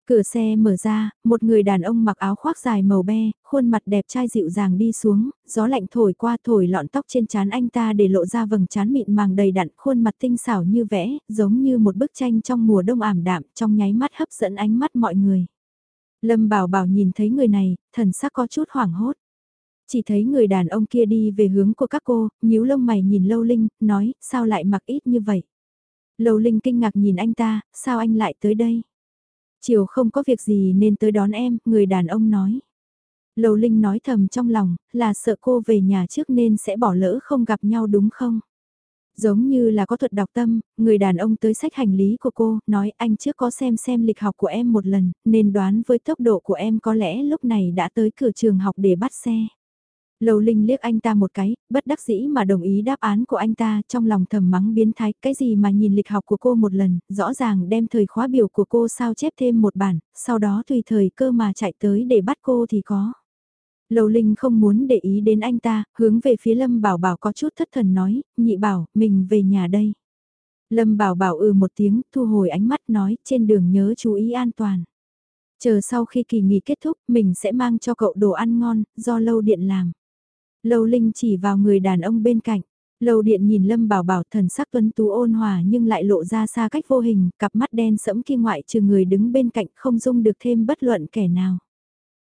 Cửa xe mở ra, một người đàn ông mặc áo khoác dài màu be, khuôn mặt đẹp trai dịu dàng đi xuống, gió lạnh thổi qua thổi lọn tóc trên trán anh ta để lộ ra vầng trán mịn màng đầy đặn, khuôn mặt tinh xảo như vẽ, giống như một bức tranh trong mùa đông ảm đạm, trong nháy mắt hấp dẫn ánh mắt mọi người. Lâm Bảo Bảo nhìn thấy người này, thần sắc có chút hoảng hốt. Chỉ thấy người đàn ông kia đi về hướng của các cô, nhíu lông mày nhìn Lâu Linh, nói, sao lại mặc ít như vậy? Lâu Linh kinh ngạc nhìn anh ta, sao anh lại tới đây? Chiều không có việc gì nên tới đón em, người đàn ông nói. Lâu Linh nói thầm trong lòng, là sợ cô về nhà trước nên sẽ bỏ lỡ không gặp nhau đúng không? Giống như là có thuật đọc tâm, người đàn ông tới sách hành lý của cô, nói anh trước có xem xem lịch học của em một lần, nên đoán với tốc độ của em có lẽ lúc này đã tới cửa trường học để bắt xe. Lầu Linh liếc anh ta một cái, bất đắc dĩ mà đồng ý đáp án của anh ta trong lòng thầm mắng biến thái, cái gì mà nhìn lịch học của cô một lần, rõ ràng đem thời khóa biểu của cô sao chép thêm một bản, sau đó tùy thời cơ mà chạy tới để bắt cô thì có. Lầu Linh không muốn để ý đến anh ta, hướng về phía Lâm Bảo Bảo có chút thất thần nói, nhị bảo, mình về nhà đây. Lâm Bảo Bảo ừ một tiếng, thu hồi ánh mắt nói, trên đường nhớ chú ý an toàn. Chờ sau khi kỳ nghỉ kết thúc, mình sẽ mang cho cậu đồ ăn ngon, do lâu điện làm. Lâu Linh chỉ vào người đàn ông bên cạnh. Lâu điện nhìn Lâm Bảo Bảo thần sắc tuấn tú ôn hòa nhưng lại lộ ra xa cách vô hình, cặp mắt đen sẫm kia ngoại trừ người đứng bên cạnh không dung được thêm bất luận kẻ nào.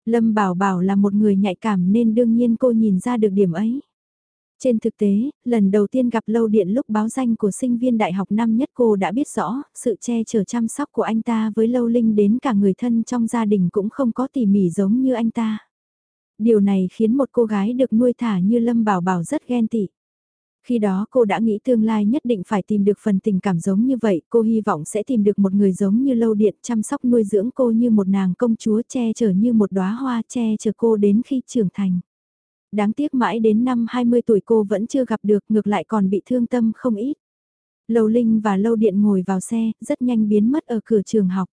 Lâm Bảo Bảo là một người nhạy cảm nên đương nhiên cô nhìn ra được điểm ấy. Trên thực tế, lần đầu tiên gặp Lâu Điện lúc báo danh của sinh viên đại học năm nhất cô đã biết rõ, sự che chở chăm sóc của anh ta với Lâu Linh đến cả người thân trong gia đình cũng không có tỉ mỉ giống như anh ta. Điều này khiến một cô gái được nuôi thả như Lâm Bảo Bảo rất ghen tị. Khi đó cô đã nghĩ tương lai nhất định phải tìm được phần tình cảm giống như vậy, cô hy vọng sẽ tìm được một người giống như lâu điện chăm sóc nuôi dưỡng cô như một nàng công chúa che chở như một đóa hoa che chở cô đến khi trưởng thành. Đáng tiếc mãi đến năm 20 tuổi cô vẫn chưa gặp được ngược lại còn bị thương tâm không ít. Lâu Linh và Lâu Điện ngồi vào xe, rất nhanh biến mất ở cửa trường học.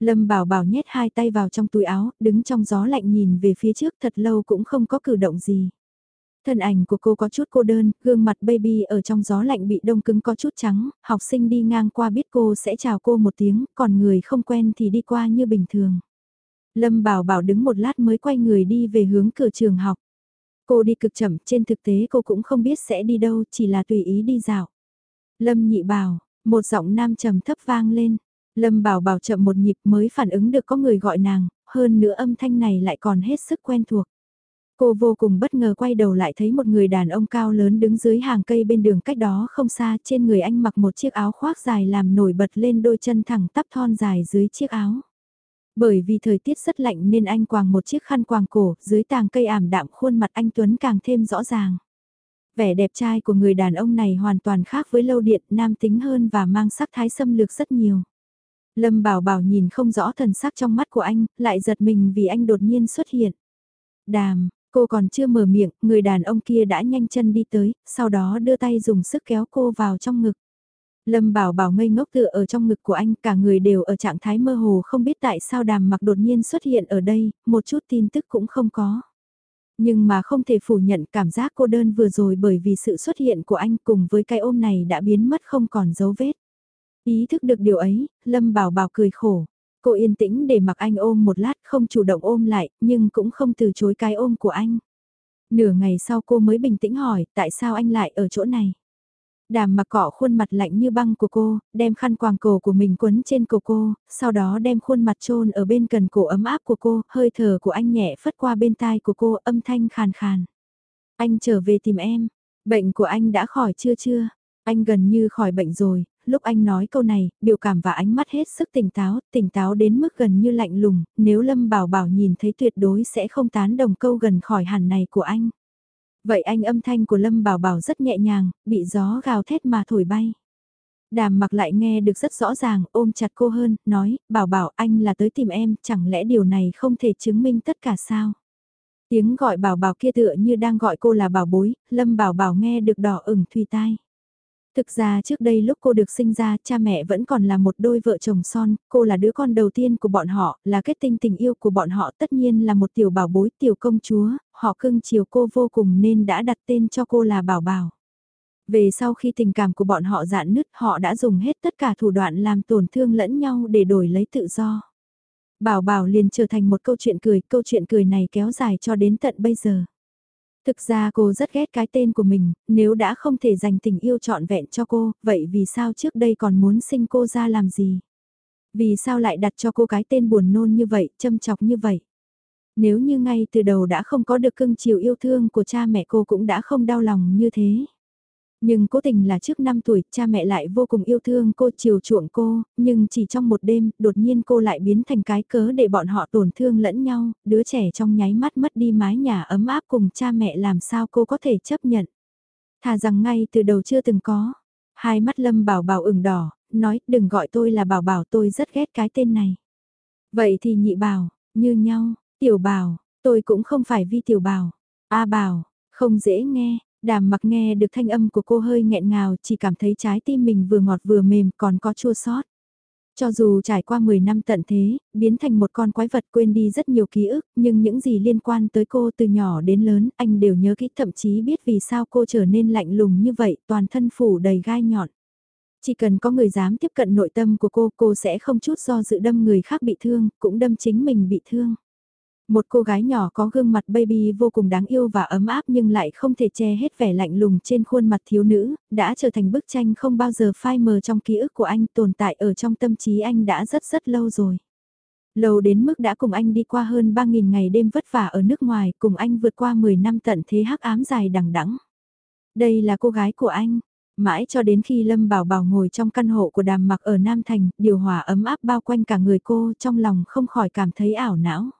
Lâm Bảo Bảo nhét hai tay vào trong túi áo, đứng trong gió lạnh nhìn về phía trước thật lâu cũng không có cử động gì. Thân ảnh của cô có chút cô đơn, gương mặt baby ở trong gió lạnh bị đông cứng có chút trắng, học sinh đi ngang qua biết cô sẽ chào cô một tiếng, còn người không quen thì đi qua như bình thường. Lâm Bảo Bảo đứng một lát mới quay người đi về hướng cửa trường học. Cô đi cực chậm, trên thực tế cô cũng không biết sẽ đi đâu, chỉ là tùy ý đi dạo. Lâm nhị bảo, một giọng nam trầm thấp vang lên, Lâm Bảo Bảo chậm một nhịp mới phản ứng được có người gọi nàng, hơn nữa âm thanh này lại còn hết sức quen thuộc. Cô vô cùng bất ngờ quay đầu lại thấy một người đàn ông cao lớn đứng dưới hàng cây bên đường cách đó không xa trên người anh mặc một chiếc áo khoác dài làm nổi bật lên đôi chân thẳng tắp thon dài dưới chiếc áo. Bởi vì thời tiết rất lạnh nên anh quàng một chiếc khăn quàng cổ dưới tàng cây ảm đạm khuôn mặt anh Tuấn càng thêm rõ ràng. Vẻ đẹp trai của người đàn ông này hoàn toàn khác với lâu điện nam tính hơn và mang sắc thái xâm lược rất nhiều. Lâm Bảo Bảo nhìn không rõ thần sắc trong mắt của anh, lại giật mình vì anh đột nhiên xuất hiện. Đàm, cô còn chưa mở miệng, người đàn ông kia đã nhanh chân đi tới, sau đó đưa tay dùng sức kéo cô vào trong ngực. Lâm Bảo Bảo ngây ngốc tựa ở trong ngực của anh, cả người đều ở trạng thái mơ hồ không biết tại sao đàm mặc đột nhiên xuất hiện ở đây, một chút tin tức cũng không có. Nhưng mà không thể phủ nhận cảm giác cô đơn vừa rồi bởi vì sự xuất hiện của anh cùng với cái ôm này đã biến mất không còn dấu vết. Ý thức được điều ấy, Lâm Bảo Bảo cười khổ. Cô yên tĩnh để mặc anh ôm một lát không chủ động ôm lại, nhưng cũng không từ chối cái ôm của anh. Nửa ngày sau cô mới bình tĩnh hỏi tại sao anh lại ở chỗ này. Đàm mặc cọ khuôn mặt lạnh như băng của cô, đem khăn quàng cổ của mình quấn trên cổ cô, sau đó đem khuôn mặt trôn ở bên cần cổ ấm áp của cô, hơi thở của anh nhẹ phất qua bên tai của cô âm thanh khàn khàn. Anh trở về tìm em, bệnh của anh đã khỏi chưa chưa? Anh gần như khỏi bệnh rồi, lúc anh nói câu này, biểu cảm và ánh mắt hết sức tỉnh táo, tỉnh táo đến mức gần như lạnh lùng, nếu Lâm Bảo Bảo nhìn thấy tuyệt đối sẽ không tán đồng câu gần khỏi hẳn này của anh. Vậy anh âm thanh của Lâm Bảo Bảo rất nhẹ nhàng, bị gió gào thét mà thổi bay. Đàm mặc lại nghe được rất rõ ràng, ôm chặt cô hơn, nói, Bảo Bảo anh là tới tìm em, chẳng lẽ điều này không thể chứng minh tất cả sao? Tiếng gọi Bảo Bảo kia tựa như đang gọi cô là Bảo Bối, Lâm Bảo Bảo nghe được đỏ ửng thùy tai. Thực ra trước đây lúc cô được sinh ra cha mẹ vẫn còn là một đôi vợ chồng son, cô là đứa con đầu tiên của bọn họ, là kết tinh tình yêu của bọn họ tất nhiên là một tiểu bảo bối tiểu công chúa, họ cưng chiều cô vô cùng nên đã đặt tên cho cô là Bảo Bảo. Về sau khi tình cảm của bọn họ dạn nứt họ đã dùng hết tất cả thủ đoạn làm tổn thương lẫn nhau để đổi lấy tự do. Bảo Bảo liền trở thành một câu chuyện cười, câu chuyện cười này kéo dài cho đến tận bây giờ. Thực ra cô rất ghét cái tên của mình, nếu đã không thể dành tình yêu trọn vẹn cho cô, vậy vì sao trước đây còn muốn sinh cô ra làm gì? Vì sao lại đặt cho cô cái tên buồn nôn như vậy, châm chọc như vậy? Nếu như ngay từ đầu đã không có được cưng chiều yêu thương của cha mẹ cô cũng đã không đau lòng như thế. Nhưng cố tình là trước 5 tuổi, cha mẹ lại vô cùng yêu thương cô chiều chuộng cô, nhưng chỉ trong một đêm, đột nhiên cô lại biến thành cái cớ để bọn họ tổn thương lẫn nhau, đứa trẻ trong nháy mắt mất đi mái nhà ấm áp cùng cha mẹ làm sao cô có thể chấp nhận. Thà rằng ngay từ đầu chưa từng có. Hai mắt lâm bảo bảo ửng đỏ, nói đừng gọi tôi là bảo bảo tôi rất ghét cái tên này. Vậy thì nhị bảo, như nhau, tiểu bảo, tôi cũng không phải vi tiểu bảo. A bảo, không dễ nghe, Đàm mặc nghe được thanh âm của cô hơi nghẹn ngào chỉ cảm thấy trái tim mình vừa ngọt vừa mềm còn có chua sót. Cho dù trải qua 10 năm tận thế, biến thành một con quái vật quên đi rất nhiều ký ức, nhưng những gì liên quan tới cô từ nhỏ đến lớn anh đều nhớ kỹ thậm chí biết vì sao cô trở nên lạnh lùng như vậy, toàn thân phủ đầy gai nhọn. Chỉ cần có người dám tiếp cận nội tâm của cô, cô sẽ không chút do dự đâm người khác bị thương, cũng đâm chính mình bị thương. Một cô gái nhỏ có gương mặt baby vô cùng đáng yêu và ấm áp nhưng lại không thể che hết vẻ lạnh lùng trên khuôn mặt thiếu nữ, đã trở thành bức tranh không bao giờ phai mờ trong ký ức của anh tồn tại ở trong tâm trí anh đã rất rất lâu rồi. Lâu đến mức đã cùng anh đi qua hơn 3.000 ngày đêm vất vả ở nước ngoài, cùng anh vượt qua 10 năm tận thế hắc ám dài đằng đẵng. Đây là cô gái của anh. Mãi cho đến khi Lâm Bảo Bảo ngồi trong căn hộ của đàm mặc ở Nam Thành, điều hòa ấm áp bao quanh cả người cô trong lòng không khỏi cảm thấy ảo não.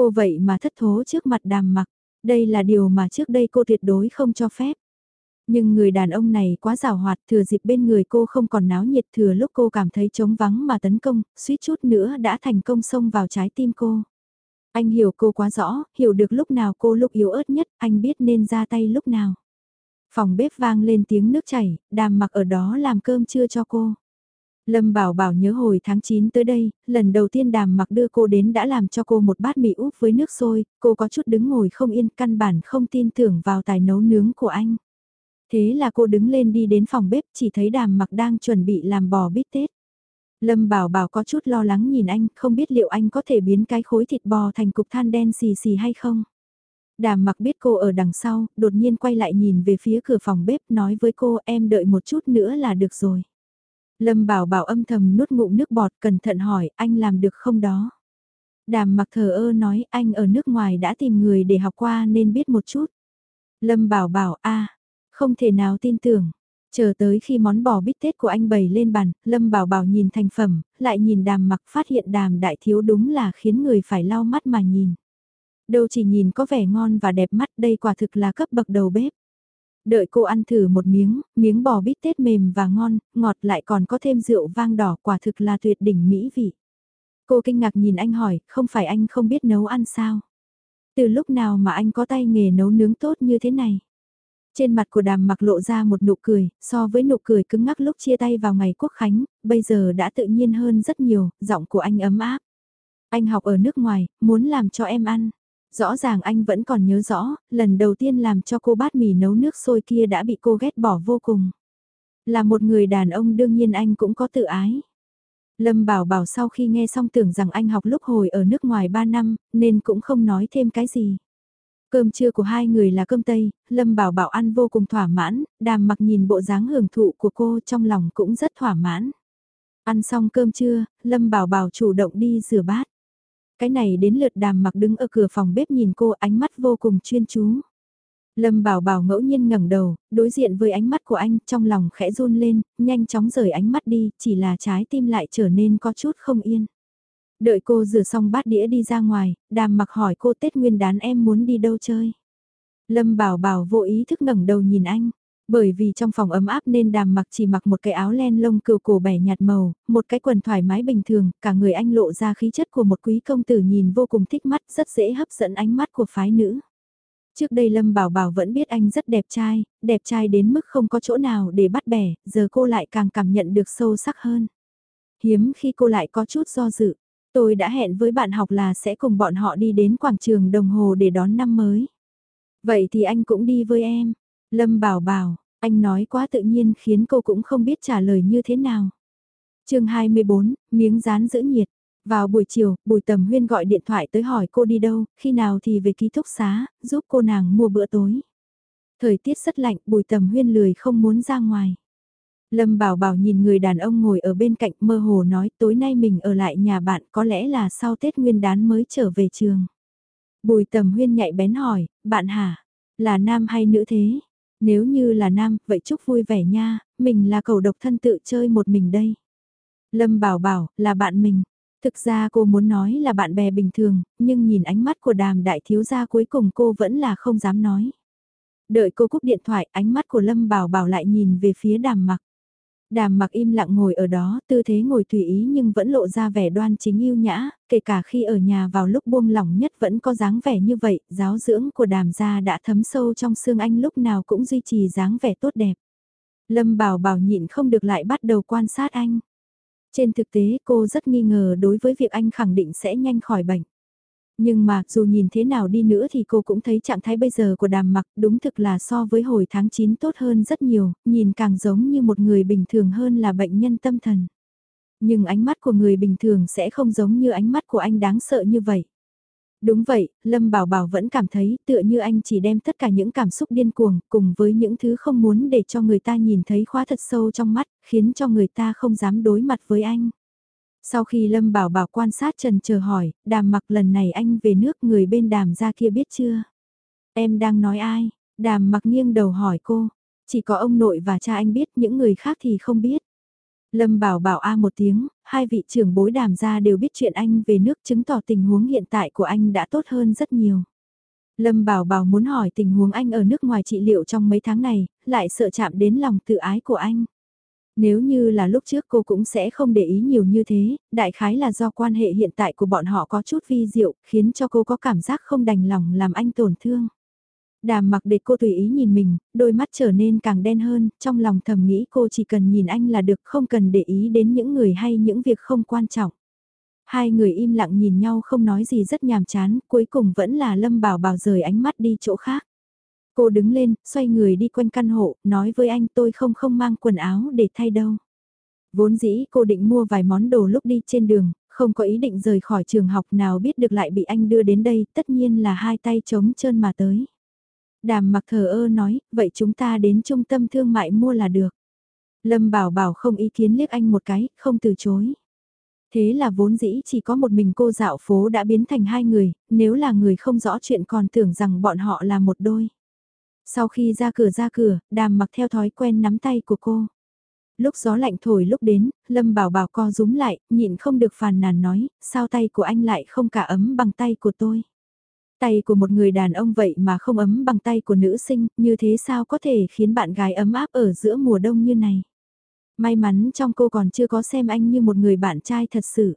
Cô vậy mà thất thố trước mặt đàm mặc, đây là điều mà trước đây cô tuyệt đối không cho phép. Nhưng người đàn ông này quá rào hoạt thừa dịp bên người cô không còn náo nhiệt thừa lúc cô cảm thấy trống vắng mà tấn công, suýt chút nữa đã thành công xông vào trái tim cô. Anh hiểu cô quá rõ, hiểu được lúc nào cô lúc yếu ớt nhất, anh biết nên ra tay lúc nào. Phòng bếp vang lên tiếng nước chảy, đàm mặc ở đó làm cơm trưa cho cô. Lâm Bảo Bảo nhớ hồi tháng 9 tới đây, lần đầu tiên đàm mặc đưa cô đến đã làm cho cô một bát mì úp với nước sôi, cô có chút đứng ngồi không yên căn bản không tin tưởng vào tài nấu nướng của anh. Thế là cô đứng lên đi đến phòng bếp chỉ thấy đàm mặc đang chuẩn bị làm bò bít tết. Lâm Bảo Bảo có chút lo lắng nhìn anh, không biết liệu anh có thể biến cái khối thịt bò thành cục than đen xì xì hay không. Đàm mặc biết cô ở đằng sau, đột nhiên quay lại nhìn về phía cửa phòng bếp nói với cô em đợi một chút nữa là được rồi. Lâm bảo bảo âm thầm nuốt ngụm nước bọt cẩn thận hỏi anh làm được không đó. Đàm mặc thờ ơ nói anh ở nước ngoài đã tìm người để học qua nên biết một chút. Lâm bảo bảo a không thể nào tin tưởng. Chờ tới khi món bò bít tết của anh bày lên bàn, Lâm Bảo Bảo nhìn thành phẩm, lại nhìn đàm mặc phát hiện đàm đại thiếu đúng là khiến người phải lau mắt mà nhìn. Đâu chỉ nhìn có vẻ ngon và đẹp mắt đây quả thực là cấp bậc đầu bếp. Đợi cô ăn thử một miếng, miếng bò bít tết mềm và ngon, ngọt lại còn có thêm rượu vang đỏ quả thực là tuyệt đỉnh mỹ vị. Cô kinh ngạc nhìn anh hỏi, không phải anh không biết nấu ăn sao? Từ lúc nào mà anh có tay nghề nấu nướng tốt như thế này? Trên mặt của đàm mặc lộ ra một nụ cười, so với nụ cười cứng ngắc lúc chia tay vào ngày quốc khánh, bây giờ đã tự nhiên hơn rất nhiều, giọng của anh ấm áp. Anh học ở nước ngoài, muốn làm cho em ăn. Rõ ràng anh vẫn còn nhớ rõ, lần đầu tiên làm cho cô bát mì nấu nước sôi kia đã bị cô ghét bỏ vô cùng. Là một người đàn ông đương nhiên anh cũng có tự ái. Lâm Bảo Bảo sau khi nghe xong tưởng rằng anh học lúc hồi ở nước ngoài 3 năm, nên cũng không nói thêm cái gì. Cơm trưa của hai người là cơm Tây, Lâm Bảo Bảo ăn vô cùng thỏa mãn, đàm mặc nhìn bộ dáng hưởng thụ của cô trong lòng cũng rất thỏa mãn. Ăn xong cơm trưa, Lâm Bảo Bảo chủ động đi rửa bát. Cái này đến lượt đàm mặc đứng ở cửa phòng bếp nhìn cô ánh mắt vô cùng chuyên chú. Lâm Bảo Bảo ngẫu nhiên ngẩng đầu, đối diện với ánh mắt của anh trong lòng khẽ run lên, nhanh chóng rời ánh mắt đi, chỉ là trái tim lại trở nên có chút không yên. Đợi cô rửa xong bát đĩa đi ra ngoài, đàm mặc hỏi cô Tết Nguyên đán em muốn đi đâu chơi. Lâm Bảo Bảo vô ý thức ngẩng đầu nhìn anh. Bởi vì trong phòng ấm áp nên đàm mặc chỉ mặc một cái áo len lông cừu cổ bẻ nhạt màu, một cái quần thoải mái bình thường, cả người anh lộ ra khí chất của một quý công tử nhìn vô cùng thích mắt, rất dễ hấp dẫn ánh mắt của phái nữ. Trước đây Lâm Bảo Bảo vẫn biết anh rất đẹp trai, đẹp trai đến mức không có chỗ nào để bắt bẻ, giờ cô lại càng cảm nhận được sâu sắc hơn. Hiếm khi cô lại có chút do dự, tôi đã hẹn với bạn học là sẽ cùng bọn họ đi đến quảng trường đồng hồ để đón năm mới. Vậy thì anh cũng đi với em. Lâm Bảo Bảo, anh nói quá tự nhiên khiến cô cũng không biết trả lời như thế nào. chương 24, miếng dán giữ nhiệt. Vào buổi chiều, Bùi Tầm Huyên gọi điện thoại tới hỏi cô đi đâu, khi nào thì về ký túc xá, giúp cô nàng mua bữa tối. Thời tiết rất lạnh, Bùi Tầm Huyên lười không muốn ra ngoài. Lâm Bảo Bảo nhìn người đàn ông ngồi ở bên cạnh mơ hồ nói tối nay mình ở lại nhà bạn có lẽ là sau Tết Nguyên đán mới trở về trường. Bùi Tầm Huyên nhạy bén hỏi, bạn hả? Là nam hay nữ thế? Nếu như là nam, vậy chúc vui vẻ nha, mình là cầu độc thân tự chơi một mình đây. Lâm Bảo Bảo, là bạn mình. Thực ra cô muốn nói là bạn bè bình thường, nhưng nhìn ánh mắt của đàm đại thiếu gia cuối cùng cô vẫn là không dám nói. Đợi cô cúp điện thoại, ánh mắt của Lâm Bảo Bảo lại nhìn về phía đàm mặc. Đàm mặc im lặng ngồi ở đó, tư thế ngồi tùy ý nhưng vẫn lộ ra vẻ đoan chính yêu nhã, kể cả khi ở nhà vào lúc buông lỏng nhất vẫn có dáng vẻ như vậy, giáo dưỡng của đàm gia đã thấm sâu trong xương anh lúc nào cũng duy trì dáng vẻ tốt đẹp. Lâm bảo bảo nhịn không được lại bắt đầu quan sát anh. Trên thực tế cô rất nghi ngờ đối với việc anh khẳng định sẽ nhanh khỏi bệnh. Nhưng mà dù nhìn thế nào đi nữa thì cô cũng thấy trạng thái bây giờ của đàm mặc đúng thực là so với hồi tháng 9 tốt hơn rất nhiều, nhìn càng giống như một người bình thường hơn là bệnh nhân tâm thần. Nhưng ánh mắt của người bình thường sẽ không giống như ánh mắt của anh đáng sợ như vậy. Đúng vậy, Lâm Bảo Bảo vẫn cảm thấy tựa như anh chỉ đem tất cả những cảm xúc điên cuồng cùng với những thứ không muốn để cho người ta nhìn thấy khóa thật sâu trong mắt, khiến cho người ta không dám đối mặt với anh. Sau khi Lâm Bảo Bảo quan sát trần chờ hỏi, đàm mặc lần này anh về nước người bên đàm ra kia biết chưa? Em đang nói ai? Đàm mặc nghiêng đầu hỏi cô. Chỉ có ông nội và cha anh biết, những người khác thì không biết. Lâm Bảo Bảo A một tiếng, hai vị trưởng bối đàm ra đều biết chuyện anh về nước chứng tỏ tình huống hiện tại của anh đã tốt hơn rất nhiều. Lâm Bảo Bảo muốn hỏi tình huống anh ở nước ngoài trị liệu trong mấy tháng này, lại sợ chạm đến lòng tự ái của anh. Nếu như là lúc trước cô cũng sẽ không để ý nhiều như thế, đại khái là do quan hệ hiện tại của bọn họ có chút vi diệu, khiến cho cô có cảm giác không đành lòng làm anh tổn thương. Đàm mặc để cô tùy ý nhìn mình, đôi mắt trở nên càng đen hơn, trong lòng thầm nghĩ cô chỉ cần nhìn anh là được không cần để ý đến những người hay những việc không quan trọng. Hai người im lặng nhìn nhau không nói gì rất nhàm chán, cuối cùng vẫn là Lâm Bảo Bảo rời ánh mắt đi chỗ khác. Cô đứng lên, xoay người đi quanh căn hộ, nói với anh tôi không không mang quần áo để thay đâu. Vốn dĩ cô định mua vài món đồ lúc đi trên đường, không có ý định rời khỏi trường học nào biết được lại bị anh đưa đến đây, tất nhiên là hai tay trống trơn mà tới. Đàm mặc thờ ơ nói, vậy chúng ta đến trung tâm thương mại mua là được. Lâm bảo bảo không ý kiến liếc anh một cái, không từ chối. Thế là vốn dĩ chỉ có một mình cô dạo phố đã biến thành hai người, nếu là người không rõ chuyện còn tưởng rằng bọn họ là một đôi. Sau khi ra cửa ra cửa, đàm mặc theo thói quen nắm tay của cô. Lúc gió lạnh thổi lúc đến, Lâm bảo bảo co rúm lại, nhịn không được phàn nàn nói, sao tay của anh lại không cả ấm bằng tay của tôi. Tay của một người đàn ông vậy mà không ấm bằng tay của nữ sinh, như thế sao có thể khiến bạn gái ấm áp ở giữa mùa đông như này. May mắn trong cô còn chưa có xem anh như một người bạn trai thật sự.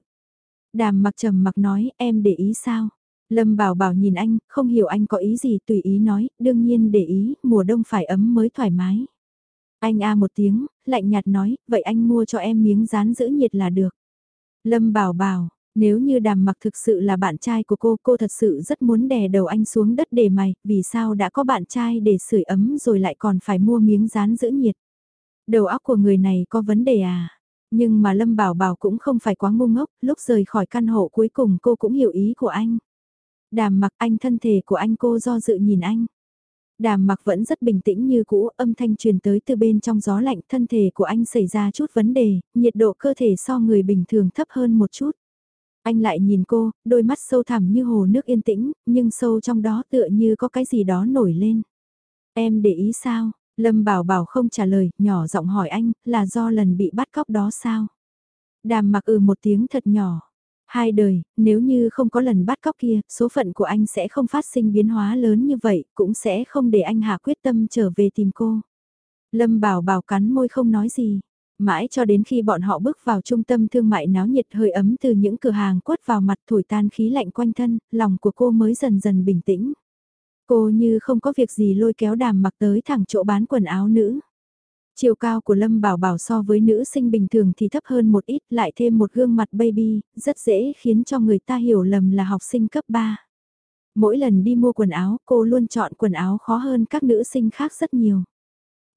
Đàm mặc trầm mặc nói, em để ý sao? Lâm Bảo Bảo nhìn anh, không hiểu anh có ý gì, tùy ý nói, đương nhiên để ý, mùa đông phải ấm mới thoải mái. Anh a một tiếng, lạnh nhạt nói, vậy anh mua cho em miếng rán giữ nhiệt là được. Lâm Bảo Bảo, nếu như đàm mặc thực sự là bạn trai của cô, cô thật sự rất muốn đè đầu anh xuống đất để mày, vì sao đã có bạn trai để sưởi ấm rồi lại còn phải mua miếng rán giữ nhiệt. Đầu óc của người này có vấn đề à? Nhưng mà Lâm Bảo Bảo cũng không phải quá ngu ngốc, lúc rời khỏi căn hộ cuối cùng cô cũng hiểu ý của anh. Đàm mặc anh thân thể của anh cô do dự nhìn anh. Đàm mặc vẫn rất bình tĩnh như cũ, âm thanh truyền tới từ bên trong gió lạnh, thân thể của anh xảy ra chút vấn đề, nhiệt độ cơ thể so người bình thường thấp hơn một chút. Anh lại nhìn cô, đôi mắt sâu thẳm như hồ nước yên tĩnh, nhưng sâu trong đó tựa như có cái gì đó nổi lên. Em để ý sao? Lâm Bảo Bảo không trả lời, nhỏ giọng hỏi anh, là do lần bị bắt cóc đó sao? Đàm mặc ừ một tiếng thật nhỏ. Hai đời, nếu như không có lần bắt cóc kia, số phận của anh sẽ không phát sinh biến hóa lớn như vậy, cũng sẽ không để anh hạ quyết tâm trở về tìm cô. Lâm Bảo Bảo cắn môi không nói gì. Mãi cho đến khi bọn họ bước vào trung tâm thương mại náo nhiệt hơi ấm từ những cửa hàng quất vào mặt thổi tan khí lạnh quanh thân, lòng của cô mới dần dần bình tĩnh. Cô như không có việc gì lôi kéo đàm mặc tới thẳng chỗ bán quần áo nữ. Chiều cao của Lâm Bảo Bảo so với nữ sinh bình thường thì thấp hơn một ít, lại thêm một gương mặt baby, rất dễ khiến cho người ta hiểu lầm là học sinh cấp 3. Mỗi lần đi mua quần áo, cô luôn chọn quần áo khó hơn các nữ sinh khác rất nhiều.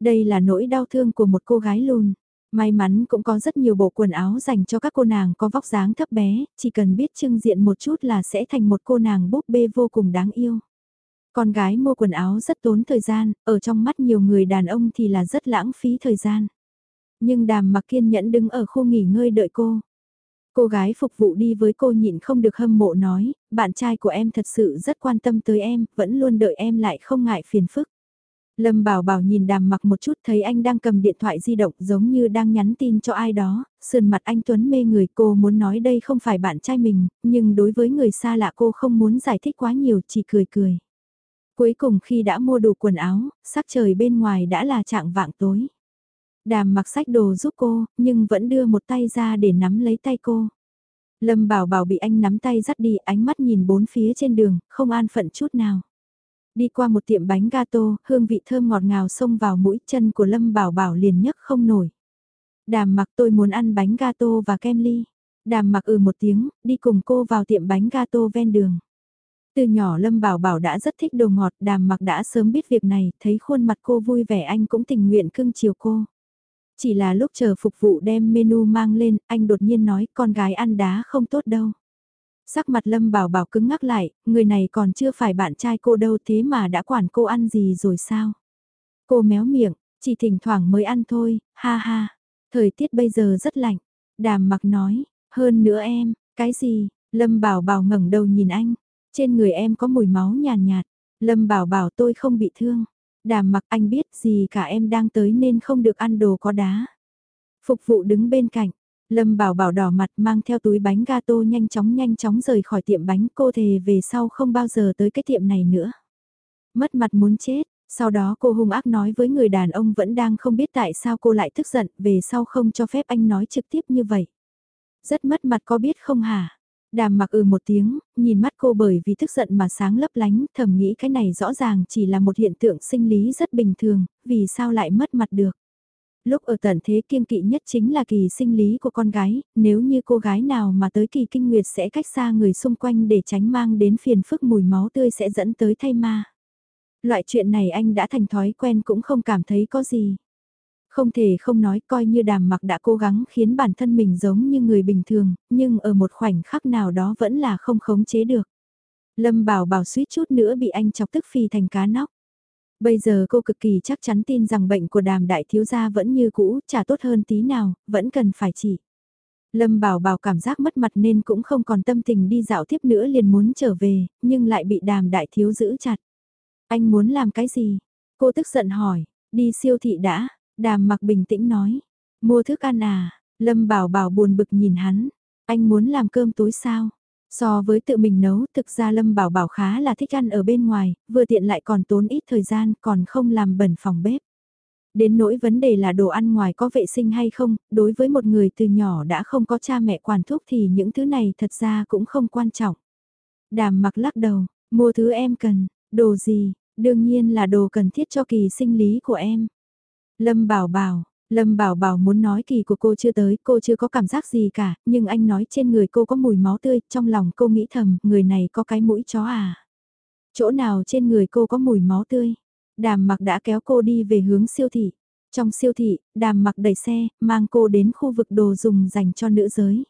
Đây là nỗi đau thương của một cô gái lùn. May mắn cũng có rất nhiều bộ quần áo dành cho các cô nàng có vóc dáng thấp bé, chỉ cần biết trưng diện một chút là sẽ thành một cô nàng búp bê vô cùng đáng yêu. Con gái mua quần áo rất tốn thời gian, ở trong mắt nhiều người đàn ông thì là rất lãng phí thời gian. Nhưng đàm mặc kiên nhẫn đứng ở khu nghỉ ngơi đợi cô. Cô gái phục vụ đi với cô nhịn không được hâm mộ nói, bạn trai của em thật sự rất quan tâm tới em, vẫn luôn đợi em lại không ngại phiền phức. Lâm Bảo Bảo nhìn đàm mặc một chút thấy anh đang cầm điện thoại di động giống như đang nhắn tin cho ai đó, sườn mặt anh Tuấn mê người cô muốn nói đây không phải bạn trai mình, nhưng đối với người xa lạ cô không muốn giải thích quá nhiều chỉ cười cười. Cuối cùng khi đã mua đủ quần áo, sắc trời bên ngoài đã là trạng vạng tối. Đàm mặc sách đồ giúp cô, nhưng vẫn đưa một tay ra để nắm lấy tay cô. Lâm Bảo Bảo bị anh nắm tay dắt đi ánh mắt nhìn bốn phía trên đường, không an phận chút nào. Đi qua một tiệm bánh gato, hương vị thơm ngọt ngào xông vào mũi chân của Lâm Bảo Bảo liền nhấc không nổi. Đàm mặc tôi muốn ăn bánh gato và kem ly. Đàm mặc ừ một tiếng, đi cùng cô vào tiệm bánh gato ven đường. Từ nhỏ Lâm Bảo Bảo đã rất thích đồ ngọt, đàm mặc đã sớm biết việc này, thấy khuôn mặt cô vui vẻ anh cũng tình nguyện cưng chiều cô. Chỉ là lúc chờ phục vụ đem menu mang lên, anh đột nhiên nói con gái ăn đá không tốt đâu. Sắc mặt Lâm Bảo Bảo cứng ngắc lại, người này còn chưa phải bạn trai cô đâu thế mà đã quản cô ăn gì rồi sao? Cô méo miệng, chỉ thỉnh thoảng mới ăn thôi, ha ha. Thời tiết bây giờ rất lạnh. Đàm mặc nói, hơn nữa em, cái gì? Lâm Bảo Bảo ngẩng đầu nhìn anh. Trên người em có mùi máu nhàn nhạt, nhạt. Lâm Bảo Bảo tôi không bị thương. Đàm mặc anh biết gì cả em đang tới nên không được ăn đồ có đá. Phục vụ đứng bên cạnh, Lâm Bảo Bảo đỏ mặt mang theo túi bánh gato nhanh chóng nhanh chóng rời khỏi tiệm bánh cô thề về sau không bao giờ tới cái tiệm này nữa. Mất mặt muốn chết, sau đó cô hung ác nói với người đàn ông vẫn đang không biết tại sao cô lại tức giận về sau không cho phép anh nói trực tiếp như vậy. Rất mất mặt có biết không hả? Đàm mặc ừ một tiếng, nhìn mắt cô bởi vì tức giận mà sáng lấp lánh, thầm nghĩ cái này rõ ràng chỉ là một hiện tượng sinh lý rất bình thường, vì sao lại mất mặt được. Lúc ở tận thế kiên kỵ nhất chính là kỳ sinh lý của con gái, nếu như cô gái nào mà tới kỳ kinh nguyệt sẽ cách xa người xung quanh để tránh mang đến phiền phức mùi máu tươi sẽ dẫn tới thay ma. Loại chuyện này anh đã thành thói quen cũng không cảm thấy có gì. Không thể không nói coi như đàm mặc đã cố gắng khiến bản thân mình giống như người bình thường, nhưng ở một khoảnh khắc nào đó vẫn là không khống chế được. Lâm bảo bảo suýt chút nữa bị anh chọc tức phi thành cá nóc. Bây giờ cô cực kỳ chắc chắn tin rằng bệnh của đàm đại thiếu gia vẫn như cũ, chả tốt hơn tí nào, vẫn cần phải chỉ. Lâm bảo bảo cảm giác mất mặt nên cũng không còn tâm tình đi dạo tiếp nữa liền muốn trở về, nhưng lại bị đàm đại thiếu giữ chặt. Anh muốn làm cái gì? Cô tức giận hỏi, đi siêu thị đã, đàm mặc bình tĩnh nói. Mua thức ăn à? Lâm bảo bảo buồn bực nhìn hắn. Anh muốn làm cơm tối sao? So với tự mình nấu, thực ra Lâm Bảo Bảo khá là thích ăn ở bên ngoài, vừa tiện lại còn tốn ít thời gian, còn không làm bẩn phòng bếp. Đến nỗi vấn đề là đồ ăn ngoài có vệ sinh hay không, đối với một người từ nhỏ đã không có cha mẹ quản thúc thì những thứ này thật ra cũng không quan trọng. Đàm mặc lắc đầu, mua thứ em cần, đồ gì, đương nhiên là đồ cần thiết cho kỳ sinh lý của em. Lâm bảo bảo, Lâm Bảo Bảo muốn nói kỳ của cô chưa tới, cô chưa có cảm giác gì cả, nhưng anh nói trên người cô có mùi máu tươi, trong lòng cô nghĩ thầm, người này có cái mũi chó à. Chỗ nào trên người cô có mùi máu tươi? Đàm mặc đã kéo cô đi về hướng siêu thị. Trong siêu thị, đàm mặc đẩy xe, mang cô đến khu vực đồ dùng dành cho nữ giới.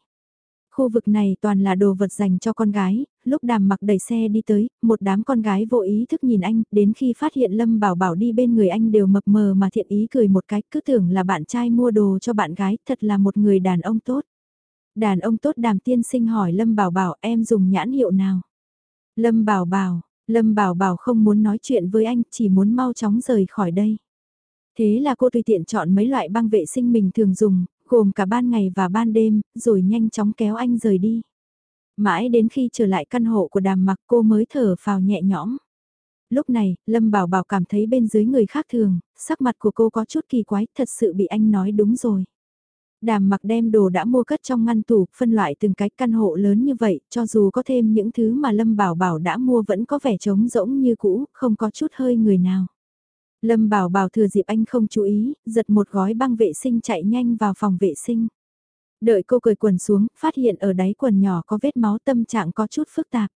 Khu vực này toàn là đồ vật dành cho con gái, lúc đàm mặc đẩy xe đi tới, một đám con gái vô ý thức nhìn anh, đến khi phát hiện Lâm Bảo Bảo đi bên người anh đều mập mờ mà thiện ý cười một cái, cứ tưởng là bạn trai mua đồ cho bạn gái, thật là một người đàn ông tốt. Đàn ông tốt đàm tiên sinh hỏi Lâm Bảo Bảo em dùng nhãn hiệu nào? Lâm Bảo Bảo, Lâm Bảo Bảo không muốn nói chuyện với anh, chỉ muốn mau chóng rời khỏi đây. Thế là cô tùy tiện chọn mấy loại băng vệ sinh mình thường dùng, gồm cả ban ngày và ban đêm, rồi nhanh chóng kéo anh rời đi. Mãi đến khi trở lại căn hộ của đàm mặc cô mới thở phào nhẹ nhõm. Lúc này, Lâm Bảo Bảo cảm thấy bên dưới người khác thường, sắc mặt của cô có chút kỳ quái, thật sự bị anh nói đúng rồi. Đàm mặc đem đồ đã mua cất trong ngăn tủ, phân loại từng cái căn hộ lớn như vậy, cho dù có thêm những thứ mà Lâm Bảo Bảo đã mua vẫn có vẻ trống rỗng như cũ, không có chút hơi người nào. Lâm Bảo Bảo thừa dịp anh không chú ý, giật một gói băng vệ sinh chạy nhanh vào phòng vệ sinh. Đợi cô cởi quần xuống, phát hiện ở đáy quần nhỏ có vết máu tâm trạng có chút phức tạp.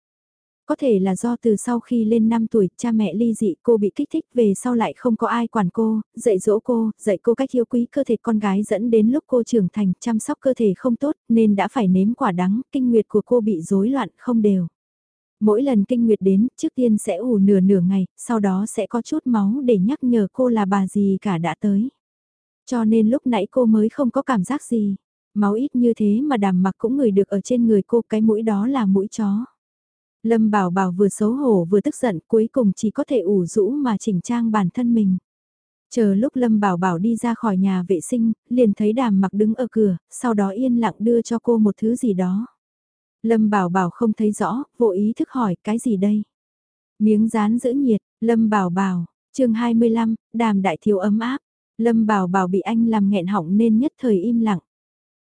Có thể là do từ sau khi lên 5 tuổi, cha mẹ ly dị cô bị kích thích về sau lại không có ai quản cô, dạy dỗ cô, dạy cô cách yêu quý cơ thể con gái dẫn đến lúc cô trưởng thành chăm sóc cơ thể không tốt nên đã phải nếm quả đắng, kinh nguyệt của cô bị rối loạn không đều. Mỗi lần kinh nguyệt đến, trước tiên sẽ ủ nửa nửa ngày, sau đó sẽ có chút máu để nhắc nhở cô là bà gì cả đã tới. Cho nên lúc nãy cô mới không có cảm giác gì. Máu ít như thế mà đàm mặc cũng ngửi được ở trên người cô cái mũi đó là mũi chó. Lâm Bảo Bảo vừa xấu hổ vừa tức giận cuối cùng chỉ có thể ủ rũ mà chỉnh trang bản thân mình. Chờ lúc Lâm Bảo Bảo đi ra khỏi nhà vệ sinh, liền thấy đàm mặc đứng ở cửa, sau đó yên lặng đưa cho cô một thứ gì đó. Lâm Bảo Bảo không thấy rõ, vô ý thức hỏi cái gì đây? Miếng dán giữ nhiệt, Lâm Bảo Bảo, chương 25, đàm đại thiếu ấm áp. Lâm Bảo Bảo bị anh làm nghẹn họng nên nhất thời im lặng.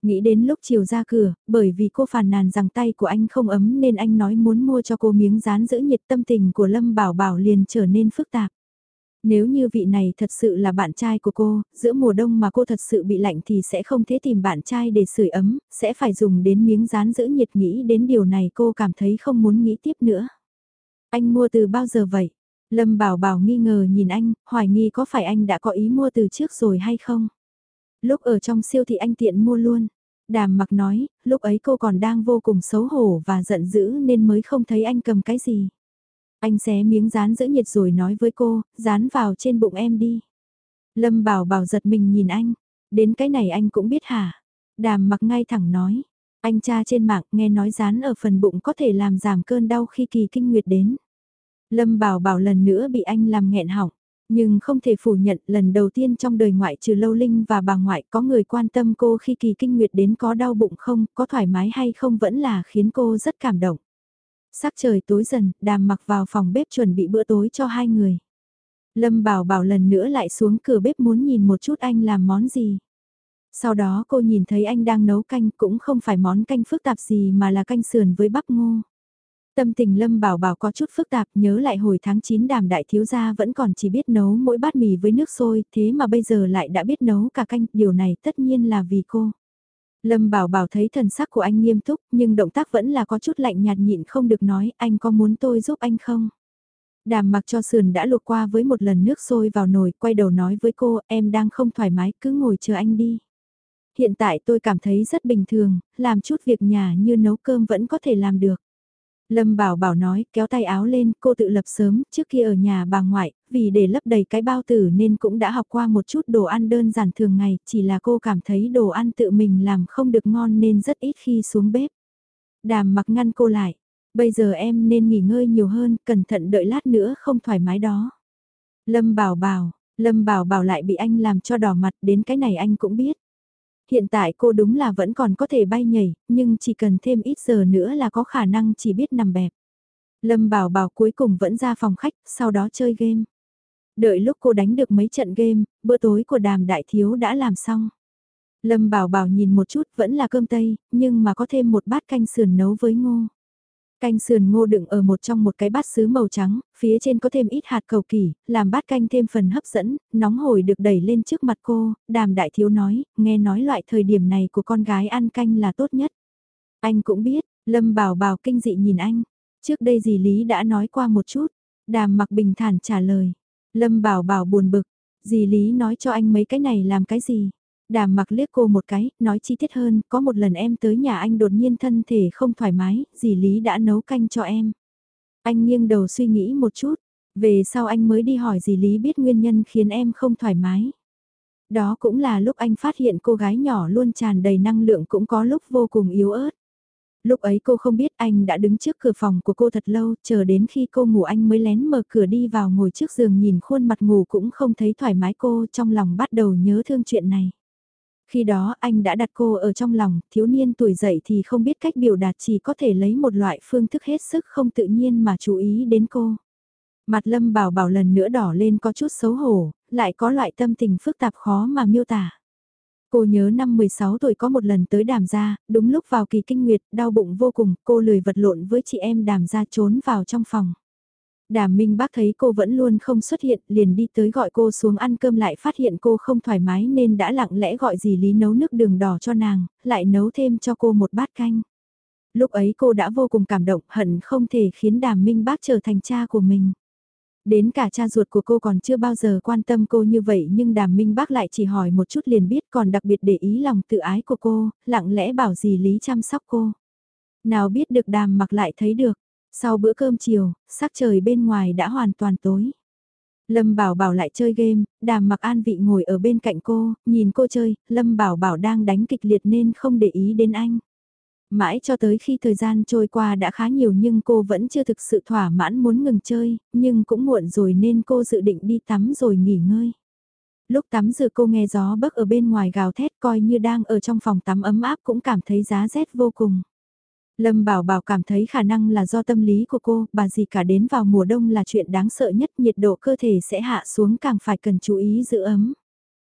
Nghĩ đến lúc chiều ra cửa, bởi vì cô phàn nàn rằng tay của anh không ấm nên anh nói muốn mua cho cô miếng dán giữ nhiệt tâm tình của Lâm Bảo Bảo liền trở nên phức tạp. Nếu như vị này thật sự là bạn trai của cô, giữa mùa đông mà cô thật sự bị lạnh thì sẽ không thể tìm bạn trai để sưởi ấm, sẽ phải dùng đến miếng dán giữ nhiệt nghĩ đến điều này cô cảm thấy không muốn nghĩ tiếp nữa. Anh mua từ bao giờ vậy? Lâm Bảo Bảo nghi ngờ nhìn anh, hoài nghi có phải anh đã có ý mua từ trước rồi hay không? Lúc ở trong siêu thị anh tiện mua luôn. Đàm mặc nói, lúc ấy cô còn đang vô cùng xấu hổ và giận dữ nên mới không thấy anh cầm cái gì. Anh xé miếng dán giữ nhiệt rồi nói với cô, dán vào trên bụng em đi. Lâm bảo bảo giật mình nhìn anh, đến cái này anh cũng biết hả? Đàm mặc ngay thẳng nói, anh cha trên mạng nghe nói dán ở phần bụng có thể làm giảm cơn đau khi kỳ kinh nguyệt đến. Lâm bảo bảo lần nữa bị anh làm nghẹn họng. Nhưng không thể phủ nhận lần đầu tiên trong đời ngoại trừ Lâu Linh và bà ngoại có người quan tâm cô khi kỳ kinh nguyệt đến có đau bụng không, có thoải mái hay không vẫn là khiến cô rất cảm động. Sắc trời tối dần, đàm mặc vào phòng bếp chuẩn bị bữa tối cho hai người. Lâm bảo bảo lần nữa lại xuống cửa bếp muốn nhìn một chút anh làm món gì. Sau đó cô nhìn thấy anh đang nấu canh cũng không phải món canh phức tạp gì mà là canh sườn với bắp ngô. Tâm tình Lâm Bảo Bảo có chút phức tạp nhớ lại hồi tháng 9 đàm đại thiếu gia vẫn còn chỉ biết nấu mỗi bát mì với nước sôi, thế mà bây giờ lại đã biết nấu cả canh, điều này tất nhiên là vì cô. Lâm Bảo Bảo thấy thần sắc của anh nghiêm túc, nhưng động tác vẫn là có chút lạnh nhạt nhịn không được nói, anh có muốn tôi giúp anh không? Đàm mặc cho sườn đã luộc qua với một lần nước sôi vào nồi, quay đầu nói với cô, em đang không thoải mái, cứ ngồi chờ anh đi. Hiện tại tôi cảm thấy rất bình thường, làm chút việc nhà như nấu cơm vẫn có thể làm được. Lâm Bảo Bảo nói, kéo tay áo lên, cô tự lập sớm, trước kia ở nhà bà ngoại, vì để lấp đầy cái bao tử nên cũng đã học qua một chút đồ ăn đơn giản thường ngày, chỉ là cô cảm thấy đồ ăn tự mình làm không được ngon nên rất ít khi xuống bếp. Đàm mặc ngăn cô lại, bây giờ em nên nghỉ ngơi nhiều hơn, cẩn thận đợi lát nữa không thoải mái đó. Lâm Bảo Bảo, Lâm Bảo Bảo lại bị anh làm cho đỏ mặt, đến cái này anh cũng biết. Hiện tại cô đúng là vẫn còn có thể bay nhảy, nhưng chỉ cần thêm ít giờ nữa là có khả năng chỉ biết nằm bẹp. Lâm Bảo Bảo cuối cùng vẫn ra phòng khách, sau đó chơi game. Đợi lúc cô đánh được mấy trận game, bữa tối của đàm đại thiếu đã làm xong. Lâm Bảo Bảo nhìn một chút vẫn là cơm tây, nhưng mà có thêm một bát canh sườn nấu với ngô. Canh sườn ngô đựng ở một trong một cái bát sứ màu trắng, phía trên có thêm ít hạt cầu kỳ, làm bát canh thêm phần hấp dẫn, nóng hổi được đẩy lên trước mặt cô, đàm đại thiếu nói, nghe nói loại thời điểm này của con gái ăn canh là tốt nhất. Anh cũng biết, Lâm bảo bảo kinh dị nhìn anh, trước đây dì Lý đã nói qua một chút, đàm mặc bình thản trả lời. Lâm bảo bảo buồn bực, dì Lý nói cho anh mấy cái này làm cái gì? Đàm mặc liếc cô một cái, nói chi tiết hơn, có một lần em tới nhà anh đột nhiên thân thể không thoải mái, dì Lý đã nấu canh cho em. Anh nghiêng đầu suy nghĩ một chút, về sau anh mới đi hỏi dì Lý biết nguyên nhân khiến em không thoải mái. Đó cũng là lúc anh phát hiện cô gái nhỏ luôn tràn đầy năng lượng cũng có lúc vô cùng yếu ớt. Lúc ấy cô không biết anh đã đứng trước cửa phòng của cô thật lâu, chờ đến khi cô ngủ anh mới lén mở cửa đi vào ngồi trước giường nhìn khuôn mặt ngủ cũng không thấy thoải mái cô trong lòng bắt đầu nhớ thương chuyện này. Khi đó anh đã đặt cô ở trong lòng, thiếu niên tuổi dậy thì không biết cách biểu đạt chỉ có thể lấy một loại phương thức hết sức không tự nhiên mà chú ý đến cô. Mặt lâm bảo bảo lần nữa đỏ lên có chút xấu hổ, lại có loại tâm tình phức tạp khó mà miêu tả. Cô nhớ năm 16 tuổi có một lần tới đàm gia, đúng lúc vào kỳ kinh nguyệt, đau bụng vô cùng, cô lười vật lộn với chị em đàm gia trốn vào trong phòng. Đàm Minh Bác thấy cô vẫn luôn không xuất hiện, liền đi tới gọi cô xuống ăn cơm lại phát hiện cô không thoải mái nên đã lặng lẽ gọi dì Lý nấu nước đường đỏ cho nàng, lại nấu thêm cho cô một bát canh. Lúc ấy cô đã vô cùng cảm động, hận không thể khiến Đàm Minh Bác trở thành cha của mình. Đến cả cha ruột của cô còn chưa bao giờ quan tâm cô như vậy nhưng Đàm Minh Bác lại chỉ hỏi một chút liền biết còn đặc biệt để ý lòng tự ái của cô, lặng lẽ bảo dì Lý chăm sóc cô. Nào biết được Đàm mặc lại thấy được, sau bữa cơm chiều, sắc trời bên ngoài đã hoàn toàn tối. Lâm Bảo Bảo lại chơi game, đàm mặc an vị ngồi ở bên cạnh cô, nhìn cô chơi, Lâm Bảo Bảo đang đánh kịch liệt nên không để ý đến anh. Mãi cho tới khi thời gian trôi qua đã khá nhiều nhưng cô vẫn chưa thực sự thỏa mãn muốn ngừng chơi, nhưng cũng muộn rồi nên cô dự định đi tắm rồi nghỉ ngơi. Lúc tắm giờ cô nghe gió bấc ở bên ngoài gào thét coi như đang ở trong phòng tắm ấm áp cũng cảm thấy giá rét vô cùng. Lâm Bảo Bảo cảm thấy khả năng là do tâm lý của cô, bà gì cả đến vào mùa đông là chuyện đáng sợ nhất, nhiệt độ cơ thể sẽ hạ xuống càng phải cần chú ý giữ ấm.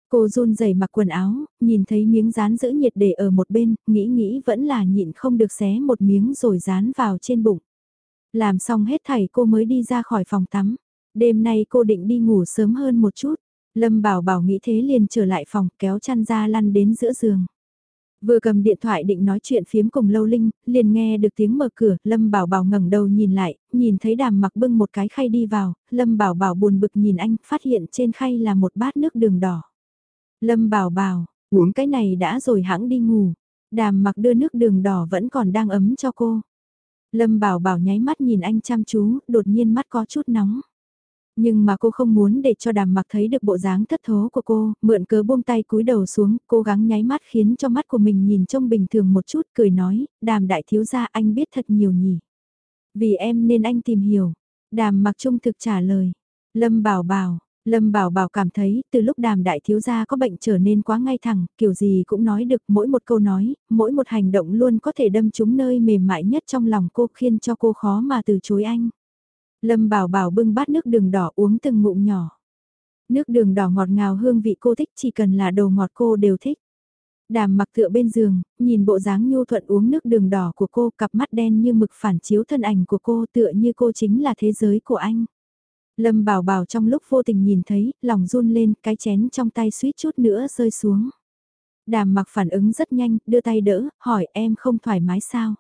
Cô run rẩy mặc quần áo, nhìn thấy miếng dán giữ nhiệt để ở một bên, nghĩ nghĩ vẫn là nhịn không được xé một miếng rồi dán vào trên bụng. Làm xong hết thảy cô mới đi ra khỏi phòng tắm. Đêm nay cô định đi ngủ sớm hơn một chút. Lâm Bảo Bảo nghĩ thế liền trở lại phòng kéo chăn ra lăn đến giữa giường. Vừa cầm điện thoại định nói chuyện phiếm cùng Lâu Linh, liền nghe được tiếng mở cửa, Lâm Bảo Bảo ngẩng đầu nhìn lại, nhìn thấy đàm mặc bưng một cái khay đi vào, Lâm Bảo Bảo buồn bực nhìn anh, phát hiện trên khay là một bát nước đường đỏ. Lâm Bảo Bảo, uống cái này đã rồi hãng đi ngủ, đàm mặc đưa nước đường đỏ vẫn còn đang ấm cho cô. Lâm Bảo Bảo nháy mắt nhìn anh chăm chú, đột nhiên mắt có chút nóng. Nhưng mà cô không muốn để cho đàm mặc thấy được bộ dáng thất thố của cô, mượn cớ buông tay cúi đầu xuống, cố gắng nháy mắt khiến cho mắt của mình nhìn trông bình thường một chút, cười nói, đàm đại thiếu gia anh biết thật nhiều nhỉ. Vì em nên anh tìm hiểu. Đàm mặc trung thực trả lời. Lâm bảo bảo, Lâm Bảo Bảo cảm thấy từ lúc đàm đại thiếu gia có bệnh trở nên quá ngay thẳng, kiểu gì cũng nói được mỗi một câu nói, mỗi một hành động luôn có thể đâm trúng nơi mềm mại nhất trong lòng cô khiến cho cô khó mà từ chối anh. Lâm Bảo Bảo bưng bát nước đường đỏ uống từng ngụm nhỏ. Nước đường đỏ ngọt ngào hương vị cô thích chỉ cần là đồ ngọt cô đều thích. Đàm mặc tựa bên giường, nhìn bộ dáng nhu thuận uống nước đường đỏ của cô, cặp mắt đen như mực phản chiếu thân ảnh của cô tựa như cô chính là thế giới của anh. Lâm bảo bảo trong lúc vô tình nhìn thấy, lòng run lên, cái chén trong tay suýt chút nữa rơi xuống. Đàm mặc phản ứng rất nhanh, đưa tay đỡ, hỏi em không thoải mái sao?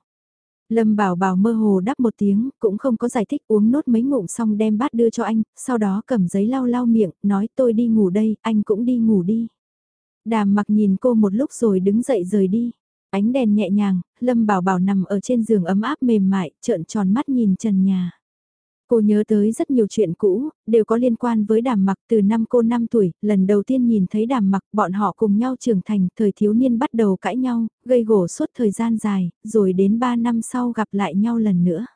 Lâm Bảo Bảo mơ hồ đáp một tiếng, cũng không có giải thích uống nốt mấy ngụm xong đem bát đưa cho anh, sau đó cầm giấy lau lau miệng, nói tôi đi ngủ đây, anh cũng đi ngủ đi. Đàm mặc nhìn cô một lúc rồi đứng dậy rời đi. Ánh đèn nhẹ nhàng, Lâm Bảo Bảo nằm ở trên giường ấm áp mềm mại, trợn tròn mắt nhìn trần nhà. Cô nhớ tới rất nhiều chuyện cũ, đều có liên quan với đàm mặc từ năm cô 5 tuổi, lần đầu tiên nhìn thấy đàm mặc bọn họ cùng nhau trưởng thành, thời thiếu niên bắt đầu cãi nhau, gây gổ suốt thời gian dài, rồi đến 3 năm sau gặp lại nhau lần nữa.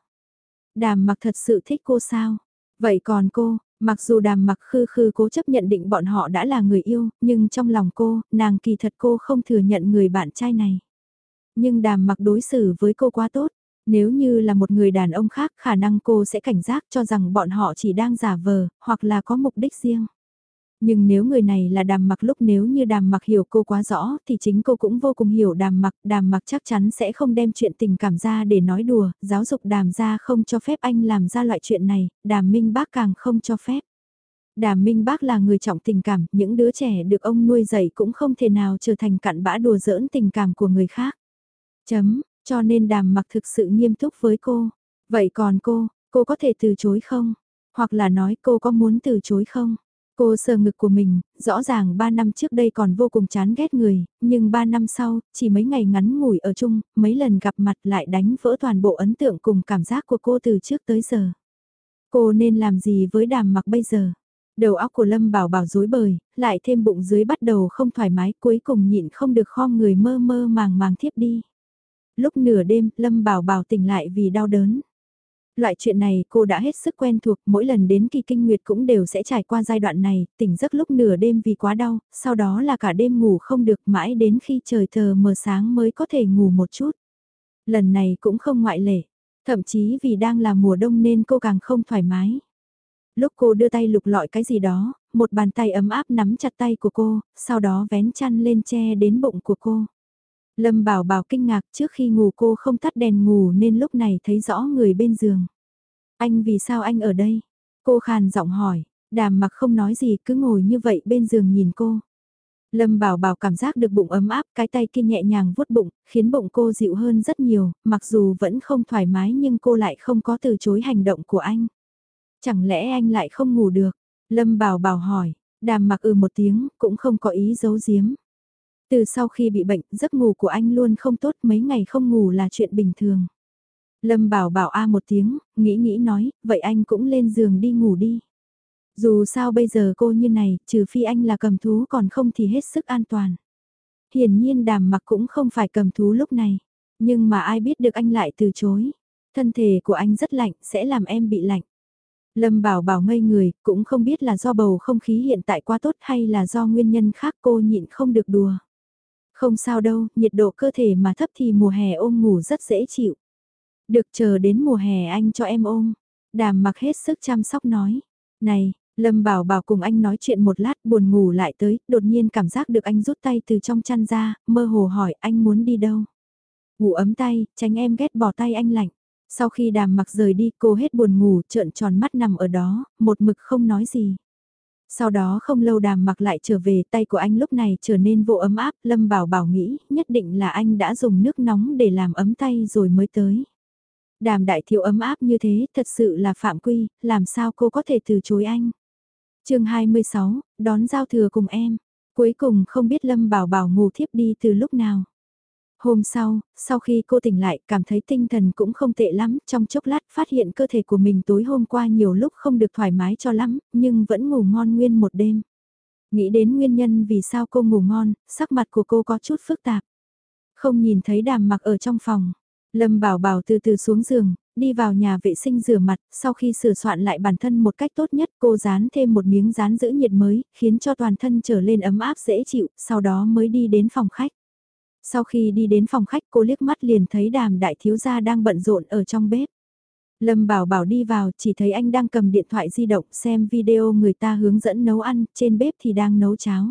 Đàm mặc thật sự thích cô sao? Vậy còn cô, mặc dù đàm mặc khư khư cố chấp nhận định bọn họ đã là người yêu, nhưng trong lòng cô, nàng kỳ thật cô không thừa nhận người bạn trai này. Nhưng đàm mặc đối xử với cô quá tốt, nếu như là một người đàn ông khác khả năng cô sẽ cảnh giác cho rằng bọn họ chỉ đang giả vờ, hoặc là có mục đích riêng. Nhưng nếu người này là đàm mặc lúc nếu như đàm mặc hiểu cô quá rõ thì chính cô cũng vô cùng hiểu đàm mặc, đàm mặc chắc chắn sẽ không đem chuyện tình cảm ra để nói đùa, giáo dục đàm ra không cho phép anh làm ra loại chuyện này, đàm minh bác càng không cho phép. Đàm minh bác là người trọng tình cảm, những đứa trẻ được ông nuôi dạy cũng không thể nào trở thành cặn bã đùa giỡn tình cảm của người khác. Chấm, cho nên đàm mặc thực sự nghiêm túc với cô. Vậy còn cô, cô có thể từ chối không? Hoặc là nói cô có muốn từ chối không? Cô sờ ngực của mình, rõ ràng 3 năm trước đây còn vô cùng chán ghét người, nhưng 3 năm sau, chỉ mấy ngày ngắn ngủi ở chung, mấy lần gặp mặt lại đánh vỡ toàn bộ ấn tượng cùng cảm giác của cô từ trước tới giờ. Cô nên làm gì với đàm mặc bây giờ? Đầu óc của Lâm Bảo Bảo rối bời, lại thêm bụng dưới bắt đầu không thoải mái cuối cùng nhịn không được khom người mơ mơ màng màng thiếp đi. Lúc nửa đêm, Lâm Bảo Bảo tỉnh lại vì đau đớn. Loại chuyện này cô đã hết sức quen thuộc, mỗi lần đến kỳ kinh nguyệt cũng đều sẽ trải qua giai đoạn này, tỉnh giấc lúc nửa đêm vì quá đau, sau đó là cả đêm ngủ không được mãi đến khi trời thờ mờ sáng mới có thể ngủ một chút. Lần này cũng không ngoại lệ, thậm chí vì đang là mùa đông nên cô càng không thoải mái. Lúc cô đưa tay lục lọi cái gì đó, một bàn tay ấm áp nắm chặt tay của cô, sau đó vén chăn lên che đến bụng của cô. Lâm Bảo Bảo kinh ngạc trước khi ngủ cô không tắt đèn ngủ nên lúc này thấy rõ người bên giường. Anh vì sao anh ở đây? Cô khàn giọng hỏi, đàm mặc không nói gì cứ ngồi như vậy bên giường nhìn cô. Lâm Bảo Bảo cảm giác được bụng ấm áp, cái tay kia nhẹ nhàng vuốt bụng, khiến bụng cô dịu hơn rất nhiều, mặc dù vẫn không thoải mái nhưng cô lại không có từ chối hành động của anh. Chẳng lẽ anh lại không ngủ được? Lâm Bảo Bảo hỏi, đàm mặc ừ một tiếng, cũng không có ý giấu giếm. Từ sau khi bị bệnh, giấc ngủ của anh luôn không tốt, mấy ngày không ngủ là chuyện bình thường. Lâm bảo bảo a một tiếng, nghĩ nghĩ nói, vậy anh cũng lên giường đi ngủ đi. Dù sao bây giờ cô như này, trừ phi anh là cầm thú còn không thì hết sức an toàn. Hiển nhiên đàm mặc cũng không phải cầm thú lúc này. Nhưng mà ai biết được anh lại từ chối. Thân thể của anh rất lạnh, sẽ làm em bị lạnh. Lâm bảo bảo ngây người, cũng không biết là do bầu không khí hiện tại quá tốt hay là do nguyên nhân khác cô nhịn không được đùa. Không sao đâu, nhiệt độ cơ thể mà thấp thì mùa hè ôm ngủ rất dễ chịu. Được chờ đến mùa hè anh cho em ôm. Đàm mặc hết sức chăm sóc nói. Này, Lâm Bảo Bảo cùng anh nói chuyện một lát buồn ngủ lại tới, đột nhiên cảm giác được anh rút tay từ trong chăn ra, mơ hồ hỏi anh muốn đi đâu. Ngủ ấm tay, tránh em ghét bỏ tay anh lạnh. Sau khi đàm mặc rời đi cô hết buồn ngủ trợn tròn mắt nằm ở đó, một mực không nói gì. Sau đó không lâu đàm mặc lại trở về tay của anh lúc này trở nên vô ấm áp, Lâm Bảo Bảo nghĩ nhất định là anh đã dùng nước nóng để làm ấm tay rồi mới tới. Đàm đại thiếu ấm áp như thế thật sự là phạm quy, làm sao cô có thể từ chối anh. chương 26, đón giao thừa cùng em. Cuối cùng không biết Lâm Bảo Bảo ngủ thiếp đi từ lúc nào. Hôm sau, sau khi cô tỉnh lại cảm thấy tinh thần cũng không tệ lắm, trong chốc lát phát hiện cơ thể của mình tối hôm qua nhiều lúc không được thoải mái cho lắm, nhưng vẫn ngủ ngon nguyên một đêm. Nghĩ đến nguyên nhân vì sao cô ngủ ngon, sắc mặt của cô có chút phức tạp. Không nhìn thấy đàm mặc ở trong phòng. Lâm Bảo Bảo từ từ xuống giường, đi vào nhà vệ sinh rửa mặt, sau khi sửa soạn lại bản thân một cách tốt nhất cô dán thêm một miếng dán giữ nhiệt mới, khiến cho toàn thân trở lên ấm áp dễ chịu, sau đó mới đi đến phòng khách. Sau khi đi đến phòng khách cô liếc mắt liền thấy đàm đại thiếu gia đang bận rộn ở trong bếp. Lâm Bảo Bảo đi vào chỉ thấy anh đang cầm điện thoại di động xem video người ta hướng dẫn nấu ăn, trên bếp thì đang nấu cháo.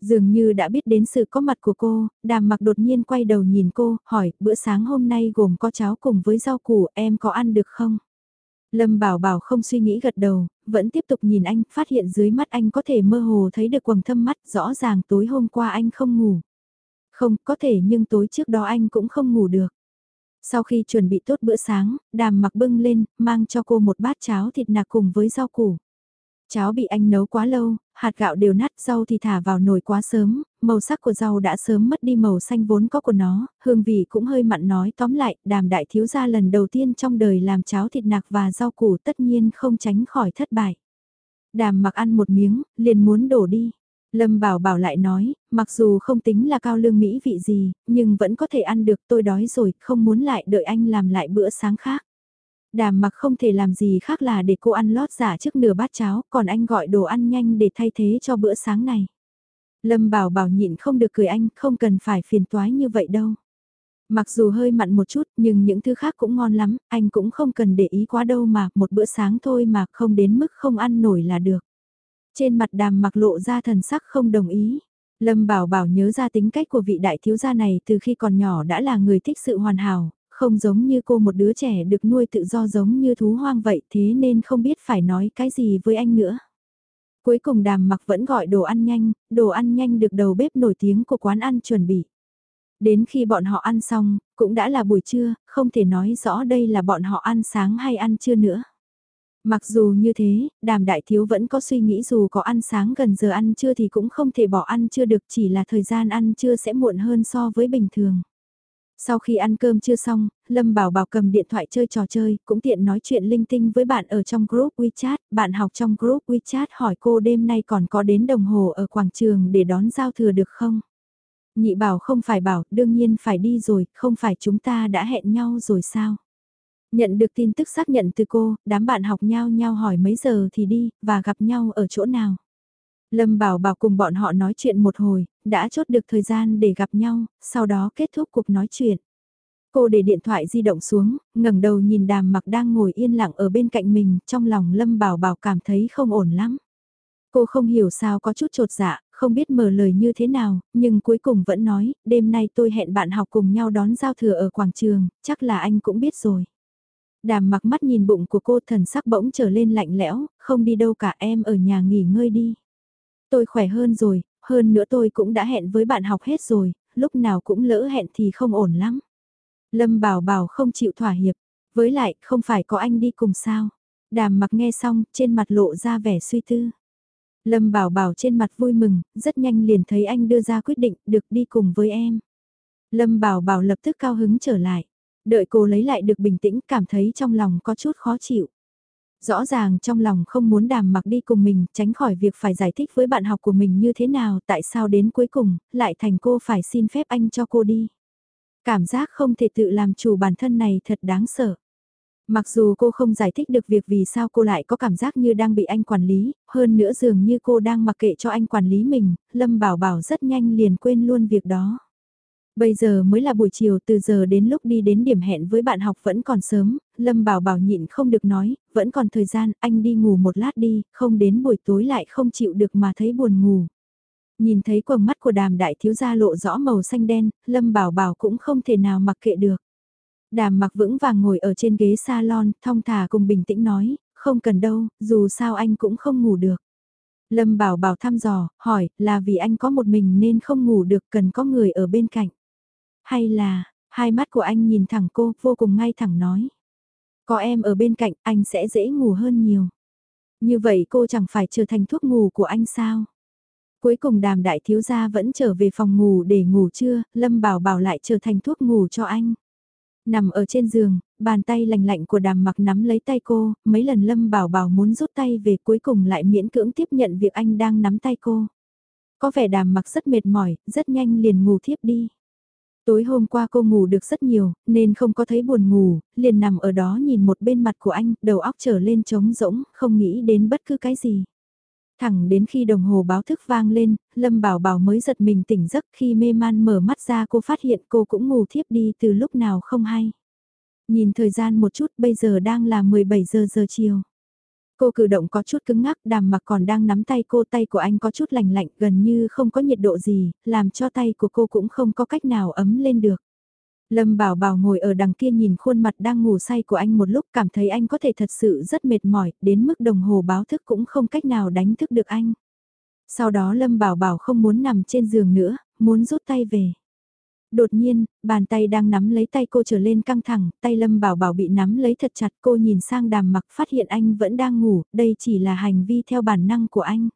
Dường như đã biết đến sự có mặt của cô, đàm mặc đột nhiên quay đầu nhìn cô, hỏi, bữa sáng hôm nay gồm có cháo cùng với rau củ, em có ăn được không? Lâm Bảo Bảo không suy nghĩ gật đầu, vẫn tiếp tục nhìn anh, phát hiện dưới mắt anh có thể mơ hồ thấy được quầng thâm mắt, rõ ràng tối hôm qua anh không ngủ. Không, có thể nhưng tối trước đó anh cũng không ngủ được. Sau khi chuẩn bị tốt bữa sáng, đàm mặc bưng lên, mang cho cô một bát cháo thịt nạc cùng với rau củ. Cháo bị anh nấu quá lâu, hạt gạo đều nát rau thì thả vào nồi quá sớm, màu sắc của rau đã sớm mất đi màu xanh vốn có của nó, hương vị cũng hơi mặn nói tóm lại, đàm đại thiếu gia lần đầu tiên trong đời làm cháo thịt nạc và rau củ tất nhiên không tránh khỏi thất bại. Đàm mặc ăn một miếng, liền muốn đổ đi. Lâm Bảo Bảo lại nói, mặc dù không tính là cao lương mỹ vị gì, nhưng vẫn có thể ăn được tôi đói rồi, không muốn lại đợi anh làm lại bữa sáng khác. Đàm mặc không thể làm gì khác là để cô ăn lót giả trước nửa bát cháo, còn anh gọi đồ ăn nhanh để thay thế cho bữa sáng này. Lâm Bảo Bảo nhịn không được cười anh, không cần phải phiền toái như vậy đâu. Mặc dù hơi mặn một chút, nhưng những thứ khác cũng ngon lắm, anh cũng không cần để ý quá đâu mà, một bữa sáng thôi mà không đến mức không ăn nổi là được. Trên mặt đàm mặc lộ ra thần sắc không đồng ý. Lâm Bảo Bảo nhớ ra tính cách của vị đại thiếu gia này từ khi còn nhỏ đã là người thích sự hoàn hảo, không giống như cô một đứa trẻ được nuôi tự do giống như thú hoang vậy thế nên không biết phải nói cái gì với anh nữa. Cuối cùng đàm mặc vẫn gọi đồ ăn nhanh, đồ ăn nhanh được đầu bếp nổi tiếng của quán ăn chuẩn bị. Đến khi bọn họ ăn xong, cũng đã là buổi trưa, không thể nói rõ đây là bọn họ ăn sáng hay ăn trưa nữa. Mặc dù như thế, đàm đại thiếu vẫn có suy nghĩ dù có ăn sáng gần giờ ăn trưa thì cũng không thể bỏ ăn trưa được chỉ là thời gian ăn trưa sẽ muộn hơn so với bình thường. Sau khi ăn cơm chưa xong, Lâm Bảo Bảo cầm điện thoại chơi trò chơi, cũng tiện nói chuyện linh tinh với bạn ở trong group WeChat, bạn học trong group WeChat hỏi cô đêm nay còn có đến đồng hồ ở quảng trường để đón giao thừa được không? Nhị bảo không phải bảo, đương nhiên phải đi rồi, không phải chúng ta đã hẹn nhau rồi sao? Nhận được tin tức xác nhận từ cô, đám bạn học nhau nhau hỏi mấy giờ thì đi, và gặp nhau ở chỗ nào. Lâm Bảo Bảo cùng bọn họ nói chuyện một hồi, đã chốt được thời gian để gặp nhau, sau đó kết thúc cuộc nói chuyện. Cô để điện thoại di động xuống, ngẩng đầu nhìn đàm mặc đang ngồi yên lặng ở bên cạnh mình, trong lòng Lâm Bảo Bảo cảm thấy không ổn lắm. Cô không hiểu sao có chút trột dạ, không biết mở lời như thế nào, nhưng cuối cùng vẫn nói, đêm nay tôi hẹn bạn học cùng nhau đón giao thừa ở quảng trường, chắc là anh cũng biết rồi. Đàm mặc mắt nhìn bụng của cô thần sắc bỗng trở lên lạnh lẽo, không đi đâu cả em ở nhà nghỉ ngơi đi. Tôi khỏe hơn rồi, hơn nữa tôi cũng đã hẹn với bạn học hết rồi, lúc nào cũng lỡ hẹn thì không ổn lắm. Lâm bảo bảo không chịu thỏa hiệp, với lại không phải có anh đi cùng sao. Đàm mặc nghe xong, trên mặt lộ ra vẻ suy tư. Lâm bảo bảo trên mặt vui mừng, rất nhanh liền thấy anh đưa ra quyết định được đi cùng với em. Lâm bảo bảo lập tức cao hứng trở lại. Đợi cô lấy lại được bình tĩnh cảm thấy trong lòng có chút khó chịu. Rõ ràng trong lòng không muốn đàm mặc đi cùng mình, tránh khỏi việc phải giải thích với bạn học của mình như thế nào, tại sao đến cuối cùng, lại thành cô phải xin phép anh cho cô đi. Cảm giác không thể tự làm chủ bản thân này thật đáng sợ. Mặc dù cô không giải thích được việc vì sao cô lại có cảm giác như đang bị anh quản lý, hơn nữa dường như cô đang mặc kệ cho anh quản lý mình, Lâm Bảo Bảo rất nhanh liền quên luôn việc đó. Bây giờ mới là buổi chiều từ giờ đến lúc đi đến điểm hẹn với bạn học vẫn còn sớm, Lâm Bảo Bảo nhịn không được nói, vẫn còn thời gian, anh đi ngủ một lát đi, không đến buổi tối lại không chịu được mà thấy buồn ngủ. Nhìn thấy quầng mắt của đàm đại thiếu gia lộ rõ màu xanh đen, Lâm Bảo Bảo cũng không thể nào mặc kệ được. Đàm mặc vững vàng ngồi ở trên ghế salon, thong thả cùng bình tĩnh nói, không cần đâu, dù sao anh cũng không ngủ được. Lâm Bảo Bảo thăm dò, hỏi, là vì anh có một mình nên không ngủ được cần có người ở bên cạnh. Hay là, hai mắt của anh nhìn thẳng cô, vô cùng ngay thẳng nói. Có em ở bên cạnh, anh sẽ dễ ngủ hơn nhiều. Như vậy cô chẳng phải trở thành thuốc ngủ của anh sao? Cuối cùng đàm đại thiếu gia vẫn trở về phòng ngủ để ngủ trưa, Lâm Bảo Bảo lại trở thành thuốc ngủ cho anh. Nằm ở trên giường, bàn tay lành lạnh của đàm mặc nắm lấy tay cô, mấy lần Lâm Bảo Bảo muốn rút tay về cuối cùng lại miễn cưỡng tiếp nhận việc anh đang nắm tay cô. Có vẻ đàm mặc rất mệt mỏi, rất nhanh liền ngủ thiếp đi. Tối hôm qua cô ngủ được rất nhiều, nên không có thấy buồn ngủ, liền nằm ở đó nhìn một bên mặt của anh, đầu óc trở lên trống rỗng, không nghĩ đến bất cứ cái gì. Thẳng đến khi đồng hồ báo thức vang lên, Lâm Bảo Bảo mới giật mình tỉnh giấc khi mê man mở mắt ra cô phát hiện cô cũng ngủ thiếp đi từ lúc nào không hay. Nhìn thời gian một chút bây giờ đang là 17 giờ giờ chiều. Cô cử động có chút cứng ngắc đàm mặc còn đang nắm tay cô tay của anh có chút lạnh lạnh gần như không có nhiệt độ gì, làm cho tay của cô cũng không có cách nào ấm lên được. Lâm Bảo Bảo ngồi ở đằng kia nhìn khuôn mặt đang ngủ say của anh một lúc cảm thấy anh có thể thật sự rất mệt mỏi, đến mức đồng hồ báo thức cũng không cách nào đánh thức được anh. Sau đó Lâm Bảo Bảo không muốn nằm trên giường nữa, muốn rút tay về. Đột nhiên, bàn tay đang nắm lấy tay cô trở lên căng thẳng, tay Lâm Bảo Bảo bị nắm lấy thật chặt cô nhìn sang đàm mặc phát hiện anh vẫn đang ngủ, đây chỉ là hành vi theo bản năng của anh.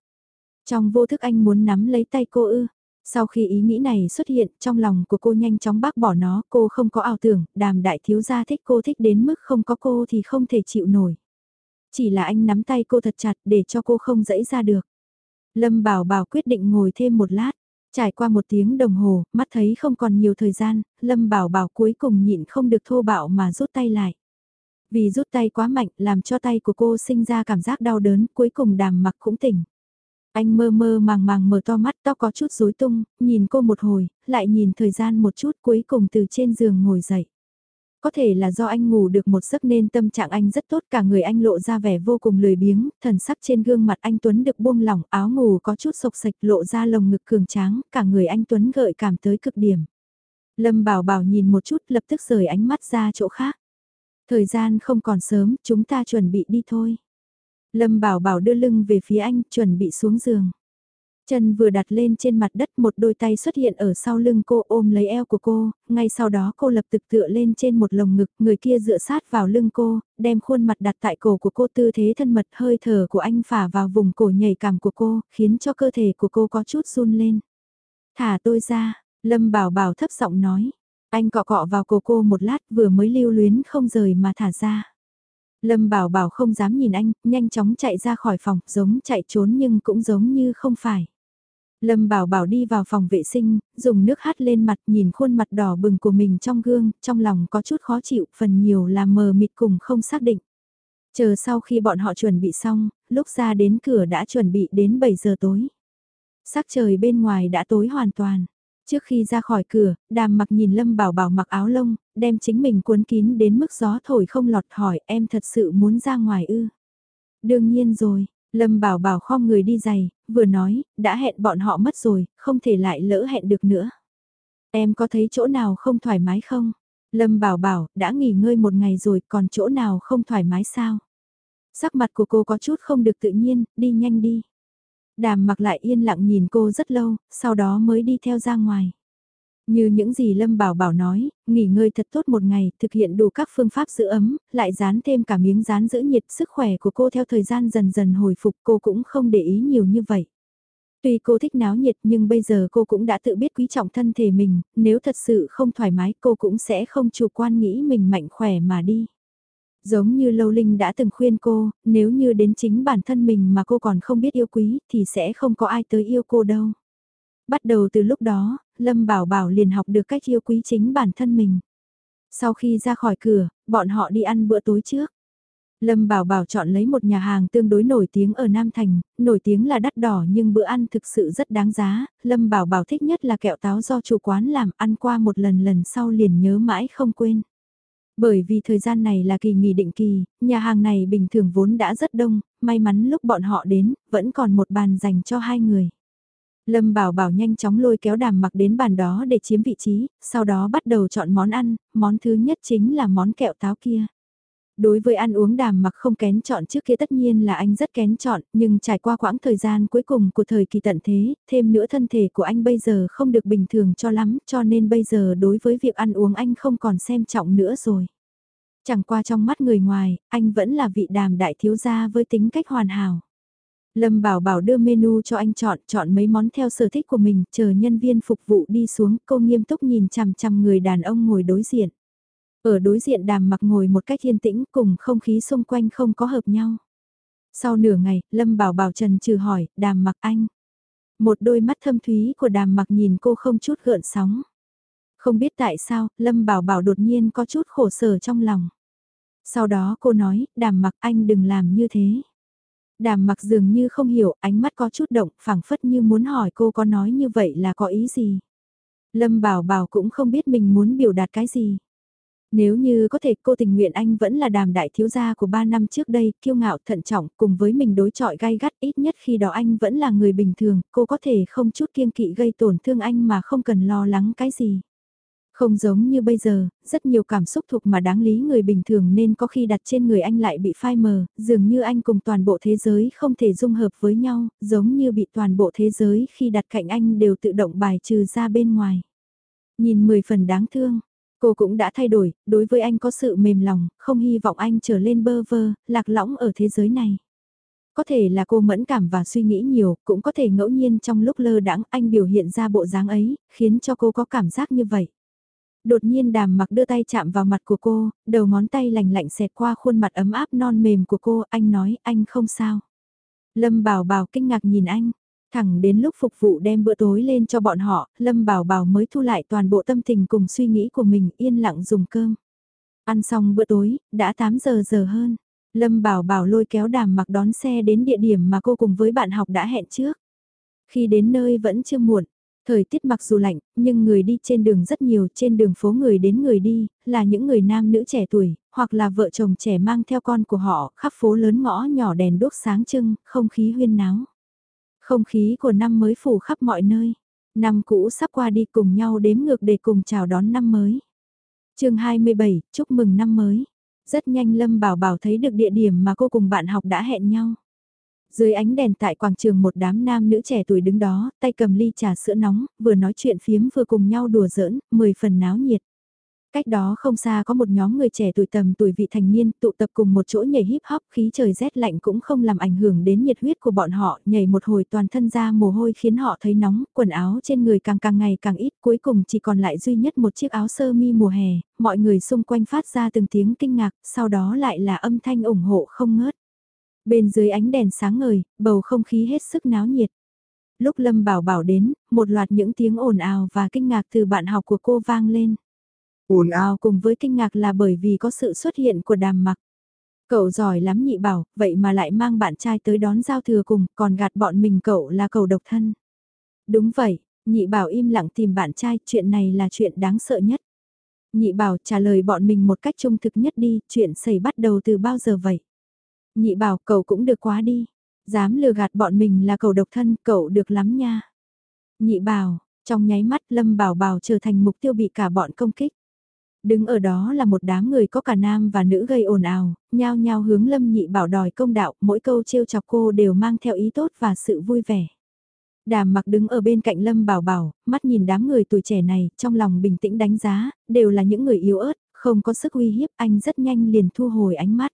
Trong vô thức anh muốn nắm lấy tay cô ư. Sau khi ý nghĩ này xuất hiện trong lòng của cô nhanh chóng bác bỏ nó, cô không có ảo tưởng, đàm đại thiếu gia thích cô thích đến mức không có cô thì không thể chịu nổi. Chỉ là anh nắm tay cô thật chặt để cho cô không dẫy ra được. Lâm Bảo Bảo quyết định ngồi thêm một lát. Trải qua một tiếng đồng hồ, mắt thấy không còn nhiều thời gian, Lâm Bảo Bảo cuối cùng nhịn không được thô bạo mà rút tay lại. Vì rút tay quá mạnh làm cho tay của cô sinh ra cảm giác đau đớn, cuối cùng đàm mặc cũng tỉnh. Anh mơ mơ màng màng mở to mắt tóc có chút rối tung, nhìn cô một hồi, lại nhìn thời gian một chút cuối cùng từ trên giường ngồi dậy. Có thể là do anh ngủ được một giấc nên tâm trạng anh rất tốt cả người anh lộ ra vẻ vô cùng lười biếng, thần sắc trên gương mặt anh Tuấn được buông lỏng áo ngủ có chút sộc sạch lộ ra lồng ngực cường tráng, cả người anh Tuấn gợi cảm tới cực điểm. Lâm Bảo Bảo nhìn một chút lập tức rời ánh mắt ra chỗ khác. Thời gian không còn sớm, chúng ta chuẩn bị đi thôi. Lâm Bảo Bảo đưa lưng về phía anh, chuẩn bị xuống giường. Chân vừa đặt lên trên mặt đất một đôi tay xuất hiện ở sau lưng cô ôm lấy eo của cô, ngay sau đó cô lập tức tựa lên trên một lồng ngực, người kia dựa sát vào lưng cô, đem khuôn mặt đặt tại cổ của cô tư thế thân mật hơi thở của anh phả vào vùng cổ nhảy cảm của cô, khiến cho cơ thể của cô có chút run lên. Thả tôi ra, Lâm Bảo Bảo thấp giọng nói, anh cọ cọ vào cổ cô một lát vừa mới lưu luyến không rời mà thả ra. Lâm Bảo Bảo không dám nhìn anh, nhanh chóng chạy ra khỏi phòng, giống chạy trốn nhưng cũng giống như không phải. Lâm Bảo Bảo đi vào phòng vệ sinh, dùng nước hắt lên mặt nhìn khuôn mặt đỏ bừng của mình trong gương, trong lòng có chút khó chịu, phần nhiều là mờ mịt cùng không xác định. Chờ sau khi bọn họ chuẩn bị xong, lúc ra đến cửa đã chuẩn bị đến 7 giờ tối. Sắc trời bên ngoài đã tối hoàn toàn. Trước khi ra khỏi cửa, đàm mặc nhìn Lâm Bảo Bảo mặc áo lông, đem chính mình cuốn kín đến mức gió thổi không lọt hỏi em thật sự muốn ra ngoài ư. Đương nhiên rồi, Lâm Bảo Bảo khom người đi giày, vừa nói, đã hẹn bọn họ mất rồi, không thể lại lỡ hẹn được nữa. Em có thấy chỗ nào không thoải mái không? Lâm Bảo Bảo, đã nghỉ ngơi một ngày rồi, còn chỗ nào không thoải mái sao? Sắc mặt của cô có chút không được tự nhiên, đi nhanh đi. Đàm mặc lại yên lặng nhìn cô rất lâu, sau đó mới đi theo ra ngoài. Như những gì Lâm Bảo Bảo nói, nghỉ ngơi thật tốt một ngày, thực hiện đủ các phương pháp giữ ấm, lại dán thêm cả miếng dán giữ nhiệt sức khỏe của cô theo thời gian dần dần hồi phục cô cũng không để ý nhiều như vậy. Tuy cô thích náo nhiệt nhưng bây giờ cô cũng đã tự biết quý trọng thân thể mình, nếu thật sự không thoải mái cô cũng sẽ không chủ quan nghĩ mình mạnh khỏe mà đi. Giống như Lâu Linh đã từng khuyên cô, nếu như đến chính bản thân mình mà cô còn không biết yêu quý thì sẽ không có ai tới yêu cô đâu. Bắt đầu từ lúc đó, Lâm Bảo Bảo liền học được cách yêu quý chính bản thân mình. Sau khi ra khỏi cửa, bọn họ đi ăn bữa tối trước. Lâm Bảo Bảo chọn lấy một nhà hàng tương đối nổi tiếng ở Nam Thành, nổi tiếng là đắt đỏ nhưng bữa ăn thực sự rất đáng giá. Lâm Bảo Bảo thích nhất là kẹo táo do chủ quán làm ăn qua một lần lần sau liền nhớ mãi không quên. Bởi vì thời gian này là kỳ nghỉ định kỳ, nhà hàng này bình thường vốn đã rất đông, may mắn lúc bọn họ đến, vẫn còn một bàn dành cho hai người. Lâm Bảo Bảo nhanh chóng lôi kéo đàm mặc đến bàn đó để chiếm vị trí, sau đó bắt đầu chọn món ăn, món thứ nhất chính là món kẹo táo kia. Đối với ăn uống đàm mặc không kén chọn trước kia tất nhiên là anh rất kén chọn, nhưng trải qua quãng thời gian cuối cùng của thời kỳ tận thế, thêm nữa thân thể của anh bây giờ không được bình thường cho lắm, cho nên bây giờ đối với việc ăn uống anh không còn xem trọng nữa rồi. Chẳng qua trong mắt người ngoài, anh vẫn là vị đàm đại thiếu gia với tính cách hoàn hảo. Lâm Bảo Bảo đưa menu cho anh chọn, chọn mấy món theo sở thích của mình, chờ nhân viên phục vụ đi xuống, cô nghiêm túc nhìn chằm chằm người đàn ông ngồi đối diện. Ở đối diện đàm mặc ngồi một cách yên tĩnh cùng không khí xung quanh không có hợp nhau. Sau nửa ngày, Lâm Bảo Bảo trần trừ hỏi, đàm mặc anh. Một đôi mắt thâm thúy của đàm mặc nhìn cô không chút gợn sóng. Không biết tại sao, Lâm Bảo Bảo đột nhiên có chút khổ sở trong lòng. Sau đó cô nói, đàm mặc anh đừng làm như thế. Đàm mặc dường như không hiểu, ánh mắt có chút động, phảng phất như muốn hỏi cô có nói như vậy là có ý gì. Lâm Bảo Bảo cũng không biết mình muốn biểu đạt cái gì. Nếu như có thể cô tình nguyện anh vẫn là đàm đại thiếu gia của 3 năm trước đây, kiêu ngạo thận trọng cùng với mình đối chọi gai gắt ít nhất khi đó anh vẫn là người bình thường, cô có thể không chút kiêng kỵ gây tổn thương anh mà không cần lo lắng cái gì. Không giống như bây giờ, rất nhiều cảm xúc thuộc mà đáng lý người bình thường nên có khi đặt trên người anh lại bị phai mờ, dường như anh cùng toàn bộ thế giới không thể dung hợp với nhau, giống như bị toàn bộ thế giới khi đặt cạnh anh đều tự động bài trừ ra bên ngoài. Nhìn 10 phần đáng thương, cô cũng đã thay đổi, đối với anh có sự mềm lòng, không hy vọng anh trở lên bơ vơ, lạc lõng ở thế giới này. Có thể là cô mẫn cảm và suy nghĩ nhiều, cũng có thể ngẫu nhiên trong lúc lơ đãng anh biểu hiện ra bộ dáng ấy, khiến cho cô có cảm giác như vậy. Đột nhiên đàm mặc đưa tay chạm vào mặt của cô, đầu ngón tay lành lạnh xẹt qua khuôn mặt ấm áp non mềm của cô, anh nói anh không sao. Lâm Bảo Bảo kinh ngạc nhìn anh, thẳng đến lúc phục vụ đem bữa tối lên cho bọn họ, Lâm Bảo Bảo mới thu lại toàn bộ tâm tình cùng suy nghĩ của mình yên lặng dùng cơm. Ăn xong bữa tối, đã 8 giờ giờ hơn. Lâm Bảo Bảo lôi kéo đàm mặc đón xe đến địa điểm mà cô cùng với bạn học đã hẹn trước. Khi đến nơi vẫn chưa muộn, Thời tiết mặc dù lạnh, nhưng người đi trên đường rất nhiều, trên đường phố người đến người đi, là những người nam nữ trẻ tuổi, hoặc là vợ chồng trẻ mang theo con của họ, khắp phố lớn ngõ nhỏ đèn đốt sáng trưng, không khí huyên náo. Không khí của năm mới phủ khắp mọi nơi. Năm cũ sắp qua đi cùng nhau đếm ngược để cùng chào đón năm mới. chương 27, chúc mừng năm mới. Rất nhanh Lâm Bảo Bảo thấy được địa điểm mà cô cùng bạn học đã hẹn nhau. Dưới ánh đèn tại quảng trường một đám nam nữ trẻ tuổi đứng đó, tay cầm ly trà sữa nóng, vừa nói chuyện phiếm vừa cùng nhau đùa giỡn, mười phần náo nhiệt. Cách đó không xa có một nhóm người trẻ tuổi tầm tuổi vị thành niên tụ tập cùng một chỗ nhảy hip hop khí trời rét lạnh cũng không làm ảnh hưởng đến nhiệt huyết của bọn họ nhảy một hồi toàn thân ra mồ hôi khiến họ thấy nóng, quần áo trên người càng càng ngày càng ít cuối cùng chỉ còn lại duy nhất một chiếc áo sơ mi mùa hè, mọi người xung quanh phát ra từng tiếng kinh ngạc, sau đó lại là âm thanh ủng hộ không ngớt. Bên dưới ánh đèn sáng ngời, bầu không khí hết sức náo nhiệt. Lúc Lâm Bảo Bảo đến, một loạt những tiếng ồn ào và kinh ngạc từ bạn học của cô vang lên. Ồn ào cùng với kinh ngạc là bởi vì có sự xuất hiện của đàm mặc. Cậu giỏi lắm nhị bảo, vậy mà lại mang bạn trai tới đón giao thừa cùng, còn gạt bọn mình cậu là cậu độc thân. Đúng vậy, nhị bảo im lặng tìm bạn trai, chuyện này là chuyện đáng sợ nhất. Nhị bảo trả lời bọn mình một cách trung thực nhất đi, chuyện xảy bắt đầu từ bao giờ vậy? Nhị bảo cậu cũng được quá đi. Dám lừa gạt bọn mình là cậu độc thân, cậu được lắm nha. Nhị bảo, trong nháy mắt Lâm Bảo Bảo trở thành mục tiêu bị cả bọn công kích. Đứng ở đó là một đám người có cả nam và nữ gây ồn ào, nhao nhao hướng Lâm Nhị Bảo đòi công đạo, mỗi câu trêu chọc cô đều mang theo ý tốt và sự vui vẻ. Đàm mặc đứng ở bên cạnh Lâm Bảo Bảo, mắt nhìn đám người tuổi trẻ này, trong lòng bình tĩnh đánh giá, đều là những người yếu ớt, không có sức uy hiếp, anh rất nhanh liền thu hồi ánh mắt.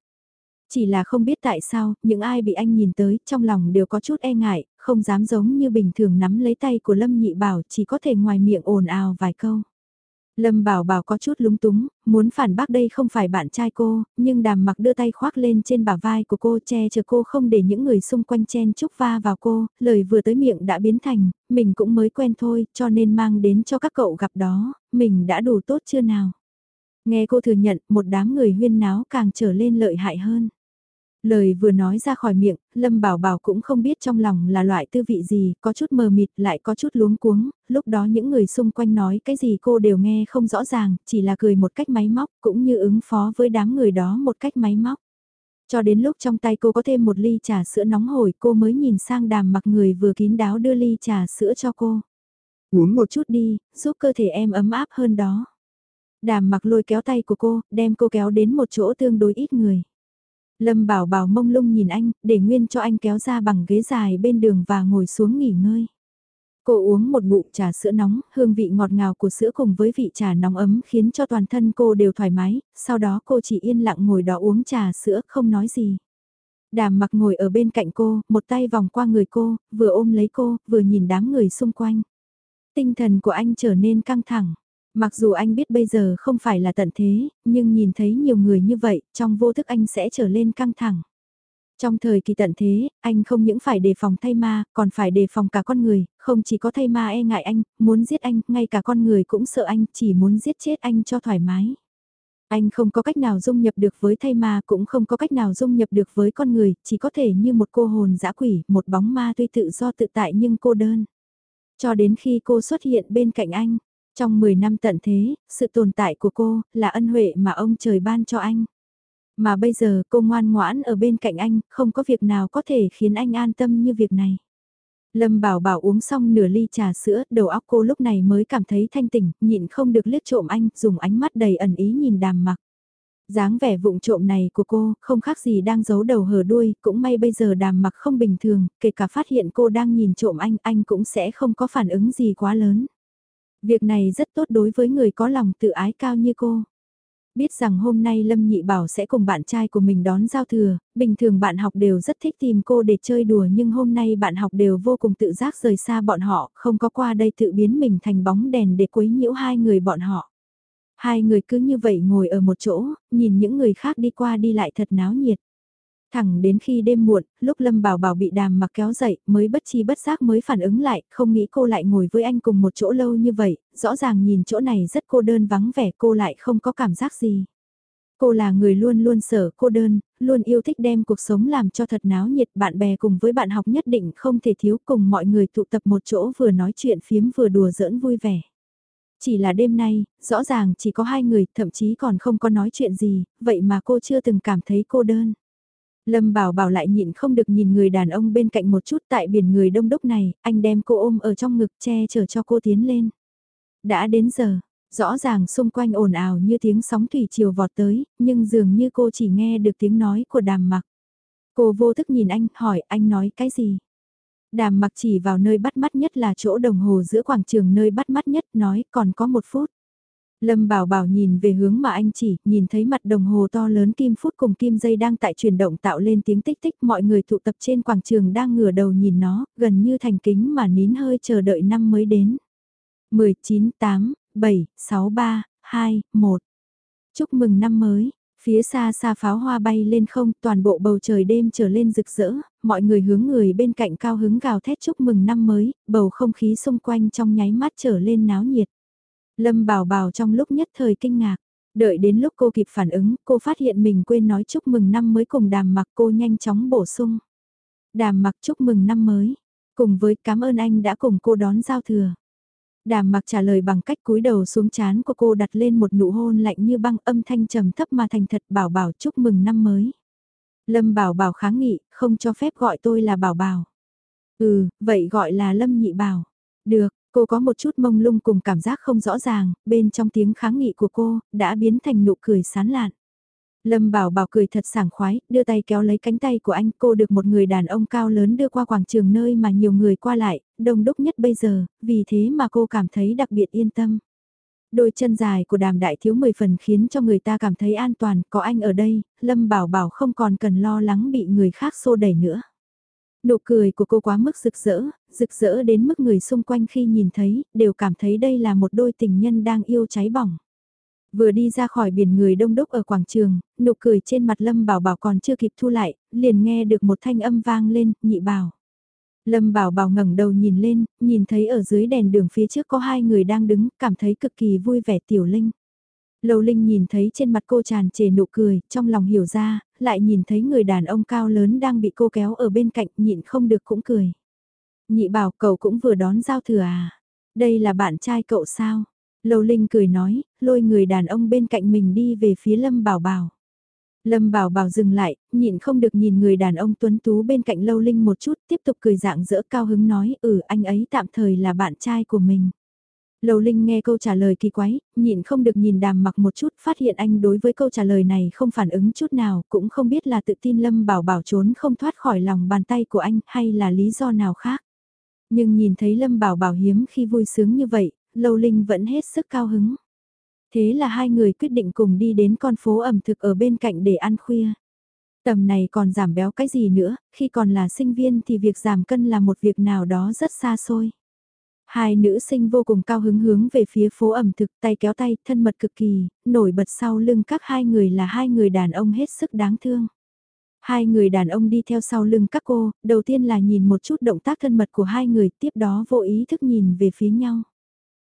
Chỉ là không biết tại sao, những ai bị anh nhìn tới, trong lòng đều có chút e ngại, không dám giống như bình thường nắm lấy tay của Lâm Nhị Bảo, chỉ có thể ngoài miệng ồn ào vài câu. Lâm Bảo Bảo có chút lúng túng, muốn phản bác đây không phải bạn trai cô, nhưng đàm mặc đưa tay khoác lên trên bả vai của cô che chở cô không để những người xung quanh chen chúc va vào cô, lời vừa tới miệng đã biến thành, mình cũng mới quen thôi, cho nên mang đến cho các cậu gặp đó, mình đã đủ tốt chưa nào. Nghe cô thừa nhận, một đám người huyên náo càng trở lên lợi hại hơn. Lời vừa nói ra khỏi miệng, Lâm Bảo Bảo cũng không biết trong lòng là loại tư vị gì, có chút mờ mịt lại có chút luống cuống, lúc đó những người xung quanh nói cái gì cô đều nghe không rõ ràng, chỉ là cười một cách máy móc cũng như ứng phó với đám người đó một cách máy móc. Cho đến lúc trong tay cô có thêm một ly trà sữa nóng hổi cô mới nhìn sang đàm mặc người vừa kín đáo đưa ly trà sữa cho cô. Uống một chút đi, giúp cơ thể em ấm áp hơn đó. Đàm mặc lôi kéo tay của cô, đem cô kéo đến một chỗ tương đối ít người. Lâm bảo bảo mông lung nhìn anh, để nguyên cho anh kéo ra bằng ghế dài bên đường và ngồi xuống nghỉ ngơi. Cô uống một ngụm trà sữa nóng, hương vị ngọt ngào của sữa cùng với vị trà nóng ấm khiến cho toàn thân cô đều thoải mái, sau đó cô chỉ yên lặng ngồi đó uống trà sữa không nói gì. Đàm mặc ngồi ở bên cạnh cô, một tay vòng qua người cô, vừa ôm lấy cô, vừa nhìn đám người xung quanh. Tinh thần của anh trở nên căng thẳng. Mặc dù anh biết bây giờ không phải là tận thế, nhưng nhìn thấy nhiều người như vậy, trong vô thức anh sẽ trở lên căng thẳng. Trong thời kỳ tận thế, anh không những phải đề phòng thay ma, còn phải đề phòng cả con người, không chỉ có thay ma e ngại anh, muốn giết anh, ngay cả con người cũng sợ anh, chỉ muốn giết chết anh cho thoải mái. Anh không có cách nào dung nhập được với thay ma cũng không có cách nào dung nhập được với con người, chỉ có thể như một cô hồn dã quỷ, một bóng ma tuy tự do tự tại nhưng cô đơn. Cho đến khi cô xuất hiện bên cạnh anh, trong 10 năm tận thế, sự tồn tại của cô là ân huệ mà ông trời ban cho anh. Mà bây giờ cô ngoan ngoãn ở bên cạnh anh, không có việc nào có thể khiến anh an tâm như việc này. Lâm Bảo Bảo uống xong nửa ly trà sữa, đầu óc cô lúc này mới cảm thấy thanh tỉnh, nhịn không được liếc trộm anh, dùng ánh mắt đầy ẩn ý nhìn đàm mặc. dáng vẻ vụng trộm này của cô, không khác gì đang giấu đầu hở đuôi, cũng may bây giờ đàm mặc không bình thường, kể cả phát hiện cô đang nhìn trộm anh, anh cũng sẽ không có phản ứng gì quá lớn. Việc này rất tốt đối với người có lòng tự ái cao như cô. Biết rằng hôm nay Lâm Nhị Bảo sẽ cùng bạn trai của mình đón giao thừa, bình thường bạn học đều rất thích tìm cô để chơi đùa nhưng hôm nay bạn học đều vô cùng tự giác rời xa bọn họ, không có qua đây tự biến mình thành bóng đèn để quấy nhiễu hai người bọn họ. Hai người cứ như vậy ngồi ở một chỗ, nhìn những người khác đi qua đi lại thật náo nhiệt. Thẳng đến khi đêm muộn, lúc Lâm Bảo Bảo bị đàm mặc kéo dậy, mới bất chi bất giác mới phản ứng lại, không nghĩ cô lại ngồi với anh cùng một chỗ lâu như vậy, rõ ràng nhìn chỗ này rất cô đơn vắng vẻ cô lại không có cảm giác gì. Cô là người luôn luôn sở cô đơn, luôn yêu thích đem cuộc sống làm cho thật náo nhiệt bạn bè cùng với bạn học nhất định không thể thiếu cùng mọi người tụ tập một chỗ vừa nói chuyện phiếm vừa đùa giỡn vui vẻ. Chỉ là đêm nay, rõ ràng chỉ có hai người, thậm chí còn không có nói chuyện gì, vậy mà cô chưa từng cảm thấy cô đơn. Lâm Bảo Bảo lại nhịn không được nhìn người đàn ông bên cạnh một chút tại biển người đông đúc này, anh đem cô ôm ở trong ngực che chở cho cô tiến lên. Đã đến giờ, rõ ràng xung quanh ồn ào như tiếng sóng thủy chiều vọt tới, nhưng dường như cô chỉ nghe được tiếng nói của đàm mặc. Cô vô thức nhìn anh, hỏi anh nói cái gì? Đàm mặc chỉ vào nơi bắt mắt nhất là chỗ đồng hồ giữa quảng trường nơi bắt mắt nhất, nói còn có một phút. Lâm Bảo Bảo nhìn về hướng mà anh chỉ, nhìn thấy mặt đồng hồ to lớn kim phút cùng kim dây đang tại chuyển động tạo lên tiếng tích tích, mọi người tụ tập trên quảng trường đang ngửa đầu nhìn nó, gần như thành kính mà nín hơi chờ đợi năm mới đến. 19, 8, 7, 6, 3, 2, 1. Chúc mừng năm mới, phía xa xa pháo hoa bay lên không, toàn bộ bầu trời đêm trở lên rực rỡ, mọi người hướng người bên cạnh cao hứng gào thét chúc mừng năm mới, bầu không khí xung quanh trong nháy mắt trở lên náo nhiệt. Lâm Bảo Bảo trong lúc nhất thời kinh ngạc, đợi đến lúc cô kịp phản ứng, cô phát hiện mình quên nói chúc mừng năm mới cùng đàm mặc cô nhanh chóng bổ sung. Đàm mặc chúc mừng năm mới, cùng với cảm ơn anh đã cùng cô đón giao thừa. Đàm mặc trả lời bằng cách cúi đầu xuống chán của cô đặt lên một nụ hôn lạnh như băng âm thanh trầm thấp mà thành thật bảo bảo chúc mừng năm mới. Lâm bảo bảo kháng nghị, không cho phép gọi tôi là bảo bảo. Ừ, vậy gọi là Lâm nhị bảo. Được, Cô có một chút mông lung cùng cảm giác không rõ ràng, bên trong tiếng kháng nghị của cô, đã biến thành nụ cười sán lạn. Lâm Bảo Bảo cười thật sảng khoái, đưa tay kéo lấy cánh tay của anh, cô được một người đàn ông cao lớn đưa qua quảng trường nơi mà nhiều người qua lại, đông đúc nhất bây giờ, vì thế mà cô cảm thấy đặc biệt yên tâm. Đôi chân dài của đàm đại thiếu 10 phần khiến cho người ta cảm thấy an toàn, có anh ở đây, Lâm Bảo Bảo không còn cần lo lắng bị người khác xô đẩy nữa. Nụ cười của cô quá mức rực rỡ, rực rỡ đến mức người xung quanh khi nhìn thấy, đều cảm thấy đây là một đôi tình nhân đang yêu cháy bỏng. Vừa đi ra khỏi biển người đông đúc ở quảng trường, nụ cười trên mặt Lâm Bảo Bảo còn chưa kịp thu lại, liền nghe được một thanh âm vang lên, nhị bảo. Lâm Bảo Bảo ngẩng đầu nhìn lên, nhìn thấy ở dưới đèn đường phía trước có hai người đang đứng, cảm thấy cực kỳ vui vẻ tiểu linh. Lâu Linh nhìn thấy trên mặt cô tràn trề nụ cười, trong lòng hiểu ra, lại nhìn thấy người đàn ông cao lớn đang bị cô kéo ở bên cạnh nhịn không được cũng cười. Nhị bảo cậu cũng vừa đón giao thừa à? Đây là bạn trai cậu sao? Lâu Linh cười nói, lôi người đàn ông bên cạnh mình đi về phía Lâm Bảo Bảo. Lâm Bảo Bảo dừng lại, nhịn không được nhìn người đàn ông tuấn tú bên cạnh Lâu Linh một chút, tiếp tục cười dạng dỡ cao hứng nói, ừ anh ấy tạm thời là bạn trai của mình. Lầu Linh nghe câu trả lời kỳ quái, nhịn không được nhìn đàm mặc một chút, phát hiện anh đối với câu trả lời này không phản ứng chút nào, cũng không biết là tự tin Lâm Bảo Bảo trốn không thoát khỏi lòng bàn tay của anh hay là lý do nào khác. Nhưng nhìn thấy Lâm Bảo Bảo hiếm khi vui sướng như vậy, Lầu Linh vẫn hết sức cao hứng. Thế là hai người quyết định cùng đi đến con phố ẩm thực ở bên cạnh để ăn khuya. Tầm này còn giảm béo cái gì nữa, khi còn là sinh viên thì việc giảm cân là một việc nào đó rất xa xôi. Hai nữ sinh vô cùng cao hứng hướng về phía phố ẩm thực tay kéo tay, thân mật cực kỳ, nổi bật sau lưng các hai người là hai người đàn ông hết sức đáng thương. Hai người đàn ông đi theo sau lưng các cô, đầu tiên là nhìn một chút động tác thân mật của hai người, tiếp đó vô ý thức nhìn về phía nhau.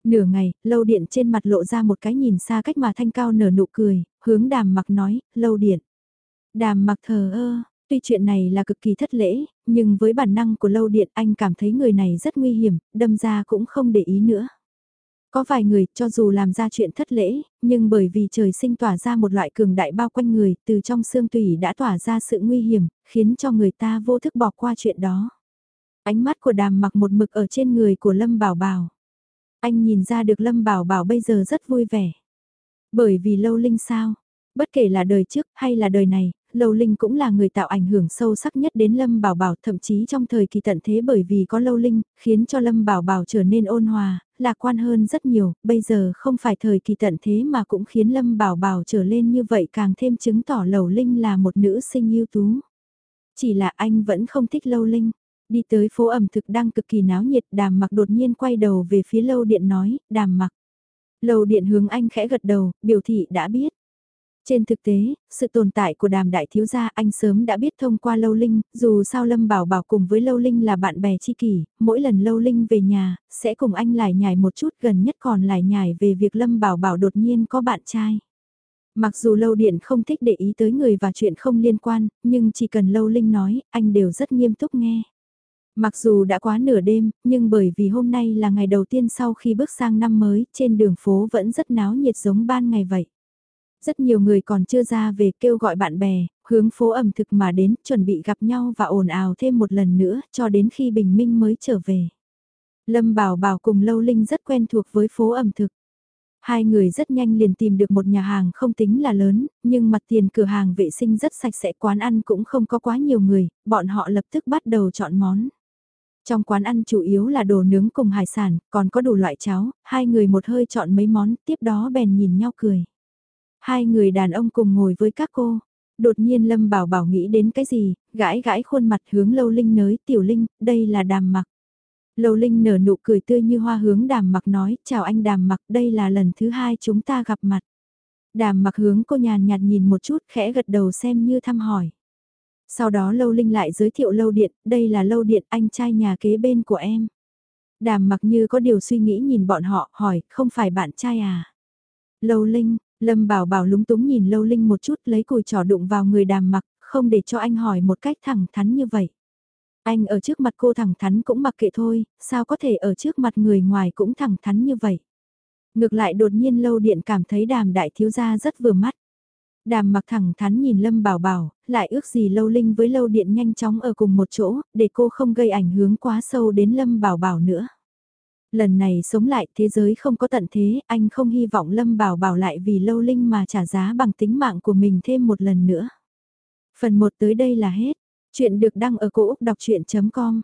Nửa ngày, lâu điện trên mặt lộ ra một cái nhìn xa cách mà thanh cao nở nụ cười, hướng đàm mặc nói, lâu điện. Đàm mặc thờ ơ, Tuy chuyện này là cực kỳ thất lễ, nhưng với bản năng của lâu điện anh cảm thấy người này rất nguy hiểm, đâm ra cũng không để ý nữa. Có vài người, cho dù làm ra chuyện thất lễ, nhưng bởi vì trời sinh tỏa ra một loại cường đại bao quanh người, từ trong xương tủy đã tỏa ra sự nguy hiểm, khiến cho người ta vô thức bỏ qua chuyện đó. Ánh mắt của đàm mặc một mực ở trên người của Lâm Bảo Bảo. Anh nhìn ra được Lâm Bảo Bảo bây giờ rất vui vẻ. Bởi vì lâu linh sao, bất kể là đời trước hay là đời này, Lâu Linh cũng là người tạo ảnh hưởng sâu sắc nhất đến Lâm Bảo Bảo thậm chí trong thời kỳ tận thế bởi vì có Lâu Linh, khiến cho Lâm Bảo Bảo trở nên ôn hòa, lạc quan hơn rất nhiều, bây giờ không phải thời kỳ tận thế mà cũng khiến Lâm Bảo Bảo trở lên như vậy càng thêm chứng tỏ Lầu Linh là một nữ sinh ưu tú. Chỉ là anh vẫn không thích Lâu Linh. Đi tới phố ẩm thực đang cực kỳ náo nhiệt đàm mặc đột nhiên quay đầu về phía lâu điện nói, đàm mặc. Lầu điện hướng anh khẽ gật đầu, biểu thị đã biết. Trên thực tế, sự tồn tại của đàm đại thiếu gia anh sớm đã biết thông qua Lâu Linh, dù sao Lâm Bảo Bảo cùng với Lâu Linh là bạn bè tri kỷ, mỗi lần Lâu Linh về nhà, sẽ cùng anh lại nhải một chút gần nhất còn lại nhải về việc Lâm Bảo Bảo đột nhiên có bạn trai. Mặc dù Lâu Điện không thích để ý tới người và chuyện không liên quan, nhưng chỉ cần Lâu Linh nói, anh đều rất nghiêm túc nghe. Mặc dù đã quá nửa đêm, nhưng bởi vì hôm nay là ngày đầu tiên sau khi bước sang năm mới, trên đường phố vẫn rất náo nhiệt giống ban ngày vậy. Rất nhiều người còn chưa ra về kêu gọi bạn bè, hướng phố ẩm thực mà đến, chuẩn bị gặp nhau và ồn ào thêm một lần nữa, cho đến khi bình minh mới trở về. Lâm Bảo Bảo cùng Lâu Linh rất quen thuộc với phố ẩm thực. Hai người rất nhanh liền tìm được một nhà hàng không tính là lớn, nhưng mặt tiền cửa hàng vệ sinh rất sạch sẽ quán ăn cũng không có quá nhiều người, bọn họ lập tức bắt đầu chọn món. Trong quán ăn chủ yếu là đồ nướng cùng hải sản, còn có đủ loại cháo, hai người một hơi chọn mấy món, tiếp đó bèn nhìn nhau cười. Hai người đàn ông cùng ngồi với các cô. Đột nhiên Lâm Bảo Bảo nghĩ đến cái gì, gãi gãi khuôn mặt hướng Lâu Linh nới, Tiểu Linh, đây là đàm mặc. Lâu Linh nở nụ cười tươi như hoa hướng đàm mặc nói, chào anh đàm mặc, đây là lần thứ hai chúng ta gặp mặt. Đàm mặc hướng cô nhàn nhạt nhìn một chút khẽ gật đầu xem như thăm hỏi. Sau đó Lâu Linh lại giới thiệu Lâu Điện, đây là Lâu Điện anh trai nhà kế bên của em. Đàm mặc như có điều suy nghĩ nhìn bọn họ, hỏi, không phải bạn trai à? Lâu Linh, Lâm Bảo Bảo lúng túng nhìn Lâu Linh một chút lấy cùi trỏ đụng vào người đàm mặc, không để cho anh hỏi một cách thẳng thắn như vậy. Anh ở trước mặt cô thẳng thắn cũng mặc kệ thôi, sao có thể ở trước mặt người ngoài cũng thẳng thắn như vậy. Ngược lại đột nhiên Lâu Điện cảm thấy đàm đại thiếu gia rất vừa mắt. Đàm mặc thẳng thắn nhìn Lâm Bảo Bảo, lại ước gì Lâu Linh với Lâu Điện nhanh chóng ở cùng một chỗ, để cô không gây ảnh hưởng quá sâu đến Lâm Bảo Bảo nữa. Lần này sống lại thế giới không có tận thế, anh không hy vọng Lâm Bảo Bảo lại vì Lâu Linh mà trả giá bằng tính mạng của mình thêm một lần nữa. Phần 1 tới đây là hết. Chuyện được đăng ở cổ Úc đọc chuyện.com